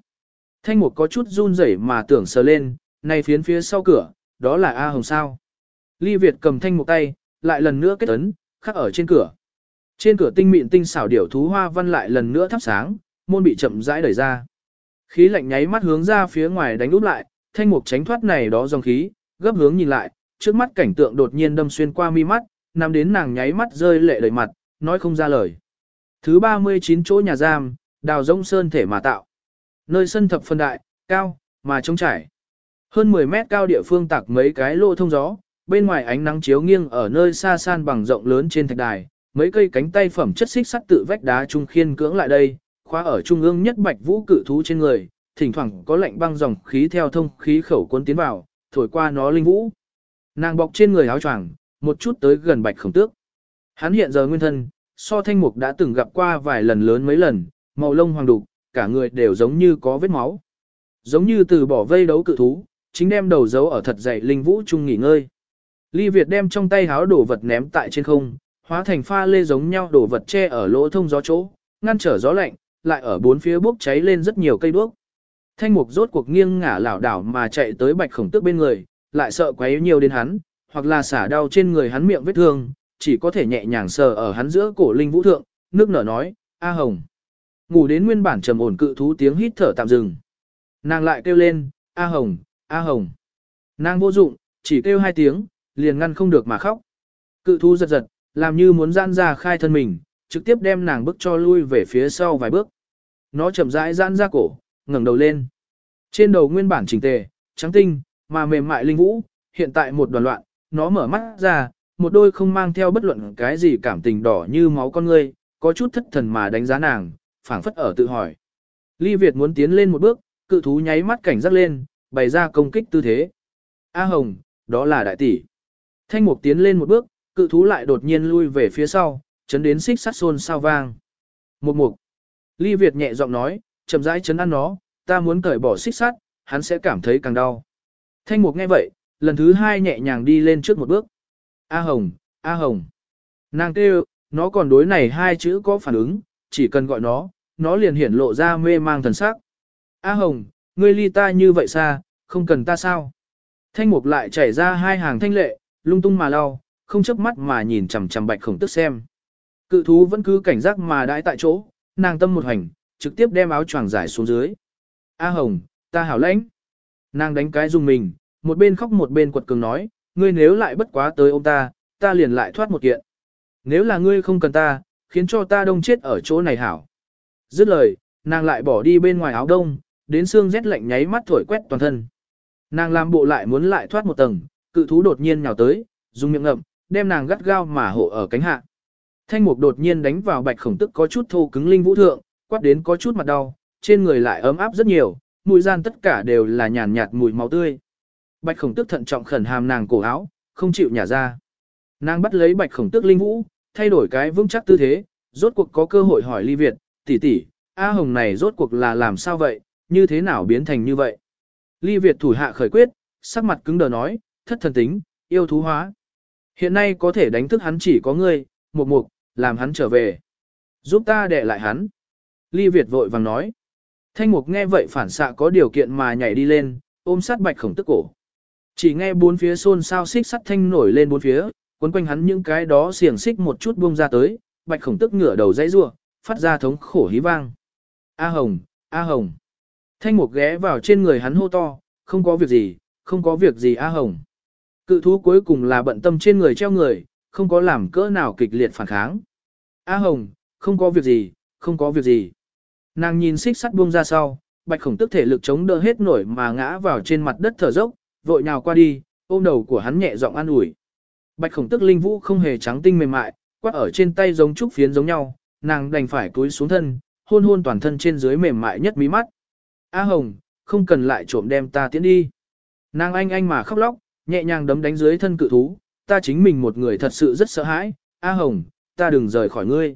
Thanh mục có chút run rẩy mà tưởng sờ lên, này phiến phía sau cửa, đó là A Hồng sao. Ly Việt cầm thanh mục tay, lại lần nữa kết ấn, khắc ở trên cửa. Trên cửa tinh mịn tinh xảo điểu thú hoa văn lại lần nữa thắp sáng, môn bị chậm rãi đẩy ra. Khí lạnh nháy mắt hướng ra phía ngoài đánh úp lại, thanh mục tránh thoát này đó dòng khí, gấp hướng nhìn lại, trước mắt cảnh tượng đột nhiên đâm xuyên qua mi mắt, nằm đến nàng nháy mắt rơi lệ đầy mặt, nói không ra lời. Thứ 39 chỗ nhà giam, đào rông sơn thể mà tạo. Nơi sân thập phân đại, cao, mà trống trải. Hơn 10 mét cao địa phương tạc mấy cái lỗ thông gió, bên ngoài ánh nắng chiếu nghiêng ở nơi xa san bằng rộng lớn trên thạch đài, mấy cây cánh tay phẩm chất xích sắt tự vách đá trung khiên cưỡng lại đây, khóa ở trung ương nhất bạch vũ cự thú trên người, thỉnh thoảng có lạnh băng dòng khí theo thông khí khẩu cuốn tiến vào, thổi qua nó linh vũ. Nàng bọc trên người áo choàng, một chút tới gần bạch khổng tước. Hắn hiện giờ nguyên thân, so thanh mục đã từng gặp qua vài lần lớn mấy lần, màu lông hoàng đục, cả người đều giống như có vết máu. Giống như từ bỏ vây đấu cự thú, chính đem đầu giấu ở thật dày linh vũ trung nghỉ ngơi. Ly Việt đem trong tay háo đổ vật ném tại trên không, hóa thành pha lê giống nhau đổ vật che ở lỗ thông gió chỗ, ngăn trở gió lạnh, lại ở bốn phía bốc cháy lên rất nhiều cây đuốc. Thanh mục rốt cuộc nghiêng ngả lảo đảo mà chạy tới bạch khổng tước bên người, lại sợ quấy nhiều đến hắn, hoặc là xả đau trên người hắn miệng vết thương, chỉ có thể nhẹ nhàng sờ ở hắn giữa cổ linh vũ thượng, nước nở nói, A Hồng. Ngủ đến nguyên bản trầm ổn cự thú tiếng hít thở tạm dừng. Nàng lại kêu lên, A Hồng, A Hồng. Nàng vô dụng, chỉ kêu hai tiếng, liền ngăn không được mà khóc. Cự thú giật giật, làm như muốn giãn ra khai thân mình, trực tiếp đem nàng bước cho lui về phía sau vài bước. Nó chậm rãi giãn ra cổ, ngẩng đầu lên. Trên đầu nguyên bản chỉnh tề, trắng tinh, mà mềm mại linh vũ, hiện tại một đoàn loạn, nó mở mắt ra, một đôi không mang theo bất luận cái gì cảm tình đỏ như máu con ngươi, có chút thất thần mà đánh giá nàng, phảng phất ở tự hỏi. Ly Việt muốn tiến lên một bước, cự thú nháy mắt cảnh giác lên, bày ra công kích tư thế. A Hồng, đó là đại tỷ. Thanh mục tiến lên một bước, cự thú lại đột nhiên lui về phía sau, chấn đến xích sắt xôn sao vang. Một mục. Ly Việt nhẹ giọng nói, chậm rãi chấn ăn nó, ta muốn cởi bỏ xích sắt, hắn sẽ cảm thấy càng đau. Thanh mục nghe vậy, lần thứ hai nhẹ nhàng đi lên trước một bước. A Hồng, A Hồng. Nàng kêu, nó còn đối này hai chữ có phản ứng, chỉ cần gọi nó, nó liền hiển lộ ra mê mang thần sắc. A Hồng, ngươi ly ta như vậy xa, không cần ta sao? Thanh mục lại chảy ra hai hàng thanh lệ, lung tung mà lau, không chớp mắt mà nhìn chằm chằm bạch khổng tức xem. Cự thú vẫn cứ cảnh giác mà đãi tại chỗ, nàng tâm một hành, trực tiếp đem áo choàng giải xuống dưới. A Hồng, ta hảo lãnh. Nàng đánh cái dùng mình, một bên khóc một bên quật cường nói, ngươi nếu lại bất quá tới ông ta, ta liền lại thoát một kiện. Nếu là ngươi không cần ta, khiến cho ta đông chết ở chỗ này hảo. Dứt lời, nàng lại bỏ đi bên ngoài áo đông, đến xương rét lạnh nháy mắt thổi quét toàn thân. Nàng làm bộ lại muốn lại thoát một tầng, cự thú đột nhiên nhào tới, dùng miệng ngậm, đem nàng gắt gao mà hộ ở cánh hạ. Thanh mục đột nhiên đánh vào bạch khổng tức có chút thô cứng linh vũ thượng, quát đến có chút mặt đau, trên người lại ấm áp rất nhiều, mùi gian tất cả đều là nhàn nhạt mùi máu tươi. Bạch khổng tức thận trọng khẩn hàm nàng cổ áo, không chịu nhả ra. Nàng bắt lấy bạch khổng tức linh vũ, thay đổi cái vững chắc tư thế, rốt cuộc có cơ hội hỏi ly Việt, tỷ tỷ, A Hồng này rốt cuộc là làm sao vậy, như thế nào biến thành như vậy. Ly Việt thủ hạ khởi quyết, sắc mặt cứng đờ nói, thất thần tính, yêu thú hóa. Hiện nay có thể đánh thức hắn chỉ có ngươi, một mục, làm hắn trở về. Giúp ta để lại hắn. Ly Việt vội vàng nói. Thanh mục nghe vậy phản xạ có điều kiện mà nhảy đi lên, ôm sát bạch khổng tức cổ. Chỉ nghe bốn phía xôn xao xích sắt thanh nổi lên bốn phía, quấn quanh hắn những cái đó xiềng xích một chút buông ra tới, bạch khổng tức ngửa đầu dãy rua, phát ra thống khổ hí vang. A hồng, A hồng. Thanh mục ghé vào trên người hắn hô to, không có việc gì, không có việc gì A hồng. Cự thú cuối cùng là bận tâm trên người treo người, không có làm cỡ nào kịch liệt phản kháng. A hồng, không có việc gì, không có việc gì. Nàng nhìn xích sắt buông ra sau, bạch khổng tức thể lực chống đỡ hết nổi mà ngã vào trên mặt đất thở dốc, vội nhào qua đi, ôm đầu của hắn nhẹ giọng an ủi. Bạch khổng tức linh vũ không hề trắng tinh mềm mại, quát ở trên tay giống trúc phiến giống nhau, nàng đành phải cúi xuống thân, hôn hôn toàn thân trên dưới mềm mại nhất mí mắt. A Hồng, không cần lại trộm đem ta tiến đi. Nàng anh anh mà khóc lóc, nhẹ nhàng đấm đánh dưới thân cự thú, ta chính mình một người thật sự rất sợ hãi, A Hồng, ta đừng rời khỏi ngươi.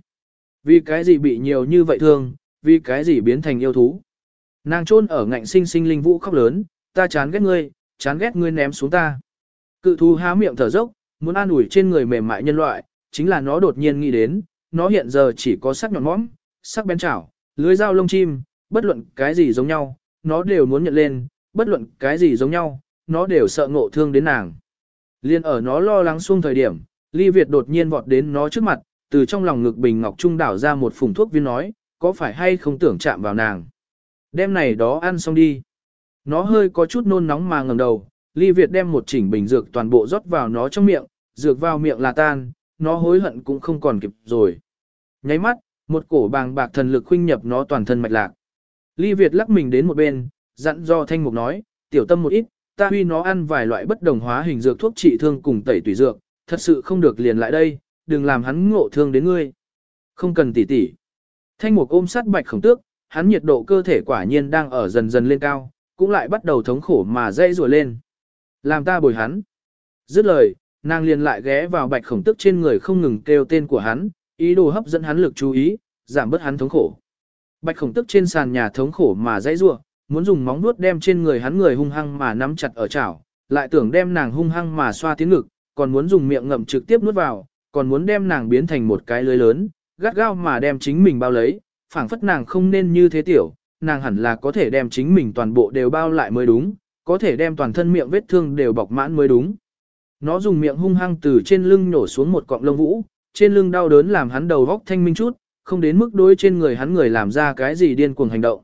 Vì cái gì bị nhiều như vậy thương, vì cái gì biến thành yêu thú. Nàng chôn ở ngạnh sinh sinh linh vũ khóc lớn, ta chán ghét ngươi, chán ghét ngươi ném xuống ta. Cự thú há miệng thở dốc, muốn an ủi trên người mềm mại nhân loại, chính là nó đột nhiên nghĩ đến, nó hiện giờ chỉ có sắc nhọn mõm, sắc bén chảo, lưới dao lông chim, bất luận cái gì giống nhau, nó đều muốn nhận lên, bất luận cái gì giống nhau, nó đều sợ ngộ thương đến nàng. Liên ở nó lo lắng xuông thời điểm, Ly Việt đột nhiên vọt đến nó trước mặt, từ trong lòng ngực bình ngọc trung đảo ra một phùng thuốc viên nói, có phải hay không tưởng chạm vào nàng. Đêm này đó ăn xong đi. Nó hơi có chút nôn nóng mà ngẩng đầu, Ly Việt đem một chỉnh bình dược toàn bộ rót vào nó trong miệng, dược vào miệng là tan, nó hối hận cũng không còn kịp rồi. Nháy mắt, một cổ bàng bạc thần lực khuynh nhập nó toàn thân mạch lạc. Ly Việt lắc mình đến một bên, dặn do thanh mục nói, tiểu tâm một ít, ta huy nó ăn vài loại bất đồng hóa hình dược thuốc trị thương cùng tẩy tùy dược, thật sự không được liền lại đây, đừng làm hắn ngộ thương đến ngươi. Không cần tỉ tỉ. Thanh mục ôm sát bạch khổng tước, hắn nhiệt độ cơ thể quả nhiên đang ở dần dần lên cao, cũng lại bắt đầu thống khổ mà dây rùa lên. Làm ta bồi hắn. Dứt lời, nàng liền lại ghé vào bạch khổng tức trên người không ngừng kêu tên của hắn, ý đồ hấp dẫn hắn lực chú ý, giảm bớt hắn thống khổ. Bạch khổng tức trên sàn nhà thống khổ mà dãy rua, muốn dùng móng vuốt đem trên người hắn người hung hăng mà nắm chặt ở chảo, lại tưởng đem nàng hung hăng mà xoa tiến ngực, còn muốn dùng miệng ngậm trực tiếp nuốt vào, còn muốn đem nàng biến thành một cái lưới lớn, gắt gao mà đem chính mình bao lấy, phảng phất nàng không nên như thế tiểu, nàng hẳn là có thể đem chính mình toàn bộ đều bao lại mới đúng, có thể đem toàn thân miệng vết thương đều bọc mãn mới đúng. Nó dùng miệng hung hăng từ trên lưng nổ xuống một cọng lông vũ, trên lưng đau đớn làm hắn đầu góc thanh minh chút, không đến mức đối trên người hắn người làm ra cái gì điên cuồng hành động.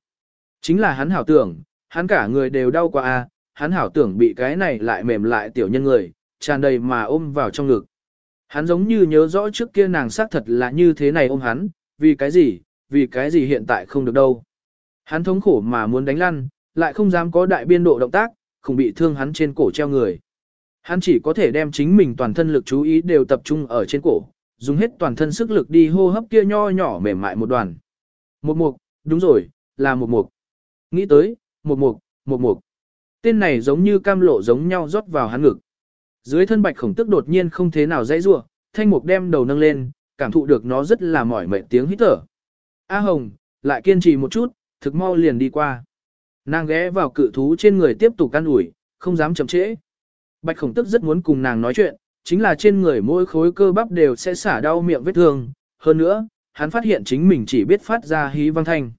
Chính là hắn hảo tưởng, hắn cả người đều đau quá a, hắn hảo tưởng bị cái này lại mềm lại tiểu nhân người, tràn đầy mà ôm vào trong ngực. Hắn giống như nhớ rõ trước kia nàng xác thật là như thế này ôm hắn, vì cái gì, vì cái gì hiện tại không được đâu. Hắn thống khổ mà muốn đánh lăn, lại không dám có đại biên độ động tác, không bị thương hắn trên cổ treo người. Hắn chỉ có thể đem chính mình toàn thân lực chú ý đều tập trung ở trên cổ, dùng hết toàn thân sức lực đi hô hấp kia nho nhỏ mềm mại một đoàn. Một mục, đúng rồi, là một mục. Nghĩ tới, một mục, một mục. Tên này giống như cam lộ giống nhau rót vào hắn ngực. Dưới thân bạch khổng tức đột nhiên không thế nào dãy rua, thanh mục đem đầu nâng lên, cảm thụ được nó rất là mỏi mệt tiếng hít thở. A Hồng, lại kiên trì một chút, thực mau liền đi qua. Nàng ghé vào cự thú trên người tiếp tục can ủi, không dám chậm trễ. Bạch khổng tức rất muốn cùng nàng nói chuyện, chính là trên người mỗi khối cơ bắp đều sẽ xả đau miệng vết thương. Hơn nữa, hắn phát hiện chính mình chỉ biết phát ra hí vang thanh.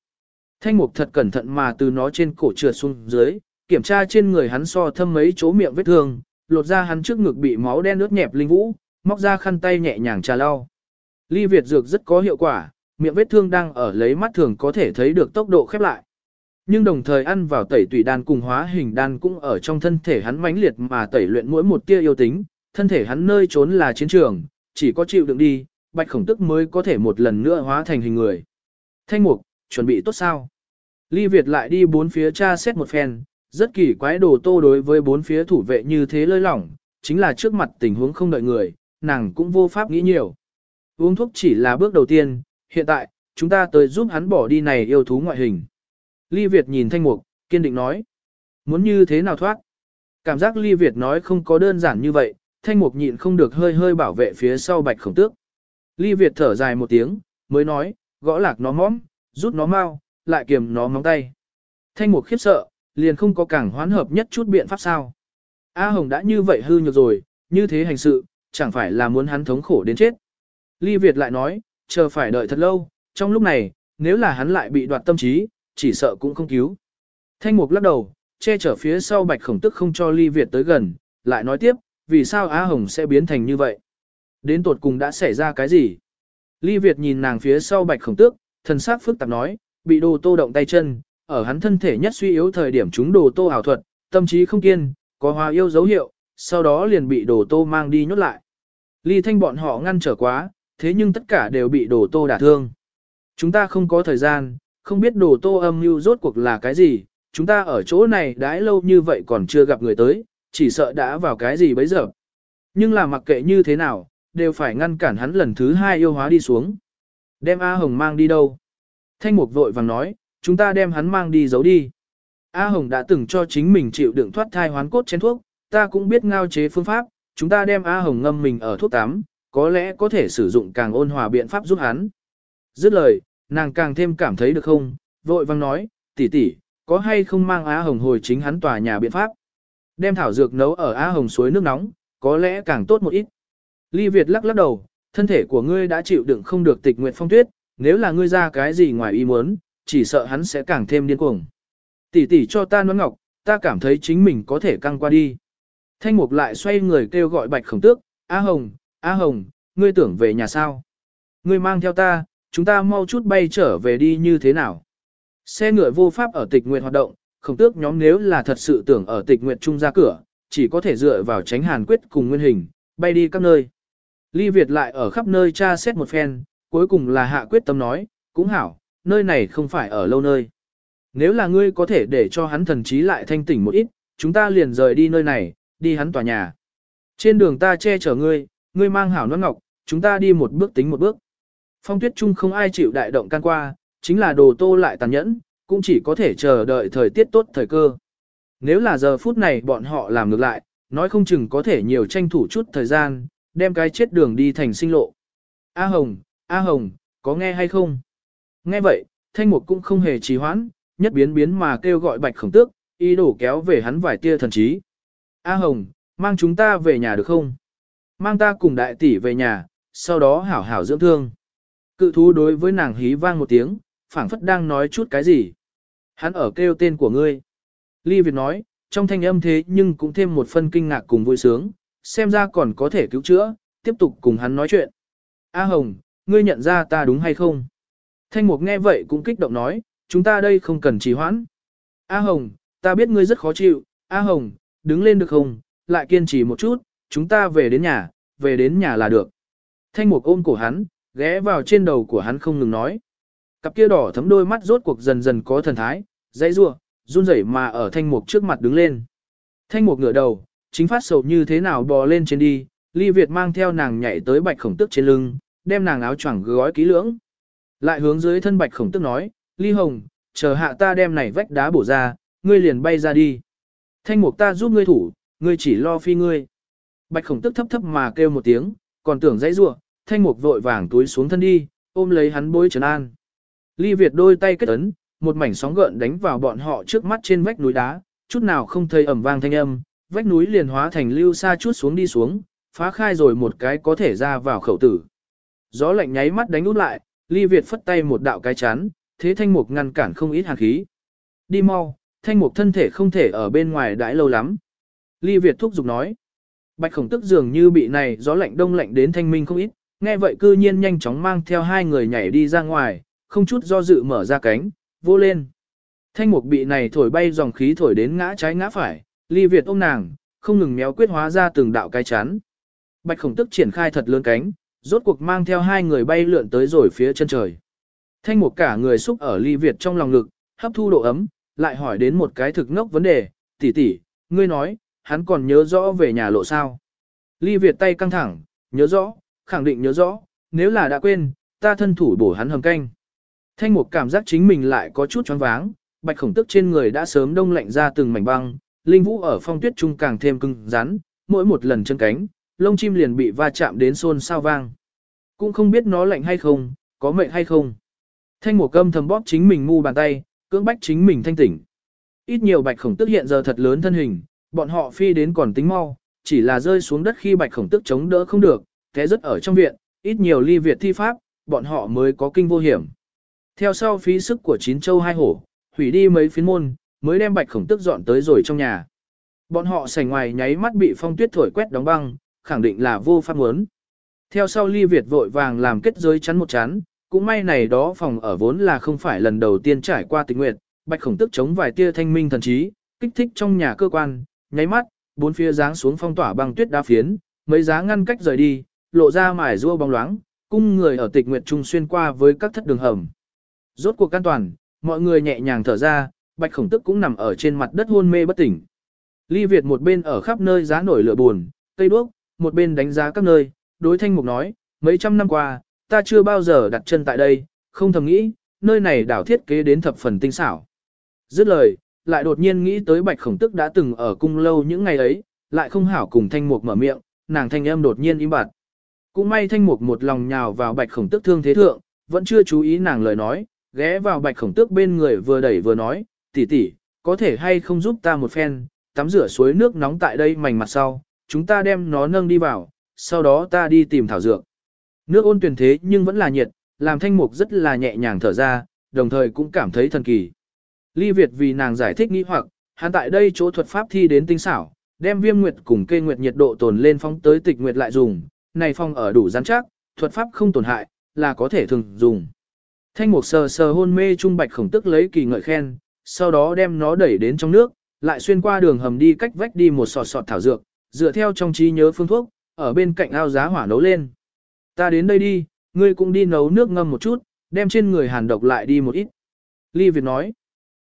Thanh mục thật cẩn thận mà từ nó trên cổ trượt xuống dưới, kiểm tra trên người hắn so thâm mấy chỗ miệng vết thương, lột ra hắn trước ngực bị máu đen ướt nhẹp linh vũ, móc ra khăn tay nhẹ nhàng trà lau. Ly Việt dược rất có hiệu quả, miệng vết thương đang ở lấy mắt thường có thể thấy được tốc độ khép lại. Nhưng đồng thời ăn vào tẩy tùy đan cùng hóa hình đan cũng ở trong thân thể hắn mãnh liệt mà tẩy luyện mỗi một tia yêu tính, thân thể hắn nơi trốn là chiến trường, chỉ có chịu đựng đi, bạch khổng tức mới có thể một lần nữa hóa thành hình người. Thanh mục, chuẩn bị tốt sao? Ly Việt lại đi bốn phía tra xét một phen, rất kỳ quái đồ tô đối với bốn phía thủ vệ như thế lơi lỏng, chính là trước mặt tình huống không đợi người, nàng cũng vô pháp nghĩ nhiều. Uống thuốc chỉ là bước đầu tiên, hiện tại, chúng ta tới giúp hắn bỏ đi này yêu thú ngoại hình. Ly Việt nhìn Thanh Mục, kiên định nói. Muốn như thế nào thoát? Cảm giác Ly Việt nói không có đơn giản như vậy, Thanh Mục nhịn không được hơi hơi bảo vệ phía sau bạch khổng tước. Ly Việt thở dài một tiếng, mới nói, gõ lạc nó móm, rút nó mau, lại kiềm nó móng tay. Thanh Mục khiếp sợ, liền không có càng hoán hợp nhất chút biện pháp sao. A Hồng đã như vậy hư nhược rồi, như thế hành sự, chẳng phải là muốn hắn thống khổ đến chết. Ly Việt lại nói, chờ phải đợi thật lâu, trong lúc này, nếu là hắn lại bị đoạt tâm trí, chỉ sợ cũng không cứu. Thanh Mục lắc đầu, che chở phía sau bạch khổng tức không cho Ly Việt tới gần, lại nói tiếp, vì sao Á Hồng sẽ biến thành như vậy? Đến tột cùng đã xảy ra cái gì? Ly Việt nhìn nàng phía sau bạch khổng tước, thần sắc phức tạp nói, bị đồ tô động tay chân, ở hắn thân thể nhất suy yếu thời điểm chúng đồ tô ảo thuật, tâm trí không kiên, có hòa yêu dấu hiệu, sau đó liền bị đồ tô mang đi nhốt lại. Ly Thanh bọn họ ngăn trở quá, thế nhưng tất cả đều bị đồ tô đả thương. Chúng ta không có thời gian, không biết đồ tô âm mưu rốt cuộc là cái gì, chúng ta ở chỗ này đãi lâu như vậy còn chưa gặp người tới, chỉ sợ đã vào cái gì bấy giờ. Nhưng là mặc kệ như thế nào, đều phải ngăn cản hắn lần thứ hai yêu hóa đi xuống. Đem A Hồng mang đi đâu? Thanh mục vội vàng nói, chúng ta đem hắn mang đi giấu đi. A Hồng đã từng cho chính mình chịu đựng thoát thai hoán cốt chén thuốc, ta cũng biết ngao chế phương pháp, chúng ta đem A Hồng ngâm mình ở thuốc tắm, có lẽ có thể sử dụng càng ôn hòa biện pháp giúp hắn. Dứt lời, nàng càng thêm cảm thấy được không, vội vang nói, tỷ tỷ, có hay không mang á Hồng hồi chính hắn tòa nhà biện pháp. Đem thảo dược nấu ở á Hồng suối nước nóng, có lẽ càng tốt một ít. Ly Việt lắc lắc đầu, thân thể của ngươi đã chịu đựng không được tịch nguyện phong tuyết, nếu là ngươi ra cái gì ngoài ý muốn, chỉ sợ hắn sẽ càng thêm điên cuồng. Tỷ tỷ cho ta nón ngọc, ta cảm thấy chính mình có thể căng qua đi. Thanh mục lại xoay người kêu gọi bạch khổng tước, A Hồng, A Hồng, ngươi tưởng về nhà sao? Ngươi mang theo ta, chúng ta mau chút bay trở về đi như thế nào? Xe ngựa vô pháp ở tịch nguyệt hoạt động, khổng tước nhóm nếu là thật sự tưởng ở tịch nguyệt trung ra cửa, chỉ có thể dựa vào tránh hàn quyết cùng nguyên hình, bay đi các nơi. Ly Việt lại ở khắp nơi tra xét một phen, cuối cùng là hạ quyết tâm nói, cũng hảo, nơi này không phải ở lâu nơi. Nếu là ngươi có thể để cho hắn thần trí lại thanh tỉnh một ít, chúng ta liền rời đi nơi này, đi hắn tòa nhà. Trên đường ta che chở ngươi, ngươi mang hảo nón ngọc, chúng ta đi một bước tính một bước. Phong tuyết chung không ai chịu đại động can qua, chính là đồ tô lại tàn nhẫn, cũng chỉ có thể chờ đợi thời tiết tốt thời cơ. Nếu là giờ phút này bọn họ làm ngược lại, nói không chừng có thể nhiều tranh thủ chút thời gian, đem cái chết đường đi thành sinh lộ. A Hồng, A Hồng, có nghe hay không? Nghe vậy, thanh mục cũng không hề trì hoãn, nhất biến biến mà kêu gọi bạch khổng tước, ý đồ kéo về hắn vài tia thần trí. A Hồng, mang chúng ta về nhà được không? Mang ta cùng đại tỷ về nhà, sau đó hảo hảo dưỡng thương. Cự thú đối với nàng hí vang một tiếng, phảng phất đang nói chút cái gì. Hắn ở kêu tên của ngươi. Ly Việt nói, trong thanh âm thế nhưng cũng thêm một phân kinh ngạc cùng vui sướng, xem ra còn có thể cứu chữa, tiếp tục cùng hắn nói chuyện. A Hồng, ngươi nhận ra ta đúng hay không? Thanh Mục nghe vậy cũng kích động nói, chúng ta đây không cần trì hoãn. A Hồng, ta biết ngươi rất khó chịu, A Hồng, đứng lên được không, lại kiên trì một chút, chúng ta về đến nhà, về đến nhà là được. Thanh Mục ôm cổ hắn, ghé vào trên đầu của hắn không ngừng nói. Cặp kia đỏ thấm đôi mắt rốt cuộc dần dần có thần thái, dãy rua, run rẩy mà ở Thanh Mục trước mặt đứng lên. Thanh Mục ngửa đầu, chính phát sầu như thế nào bò lên trên đi, Ly Việt mang theo nàng nhảy tới bạch khổng tức trên lưng, đem nàng áo choàng gói kỹ lưỡng. Lại hướng dưới thân bạch khổng tức nói, Ly Hồng, chờ hạ ta đem này vách đá bổ ra, ngươi liền bay ra đi. Thanh mục ta giúp ngươi thủ, ngươi chỉ lo phi ngươi. Bạch khổng tức thấp thấp mà kêu một tiếng, còn tưởng dãy rua, thanh mục vội vàng túi xuống thân đi, ôm lấy hắn bối trấn an. Ly Việt đôi tay kết ấn, một mảnh sóng gợn đánh vào bọn họ trước mắt trên vách núi đá, chút nào không thấy ẩm vang thanh âm, vách núi liền hóa thành lưu xa chút xuống đi xuống, phá khai rồi một cái có thể ra vào khẩu tử. Gió lạnh nháy mắt đánh út lại, Ly Việt phất tay một đạo cái chắn, thế thanh mục ngăn cản không ít hàn khí. Đi mau, thanh mục thân thể không thể ở bên ngoài đãi lâu lắm. Ly Việt thúc giục nói. Bạch khổng tức dường như bị này gió lạnh đông lạnh đến thanh minh không ít, nghe vậy cư nhiên nhanh chóng mang theo hai người nhảy đi ra ngoài, không chút do dự mở ra cánh, vô lên. Thanh mục bị này thổi bay dòng khí thổi đến ngã trái ngã phải, Ly Việt ôm nàng, không ngừng méo quyết hóa ra từng đạo cái chán. Bạch khổng tức triển khai thật lớn cánh, rốt cuộc mang theo hai người bay lượn tới rồi phía chân trời. Thanh mục cả người xúc ở ly Việt trong lòng ngực, hấp thu độ ấm, lại hỏi đến một cái thực ngốc vấn đề, tỷ tỷ, ngươi nói, hắn còn nhớ rõ về nhà lộ sao. Ly Việt tay căng thẳng, nhớ rõ, khẳng định nhớ rõ, nếu là đã quên, ta thân thủ bổ hắn hầm canh. Thanh mục cảm giác chính mình lại có chút choáng váng, bạch khổng tức trên người đã sớm đông lạnh ra từng mảnh băng, linh vũ ở phong tuyết trung càng thêm cứng rắn, mỗi một lần chân cánh, lông chim liền bị va chạm đến xôn sao vang. Cũng không biết nó lạnh hay không, có mệnh hay không. Thanh mục câm thầm bóp chính mình ngu bàn tay, cưỡng bách chính mình thanh tỉnh. Ít nhiều bạch khổng tức hiện giờ thật lớn thân hình, bọn họ phi đến còn tính mau, chỉ là rơi xuống đất khi bạch khổng tức chống đỡ không được, thế rất ở trong viện, ít nhiều ly việt thi pháp, bọn họ mới có kinh vô hiểm. Theo sau phí sức của chín châu hai hổ, hủy đi mấy phiến môn, mới đem bạch khổng tức dọn tới rồi trong nhà. Bọn họ sành ngoài nháy mắt bị phong tuyết thổi quét đóng băng, khẳng định là vô pháp muốn. Theo sau ly Việt vội vàng làm kết giới chắn một chắn, cũng may này đó phòng ở vốn là không phải lần đầu tiên trải qua tình nguyện, bạch khổng tức chống vài tia thanh minh thần trí, kích thích trong nhà cơ quan, nháy mắt, bốn phía dáng xuống phong tỏa băng tuyết đá phiến, mấy giá ngăn cách rời đi, lộ ra mải rua bóng loáng, cung người ở tịch nguyệt trung xuyên qua với các thất đường hầm. Rốt cuộc an toàn, mọi người nhẹ nhàng thở ra, bạch khổng tức cũng nằm ở trên mặt đất hôn mê bất tỉnh. Ly Việt một bên ở khắp nơi giá nổi lửa buồn, cây đuốc, một bên đánh giá các nơi, đối thanh mục nói, mấy trăm năm qua, ta chưa bao giờ đặt chân tại đây, không thầm nghĩ, nơi này đảo thiết kế đến thập phần tinh xảo. Dứt lời, lại đột nhiên nghĩ tới bạch khổng tức đã từng ở cung lâu những ngày ấy, lại không hảo cùng thanh mục mở miệng, nàng thanh âm đột nhiên im bặt. Cũng may thanh mục một lòng nhào vào bạch khổng tức thương thế thượng, vẫn chưa chú ý nàng lời nói, ghé vào bạch khổng tước bên người vừa đẩy vừa nói, tỷ tỷ, có thể hay không giúp ta một phen, tắm rửa suối nước nóng tại đây mảnh mặt sau, chúng ta đem nó nâng đi vào, sau đó ta đi tìm thảo dược. Nước ôn tuyển thế nhưng vẫn là nhiệt, làm thanh mục rất là nhẹ nhàng thở ra, đồng thời cũng cảm thấy thần kỳ. Ly Việt vì nàng giải thích nghĩ hoặc, hắn tại đây chỗ thuật pháp thi đến tinh xảo, đem viêm nguyệt cùng cây nguyệt nhiệt độ tồn lên phóng tới tịch nguyệt lại dùng, này phong ở đủ rắn chắc, thuật pháp không tổn hại, là có thể thường dùng. Thanh mục sờ sờ hôn mê trung bạch khổng tức lấy kỳ ngợi khen, sau đó đem nó đẩy đến trong nước, lại xuyên qua đường hầm đi cách vách đi một sọt sọt thảo dược, dựa theo trong trí nhớ phương thuốc, ở bên cạnh ao giá hỏa nấu lên. Ta đến đây đi, ngươi cũng đi nấu nước ngâm một chút, đem trên người hàn độc lại đi một ít. Ly Việt nói,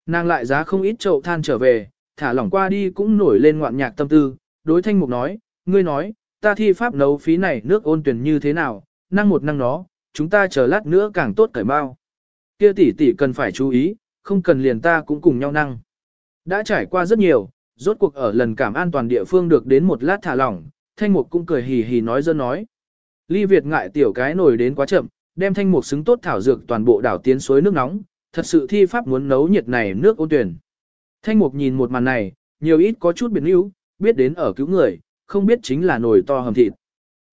nàng lại giá không ít chậu than trở về, thả lỏng qua đi cũng nổi lên ngoạn nhạc tâm tư, đối thanh mục nói, ngươi nói, ta thi pháp nấu phí này nước ôn tuyển như thế nào, năng một năng nó, chúng ta chờ lát nữa càng tốt cởi bao. Kia tỷ tỷ cần phải chú ý, không cần liền ta cũng cùng nhau năng. Đã trải qua rất nhiều, rốt cuộc ở lần cảm an toàn địa phương được đến một lát thả lỏng, thanh mục cũng cười hì hì nói dân nói. Ly Việt ngại tiểu cái nổi đến quá chậm, đem thanh mục xứng tốt thảo dược toàn bộ đảo tiến suối nước nóng, thật sự thi pháp muốn nấu nhiệt này nước ôn tuyển. Thanh mục nhìn một màn này, nhiều ít có chút biệt níu, biết đến ở cứu người, không biết chính là nồi to hầm thịt.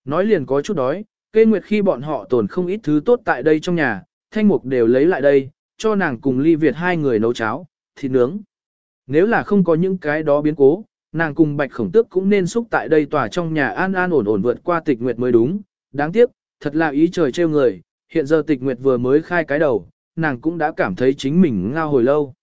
Nói liền có chút đói, kê nguyệt khi bọn họ tồn không ít thứ tốt tại đây trong nhà, thanh mục đều lấy lại đây, cho nàng cùng ly Việt hai người nấu cháo, thịt nướng. Nếu là không có những cái đó biến cố, nàng cùng bạch khổng tước cũng nên xúc tại đây tòa trong nhà an an ổn ổn vượt qua tịch nguyệt mới đúng. Đáng tiếc, thật là ý trời trêu người, hiện giờ tịch nguyệt vừa mới khai cái đầu, nàng cũng đã cảm thấy chính mình ngao hồi lâu.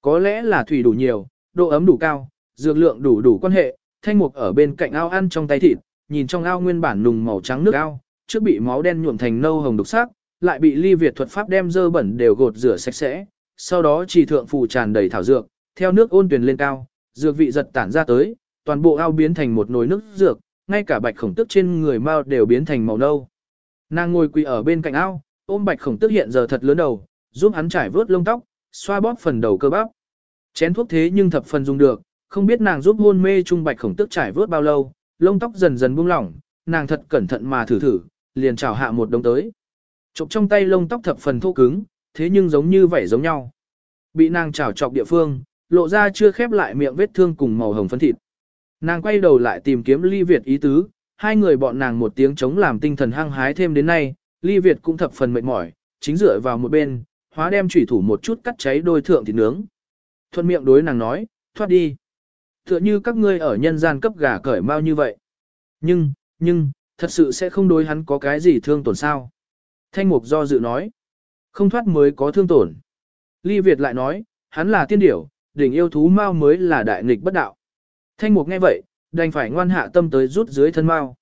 Có lẽ là thủy đủ nhiều, độ ấm đủ cao, dược lượng đủ đủ quan hệ, thanh mục ở bên cạnh ao ăn trong tay thịt, nhìn trong ao nguyên bản nùng màu trắng nước ao, trước bị máu đen nhuộm thành nâu hồng đục sắc, lại bị ly việt thuật pháp đem dơ bẩn đều gột rửa sạch sẽ, sau đó chỉ thượng phù tràn đầy thảo dược, theo nước ôn tuyền lên cao, dược vị giật tản ra tới, toàn bộ ao biến thành một nồi nước dược, ngay cả bạch khổng tức trên người mao đều biến thành màu nâu. Nàng ngồi quỳ ở bên cạnh ao, ôm bạch khổng tức hiện giờ thật lớn đầu, giúp hắn trải vớt lông tóc, xoa bóp phần đầu cơ bắp. Chén thuốc thế nhưng thập phần dùng được, không biết nàng giúp hôn mê trung bạch khổng tức trải vớt bao lâu, lông tóc dần dần buông lỏng, nàng thật cẩn thận mà thử thử, liền chào hạ một đống tới. Chộp trong tay lông tóc thập phần thô cứng, thế nhưng giống như vảy giống nhau. Bị nàng chảo chọc địa phương, lộ ra chưa khép lại miệng vết thương cùng màu hồng phấn thịt. Nàng quay đầu lại tìm kiếm Ly Việt ý tứ, hai người bọn nàng một tiếng chống làm tinh thần hăng hái thêm đến nay, Ly Việt cũng thập phần mệt mỏi, chính dựa vào một bên, hóa đem chủy thủ một chút cắt cháy đôi thượng thịt nướng. Thuận miệng đối nàng nói, thoát đi. Tựa như các ngươi ở nhân gian cấp gà cởi mau như vậy. Nhưng, nhưng, thật sự sẽ không đối hắn có cái gì thương tổn sao. Thanh mục do dự nói, không thoát mới có thương tổn. Ly Việt lại nói, hắn là tiên điểu, đỉnh yêu thú mau mới là đại nghịch bất đạo. Thanh mục nghe vậy, đành phải ngoan hạ tâm tới rút dưới thân mau.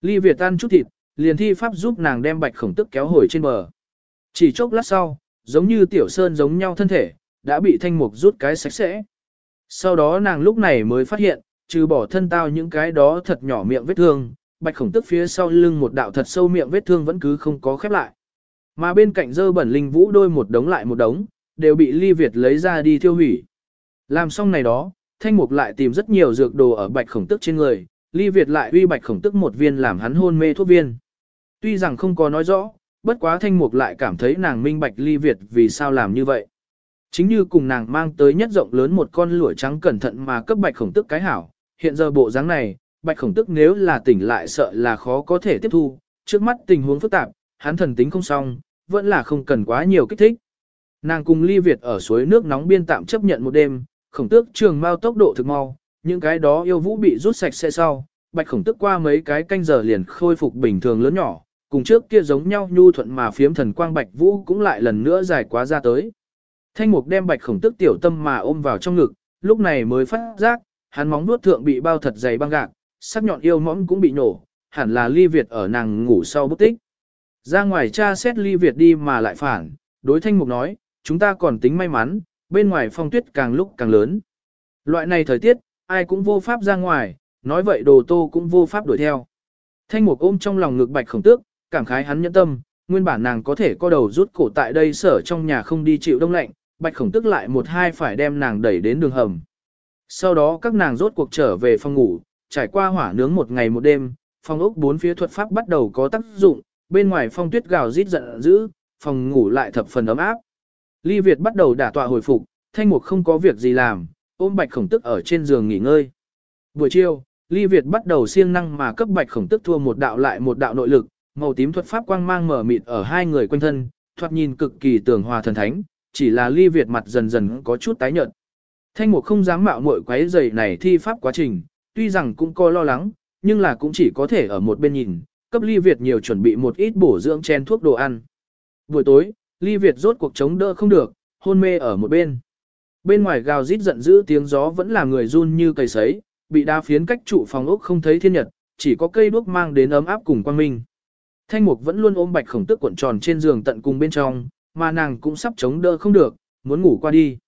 Ly Việt ăn chút thịt, liền thi pháp giúp nàng đem bạch khổng tức kéo hồi trên bờ. Chỉ chốc lát sau, giống như tiểu sơn giống nhau thân thể, đã bị thanh mục rút cái sạch sẽ. Sau đó nàng lúc này mới phát hiện, trừ bỏ thân tao những cái đó thật nhỏ miệng vết thương, bạch khổng tức phía sau lưng một đạo thật sâu miệng vết thương vẫn cứ không có khép lại. Mà bên cạnh dơ bẩn linh vũ đôi một đống lại một đống, đều bị ly Việt lấy ra đi tiêu hủy. Làm xong này đó, thanh mục lại tìm rất nhiều dược đồ ở bạch khổng tức trên người, ly Việt lại uy bạch khổng tức một viên làm hắn hôn mê thuốc viên. Tuy rằng không có nói rõ, bất quá thanh mục lại cảm thấy nàng minh bạch ly Việt vì sao làm như vậy. Chính như cùng nàng mang tới nhất rộng lớn một con lũa trắng cẩn thận mà cấp bạch khổng tức cái hảo, hiện giờ bộ dáng này, bạch khổng tức nếu là tỉnh lại sợ là khó có thể tiếp thu, trước mắt tình huống phức tạp, hắn thần tính không xong, vẫn là không cần quá nhiều kích thích. Nàng cùng ly Việt ở suối nước nóng biên tạm chấp nhận một đêm, khổng tước trường mau tốc độ thực mau, những cái đó yêu vũ bị rút sạch sẽ sau, bạch khổng tức qua mấy cái canh giờ liền khôi phục bình thường lớn nhỏ, cùng trước kia giống nhau nhu thuận mà phiếm thần quang bạch vũ cũng lại lần nữa dài quá ra tới. Thanh mục đem bạch khổng tức tiểu tâm mà ôm vào trong ngực, lúc này mới phát giác, hắn móng nuốt thượng bị bao thật dày băng gạc, sắc nhọn yêu mõm cũng bị nổ, hẳn là ly Việt ở nàng ngủ sau bức tích. Ra ngoài cha xét ly Việt đi mà lại phản, đối thanh mục nói, chúng ta còn tính may mắn, bên ngoài phong tuyết càng lúc càng lớn. Loại này thời tiết, ai cũng vô pháp ra ngoài, nói vậy đồ tô cũng vô pháp đuổi theo. Thanh mục ôm trong lòng ngực bạch khổng tước, cảm khái hắn nhẫn tâm, nguyên bản nàng có thể co đầu rút cổ tại đây sở trong nhà không đi chịu đông lạnh, bạch khổng tức lại một hai phải đem nàng đẩy đến đường hầm. Sau đó các nàng rốt cuộc trở về phòng ngủ, trải qua hỏa nướng một ngày một đêm, phòng ốc bốn phía thuật pháp bắt đầu có tác dụng, bên ngoài phong tuyết gào rít giận dữ, phòng ngủ lại thập phần ấm áp. Ly Việt bắt đầu đả tọa hồi phục, thanh mục không có việc gì làm, ôm bạch khổng tức ở trên giường nghỉ ngơi. Buổi chiều, Ly Việt bắt đầu siêng năng mà cấp bạch khổng tức thua một đạo lại một đạo nội lực, màu tím thuật pháp quang mang mở mịt ở hai người quanh thân, thoạt nhìn cực kỳ tường hòa thần thánh, chỉ là Ly Việt mặt dần dần có chút tái nhợt. Thanh mục không dám mạo muội quấy giày này thi pháp quá trình, tuy rằng cũng có lo lắng, nhưng là cũng chỉ có thể ở một bên nhìn, cấp Ly Việt nhiều chuẩn bị một ít bổ dưỡng chen thuốc đồ ăn. Buổi tối, Ly Việt rốt cuộc chống đỡ không được, hôn mê ở một bên. Bên ngoài gào rít giận dữ tiếng gió vẫn là người run như cầy sấy, bị đa phiến cách trụ phòng ốc không thấy thiên nhật, chỉ có cây đuốc mang đến ấm áp cùng quang minh. Thanh mục vẫn luôn ôm bạch khổng tức cuộn tròn trên giường tận cùng bên trong, mà nàng cũng sắp chống đỡ không được, muốn ngủ qua đi.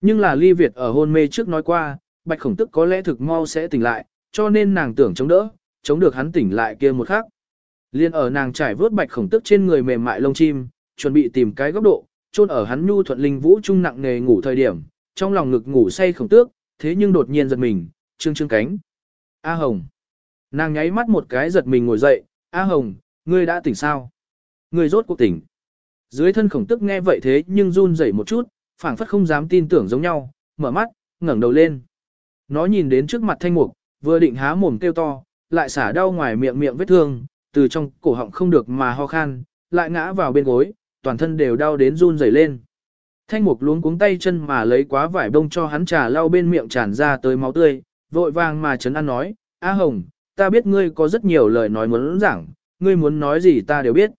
Nhưng là ly Việt ở hôn mê trước nói qua, bạch khổng tức có lẽ thực mau sẽ tỉnh lại, cho nên nàng tưởng chống đỡ, chống được hắn tỉnh lại kia một khắc. Liên ở nàng trải vớt bạch khổng tức trên người mềm mại lông chim, chuẩn bị tìm cái góc độ, chôn ở hắn nhu thuận linh vũ trung nặng nề ngủ thời điểm, trong lòng ngực ngủ say khổng tước, thế nhưng đột nhiên giật mình, trương trương cánh. A Hồng. Nàng nháy mắt một cái giật mình ngồi dậy, A Hồng, ngươi đã tỉnh sao? Ngươi rốt cuộc tỉnh. Dưới thân khổng tức nghe vậy thế nhưng run rẩy một chút, phảng phất không dám tin tưởng giống nhau, mở mắt, ngẩng đầu lên. Nó nhìn đến trước mặt thanh mục, vừa định há mồm kêu to, lại xả đau ngoài miệng miệng vết thương, từ trong cổ họng không được mà ho khan, lại ngã vào bên gối, toàn thân đều đau đến run rẩy lên. Thanh mục luống cuống tay chân mà lấy quá vải bông cho hắn trà lau bên miệng tràn ra tới máu tươi, vội vàng mà chấn an nói, A Hồng, ta biết ngươi có rất nhiều lời nói muốn giảng, ngươi muốn nói gì ta đều biết.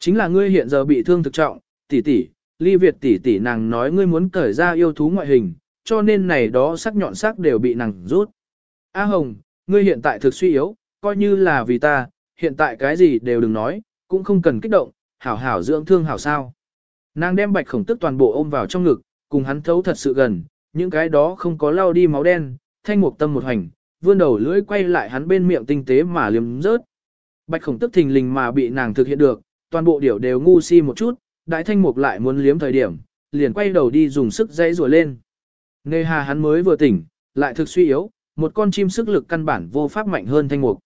Chính là ngươi hiện giờ bị thương thực trọng, tỷ tỷ, ly Việt tỷ tỷ nàng nói ngươi muốn cởi ra yêu thú ngoại hình, cho nên này đó sắc nhọn sắc đều bị nàng rút. A Hồng, ngươi hiện tại thực suy yếu, coi như là vì ta, hiện tại cái gì đều đừng nói, cũng không cần kích động, hảo hảo dưỡng thương hảo sao. Nàng đem bạch khổng tức toàn bộ ôm vào trong ngực, cùng hắn thấu thật sự gần, những cái đó không có lau đi máu đen, thanh mục tâm một hành, vươn đầu lưỡi quay lại hắn bên miệng tinh tế mà liếm rớt. Bạch khổng tức thình lình mà bị nàng thực hiện được, toàn bộ điểu đều ngu si một chút, đại thanh mục lại muốn liếm thời điểm, liền quay đầu đi dùng sức dãy rùa lên. Nề hà hắn mới vừa tỉnh, lại thực suy yếu, một con chim sức lực căn bản vô pháp mạnh hơn thanh mục.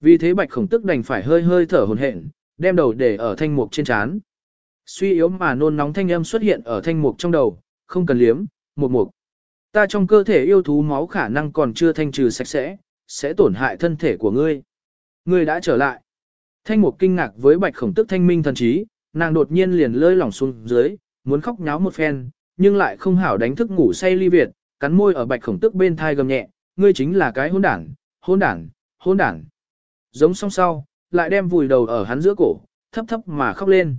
Vì thế bạch khổng tức đành phải hơi hơi thở hồn hển, đem đầu để ở thanh mục trên chán. Suy yếu mà nôn nóng thanh âm xuất hiện ở thanh mục trong đầu, không cần liếm, một mục. Ta trong cơ thể yêu thú máu khả năng còn chưa thanh trừ sạch sẽ, sẽ tổn hại thân thể của ngươi. Ngươi đã trở lại. Thanh mục kinh ngạc với bạch khổng tức thanh minh thần trí, nàng đột nhiên liền lơi lỏng xuống dưới, muốn khóc nháo một phen, nhưng lại không hảo đánh thức ngủ say ly việt, cắn môi ở bạch khổng tức bên thai gầm nhẹ, ngươi chính là cái hôn đảng, hôn đảng, hôn đảng. Giống song sau, lại đem vùi đầu ở hắn giữa cổ, thấp thấp mà khóc lên.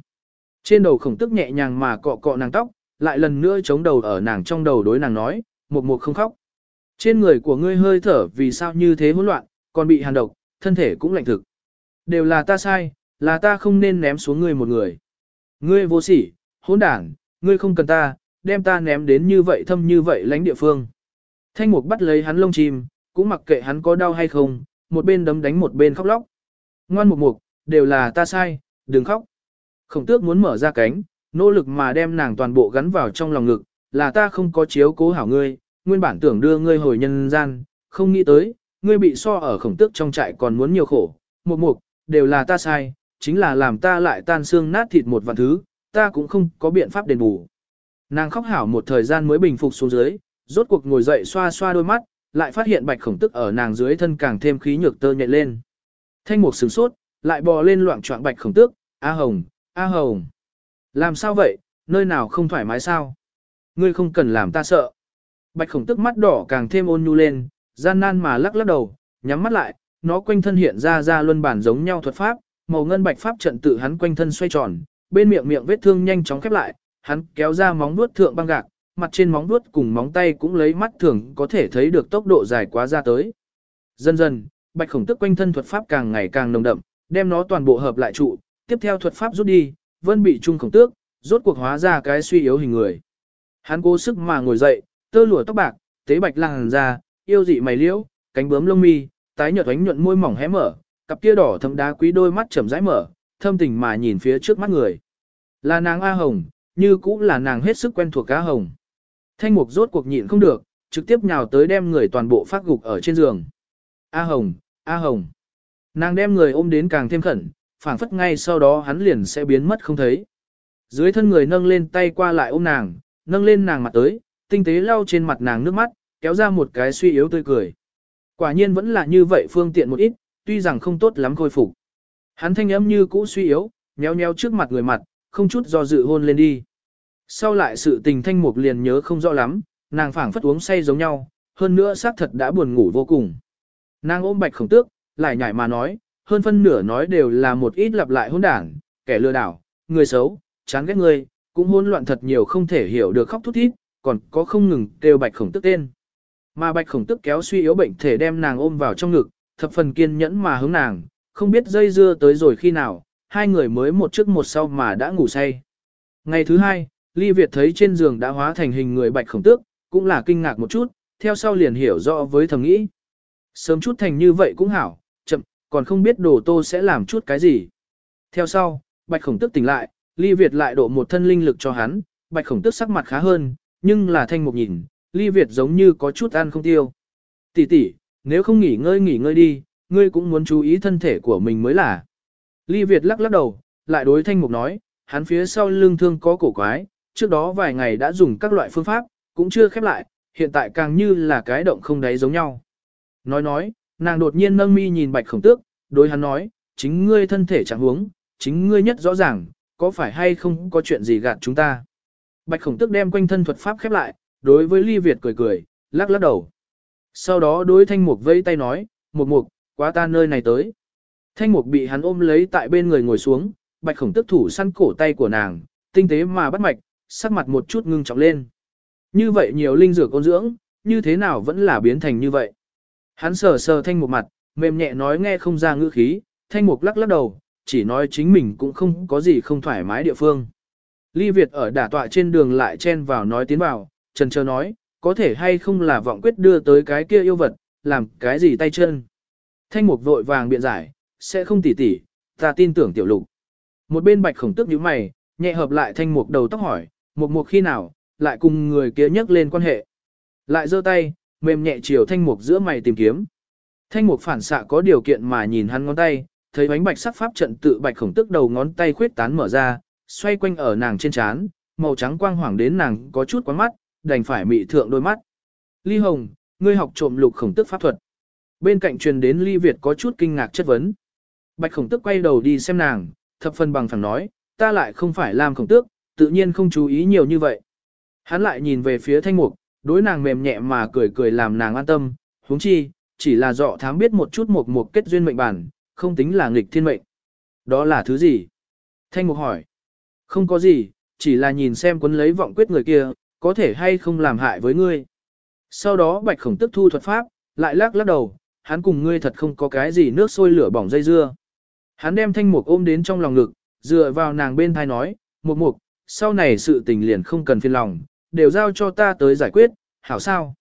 Trên đầu khổng tức nhẹ nhàng mà cọ cọ nàng tóc, lại lần nữa chống đầu ở nàng trong đầu đối nàng nói, một một không khóc. Trên người của ngươi hơi thở vì sao như thế hỗn loạn, còn bị hàn độc, thân thể cũng lạnh thực. Đều là ta sai, là ta không nên ném xuống ngươi một người. Ngươi vô sỉ, hỗn đảng, ngươi không cần ta, đem ta ném đến như vậy thâm như vậy lánh địa phương. Thanh mục bắt lấy hắn lông chim, cũng mặc kệ hắn có đau hay không, một bên đấm đánh một bên khóc lóc. Ngoan mục mục, đều là ta sai, đừng khóc. Khổng tước muốn mở ra cánh, nỗ lực mà đem nàng toàn bộ gắn vào trong lòng ngực, là ta không có chiếu cố hảo ngươi, nguyên bản tưởng đưa ngươi hồi nhân gian, không nghĩ tới, ngươi bị so ở khổng tước trong trại còn muốn nhiều khổ, một mục, đều là ta sai, chính là làm ta lại tan xương nát thịt một vạn thứ, ta cũng không có biện pháp đền bù. Nàng khóc hảo một thời gian mới bình phục xuống dưới, rốt cuộc ngồi dậy xoa xoa đôi mắt, lại phát hiện bạch khổng tức ở nàng dưới thân càng thêm khí nhược tơ nhẹ lên. Thanh mục sửng sốt, lại bò lên loạn trọng bạch khổng tước, A Hồng, A Hồng. Làm sao vậy, nơi nào không thoải mái sao? Ngươi không cần làm ta sợ. Bạch khổng tức mắt đỏ càng thêm ôn nhu lên, gian nan mà lắc lắc đầu, nhắm mắt lại, nó quanh thân hiện ra ra luân bản giống nhau thuật pháp, màu ngân bạch pháp trận tự hắn quanh thân xoay tròn, bên miệng miệng vết thương nhanh chóng khép lại, hắn kéo ra móng vuốt thượng băng gạc, mặt trên móng vuốt cùng móng tay cũng lấy mắt thường có thể thấy được tốc độ dài quá ra tới. Dần dần, bạch khổng tức quanh thân thuật pháp càng ngày càng nồng đậm, đem nó toàn bộ hợp lại trụ, tiếp theo thuật pháp rút đi, vân bị trung khổng tước, rốt cuộc hóa ra cái suy yếu hình người. Hắn cố sức mà ngồi dậy, tơ lụa tóc bạc, tế bạch làng ra, yêu dị mày liễu, cánh bướm lông mi, tái nhợt ánh nhuận môi mỏng hé mở, cặp kia đỏ thâm đá quý đôi mắt chậm rãi mở, thâm tình mà nhìn phía trước mắt người. Là nàng A Hồng, như cũng là nàng hết sức quen thuộc A Hồng. Thanh mục rốt cuộc nhịn không được, trực tiếp nhào tới đem người toàn bộ phát gục ở trên giường. A Hồng, A Hồng. Nàng đem người ôm đến càng thêm khẩn, phảng phất ngay sau đó hắn liền sẽ biến mất không thấy. Dưới thân người nâng lên tay qua lại ôm nàng, nâng lên nàng mặt tới, tinh tế lau trên mặt nàng nước mắt, kéo ra một cái suy yếu tươi cười. Quả nhiên vẫn là như vậy phương tiện một ít, tuy rằng không tốt lắm khôi phục. Hắn thanh âm như cũ suy yếu, nhéo nhéo trước mặt người mặt, không chút do dự hôn lên đi. Sau lại sự tình thanh mục liền nhớ không rõ lắm, nàng phảng phất uống say giống nhau, hơn nữa xác thật đã buồn ngủ vô cùng. Nàng ôm bạch khổng tước, lại nhảy mà nói, hơn phân nửa nói đều là một ít lặp lại hôn đảng, kẻ lừa đảo, người xấu, chán ghét người, cũng hôn loạn thật nhiều không thể hiểu được khóc thút thít, còn có không ngừng kêu bạch khổng tước tên. Mà bạch khổng tức kéo suy yếu bệnh thể đem nàng ôm vào trong ngực, thập phần kiên nhẫn mà hướng nàng, không biết dây dưa tới rồi khi nào, hai người mới một trước một sau mà đã ngủ say. Ngày thứ hai, Ly Việt thấy trên giường đã hóa thành hình người bạch khổng tước, cũng là kinh ngạc một chút, theo sau liền hiểu rõ với thầm nghĩ. Sớm chút thành như vậy cũng hảo, chậm, còn không biết đồ tô sẽ làm chút cái gì. Theo sau, bạch khổng tước tỉnh lại, Ly Việt lại độ một thân linh lực cho hắn, bạch khổng tước sắc mặt khá hơn, nhưng là thanh một nhìn, Ly Việt giống như có chút ăn không tiêu. Tỷ tỷ, nếu không nghỉ ngơi nghỉ ngơi đi, ngươi cũng muốn chú ý thân thể của mình mới là. Ly Việt lắc lắc đầu, lại đối thanh mục nói, hắn phía sau lưng thương có cổ quái, trước đó vài ngày đã dùng các loại phương pháp, cũng chưa khép lại, hiện tại càng như là cái động không đáy giống nhau. Nói nói, nàng đột nhiên nâng mi nhìn bạch khổng tước, đối hắn nói, chính ngươi thân thể chẳng huống, chính ngươi nhất rõ ràng, có phải hay không có chuyện gì gạt chúng ta. Bạch khổng tước đem quanh thân thuật pháp khép lại, đối với Ly Việt cười cười, lắc lắc đầu. Sau đó đối thanh mục vẫy tay nói, mục mục, quá ta nơi này tới. Thanh mục bị hắn ôm lấy tại bên người ngồi xuống, bạch khổng tức thủ săn cổ tay của nàng, tinh tế mà bắt mạch, sắc mặt một chút ngưng trọng lên. Như vậy nhiều linh dược ôn dưỡng, như thế nào vẫn là biến thành như vậy. Hắn sờ sờ thanh mục mặt, mềm nhẹ nói nghe không ra ngữ khí, thanh mục lắc lắc đầu, chỉ nói chính mình cũng không có gì không thoải mái địa phương. Ly Việt ở đả tọa trên đường lại chen vào nói tiến vào, trần chờ nói, có thể hay không là vọng quyết đưa tới cái kia yêu vật, làm cái gì tay chân. Thanh mục vội vàng biện giải, sẽ không tỉ tỉ, ta tin tưởng tiểu lục. Một bên bạch khổng tức nhíu mày, nhẹ hợp lại thanh mục đầu tóc hỏi, mục mục khi nào, lại cùng người kia nhắc lên quan hệ. Lại giơ tay, mềm nhẹ chiều thanh mục giữa mày tìm kiếm. Thanh mục phản xạ có điều kiện mà nhìn hắn ngón tay, thấy bánh bạch sắc pháp trận tự bạch khổng tức đầu ngón tay khuyết tán mở ra, xoay quanh ở nàng trên trán, màu trắng quang hoàng đến nàng có chút quán mắt, đành phải mị thượng đôi mắt. Ly Hồng, ngươi học trộm lục khổng tức pháp thuật. Bên cạnh truyền đến Ly Việt có chút kinh ngạc chất vấn. Bạch khổng tức quay đầu đi xem nàng, thập phần bằng phẳng nói, ta lại không phải làm khổng tước, tự nhiên không chú ý nhiều như vậy. Hắn lại nhìn về phía thanh mục, đối nàng mềm nhẹ mà cười cười làm nàng an tâm, huống chi, chỉ là dọ thám biết một chút một một kết duyên mệnh bản, không tính là nghịch thiên mệnh. Đó là thứ gì? Thanh mục hỏi. Không có gì, chỉ là nhìn xem quấn lấy vọng quyết người kia, có thể hay không làm hại với ngươi. Sau đó bạch khổng tức thu thuật pháp, lại lắc lắc đầu, hắn cùng ngươi thật không có cái gì nước sôi lửa bỏng dây dưa. Hắn đem thanh mục ôm đến trong lòng ngực, dựa vào nàng bên thai nói, mục mục, sau này sự tình liền không cần phiền lòng, đều giao cho ta tới giải quyết, hảo sao.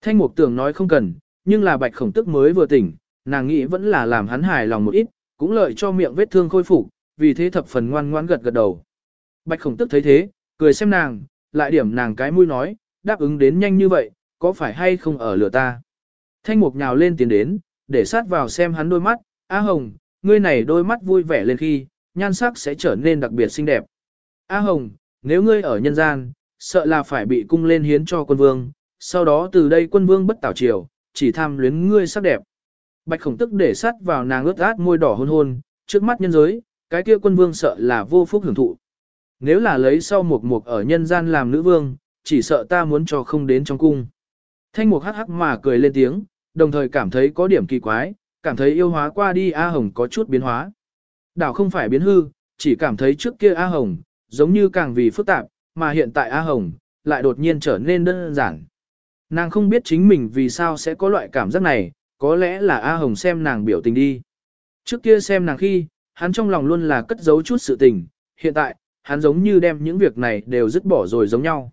Thanh mục tưởng nói không cần, nhưng là bạch khổng tức mới vừa tỉnh, nàng nghĩ vẫn là làm hắn hài lòng một ít, cũng lợi cho miệng vết thương khôi phục, vì thế thập phần ngoan ngoan gật gật đầu. Bạch khổng tức thấy thế, cười xem nàng, lại điểm nàng cái mũi nói, đáp ứng đến nhanh như vậy, có phải hay không ở lửa ta. Thanh mục nhào lên tiến đến, để sát vào xem hắn đôi mắt, A Hồng, ngươi này đôi mắt vui vẻ lên khi, nhan sắc sẽ trở nên đặc biệt xinh đẹp. A Hồng, nếu ngươi ở nhân gian, sợ là phải bị cung lên hiến cho quân vương, sau đó từ đây quân vương bất tảo triều, chỉ tham luyến ngươi sắc đẹp. Bạch khổng tức để sát vào nàng ướt át môi đỏ hôn hôn, trước mắt nhân giới, cái kia quân vương sợ là vô phúc hưởng thụ. Nếu là lấy sau một mục ở nhân gian làm nữ vương, chỉ sợ ta muốn cho không đến trong cung. Thanh mục hắc hắc mà cười lên tiếng, đồng thời cảm thấy có điểm kỳ quái, cảm thấy yêu hóa qua đi A Hồng có chút biến hóa. Đảo không phải biến hư, chỉ cảm thấy trước kia A Hồng, giống như càng vì phức tạp, mà hiện tại A Hồng, lại đột nhiên trở nên đơn giản. Nàng không biết chính mình vì sao sẽ có loại cảm giác này, có lẽ là A Hồng xem nàng biểu tình đi. Trước kia xem nàng khi, hắn trong lòng luôn là cất giấu chút sự tình, hiện tại, hắn giống như đem những việc này đều dứt bỏ rồi giống nhau.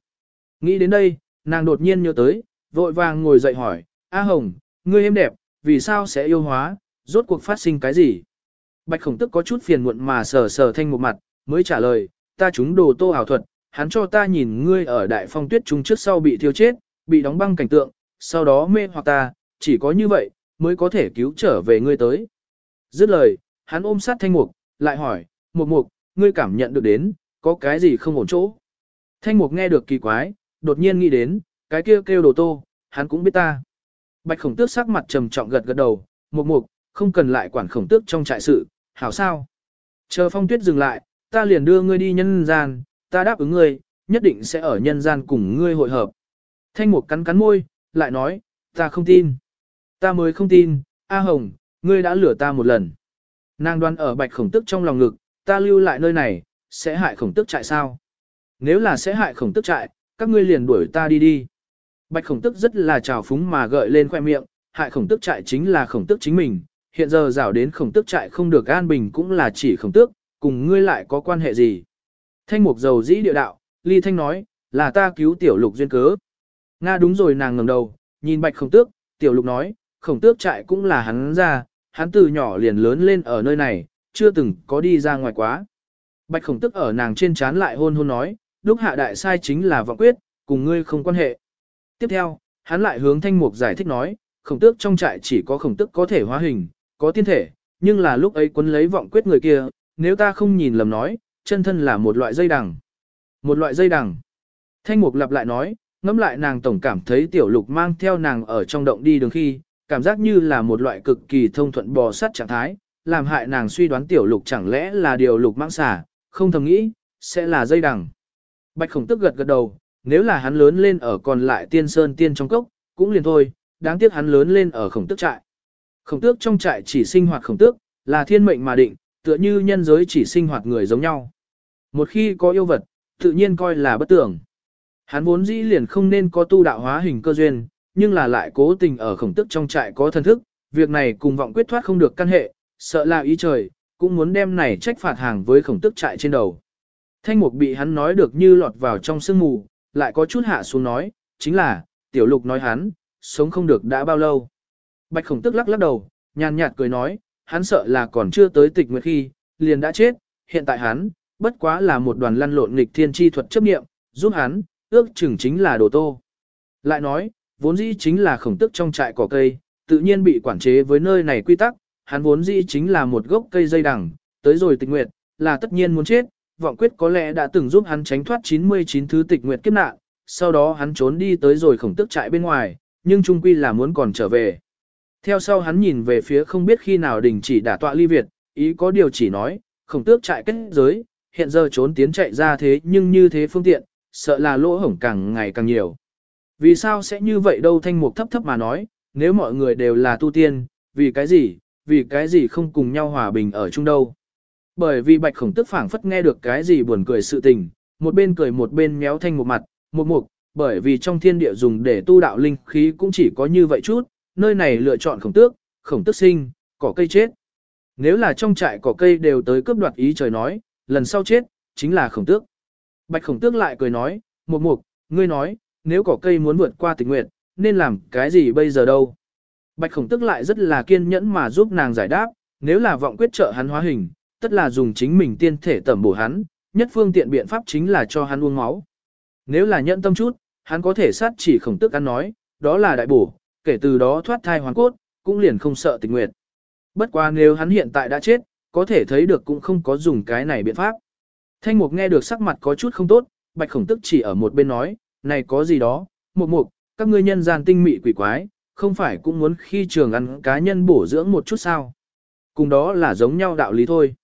Nghĩ đến đây, nàng đột nhiên nhớ tới, vội vàng ngồi dậy hỏi, A Hồng, ngươi em đẹp, vì sao sẽ yêu hóa, rốt cuộc phát sinh cái gì? Bạch khổng tức có chút phiền muộn mà sờ sờ thanh một mặt, mới trả lời, ta chúng đồ tô ảo thuật, hắn cho ta nhìn ngươi ở đại phong tuyết trung trước sau bị thiêu chết, bị đóng băng cảnh tượng, sau đó mê hoặc ta, chỉ có như vậy, mới có thể cứu trở về ngươi tới. Dứt lời, hắn ôm sát thanh mục, lại hỏi, mục mục, ngươi cảm nhận được đến, có cái gì không ổn chỗ. Thanh mục nghe được kỳ quái, đột nhiên nghĩ đến, cái kia kêu, kêu đồ tô, hắn cũng biết ta. Bạch khổng tước sắc mặt trầm trọng gật gật đầu, mục mục, không cần lại quản khổng tước trong trại sự, hảo sao. Chờ phong tuyết dừng lại, ta liền đưa ngươi đi nhân gian, ta đáp ứng ngươi, nhất định sẽ ở nhân gian cùng ngươi hội hợp. Thanh mục cắn cắn môi, lại nói, ta không tin. Ta mới không tin, A Hồng, ngươi đã lừa ta một lần. Nàng đoan ở bạch khổng tức trong lòng ngực, ta lưu lại nơi này, sẽ hại khổng tức trại sao? Nếu là sẽ hại khổng tức trại, các ngươi liền đuổi ta đi đi. Bạch khổng tức rất là trào phúng mà gợi lên khoe miệng, hại khổng tức trại chính là khổng tức chính mình, hiện giờ rảo đến khổng tức trại không được an bình cũng là chỉ khổng tước, cùng ngươi lại có quan hệ gì. Thanh mục dầu dĩ địa đạo, ly thanh nói, là ta cứu tiểu lục duyên cớ. Nga đúng rồi nàng ngẩng đầu, nhìn bạch khổng tước, tiểu lục nói, khổng tước trại cũng là hắn ra, hắn từ nhỏ liền lớn lên ở nơi này, chưa từng có đi ra ngoài quá. Bạch khổng tước ở nàng trên chán lại hôn hôn nói, lúc hạ đại sai chính là vọng quyết, cùng ngươi không quan hệ. Tiếp theo, hắn lại hướng thanh mục giải thích nói, khổng tước trong trại chỉ có khổng tước có thể hóa hình, có tiên thể, nhưng là lúc ấy quấn lấy vọng quyết người kia, nếu ta không nhìn lầm nói, chân thân là một loại dây đằng. Một loại dây đằng. Thanh mục lặp lại nói, ngẫm lại nàng tổng cảm thấy tiểu lục mang theo nàng ở trong động đi đường khi, cảm giác như là một loại cực kỳ thông thuận bò sát trạng thái, làm hại nàng suy đoán tiểu lục chẳng lẽ là điều lục mang xả, không thầm nghĩ, sẽ là dây đằng. Bạch khổng tức gật gật đầu, nếu là hắn lớn lên ở còn lại tiên sơn tiên trong cốc, cũng liền thôi, đáng tiếc hắn lớn lên ở khổng tức trại. Khổng tước trong trại chỉ sinh hoạt khổng tước, là thiên mệnh mà định, tựa như nhân giới chỉ sinh hoạt người giống nhau. Một khi có yêu vật, tự nhiên coi là bất tưởng. Hắn vốn dĩ liền không nên có tu đạo hóa hình cơ duyên, nhưng là lại cố tình ở khổng tức trong trại có thân thức, việc này cùng vọng quyết thoát không được căn hệ, sợ là ý trời, cũng muốn đem này trách phạt hàng với khổng tức trại trên đầu. Thanh mục bị hắn nói được như lọt vào trong sương mù, lại có chút hạ xuống nói, chính là, tiểu lục nói hắn, sống không được đã bao lâu. Bạch khổng tức lắc lắc đầu, nhàn nhạt cười nói, hắn sợ là còn chưa tới tịch nguyệt khi, liền đã chết, hiện tại hắn, bất quá là một đoàn lăn lộn nghịch thiên chi thuật chấp nghiệm, giúp hắn, ước chừng chính là đồ tô. Lại nói, vốn dĩ chính là khổng tức trong trại cỏ cây, tự nhiên bị quản chế với nơi này quy tắc, hắn vốn dĩ chính là một gốc cây dây đằng, tới rồi tịch nguyệt, là tất nhiên muốn chết, vọng quyết có lẽ đã từng giúp hắn tránh thoát 99 thứ tịch nguyệt kiếp nạn, sau đó hắn trốn đi tới rồi khổng tức trại bên ngoài, nhưng trung quy là muốn còn trở về. Theo sau hắn nhìn về phía không biết khi nào đình chỉ đả tọa ly Việt, ý có điều chỉ nói, khổng tước trại kết giới, hiện giờ trốn tiến chạy ra thế nhưng như thế phương tiện, sợ là lỗ hổng càng ngày càng nhiều. Vì sao sẽ như vậy đâu thanh mục thấp thấp mà nói, nếu mọi người đều là tu tiên, vì cái gì, vì cái gì không cùng nhau hòa bình ở chung đâu. Bởi vì bạch khổng tức phảng phất nghe được cái gì buồn cười sự tình, một bên cười một bên méo thanh một mặt, một mục, bởi vì trong thiên địa dùng để tu đạo linh khí cũng chỉ có như vậy chút, nơi này lựa chọn khổng tước, khổng tước sinh, cỏ cây chết. Nếu là trong trại cỏ cây đều tới cướp đoạt ý trời nói, lần sau chết, chính là khổng tước. Bạch khổng tước lại cười nói, một mục, ngươi nói, nếu cỏ cây muốn vượt qua tình nguyện, nên làm cái gì bây giờ đâu. Bạch khổng tước lại rất là kiên nhẫn mà giúp nàng giải đáp, nếu là vọng quyết trợ hắn hóa hình, tất là dùng chính mình tiên thể tẩm bổ hắn, nhất phương tiện biện pháp chính là cho hắn uống máu. Nếu là nhẫn tâm chút, hắn có thể sát chỉ khổng tức ăn nói, đó là đại bổ, kể từ đó thoát thai hoàn cốt, cũng liền không sợ tình nguyện. Bất quá nếu hắn hiện tại đã chết, có thể thấy được cũng không có dùng cái này biện pháp. Thanh mục nghe được sắc mặt có chút không tốt, bạch khổng tức chỉ ở một bên nói, này có gì đó, mục mục, các ngươi nhân gian tinh mị quỷ quái, không phải cũng muốn khi trường ăn cá nhân bổ dưỡng một chút sao. Cùng đó là giống nhau đạo lý thôi.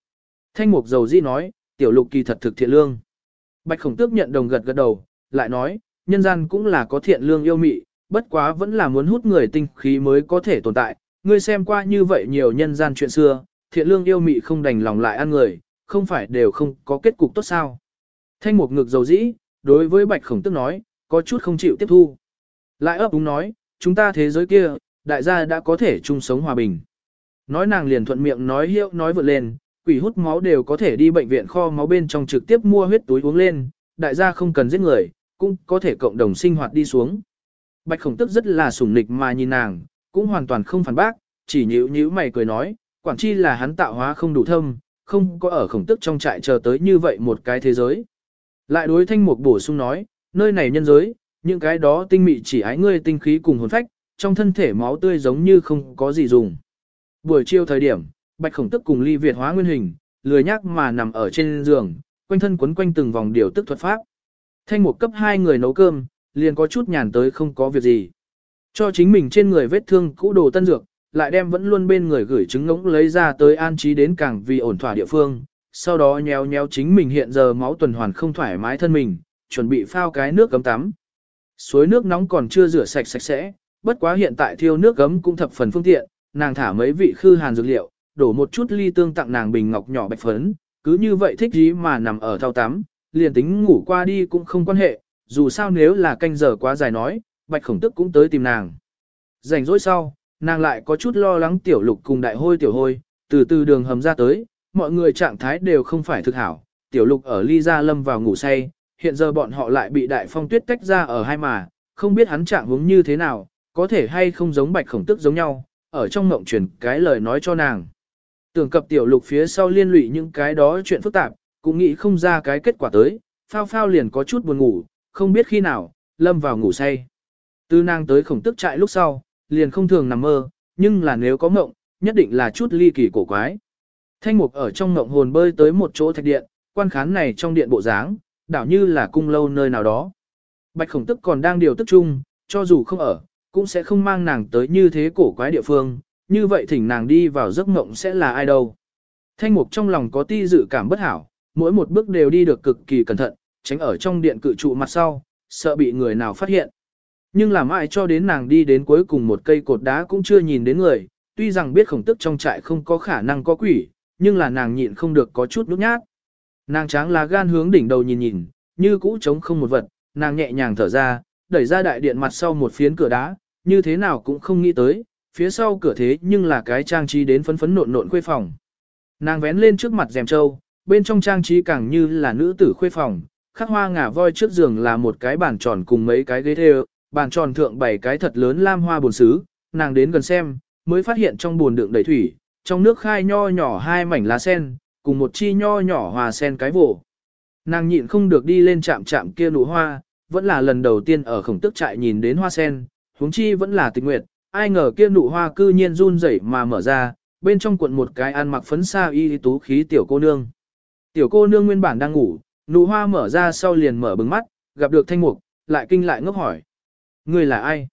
Thanh mục dầu di nói, tiểu lục kỳ thật thực thiện lương. Bạch khổng tước nhận đồng gật gật đầu, lại nói, nhân gian cũng là có thiện lương yêu mị, bất quá vẫn là muốn hút người tinh khí mới có thể tồn tại. Ngươi xem qua như vậy nhiều nhân gian chuyện xưa, thiện lương yêu mị không đành lòng lại ăn người, không phải đều không có kết cục tốt sao. Thanh mục ngực dầu dĩ, đối với bạch khổng tức nói, có chút không chịu tiếp thu. Lại ấp đúng nói, chúng ta thế giới kia, đại gia đã có thể chung sống hòa bình. Nói nàng liền thuận miệng nói hiệu nói vượt lên, quỷ hút máu đều có thể đi bệnh viện kho máu bên trong trực tiếp mua huyết túi uống lên, đại gia không cần giết người, cũng có thể cộng đồng sinh hoạt đi xuống. Bạch khổng tức rất là sủng nịch mà nhìn nàng, cũng hoàn toàn không phản bác, chỉ nhíu nhíu mày cười nói, Quản chi là hắn tạo hóa không đủ thâm, không có ở khổng tức trong trại chờ tới như vậy một cái thế giới. Lại đối thanh mục bổ sung nói, nơi này nhân giới, những cái đó tinh mị chỉ ái ngươi tinh khí cùng hồn phách, trong thân thể máu tươi giống như không có gì dùng. Buổi chiều thời điểm, bạch khổng tức cùng ly Việt hóa nguyên hình, lười nhác mà nằm ở trên giường, quanh thân quấn quanh từng vòng điều tức thuật pháp. Thanh một cấp hai người nấu cơm, liền có chút nhàn tới không có việc gì. Cho chính mình trên người vết thương cũ đồ tân dược, lại đem vẫn luôn bên người gửi trứng ngỗng lấy ra tới an trí đến càng vì ổn thỏa địa phương, sau đó nhéo nhéo chính mình hiện giờ máu tuần hoàn không thoải mái thân mình, chuẩn bị phao cái nước cấm tắm. Suối nước nóng còn chưa rửa sạch sạch sẽ, bất quá hiện tại thiêu nước gấm cũng thập phần phương tiện, nàng thả mấy vị khư hàn dược liệu, đổ một chút ly tương tặng nàng bình ngọc nhỏ bạch phấn, cứ như vậy thích gì mà nằm ở thao tắm, liền tính ngủ qua đi cũng không quan hệ, dù sao nếu là canh giờ quá dài nói, bạch khổng tức cũng tới tìm nàng. Rảnh rỗi sau, nàng lại có chút lo lắng tiểu lục cùng đại hôi tiểu hôi, từ từ đường hầm ra tới, mọi người trạng thái đều không phải thực hảo, tiểu lục ở ly gia lâm vào ngủ say, hiện giờ bọn họ lại bị đại phong tuyết tách ra ở hai mà, không biết hắn trạng hướng như thế nào, có thể hay không giống bạch khổng tức giống nhau, ở trong mộng truyền cái lời nói cho nàng. Tưởng cập tiểu lục phía sau liên lụy những cái đó chuyện phức tạp, cũng nghĩ không ra cái kết quả tới, phao phao liền có chút buồn ngủ, không biết khi nào, lâm vào ngủ say. Từ nàng tới khổng tức trại lúc sau, liền không thường nằm mơ, nhưng là nếu có mộng, nhất định là chút ly kỳ cổ quái. Thanh mục ở trong mộng hồn bơi tới một chỗ thạch điện, quan khán này trong điện bộ dáng, đảo như là cung lâu nơi nào đó. Bạch khổng tức còn đang điều tức chung, cho dù không ở, cũng sẽ không mang nàng tới như thế cổ quái địa phương, như vậy thỉnh nàng đi vào giấc mộng sẽ là ai đâu. Thanh mục trong lòng có ti dự cảm bất hảo, mỗi một bước đều đi được cực kỳ cẩn thận, tránh ở trong điện cự trụ mặt sau, sợ bị người nào phát hiện. Nhưng làm ai cho đến nàng đi đến cuối cùng một cây cột đá cũng chưa nhìn đến người, tuy rằng biết khổng tức trong trại không có khả năng có quỷ, nhưng là nàng nhịn không được có chút nút nhát. Nàng tráng lá gan hướng đỉnh đầu nhìn nhìn, như cũ trống không một vật, nàng nhẹ nhàng thở ra, đẩy ra đại điện mặt sau một phiến cửa đá, như thế nào cũng không nghĩ tới, phía sau cửa thế nhưng là cái trang trí đến phấn phấn nộn nộn khuê phòng. Nàng vén lên trước mặt rèm trâu, bên trong trang trí càng như là nữ tử khuê phòng, khắc hoa ngả voi trước giường là một cái bàn tròn cùng mấy cái ghế thê, bàn tròn thượng bảy cái thật lớn lam hoa bồn xứ, nàng đến gần xem, mới phát hiện trong bồn đựng đầy thủy, trong nước khai nho nhỏ hai mảnh lá sen, cùng một chi nho nhỏ hòa sen cái vổ. Nàng nhịn không được đi lên chạm chạm kia nụ hoa, vẫn là lần đầu tiên ở khổng tức trại nhìn đến hoa sen, huống chi vẫn là tình nguyện, ai ngờ kia nụ hoa cư nhiên run rẩy mà mở ra, bên trong cuộn một cái ăn mặc phấn sa y tú khí tiểu cô nương. Tiểu cô nương nguyên bản đang ngủ, nụ hoa mở ra sau liền mở bừng mắt, gặp được thanh mục, lại kinh lại ngốc hỏi. Ngươi là ai?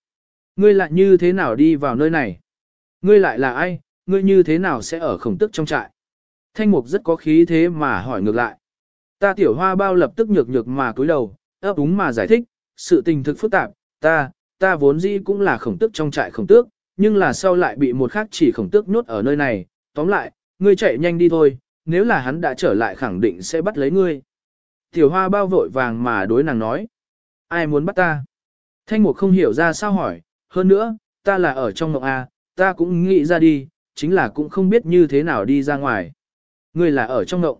Ngươi lại như thế nào đi vào nơi này? Ngươi lại là ai? Ngươi như thế nào sẽ ở khổng tức trong trại? Thanh mục rất có khí thế mà hỏi ngược lại. Ta tiểu hoa bao lập tức nhược nhược mà cúi đầu, ấp úng mà giải thích, sự tình thực phức tạp, ta, ta vốn dĩ cũng là khổng tước trong trại khổng tước, nhưng là sau lại bị một khác chỉ khổng tước nhốt ở nơi này, tóm lại, ngươi chạy nhanh đi thôi, nếu là hắn đã trở lại khẳng định sẽ bắt lấy ngươi. Tiểu hoa bao vội vàng mà đối nàng nói, ai muốn bắt ta? Thanh mục không hiểu ra sao hỏi, hơn nữa, ta là ở trong mộng A, ta cũng nghĩ ra đi, chính là cũng không biết như thế nào đi ra ngoài. Ngươi là ở trong ngộng.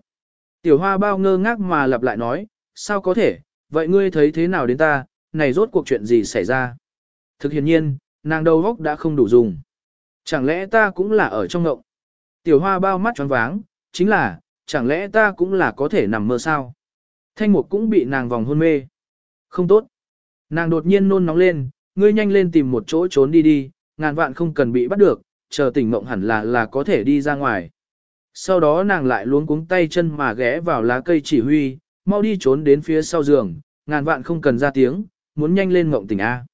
Tiểu hoa bao ngơ ngác mà lặp lại nói, sao có thể, vậy ngươi thấy thế nào đến ta, này rốt cuộc chuyện gì xảy ra? Thực hiện nhiên, nàng đầu góc đã không đủ dùng. Chẳng lẽ ta cũng là ở trong ngộng? Tiểu hoa bao mắt tròn váng, chính là, chẳng lẽ ta cũng là có thể nằm mơ sao? Thanh mục cũng bị nàng vòng hôn mê. Không tốt. Nàng đột nhiên nôn nóng lên, ngươi nhanh lên tìm một chỗ trốn đi đi, ngàn vạn không cần bị bắt được, chờ tỉnh mộng hẳn là là có thể đi ra ngoài. Sau đó nàng lại luống cuống tay chân mà ghé vào lá cây chỉ huy, mau đi trốn đến phía sau giường, ngàn vạn không cần ra tiếng, muốn nhanh lên ngộng tỉnh A.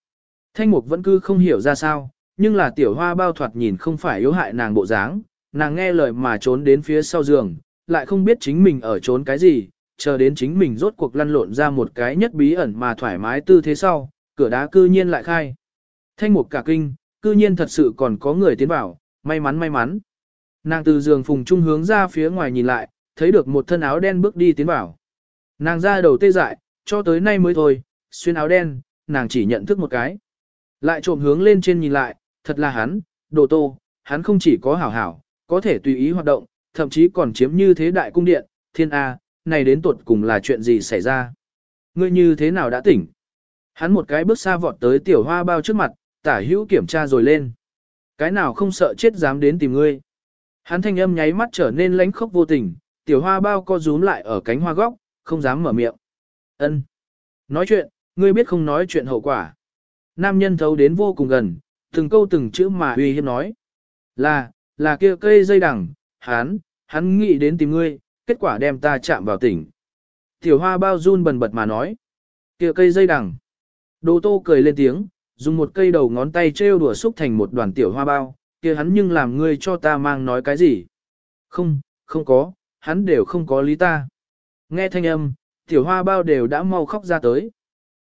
Thanh mục vẫn cứ không hiểu ra sao, nhưng là tiểu hoa bao thoạt nhìn không phải yếu hại nàng bộ dáng, nàng nghe lời mà trốn đến phía sau giường, lại không biết chính mình ở trốn cái gì, chờ đến chính mình rốt cuộc lăn lộn ra một cái nhất bí ẩn mà thoải mái tư thế sau, cửa đá cư nhiên lại khai. Thanh mục cả kinh, cư nhiên thật sự còn có người tiến vào, may mắn may mắn. Nàng từ giường phùng trung hướng ra phía ngoài nhìn lại, thấy được một thân áo đen bước đi tiến vào. Nàng ra đầu tê dại, cho tới nay mới thôi, xuyên áo đen, nàng chỉ nhận thức một cái. Lại trộm hướng lên trên nhìn lại, thật là hắn, đồ tô, hắn không chỉ có hảo hảo, có thể tùy ý hoạt động, thậm chí còn chiếm như thế đại cung điện, thiên A, này đến tuột cùng là chuyện gì xảy ra. Ngươi như thế nào đã tỉnh? Hắn một cái bước xa vọt tới tiểu hoa bao trước mặt, tả hữu kiểm tra rồi lên. Cái nào không sợ chết dám đến tìm ngươi. Hắn thanh âm nháy mắt trở nên lánh khốc vô tình, tiểu hoa bao co rúm lại ở cánh hoa góc, không dám mở miệng. Ân, Nói chuyện, ngươi biết không nói chuyện hậu quả. Nam nhân thấu đến vô cùng gần, từng câu từng chữ mà uy hiếp nói. Là, là kia cây dây đằng, hắn, hắn nghĩ đến tìm ngươi, kết quả đem ta chạm vào tỉnh. Tiểu hoa bao run bần bật mà nói. kia cây dây đằng. Đồ tô cười lên tiếng, dùng một cây đầu ngón tay trêu đùa xúc thành một đoàn tiểu hoa bao, kia hắn nhưng làm ngươi cho ta mang nói cái gì. Không, không có, hắn đều không có lý ta. Nghe thanh âm, tiểu hoa bao đều đã mau khóc ra tới.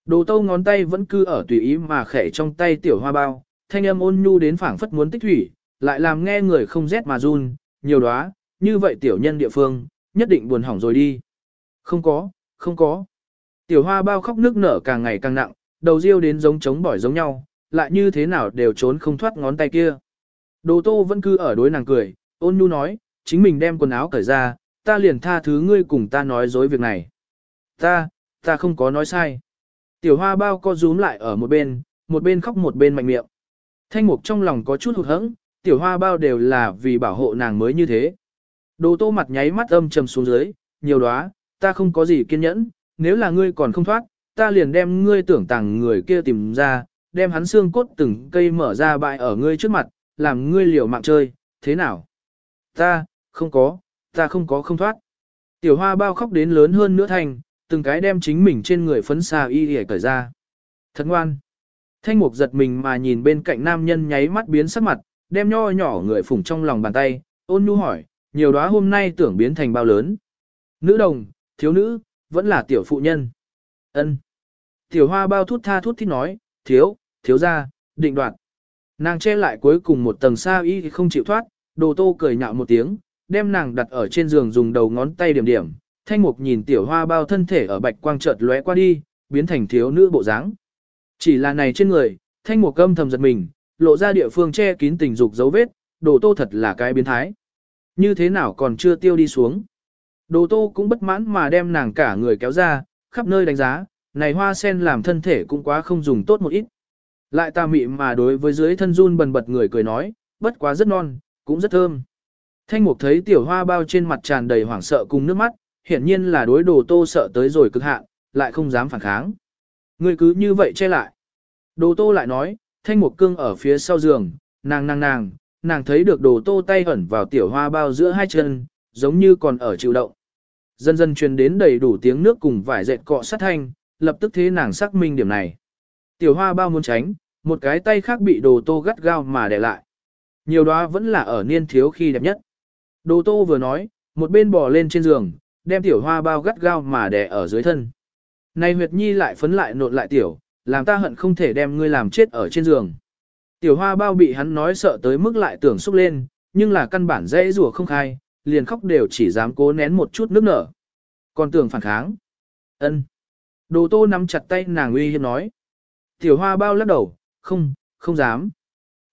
Đồ tâu ngón tay vẫn cứ ở tùy ý mà khẽ trong tay tiểu hoa bao, thanh âm ôn nhu đến phảng phất muốn tích thủy, lại làm nghe người không rét mà run, nhiều đóa, như vậy tiểu nhân địa phương, nhất định buồn hỏng rồi đi. Không có, không có. Tiểu hoa bao khóc nước nở càng ngày càng nặng, đầu riêu đến giống trống bỏi giống nhau, lại như thế nào đều trốn không thoát ngón tay kia. Đồ tô vẫn cứ ở đối nàng cười, ôn nhu nói, chính mình đem quần áo cởi ra, ta liền tha thứ ngươi cùng ta nói dối việc này. Ta, ta không có nói sai. Tiểu hoa bao co rúm lại ở một bên, một bên khóc một bên mạnh miệng. Thanh mục trong lòng có chút hụt hẫng, tiểu hoa bao đều là vì bảo hộ nàng mới như thế. Đồ tô mặt nháy mắt âm trầm xuống dưới, nhiều đóa, ta không có gì kiên nhẫn, nếu là ngươi còn không thoát, ta liền đem ngươi tưởng tàng người kia tìm ra, đem hắn xương cốt từng cây mở ra bại ở ngươi trước mặt, làm ngươi liều mạng chơi, thế nào? Ta, không có, ta không có không thoát. Tiểu hoa bao khóc đến lớn hơn nữa thành, từng cái đem chính mình trên người phấn xà y để cởi ra. Thật ngoan. Thanh mục giật mình mà nhìn bên cạnh nam nhân nháy mắt biến sắc mặt, đem nho nhỏ người phủng trong lòng bàn tay, ôn nhu hỏi, nhiều đóa hôm nay tưởng biến thành bao lớn. Nữ đồng, thiếu nữ, vẫn là tiểu phụ nhân. ân Tiểu hoa bao thút tha thút thít nói, thiếu, thiếu ra, định đoạt. Nàng che lại cuối cùng một tầng sa y không chịu thoát, đồ tô cười nhạo một tiếng, đem nàng đặt ở trên giường dùng đầu ngón tay điểm điểm. Thanh mục nhìn tiểu hoa bao thân thể ở bạch quang chợt lóe qua đi, biến thành thiếu nữ bộ dáng. Chỉ là này trên người, thanh mục âm thầm giật mình, lộ ra địa phương che kín tình dục dấu vết, đồ tô thật là cái biến thái. Như thế nào còn chưa tiêu đi xuống. Đồ tô cũng bất mãn mà đem nàng cả người kéo ra, khắp nơi đánh giá, này hoa sen làm thân thể cũng quá không dùng tốt một ít. Lại ta mị mà đối với dưới thân run bần bật người cười nói, bất quá rất non, cũng rất thơm. Thanh mục thấy tiểu hoa bao trên mặt tràn đầy hoảng sợ cùng nước mắt, hiển nhiên là đối đồ tô sợ tới rồi cực hạn, lại không dám phản kháng. Người cứ như vậy che lại. Đồ tô lại nói, thanh mục cương ở phía sau giường, nàng nàng nàng, nàng thấy được đồ tô tay ẩn vào tiểu hoa bao giữa hai chân, giống như còn ở chịu động. Dần dần truyền đến đầy đủ tiếng nước cùng vải dệt cọ sát thanh, lập tức thế nàng xác minh điểm này. Tiểu hoa bao muốn tránh, một cái tay khác bị đồ tô gắt gao mà để lại. Nhiều đó vẫn là ở niên thiếu khi đẹp nhất. Đồ tô vừa nói, một bên bò lên trên giường, đem tiểu hoa bao gắt gao mà đè ở dưới thân. Này huyệt nhi lại phấn lại nộn lại tiểu, làm ta hận không thể đem ngươi làm chết ở trên giường. Tiểu hoa bao bị hắn nói sợ tới mức lại tưởng xúc lên, nhưng là căn bản dễ rùa không khai, liền khóc đều chỉ dám cố nén một chút nước nở. Còn tưởng phản kháng. ân Đồ tô nắm chặt tay nàng uy hiếp nói. Tiểu hoa bao lắc đầu, không, không dám.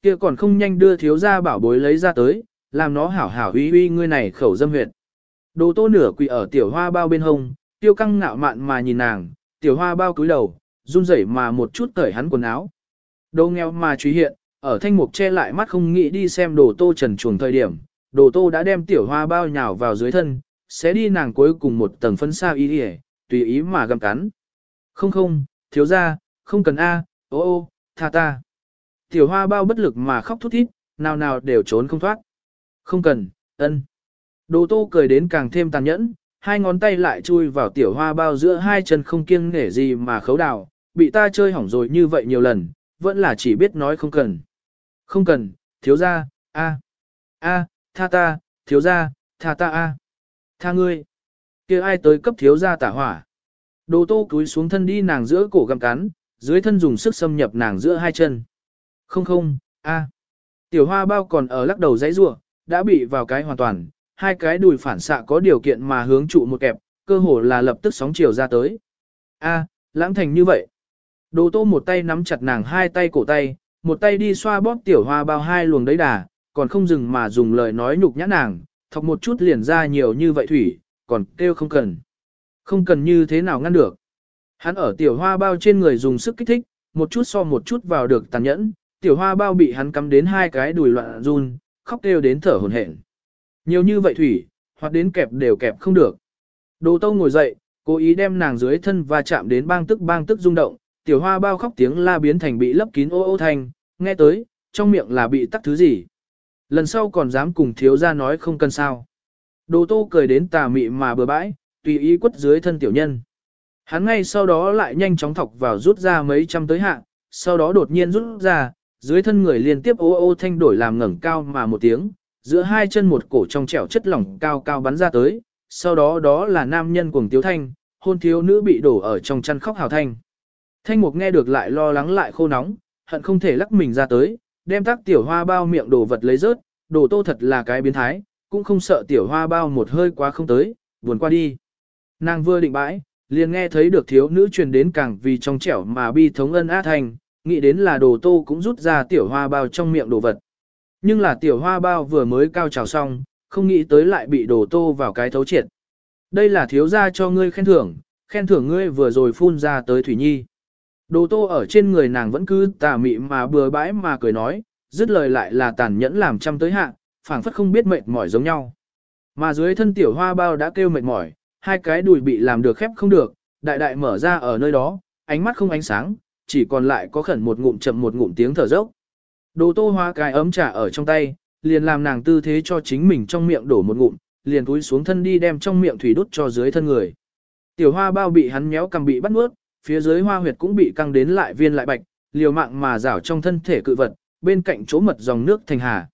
kia còn không nhanh đưa thiếu gia bảo bối lấy ra tới, làm nó hảo hảo uy uy ngươi này khẩu dâm huyệt. Đồ tô nửa quỳ ở tiểu hoa bao bên hông, tiêu căng ngạo mạn mà nhìn nàng, tiểu hoa bao cúi đầu, run rẩy mà một chút cởi hắn quần áo. Đồ nghèo mà truy hiện, ở thanh mục che lại mắt không nghĩ đi xem đồ tô trần chuồng thời điểm, đồ tô đã đem tiểu hoa bao nhào vào dưới thân, sẽ đi nàng cuối cùng một tầng phân xa ý đi tùy ý mà găm cắn. Không không, thiếu ra, không cần a, ô ô, tha ta. Tiểu hoa bao bất lực mà khóc thút thít, nào nào đều trốn không thoát. Không cần, ân. Đồ tô cười đến càng thêm tàn nhẫn, hai ngón tay lại chui vào tiểu hoa bao giữa hai chân không kiêng nể gì mà khấu đào, bị ta chơi hỏng rồi như vậy nhiều lần, vẫn là chỉ biết nói không cần. Không cần, thiếu ra, a, a, tha ta, thiếu ra, tha ta a, tha ngươi. kia ai tới cấp thiếu ra tả hỏa. Đồ tô cúi xuống thân đi nàng giữa cổ găm cắn, dưới thân dùng sức xâm nhập nàng giữa hai chân. Không không, a. Tiểu hoa bao còn ở lắc đầu dãy rua, đã bị vào cái hoàn toàn, hai cái đùi phản xạ có điều kiện mà hướng trụ một kẹp, cơ hồ là lập tức sóng chiều ra tới. A, lãng thành như vậy. Đồ tô một tay nắm chặt nàng hai tay cổ tay, một tay đi xoa bóp tiểu hoa bao hai luồng đấy đà, còn không dừng mà dùng lời nói nhục nhã nàng, thọc một chút liền ra nhiều như vậy thủy, còn kêu không cần. Không cần như thế nào ngăn được. Hắn ở tiểu hoa bao trên người dùng sức kích thích, một chút so một chút vào được tàn nhẫn, tiểu hoa bao bị hắn cắm đến hai cái đùi loạn run, khóc kêu đến thở hổn hển. Nhiều như vậy thủy, hoặc đến kẹp đều kẹp không được. Đồ tâu ngồi dậy, cố ý đem nàng dưới thân và chạm đến bang tức bang tức rung động, tiểu hoa bao khóc tiếng la biến thành bị lấp kín ô ô thanh, nghe tới, trong miệng là bị tắc thứ gì. Lần sau còn dám cùng thiếu ra nói không cần sao. Đồ tô cười đến tà mị mà bừa bãi, tùy ý quất dưới thân tiểu nhân. Hắn ngay sau đó lại nhanh chóng thọc vào rút ra mấy trăm tới hạ, sau đó đột nhiên rút ra, dưới thân người liên tiếp ô ô thanh đổi làm ngẩng cao mà một tiếng, giữa hai chân một cổ trong trẻo chất lỏng cao cao bắn ra tới, sau đó đó là nam nhân cuồng tiếu thanh, hôn thiếu nữ bị đổ ở trong chăn khóc hào thanh. Thanh mục nghe được lại lo lắng lại khô nóng, hận không thể lắc mình ra tới, đem tác tiểu hoa bao miệng đồ vật lấy rớt, đồ tô thật là cái biến thái, cũng không sợ tiểu hoa bao một hơi quá không tới, buồn qua đi. Nàng vừa định bãi, liền nghe thấy được thiếu nữ truyền đến càng vì trong trẻo mà bi thống ân á thành, nghĩ đến là đồ tô cũng rút ra tiểu hoa bao trong miệng đồ vật. Nhưng là tiểu hoa bao vừa mới cao trào xong, không nghĩ tới lại bị đồ tô vào cái thấu triệt. Đây là thiếu gia cho ngươi khen thưởng, khen thưởng ngươi vừa rồi phun ra tới Thủy Nhi. Đồ tô ở trên người nàng vẫn cứ tà mị mà bừa bãi mà cười nói, dứt lời lại là tàn nhẫn làm trăm tới hạ, phảng phất không biết mệt mỏi giống nhau. Mà dưới thân tiểu hoa bao đã kêu mệt mỏi, hai cái đùi bị làm được khép không được, đại đại mở ra ở nơi đó, ánh mắt không ánh sáng, chỉ còn lại có khẩn một ngụm chậm một ngụm tiếng thở dốc. Đồ tô hoa cái ấm trà ở trong tay, liền làm nàng tư thế cho chính mình trong miệng đổ một ngụm, liền túi xuống thân đi đem trong miệng thủy đốt cho dưới thân người. Tiểu hoa bao bị hắn méo cầm bị bắt nuốt, phía dưới hoa huyệt cũng bị căng đến lại viên lại bạch, liều mạng mà rảo trong thân thể cự vật, bên cạnh chỗ mật dòng nước thành hà.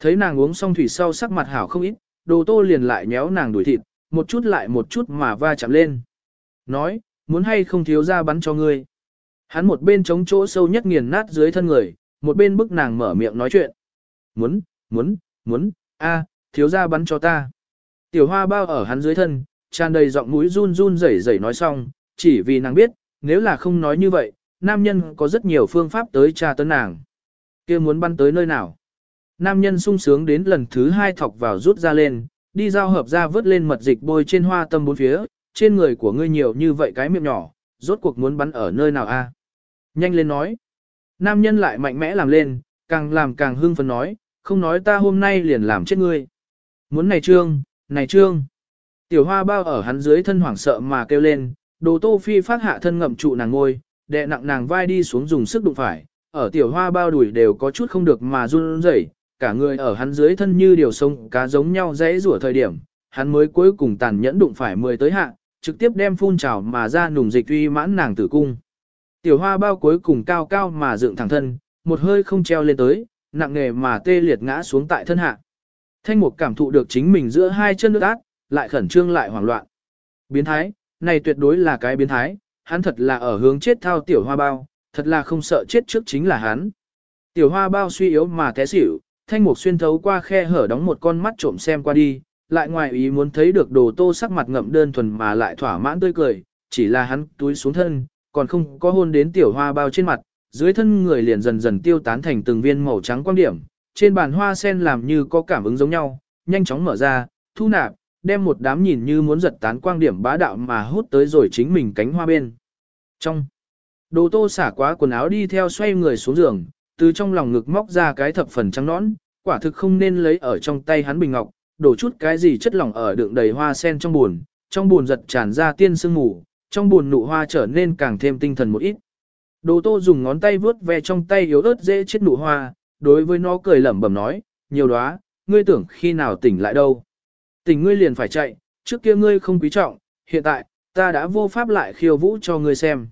Thấy nàng uống xong thủy sau sắc mặt hảo không ít, đồ tô liền lại nhéo nàng đuổi thịt, một chút lại một chút mà va chạm lên. Nói, muốn hay không thiếu ra bắn cho ngươi. Hắn một bên chống chỗ sâu nhất nghiền nát dưới thân người, một bên bức nàng mở miệng nói chuyện. Muốn, muốn, muốn, a, thiếu ra bắn cho ta. Tiểu hoa bao ở hắn dưới thân, tràn đầy giọng mũi run run rẩy rẩy nói xong, chỉ vì nàng biết, nếu là không nói như vậy, nam nhân có rất nhiều phương pháp tới tra tấn nàng. kia muốn bắn tới nơi nào? Nam nhân sung sướng đến lần thứ hai thọc vào rút ra lên, đi giao hợp ra vớt lên mật dịch bôi trên hoa tâm bốn phía, trên người của ngươi nhiều như vậy cái miệng nhỏ, rốt cuộc muốn bắn ở nơi nào a? Nhanh lên nói. Nam nhân lại mạnh mẽ làm lên, càng làm càng hưng phấn nói, không nói ta hôm nay liền làm chết ngươi. Muốn này trương, này trương. Tiểu hoa bao ở hắn dưới thân hoảng sợ mà kêu lên, đồ tô phi phát hạ thân ngậm trụ nàng ngôi, đè nặng nàng vai đi xuống dùng sức đụng phải, ở tiểu hoa bao đuổi đều có chút không được mà run rẩy, cả người ở hắn dưới thân như điều sông cá giống nhau dễ rủa thời điểm, hắn mới cuối cùng tàn nhẫn đụng phải mười tới hạ, trực tiếp đem phun trào mà ra nùng dịch uy mãn nàng tử cung. Tiểu hoa bao cuối cùng cao cao mà dựng thẳng thân, một hơi không treo lên tới, nặng nề mà tê liệt ngã xuống tại thân hạ. Thanh mục cảm thụ được chính mình giữa hai chân nước ác, lại khẩn trương lại hoảng loạn. Biến thái, này tuyệt đối là cái biến thái, hắn thật là ở hướng chết thao tiểu hoa bao, thật là không sợ chết trước chính là hắn. Tiểu hoa bao suy yếu mà té xỉu, thanh mục xuyên thấu qua khe hở đóng một con mắt trộm xem qua đi, lại ngoài ý muốn thấy được đồ tô sắc mặt ngậm đơn thuần mà lại thỏa mãn tươi cười, chỉ là hắn túi xuống thân, còn không có hôn đến tiểu hoa bao trên mặt, dưới thân người liền dần dần tiêu tán thành từng viên màu trắng quang điểm, trên bàn hoa sen làm như có cảm ứng giống nhau, nhanh chóng mở ra, thu nạp, đem một đám nhìn như muốn giật tán quang điểm bá đạo mà hút tới rồi chính mình cánh hoa bên. Trong, đồ tô xả quá quần áo đi theo xoay người xuống giường, từ trong lòng ngực móc ra cái thập phần trắng nõn, quả thực không nên lấy ở trong tay hắn bình ngọc, đổ chút cái gì chất lỏng ở đựng đầy hoa sen trong buồn, trong buồn giật tràn ra tiên sương mù, trong buồn nụ hoa trở nên càng thêm tinh thần một ít. Đồ tô dùng ngón tay vướt ve trong tay yếu ớt dễ chết nụ hoa, đối với nó cười lẩm bẩm nói, nhiều đóa, ngươi tưởng khi nào tỉnh lại đâu. Tỉnh ngươi liền phải chạy, trước kia ngươi không quý trọng, hiện tại, ta đã vô pháp lại khiêu vũ cho ngươi xem.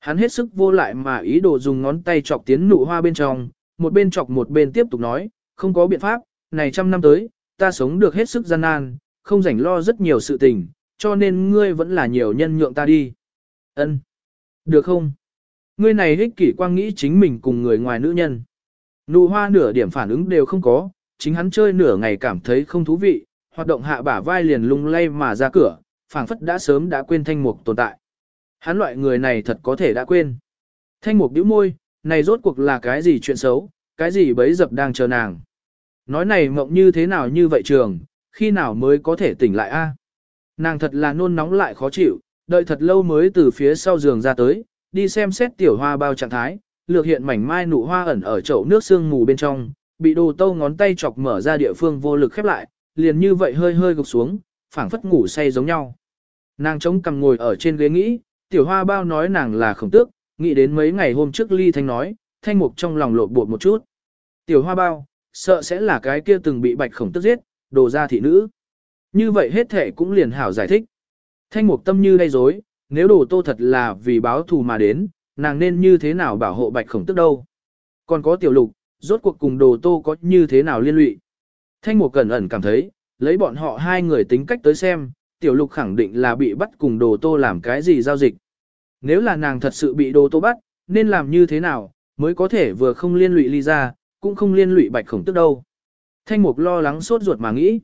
Hắn hết sức vô lại mà ý đồ dùng ngón tay chọc tiến nụ hoa bên trong, một bên chọc một bên tiếp tục nói, không có biện pháp, này trăm năm tới, ta sống được hết sức gian nan, không rảnh lo rất nhiều sự tình, cho nên ngươi vẫn là nhiều nhân nhượng ta đi. Ân, Được không? Ngươi này ích kỷ quang nghĩ chính mình cùng người ngoài nữ nhân. Nụ hoa nửa điểm phản ứng đều không có, chính hắn chơi nửa ngày cảm thấy không thú vị, hoạt động hạ bả vai liền lung lay mà ra cửa, phảng phất đã sớm đã quên thanh mục tồn tại. Hắn loại người này thật có thể đã quên. Thanh mục bĩu môi, này rốt cuộc là cái gì chuyện xấu, cái gì bấy dập đang chờ nàng. Nói này mộng như thế nào như vậy trường, khi nào mới có thể tỉnh lại a? Nàng thật là nôn nóng lại khó chịu, đợi thật lâu mới từ phía sau giường ra tới, đi xem xét tiểu hoa bao trạng thái, lược hiện mảnh mai nụ hoa ẩn ở chậu nước sương mù bên trong, bị đồ tâu ngón tay chọc mở ra địa phương vô lực khép lại, liền như vậy hơi hơi gục xuống, phảng phất ngủ say giống nhau. Nàng chống cằm ngồi ở trên ghế nghĩ, tiểu hoa bao nói nàng là khổng tước, nghĩ đến mấy ngày hôm trước ly thanh nói, thanh mục trong lòng lộn bột một chút. Tiểu hoa bao, sợ sẽ là cái kia từng bị bạch khổng tước giết, đồ ra thị nữ. Như vậy hết thể cũng liền hảo giải thích. Thanh mục tâm như gây rối, nếu đồ tô thật là vì báo thù mà đến, nàng nên như thế nào bảo hộ bạch khổng Tước đâu. Còn có tiểu lục, rốt cuộc cùng đồ tô có như thế nào liên lụy. Thanh mục cẩn ẩn cảm thấy, lấy bọn họ hai người tính cách tới xem, tiểu lục khẳng định là bị bắt cùng đồ tô làm cái gì giao dịch. Nếu là nàng thật sự bị đồ tô bắt, nên làm như thế nào, mới có thể vừa không liên lụy ly ra, cũng không liên lụy bạch khổng tức đâu. Thanh mục lo lắng sốt ruột mà nghĩ.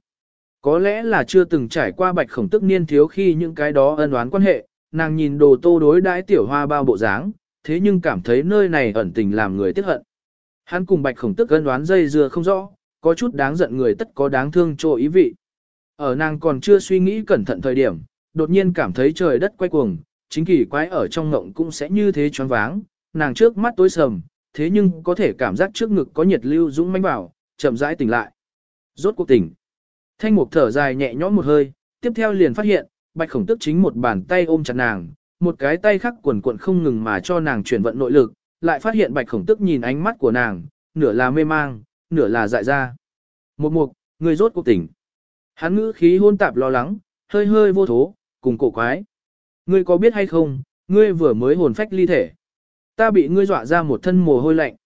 Có lẽ là chưa từng trải qua bạch khổng tức niên thiếu khi những cái đó ân oán quan hệ, nàng nhìn đồ tô đối đãi tiểu hoa bao bộ dáng, thế nhưng cảm thấy nơi này ẩn tình làm người tiếc hận. Hắn cùng bạch khổng tức ân oán dây dưa không rõ, có chút đáng giận người tất có đáng thương cho ý vị. Ở nàng còn chưa suy nghĩ cẩn thận thời điểm, đột nhiên cảm thấy trời đất quay cuồng, chính kỳ quái ở trong ngộng cũng sẽ như thế choáng váng, nàng trước mắt tối sầm, thế nhưng có thể cảm giác trước ngực có nhiệt lưu dũng mãnh vào, chậm rãi tỉnh lại. Rốt cuộc tỉnh. Thanh mục thở dài nhẹ nhõm một hơi, tiếp theo liền phát hiện, bạch khổng tức chính một bàn tay ôm chặt nàng, một cái tay khác quần cuộn không ngừng mà cho nàng chuyển vận nội lực, lại phát hiện bạch khổng tức nhìn ánh mắt của nàng, nửa là mê mang, nửa là dại ra. Một mục, người rốt cuộc tỉnh. Hắn ngữ khí hôn tạp lo lắng, hơi hơi vô thố, cùng cổ quái. Ngươi có biết hay không, ngươi vừa mới hồn phách ly thể. Ta bị ngươi dọa ra một thân mồ hôi lạnh.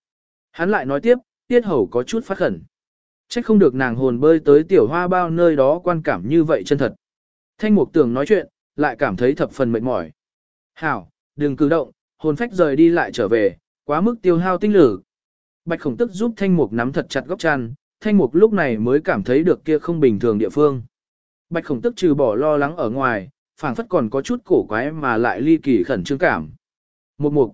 Hắn lại nói tiếp, tiết hầu có chút phát khẩn. Trách không được nàng hồn bơi tới tiểu hoa bao nơi đó quan cảm như vậy chân thật. Thanh mục tưởng nói chuyện, lại cảm thấy thập phần mệt mỏi. Hảo, đừng cử động, hồn phách rời đi lại trở về, quá mức tiêu hao tinh lực. Bạch khổng tức giúp thanh mục nắm thật chặt góc chăn, thanh mục lúc này mới cảm thấy được kia không bình thường địa phương. Bạch khổng tức trừ bỏ lo lắng ở ngoài, phảng phất còn có chút cổ quái mà lại ly kỳ khẩn trương cảm. Một mục,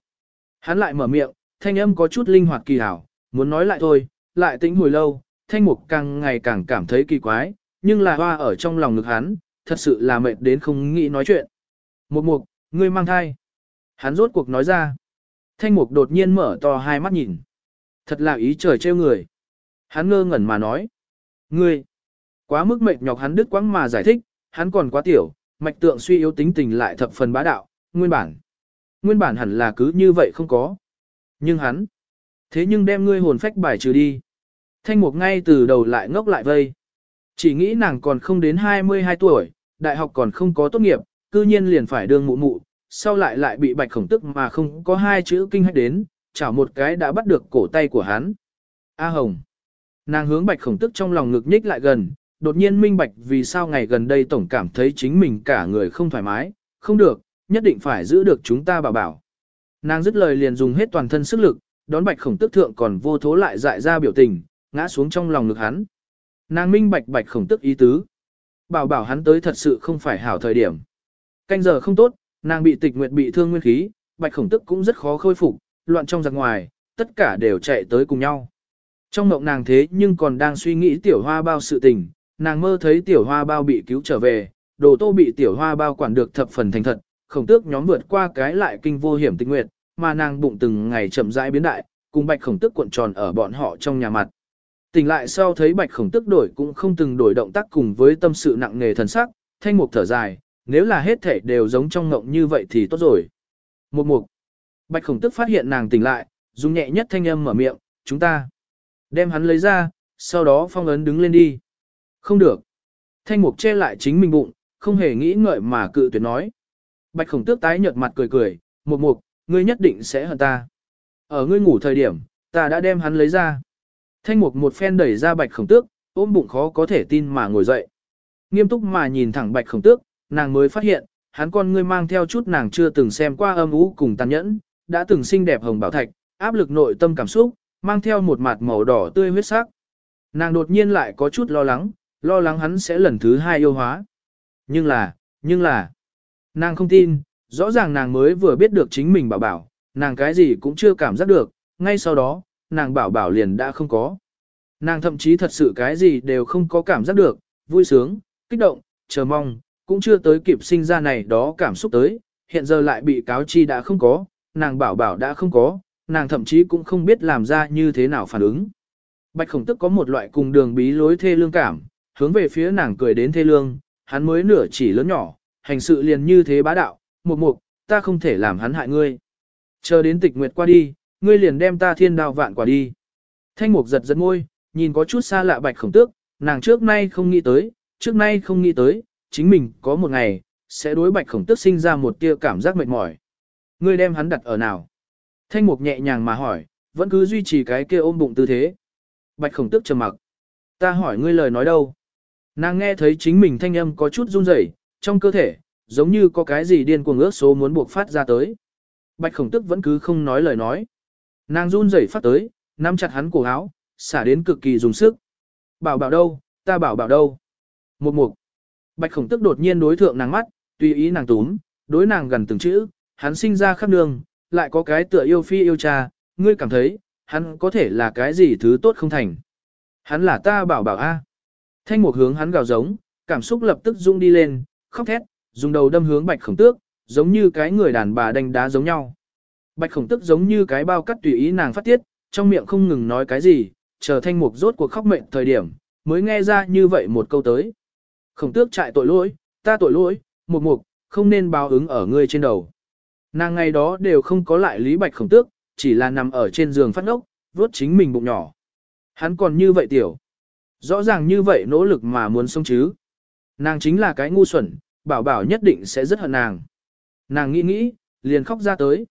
hắn lại mở miệng, thanh âm có chút linh hoạt kỳ hảo, muốn nói lại thôi, lại tính hồi lâu, thanh mục càng ngày càng cảm thấy kỳ quái, nhưng là hoa ở trong lòng ngực hắn, thật sự là mệt đến không nghĩ nói chuyện. Một mục, ngươi mang thai. Hắn rốt cuộc nói ra. Thanh mục đột nhiên mở to hai mắt nhìn. Thật là ý trời trêu người. Hắn ngơ ngẩn mà nói. Ngươi, quá mức mệt nhọc hắn đứt quãng mà giải thích, hắn còn quá tiểu, mạch tượng suy yếu tính tình lại thập phần bá đạo, nguyên bản. Nguyên bản hẳn là cứ như vậy không có. Nhưng hắn, thế nhưng đem ngươi hồn phách bài trừ đi. Thanh mục ngay từ đầu lại ngốc lại vây. Chỉ nghĩ nàng còn không đến 22 tuổi, đại học còn không có tốt nghiệp, cư nhiên liền phải đương mụ mụ, sau lại lại bị bạch khổng tức mà không có hai chữ kinh hách đến, chảo một cái đã bắt được cổ tay của hắn. A Hồng. Nàng hướng bạch khổng tức trong lòng ngực nhích lại gần, đột nhiên minh bạch vì sao ngày gần đây tổng cảm thấy chính mình cả người không thoải mái, không được, nhất định phải giữ được chúng ta bảo bảo. Nàng dứt lời liền dùng hết toàn thân sức lực, đón bạch khổng tức thượng còn vô thố lại dại ra biểu tình, ngã xuống trong lòng ngực hắn. Nàng minh bạch bạch khổng tức ý tứ. Bảo bảo hắn tới thật sự không phải hảo thời điểm. Canh giờ không tốt, nàng bị tịch nguyệt bị thương nguyên khí, bạch khổng tức cũng rất khó khôi phục, loạn trong giặc ngoài, tất cả đều chạy tới cùng nhau. Trong mộng nàng thế nhưng còn đang suy nghĩ tiểu hoa bao sự tình, nàng mơ thấy tiểu hoa bao bị cứu trở về, đồ tô bị tiểu hoa bao quản được thập phần thành thật, khổng tước nhóm vượt qua cái lại kinh vô hiểm tinh nguyệt, mà nàng bụng từng ngày chậm rãi biến đại, cùng bạch khổng tước cuộn tròn ở bọn họ trong nhà mặt. Tỉnh lại sau thấy bạch khổng tước đổi cũng không từng đổi động tác cùng với tâm sự nặng nề thần sắc, thanh mục thở dài, nếu là hết thể đều giống trong ngộng như vậy thì tốt rồi. Một mục. Bạch khổng tước phát hiện nàng tỉnh lại, dùng nhẹ nhất thanh âm mở miệng, chúng ta. Đem hắn lấy ra, sau đó phong ấn đứng lên đi. Không được. Thanh mục che lại chính mình bụng, không hề nghĩ ngợi mà cự tuyệt nói. Bạch khổng tước tái nhợt mặt cười cười, một mục, ngươi nhất định sẽ hận ta. Ở ngươi ngủ thời điểm, ta đã đem hắn lấy ra. Thanh mục một phen đẩy ra bạch khổng tước, ôm bụng khó có thể tin mà ngồi dậy. Nghiêm túc mà nhìn thẳng bạch khổng tước, nàng mới phát hiện, hắn con ngươi mang theo chút nàng chưa từng xem qua âm ú cùng tàn nhẫn, đã từng xinh đẹp hồng bảo thạch, áp lực nội tâm cảm xúc, mang theo một mặt màu đỏ tươi huyết sắc. Nàng đột nhiên lại có chút lo lắng, lo lắng hắn sẽ lần thứ hai yêu hóa. Nhưng là, nhưng là, nàng không tin, rõ ràng nàng mới vừa biết được chính mình bảo bảo, nàng cái gì cũng chưa cảm giác được, ngay sau đó, nàng bảo bảo liền đã không có. Nàng thậm chí thật sự cái gì đều không có cảm giác được, vui sướng, kích động, chờ mong, cũng chưa tới kịp sinh ra này đó cảm xúc tới, hiện giờ lại bị cáo chi đã không có, nàng bảo bảo đã không có, nàng thậm chí cũng không biết làm ra như thế nào phản ứng. Bạch khổng tức có một loại cùng đường bí lối thê lương cảm, hướng về phía nàng cười đến thê lương, hắn mới nửa chỉ lớn nhỏ, hành sự liền như thế bá đạo, mục mục, ta không thể làm hắn hại ngươi. Chờ đến tịch nguyệt qua đi, ngươi liền đem ta thiên đào vạn quả đi. Thanh mục giật giật môi, nhìn có chút xa lạ bạch khổng tước, nàng trước nay không nghĩ tới, trước nay không nghĩ tới, chính mình có một ngày, sẽ đối bạch khổng tước sinh ra một tia cảm giác mệt mỏi. Ngươi đem hắn đặt ở nào? Thanh mục nhẹ nhàng mà hỏi, vẫn cứ duy trì cái kia ôm bụng tư thế. Bạch khổng tước trầm mặc. Ta hỏi ngươi lời nói đâu? Nàng nghe thấy chính mình thanh âm có chút run rẩy, trong cơ thể, giống như có cái gì điên cuồng ước số muốn buộc phát ra tới. Bạch khổng tức vẫn cứ không nói lời nói. Nàng run rẩy phát tới, nắm chặt hắn cổ áo, xả đến cực kỳ dùng sức. Bảo bảo đâu, ta bảo bảo đâu. Một mục. Bạch khổng tức đột nhiên đối thượng nàng mắt, tùy ý nàng túm, đối nàng gần từng chữ, hắn sinh ra khắp đường, lại có cái tựa yêu phi yêu cha, ngươi cảm thấy, hắn có thể là cái gì thứ tốt không thành. Hắn là ta bảo bảo a. Thanh mục hướng hắn gào giống, cảm xúc lập tức rung đi lên, khóc thét, dùng đầu đâm hướng bạch khổng tước, giống như cái người đàn bà đánh đá giống nhau. Bạch khổng tước giống như cái bao cắt tùy ý nàng phát tiết, trong miệng không ngừng nói cái gì, chờ thanh mục rốt cuộc khóc mệnh thời điểm, mới nghe ra như vậy một câu tới. Khổng tước chạy tội lỗi, ta tội lỗi, mục mục, không nên báo ứng ở ngươi trên đầu. Nàng ngày đó đều không có lại lý bạch khổng tước, chỉ là nằm ở trên giường phát ốc, vuốt chính mình bụng nhỏ. Hắn còn như vậy tiểu. Rõ ràng như vậy nỗ lực mà muốn sống chứ. Nàng chính là cái ngu xuẩn, bảo bảo nhất định sẽ rất hận nàng. Nàng nghĩ nghĩ, liền khóc ra tới.